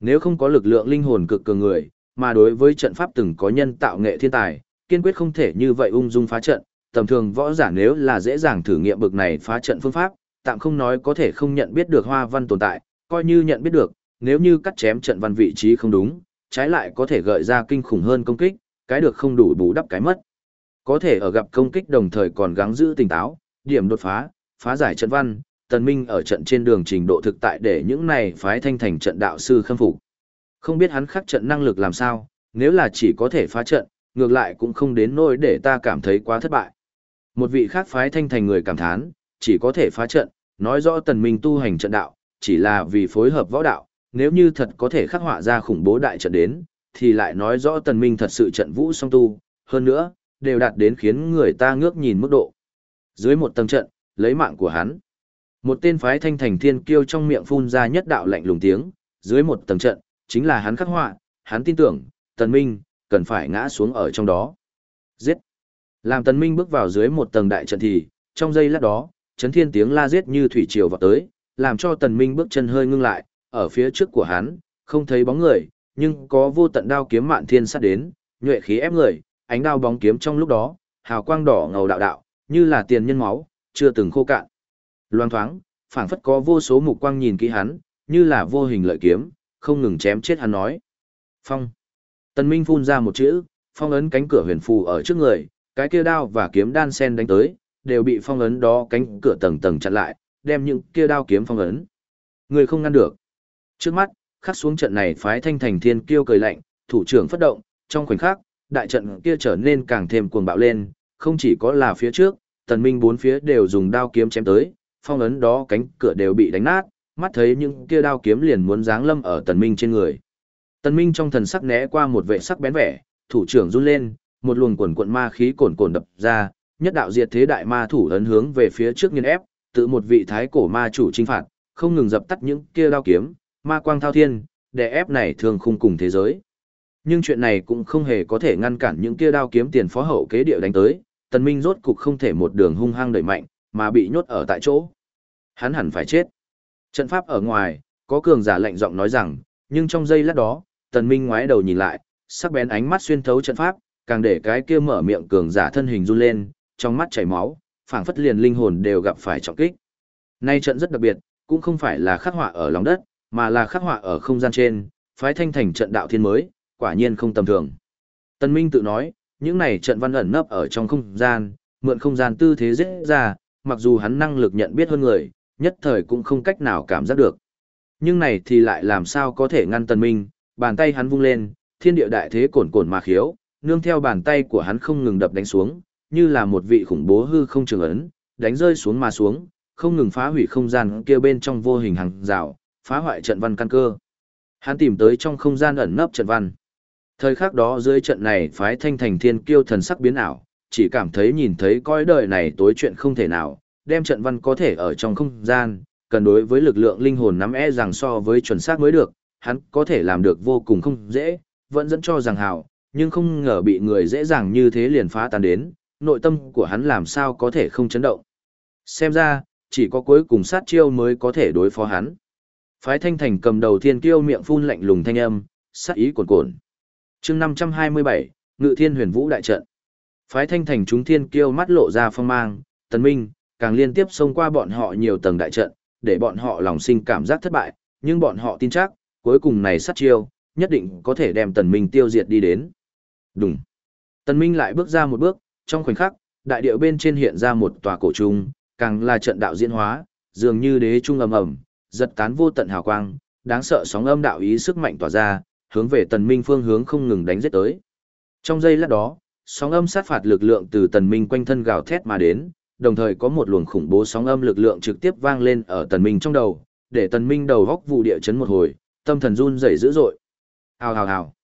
Nếu không có lực lượng linh hồn cực cường người, mà đối với trận pháp từng có nhân tạo nghệ thiên tài, kiên quyết không thể như vậy ung dung phá trận, tầm thường võ giả nếu là dễ dàng thử nghiệm bực này phá trận phương pháp, tạm không nói có thể không nhận biết được hoa văn tồn tại, coi như nhận biết được, nếu như cắt chém trận văn vị trí không đúng, trái lại có thể gợi ra kinh khủng hơn công kích, cái được không đủ bù đắp cái mất. Có thể ở gặp công kích đồng thời còn gắng giữ tỉnh táo, điểm đột phá, phá giải trận văn, tần minh ở trận trên đường trình độ thực tại để những này phái thanh thành trận đạo sư khâm phục. Không biết hắn khắc trận năng lực làm sao, nếu là chỉ có thể phá trận, ngược lại cũng không đến nỗi để ta cảm thấy quá thất bại. Một vị khác phái thanh thành người cảm thán, chỉ có thể phá trận, nói rõ tần minh tu hành trận đạo, chỉ là vì phối hợp võ đạo, nếu như thật có thể khắc họa ra khủng bố đại trận đến, thì lại nói rõ tần minh thật sự trận vũ song tu, hơn nữa, đều đạt đến khiến người ta ngước nhìn mức độ. Dưới một tầng trận, lấy mạng của hắn. Một tên phái thanh thành thiên kiêu trong miệng phun ra nhất đạo lạnh lùng tiếng, dưới một tầng trận, chính là hắn khắc họa, hắn tin tưởng, tần minh, cần phải ngã xuống ở trong đó. Giết! Làm tần minh bước vào dưới một tầng đại trận thì, trong giây lát đó, chấn thiên tiếng la giết như thủy triều vào tới, làm cho tần minh bước chân hơi ngưng lại, ở phía trước của hắn, không thấy bóng người, nhưng có vô tận đao kiếm mạn thiên sát đến, nhuệ khí ép người, ánh đao bóng kiếm trong lúc đó, hào quang đỏ ngầu đạo đạo, như là tiền nhân máu, chưa từng khô cạn. Loan thoáng, phảng phất có vô số mục quang nhìn kỹ hắn, như là vô hình lợi kiếm, không ngừng chém chết hắn nói. Phong. Tần Minh phun ra một chữ, phong ấn cánh cửa huyền phù ở trước người, cái kia đao và kiếm đan sen đánh tới, đều bị phong ấn đó cánh cửa tầng tầng chặn lại, đem những kia đao kiếm phong ấn. Người không ngăn được. Trước mắt, khắc xuống trận này phái thanh thành thiên kiêu cười lạnh, thủ trưởng phát động, trong khoảnh khắc, đại trận kia trở nên càng thêm cuồng bạo lên, không chỉ có là phía trước, tần minh bốn phía đều dùng đao kiếm chém tới, phong ấn đó cánh cửa đều bị đánh nát, mắt thấy những kia đao kiếm liền muốn giáng lâm ở tần minh trên người. Tần minh trong thần sắc né qua một vệ sắc bén vẻ, thủ trưởng run lên, một luồng cuồn cuộn ma khí cồn cồn đập ra, nhất đạo diệt thế đại ma thủ ấn hướng về phía trước nghiền ép, tự một vị thái cổ ma chủ chinh phạt, không ngừng dập tắt những kia đao kiếm, ma quang thao thiên, để ép này thường khung cùng thế giới. Nhưng chuyện này cũng không hề có thể ngăn cản những kia đao kiếm tiền phó hậu kế địa đánh tới, tần minh rốt cục không thể một đường hung hăng đẩy mạnh, mà bị nhốt ở tại chỗ. Hắn hẳn phải chết. Trận pháp ở ngoài, có cường giả lạnh giọng nói rằng, nhưng trong giây lát đó, tần minh ngoái đầu nhìn lại, sắc bén ánh mắt xuyên thấu trận pháp, càng để cái kia mở miệng cường giả thân hình run lên, trong mắt chảy máu, phảng phất liền linh hồn đều gặp phải trọng kích. Nay trận rất đặc biệt, cũng không phải là khắc họa ở lòng đất, mà là khắc họa ở không gian trên, phái thanh thành trận đạo thiên mới, quả nhiên không tầm thường. Tần Minh tự nói, những này trận văn ẩn nấp ở trong không gian, mượn không gian tư thế dễ ra, mặc dù hắn năng lực nhận biết hơn người, nhất thời cũng không cách nào cảm giác được. Nhưng này thì lại làm sao có thể ngăn Tần Minh, bàn tay hắn vung lên, thiên địa đại thế cồn cồn mà khiếu, nương theo bàn tay của hắn không ngừng đập đánh xuống, như là một vị khủng bố hư không trường ấn, đánh rơi xuống mà xuống, không ngừng phá hủy không gian kia bên trong vô hình hàng rào, phá hoại trận văn căn cơ. Hắn tìm tới trong không gian ẩn nấp trận văn. Thời khắc đó dưới trận này phái thanh thành thiên kiêu thần sắc biến ảo, chỉ cảm thấy nhìn thấy coi đời này tối chuyện không thể nào, đem trận văn có thể ở trong không gian, cần đối với lực lượng linh hồn nắm e rằng so với chuẩn xác mới được, hắn có thể làm được vô cùng không dễ, vẫn dẫn cho rằng hào, nhưng không ngờ bị người dễ dàng như thế liền phá tan đến, nội tâm của hắn làm sao có thể không chấn động. Xem ra, chỉ có cuối cùng sát chiêu mới có thể đối phó hắn. Phái thanh thành cầm đầu thiên kiêu miệng phun lạnh lùng thanh âm, sát ý cuồn cuộn. chương 527, Ngự Thiên Huyền Vũ Đại Trận. Phái thanh thành chúng thiên kiêu mắt lộ ra phong mang, tần minh, càng liên tiếp xông qua bọn họ nhiều tầng đại trận, để bọn họ lòng sinh cảm giác thất bại, nhưng bọn họ tin chắc, cuối cùng này sát chiêu, nhất định có thể đem tần minh tiêu diệt đi đến. đùng Tần Minh lại bước ra một bước, trong khoảnh khắc, đại địa bên trên hiện ra một tòa cổ trung, càng là trận đạo diễn hóa, dường như đế trung ầm ầm, giật tán vô tận hào quang, đáng sợ sóng âm đạo ý sức mạnh tỏa ra, hướng về Tần Minh phương hướng không ngừng đánh giết tới. Trong giây lát đó, sóng âm sát phạt lực lượng từ Tần Minh quanh thân gào thét mà đến, đồng thời có một luồng khủng bố sóng âm lực lượng trực tiếp vang lên ở Tần Minh trong đầu, để Tần Minh đầu góc vụ địa chấn một hồi, tâm thần run rẩy dữ dội. Hào hào hào.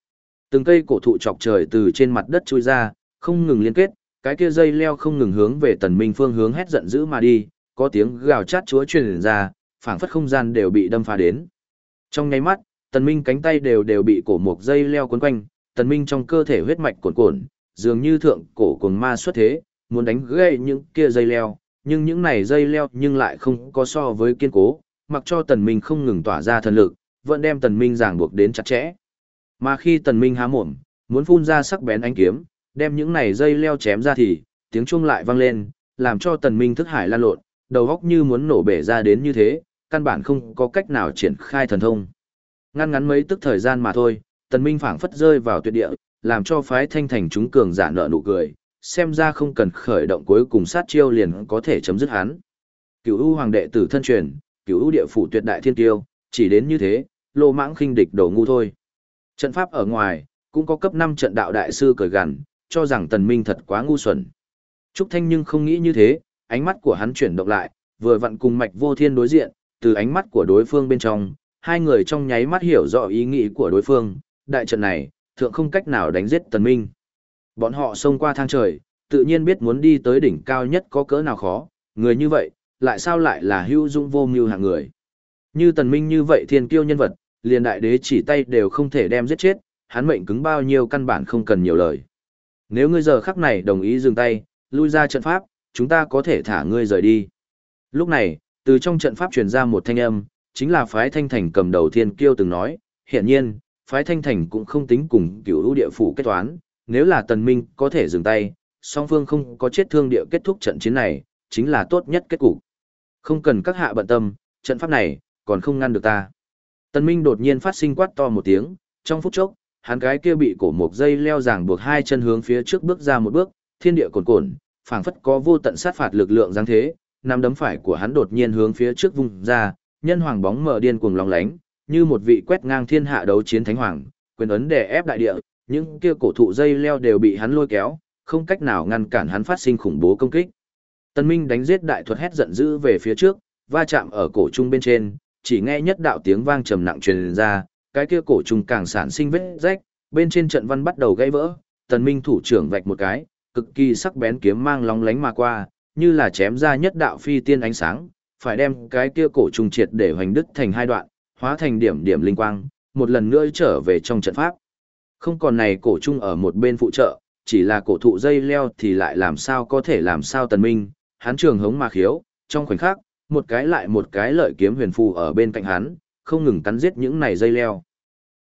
Từng cây cổ thụ chọc trời từ trên mặt đất chui ra, không ngừng liên kết, cái kia dây leo không ngừng hướng về Tần Minh phương hướng hét giận dữ mà đi, có tiếng gào chát chúa truyền ra, phảng phất không gian đều bị đâm phá đến. Trong nháy mắt, Tần Minh cánh tay đều đều bị cổ mục dây leo quấn quanh, Tần Minh trong cơ thể huyết mạch cuồn cuộn, dường như thượng cổ cuồng ma xuất thế, muốn đánh gãy những kia dây leo, nhưng những này dây leo nhưng lại không có so với kiên cố, mặc cho Tần Minh không ngừng tỏa ra thần lực, vẫn đem Tần Minh ràng buộc đến chặt chẽ. Mà khi Tần Minh há mồm, muốn phun ra sắc bén ánh kiếm, đem những này dây leo chém ra thì, tiếng chuông lại vang lên, làm cho Tần Minh thức hải lan lộn, đầu óc như muốn nổ bể ra đến như thế, căn bản không có cách nào triển khai thần thông. Ngăn ngắn mấy tức thời gian mà thôi, Tần Minh phảng phất rơi vào tuyệt địa, làm cho phái thanh thành chúng cường giả nợ nụ cười, xem ra không cần khởi động cuối cùng sát chiêu liền có thể chấm dứt hắn. Cửu U hoàng đệ tử thân truyền, Cửu U địa phủ tuyệt đại thiên tiêu, chỉ đến như thế, lô mãng khinh địch đổ ngu thôi. Trận pháp ở ngoài, cũng có cấp 5 trận đạo đại sư cười gằn, cho rằng Tần Minh thật quá ngu xuẩn. Trúc Thanh nhưng không nghĩ như thế, ánh mắt của hắn chuyển động lại, vừa vặn cùng Mạch Vô Thiên đối diện, từ ánh mắt của đối phương bên trong, hai người trong nháy mắt hiểu rõ ý nghĩ của đối phương, đại trận này, thượng không cách nào đánh giết Tần Minh. Bọn họ xông qua thang trời, tự nhiên biết muốn đi tới đỉnh cao nhất có cỡ nào khó, người như vậy, lại sao lại là hưu dung vô mưu hạng người. Như Tần Minh như vậy thiên kiêu nhân vật, liền đại đế chỉ tay đều không thể đem giết chết, hắn mệnh cứng bao nhiêu căn bản không cần nhiều lời. Nếu ngươi giờ khắc này đồng ý dừng tay, lui ra trận pháp, chúng ta có thể thả ngươi rời đi. Lúc này, từ trong trận pháp truyền ra một thanh âm, chính là phái thanh thành cầm đầu thiên kiêu từng nói, hiện nhiên, phái thanh thành cũng không tính cùng cửu lũ địa phủ kết toán, nếu là tần minh có thể dừng tay, song phương không có chết thương địa kết thúc trận chiến này, chính là tốt nhất kết cục. Không cần các hạ bận tâm, trận pháp này, còn không ngăn được ta. Tần minh đột nhiên phát sinh quát to một tiếng, trong phút chốc, hắn cái kia bị cổ một dây leo ràng buộc hai chân hướng phía trước bước ra một bước, thiên địa cồn cồn, phảng phất có vô tận sát phạt lực lượng giáng thế, nắm đấm phải của hắn đột nhiên hướng phía trước vung ra, nhân hoàng bóng mở điên cuồng lóng lánh, như một vị quét ngang thiên hạ đấu chiến thánh hoàng, quyền ấn đè ép đại địa, những kia cổ thụ dây leo đều bị hắn lôi kéo, không cách nào ngăn cản hắn phát sinh khủng bố công kích. Tân Minh đánh giết đại thuật hét giận dữ về phía trước, va chạm ở cổ trung bên trên, chỉ nghe nhất đạo tiếng vang trầm nặng truyền ra, cái kia cổ trung càng sản sinh vết rách, bên trên trận văn bắt đầu gãy vỡ, Tần Minh thủ trưởng vạch một cái, cực kỳ sắc bén kiếm mang lóng lánh mà qua, như là chém ra nhất đạo phi tiên ánh sáng, phải đem cái kia cổ trùng triệt để hoành đứt thành hai đoạn, hóa thành điểm điểm linh quang, một lần nữa trở về trong trận pháp. Không còn này cổ trung ở một bên phụ trợ, chỉ là cổ thụ dây leo thì lại làm sao có thể làm sao tần minh, hắn trường hống mà khiếu, trong khoảnh khắc, một cái lại một cái lợi kiếm huyền phù ở bên cạnh hắn, không ngừng cắn giết những này dây leo.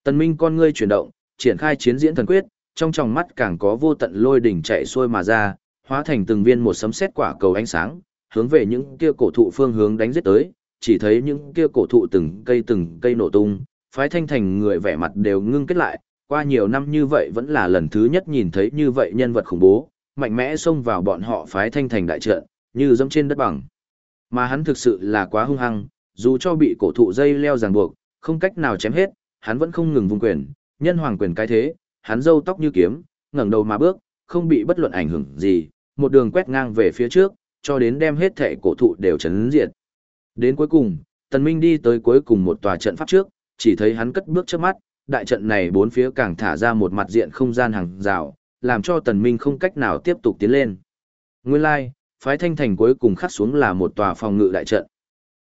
Tần minh con ngươi chuyển động, triển khai chiến diễn thần quyết, trong tròng mắt càng có vô tận lôi đỉnh chạy xuôi mà ra, hóa thành từng viên một sấm sét quả cầu ánh sáng, hướng về những kia cổ thụ phương hướng đánh giết tới, chỉ thấy những kia cổ thụ từng cây từng cây nổ tung, phái thanh thành người vẻ mặt đều ngưng kết lại, qua nhiều năm như vậy vẫn là lần thứ nhất nhìn thấy như vậy nhân vật khủng bố, mạnh mẽ xông vào bọn họ phái thanh thành đại trận, như dẫm trên đất bằng. Mà hắn thực sự là quá hung hăng, dù cho bị cổ thụ dây leo ràng buộc, không cách nào chém hết, hắn vẫn không ngừng vùng quyền, nhân hoàng quyền cái thế, hắn râu tóc như kiếm, ngẩng đầu mà bước, không bị bất luận ảnh hưởng gì, một đường quét ngang về phía trước, cho đến đem hết thệ cổ thụ đều chấn diệt. Đến cuối cùng, Tần Minh đi tới cuối cùng một tòa trận pháp trước, chỉ thấy hắn cất bước trước mắt, đại trận này bốn phía càng thả ra một mặt diện không gian hàng rào, làm cho Tần Minh không cách nào tiếp tục tiến lên. Nguyên lai, like, phái thanh thành cuối cùng khắc xuống là một tòa phòng ngự đại trận.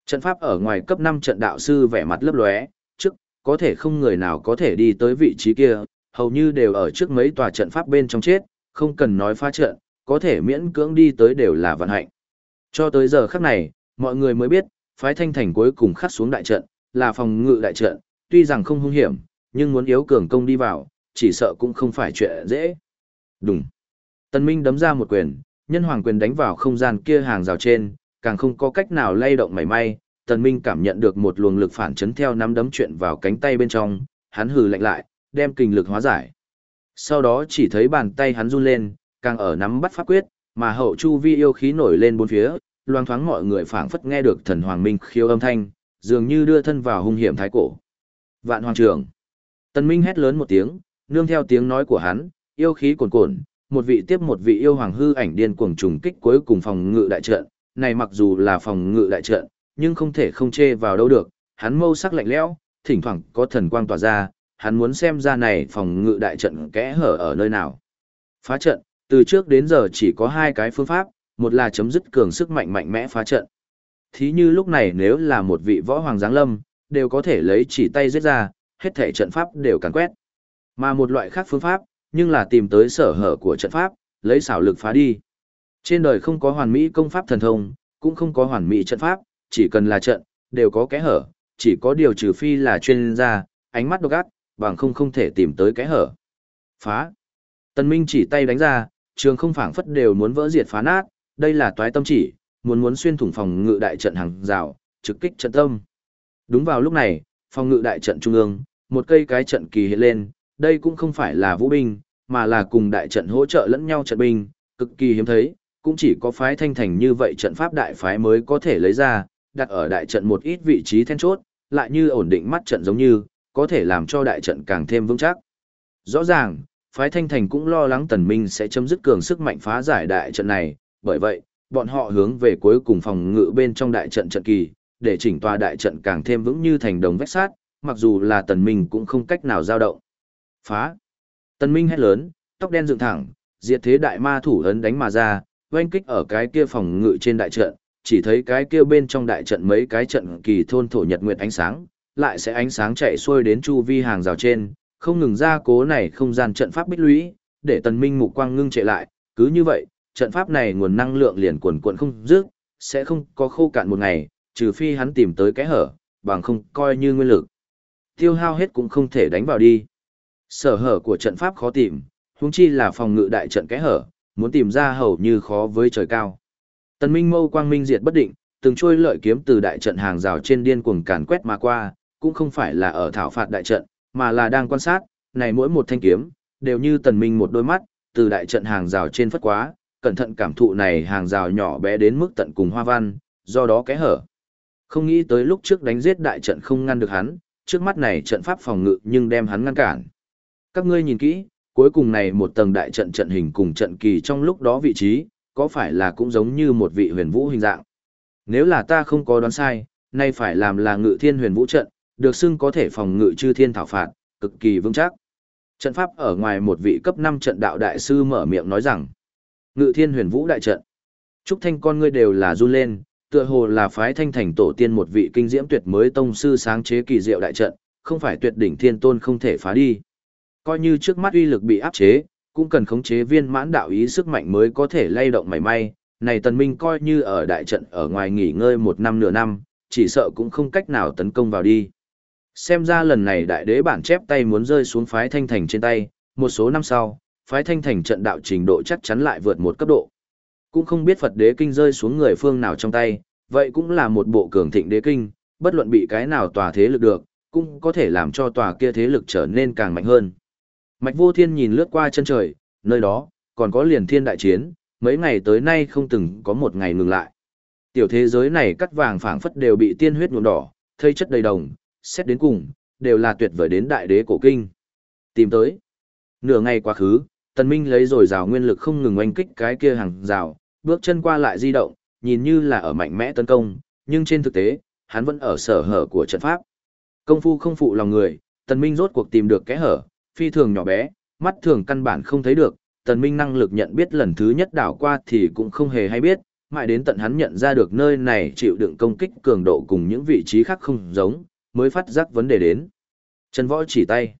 Trận pháp ở ngoài cấp 5 trận đạo sư vẻ mặt lấp lóe, trước, có thể không người nào có thể đi tới vị trí kia, hầu như đều ở trước mấy tòa trận pháp bên trong chết, không cần nói phá trận, có thể miễn cưỡng đi tới đều là vận hạnh. Cho tới giờ khắc này, mọi người mới biết, phái thanh thành cuối cùng khắc xuống đại trận, là phòng ngự đại trận, tuy rằng không hung hiểm, nhưng muốn yếu cường công đi vào, chỉ sợ cũng không phải chuyện dễ. Đúng. Tân Minh đấm ra một quyền, nhân hoàng quyền đánh vào không gian kia hàng rào trên, càng không có cách nào lay động mảy may. Tần Minh cảm nhận được một luồng lực phản chấn theo nắm đấm chuyện vào cánh tay bên trong, hắn hừ lạnh lại, đem kình lực hóa giải. Sau đó chỉ thấy bàn tay hắn run lên, càng ở nắm bắt pháp quyết, mà hậu chu vi yêu khí nổi lên bốn phía, loang thoáng mọi người phảng phất nghe được thần hoàng minh khiêu âm thanh, dường như đưa thân vào hung hiểm thái cổ. Vạn hoàng trưởng. Tần Minh hét lớn một tiếng, nương theo tiếng nói của hắn, yêu khí cuồn cuộn, một vị tiếp một vị yêu hoàng hư ảnh điên cuồng trùng kích cuối cùng phòng ngự đại trận, này mặc dù là phòng ngự đại trận, nhưng không thể không chê vào đâu được, hắn mâu sắc lạnh lẽo, thỉnh thoảng có thần quang tỏa ra, hắn muốn xem ra này phòng ngự đại trận kẽ hở ở nơi nào. Phá trận, từ trước đến giờ chỉ có hai cái phương pháp, một là chấm dứt cường sức mạnh mạnh mẽ phá trận. Thí như lúc này nếu là một vị võ hoàng giáng lâm, đều có thể lấy chỉ tay giết ra, hết thể trận pháp đều càn quét. Mà một loại khác phương pháp, nhưng là tìm tới sở hở của trận pháp, lấy xảo lực phá đi. Trên đời không có hoàn mỹ công pháp thần thông, cũng không có hoàn mỹ trận pháp, chỉ cần là trận, đều có kẽ hở, chỉ có điều trừ phi là chuyên gia, ánh mắt độc ác, bằng không không thể tìm tới kẽ hở. Phá. Tần Minh chỉ tay đánh ra, trường không phảng phất đều muốn vỡ diệt phá nát, đây là toái tâm chỉ, muốn muốn xuyên thủng phòng ngự đại trận hàng rào, trực kích trận tâm. Đúng vào lúc này, phòng ngự đại trận trung ương, một cây cái trận kỳ hiện lên, đây cũng không phải là vũ binh, mà là cùng đại trận hỗ trợ lẫn nhau trận binh, cực kỳ hiếm thấy, cũng chỉ có phái thanh thành như vậy trận pháp đại phái mới có thể lấy ra, đặt ở đại trận một ít vị trí then chốt, lại như ổn định mắt trận giống như, có thể làm cho đại trận càng thêm vững chắc. Rõ ràng, phái thanh thành cũng lo lắng tần minh sẽ chấm dứt cường sức mạnh phá giải đại trận này, bởi vậy, bọn họ hướng về cuối cùng phòng ngự bên trong đại trận trận kỳ, để chỉnh tòa đại trận càng thêm vững như thành đồng vách sát, mặc dù là tần minh cũng không cách nào dao động. Phá! Tần minh hét lớn, tóc đen dựng thẳng, diệt thế đại ma thủ ấn đánh mà ra, oanh kích ở cái kia phòng ngự trên đại trận, chỉ thấy cái kia bên trong đại trận mấy cái trận kỳ thôn thổ nhật nguyệt ánh sáng, lại sẽ ánh sáng chạy xuôi đến chu vi hàng rào trên, không ngừng ra cố này không gian trận pháp bích lũy, để tần minh mục quang ngưng trệ lại, cứ như vậy, trận pháp này nguồn năng lượng liền cuồn cuộn không dứt, sẽ không có khô cạn một ngày, trừ phi hắn tìm tới cái hở, bằng không coi như nguyên lực. Tiêu hao hết cũng không thể đánh vào đi. Sở hở của trận pháp khó tìm, huống chi là phòng ngự đại trận cái hở, muốn tìm ra hầu như khó với trời cao. Tần Minh Mâu quang minh diệt bất định, từng trôi lợi kiếm từ đại trận hàng rào trên điên cuồng càn quét mà qua, cũng không phải là ở thảo phạt đại trận, mà là đang quan sát, này mỗi một thanh kiếm, đều như Tần Minh một đôi mắt, từ đại trận hàng rào trên phất quá, cẩn thận cảm thụ này hàng rào nhỏ bé đến mức tận cùng hoa văn, do đó kẽ hở. Không nghĩ tới lúc trước đánh giết đại trận không ngăn được hắn, trước mắt này trận pháp phòng ngự nhưng đem hắn ngăn cản. Các ngươi nhìn kỹ, cuối cùng này một tầng đại trận trận hình cùng trận kỳ trong lúc đó vị trí, có phải là cũng giống như một vị huyền vũ hình dạng. Nếu là ta không có đoán sai, nay phải làm là ngự thiên huyền vũ trận, được xưng có thể phòng ngự chư thiên thảo phạt, cực kỳ vững chắc. Trận pháp ở ngoài một vị cấp 5 trận đạo đại sư mở miệng nói rằng, ngự thiên huyền vũ đại trận. Trúc thanh con ngươi đều là run lên, tựa hồ là phái thanh thành tổ tiên một vị kinh diễm tuyệt mới tông sư sáng chế kỳ diệu đại trận, không phải tuyệt đỉnh thiên tôn không thể phá đi. Coi như trước mắt uy lực bị áp chế, cũng cần khống chế viên mãn đạo ý sức mạnh mới có thể lay động mảy may. Này tần minh coi như ở đại trận ở ngoài nghỉ ngơi một năm nửa năm, chỉ sợ cũng không cách nào tấn công vào đi. Xem ra lần này đại đế bản chép tay muốn rơi xuống phái thanh thành trên tay, một số năm sau, phái thanh thành trận đạo trình độ chắc chắn lại vượt một cấp độ. Cũng không biết Phật đế kinh rơi xuống người phương nào trong tay, vậy cũng là một bộ cường thịnh đế kinh, bất luận bị cái nào tòa thế lực được, cũng có thể làm cho tòa kia thế lực trở nên càng mạnh hơn. Mạch vô thiên nhìn lướt qua chân trời, nơi đó, còn có liền thiên đại chiến, mấy ngày tới nay không từng có một ngày ngừng lại. Tiểu thế giới này cắt vàng phảng phất đều bị tiên huyết nhuộm đỏ, thây chất đầy đồng, xét đến cùng, đều là tuyệt vời đến đại đế cổ kinh. Tìm tới. Nửa ngày quá khứ, tần minh lấy rồi rào nguyên lực không ngừng oanh kích cái kia hàng rào, bước chân qua lại di động, nhìn như là ở mạnh mẽ tấn công, nhưng trên thực tế, hắn vẫn ở sở hở của trận pháp. Công phu không phụ lòng người, tần minh rốt cuộc tìm được kẽ hở, phi thường nhỏ bé, mắt thường căn bản không thấy được, tần minh năng lực nhận biết lần thứ nhất đảo qua thì cũng không hề hay biết, mãi đến tận hắn nhận ra được nơi này chịu đựng công kích cường độ cùng những vị trí khác không giống, mới phát giác vấn đề đến. Trần võ chỉ tay.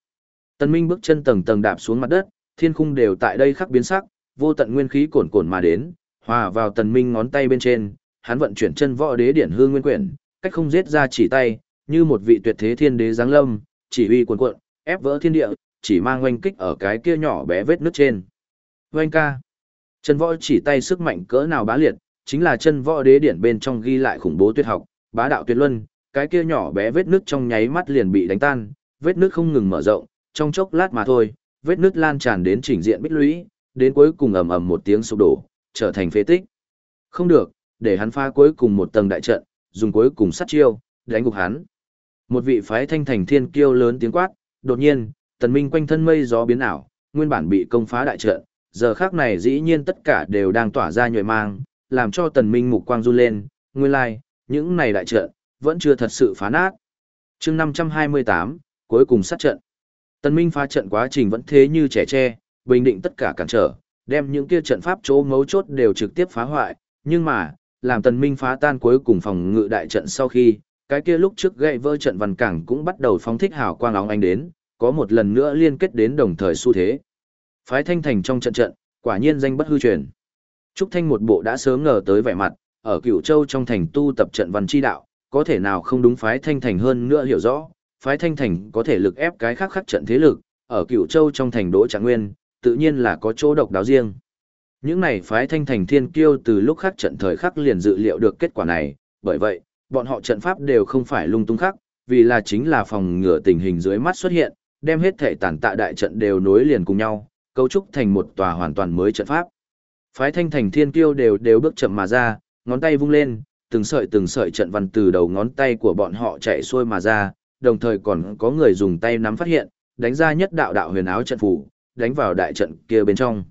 Tần minh bước chân tầng tầng đạp xuống mặt đất, thiên khung đều tại đây khắc biến sắc, vô tận nguyên khí cuồn cuộn mà đến, hòa vào tần minh ngón tay bên trên, hắn vận chuyển chân võ đế điển hương nguyên quyển, cách không giết ra chỉ tay, như một vị tuyệt thế thiên đế giáng lâm, chỉ uy cuồn cuộn, ép vỡ thiên địa, chỉ mang oanh kích ở cái kia nhỏ bé vết nứt trên. Oanh ca. Chân võ chỉ tay sức mạnh cỡ nào bá liệt, chính là chân võ đế điển bên trong ghi lại khủng bố tuyệt học, bá đạo tuyệt luân, cái kia nhỏ bé vết nước trong nháy mắt liền bị đánh tan, vết nước không ngừng mở rộng, trong chốc lát mà thôi, vết nứt lan tràn đến chỉnh diện bích lũy, đến cuối cùng ầm ầm một tiếng sụp đổ, trở thành phế tích. Không được, để hắn phá cuối cùng một tầng đại trận, dùng cuối cùng sát chiêu, đánh gục hắn. Một vị phái thanh thành thiên kiêu lớn tiếng quát, đột nhiên, tần minh quanh thân mây gió biến ảo, nguyên bản bị công phá đại trận, giờ khắc này dĩ nhiên tất cả đều đang tỏa ra nhụy mang, làm cho tần minh mục quang run lên, nguyên lai, like, những này đại trận, vẫn chưa thật sự phá nát. chương 528, cuối cùng sát trận. Tần minh phá trận quá trình vẫn thế như trẻ tre, bình định tất cả cản trở, đem những kia trận pháp chỗ mấu chốt đều trực tiếp phá hoại, nhưng mà, làm tần minh phá tan cuối cùng phòng ngự đại trận sau khi, cái kia lúc trước gậy vỡ trận văn cảng cũng bắt đầu phóng thích hào quang óng ánh đến, có một lần nữa liên kết đến đồng thời xu thế. Phái thanh thành trong trận trận, quả nhiên danh bất hư truyền. Trúc Thanh một bộ đã sớm ngờ tới vẻ mặt, ở cựu châu trong thành tu tập trận văn chi đạo, có thể nào không đúng phái thanh thành hơn nữa hiểu rõ, phái thanh thành có thể lực ép cái khác khắc trận thế lực, ở cựu châu trong thành đỗ trạng nguyên, tự nhiên là có chỗ độc đáo riêng. Những này phái thanh thành thiên kiêu từ lúc khắc trận thời khắc liền dự liệu được kết quả này, bởi vậy, bọn họ trận pháp đều không phải lung tung khắc, vì là chính là phòng ngừa tình hình dưới mắt xuất hiện, đem hết thể tàn tạ đại trận đều nối liền cùng nhau, cấu trúc thành một tòa hoàn toàn mới trận pháp. Phái thanh thành thiên kiêu đều đều bước chậm mà ra, ngón tay vung lên, từng sợi từng sợi trận văn từ đầu ngón tay của bọn họ chạy xuôi mà ra, đồng thời còn có người dùng tay nắm phát hiện, đánh ra nhất đạo đạo huyền áo trận phủ, đánh vào đại trận kia bên trong.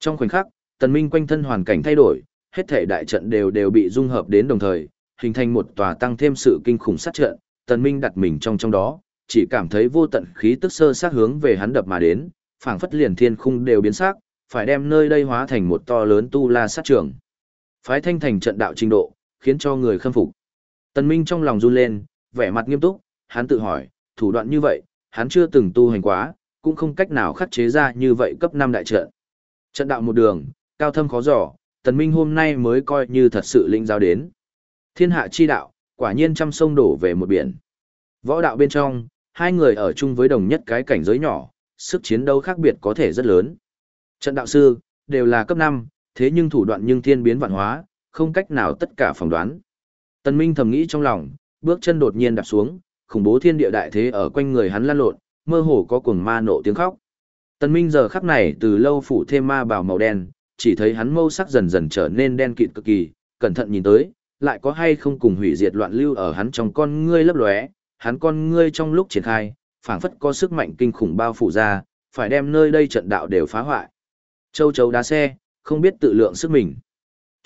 Trong khoảnh khắc, tần minh quanh thân hoàn cảnh thay đổi, hết thể đại trận đều đều bị dung hợp đến đồng thời, hình thành một tòa tăng thêm sự kinh khủng sát trận, tần minh đặt mình trong trong đó, chỉ cảm thấy vô tận khí tức sơ sát hướng về hắn đập mà đến, phảng phất liền thiên khung đều biến sắc, phải đem nơi đây hóa thành một to lớn tu la sát trường. Phái thanh thành trận đạo trình độ, khiến cho người khâm phục. Tần Minh trong lòng run lên, vẻ mặt nghiêm túc, hắn tự hỏi, thủ đoạn như vậy, hắn chưa từng tu hành quá, cũng không cách nào khắc chế ra như vậy cấp 5 đại trận. Trận đạo một đường, cao thâm khó dò, Tần Minh hôm nay mới coi như thật sự linh giáo đến. Thiên hạ chi đạo, quả nhiên trăm sông đổ về một biển. Võ đạo bên trong, hai người ở chung với đồng nhất cái cảnh giới nhỏ, sức chiến đấu khác biệt có thể rất lớn. Trận đạo sư, đều là cấp 5, thế nhưng thủ đoạn nhưng thiên biến vạn hóa, không cách nào tất cả phỏng đoán. Tần Minh thầm nghĩ trong lòng, bước chân đột nhiên đạp xuống, khủng bố thiên địa đại thế ở quanh người hắn lan lộn, mơ hồ có cuồng ma nộ tiếng khóc. Tần Minh giờ khắc này từ lâu phủ thêm ma bào màu đen, chỉ thấy hắn mâu sắc dần dần trở nên đen kịt cực kỳ, cẩn thận nhìn tới, lại có hay không cùng hủy diệt loạn lưu ở hắn trong con ngươi lấp lóe, hắn con ngươi trong lúc triển khai, phảng phất có sức mạnh kinh khủng bao phủ ra, phải đem nơi đây trận đạo đều phá hoại. Châu chấu đá xe, không biết tự lượng sức mình.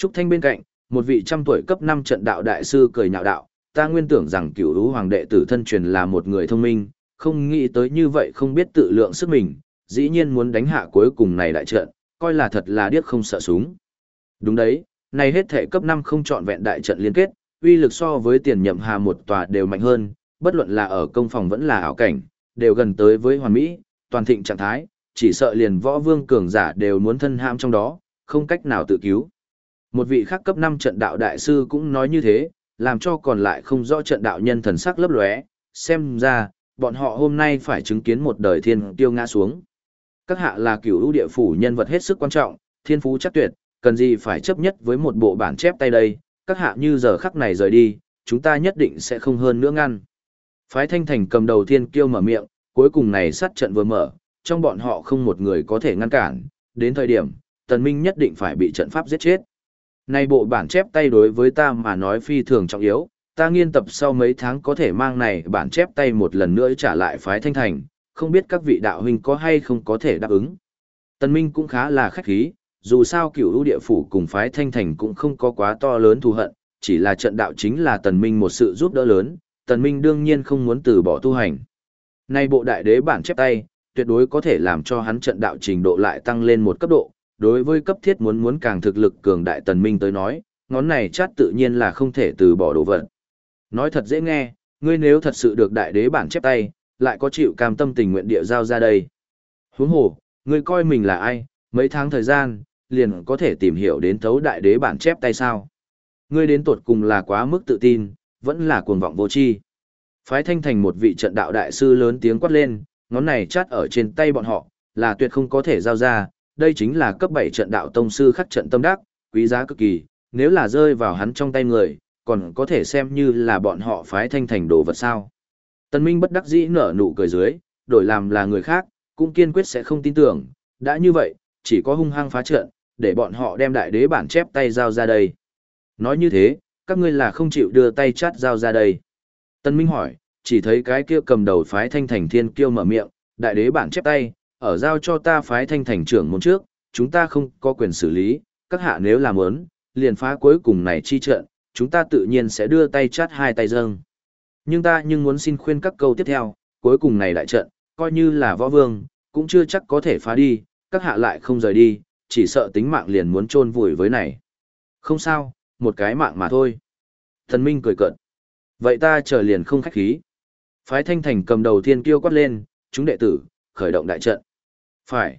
Trúc Thanh bên cạnh, một vị trăm tuổi cấp 5 trận đạo đại sư cười nhạo đạo, ta nguyên tưởng rằng cửu lũ hoàng đệ tử thân truyền là một người thông minh, không nghĩ tới như vậy không biết tự lượng sức mình, dĩ nhiên muốn đánh hạ cuối cùng này đại trận, coi là thật là điếc không sợ súng. Đúng đấy, này hết thể cấp 5 không chọn vẹn đại trận liên kết, uy lực so với tiền nhậm hà một tòa đều mạnh hơn, bất luận là ở công phòng vẫn là ảo cảnh, đều gần tới với hoàn mỹ, toàn thịnh trạng thái, chỉ sợ liền võ vương cường giả đều muốn thân ham trong đó, không cách nào tự cứu. Một vị khác cấp 5 trận đạo đại sư cũng nói như thế, làm cho còn lại không rõ trận đạo nhân thần sắc lấp lóe, xem ra, bọn họ hôm nay phải chứng kiến một đời thiên tiêu ngã xuống. Các hạ là cửu ưu địa phủ nhân vật hết sức quan trọng, thiên phú chắc tuyệt, cần gì phải chấp nhất với một bộ bản chép tay đây, các hạ như giờ khắc này rời đi, chúng ta nhất định sẽ không hơn nữa ngăn. Phái thanh thành cầm đầu thiên kiêu mở miệng, cuối cùng này sát trận vừa mở, trong bọn họ không một người có thể ngăn cản, đến thời điểm, tần minh nhất định phải bị trận pháp giết chết nay bộ bản chép tay đối với ta mà nói phi thường trọng yếu, ta nghiên tập sau mấy tháng có thể mang này bản chép tay một lần nữa trả lại phái thanh thành, không biết các vị đạo huynh có hay không có thể đáp ứng. Tần Minh cũng khá là khách khí, dù sao cửu ưu địa phủ cùng phái thanh thành cũng không có quá to lớn thù hận, chỉ là trận đạo chính là Tần Minh một sự giúp đỡ lớn, Tần Minh đương nhiên không muốn từ bỏ tu hành. Nay bộ đại đế bản chép tay, tuyệt đối có thể làm cho hắn trận đạo trình độ lại tăng lên một cấp độ, đối với cấp thiết muốn muốn càng thực lực cường đại Tần Minh tới nói, ngón này chát tự nhiên là không thể từ bỏ đồ vật. Nói thật dễ nghe, ngươi nếu thật sự được đại đế bản chép tay, lại có chịu cam tâm tình nguyện địa giao ra đây. Huống hồ, ngươi coi mình là ai, mấy tháng thời gian, liền có thể tìm hiểu đến thấu đại đế bản chép tay sao. Ngươi đến tột cùng là quá mức tự tin, vẫn là cuồng vọng vô tri. Phái thanh thành một vị trận đạo đại sư lớn tiếng quát lên, ngón này chát ở trên tay bọn họ, là tuyệt không có thể giao ra, đây chính là cấp 7 trận đạo tông sư khắc trận tâm đắc, quý giá cực kỳ, nếu là rơi vào hắn trong tay người, còn có thể xem như là bọn họ phái thanh thành đồ vật sao. Tân Minh bất đắc dĩ nở nụ cười dưới, đổi làm là người khác, cũng kiên quyết sẽ không tin tưởng, đã như vậy, chỉ có hung hăng phá trận, để bọn họ đem đại đế bản chép tay giao ra đây. Nói như thế, các ngươi là không chịu đưa tay chát giao ra đây. Tân Minh hỏi, chỉ thấy cái kia cầm đầu phái thanh thành thiên kiêu mở miệng, đại đế bản chép tay, ở giao cho ta phái thanh thành trưởng môn trước, chúng ta không có quyền xử lý, các hạ nếu làm ớn, liền phá cuối cùng này chi trận, chúng ta tự nhiên sẽ đưa tay chát hai tay dâng. Nhưng ta nhưng muốn xin khuyên các câu tiếp theo, cuối cùng này đại trận, coi như là võ vương, cũng chưa chắc có thể phá đi, các hạ lại không rời đi, chỉ sợ tính mạng liền muốn chôn vùi với này. Không sao, một cái mạng mà thôi. Thần Minh cười cợt. Vậy ta chờ liền không khách khí. Phái thanh thành cầm đầu thiên kiêu quát lên, chúng đệ tử, khởi động đại trận. Phải.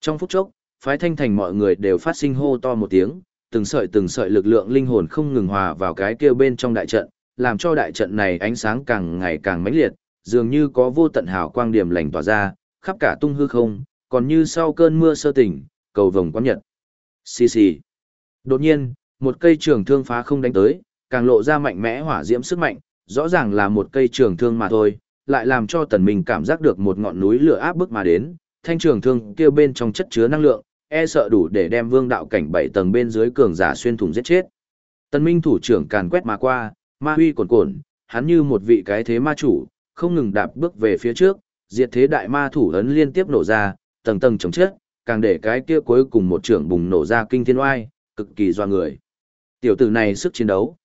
Trong phút chốc, phái thanh thành mọi người đều phát sinh hô to một tiếng, từng sợi từng sợi lực lượng linh hồn không ngừng hòa vào cái kia bên trong đại trận, làm cho đại trận này ánh sáng càng ngày càng mãnh liệt, dường như có vô tận hào quang điểm lành tỏa ra, khắp cả tung hư không, còn như sau cơn mưa sơ tỉnh, cầu vồng quán nhật. Xì xì. Đột nhiên, một cây trường thương phá không đánh tới, càng lộ ra mạnh mẽ hỏa diễm sức mạnh, rõ ràng là một cây trường thương mà thôi, lại làm cho tần mình cảm giác được một ngọn núi lửa áp bức mà đến, thanh trường thương kia bên trong chất chứa năng lượng, e sợ đủ để đem vương đạo cảnh bảy tầng bên dưới cường giả xuyên thủng giết chết. Tần Minh thủ trưởng càn quét mà qua, ma huy cuồn cuộn, hắn như một vị cái thế ma chủ, không ngừng đạp bước về phía trước, diệt thế đại ma thủ ấn liên tiếp nổ ra, tầng tầng chống chết, càng để cái kia cuối cùng một trưởng bùng nổ ra kinh thiên oai, cực kỳ doa người. Tiểu tử này sức chiến đấu,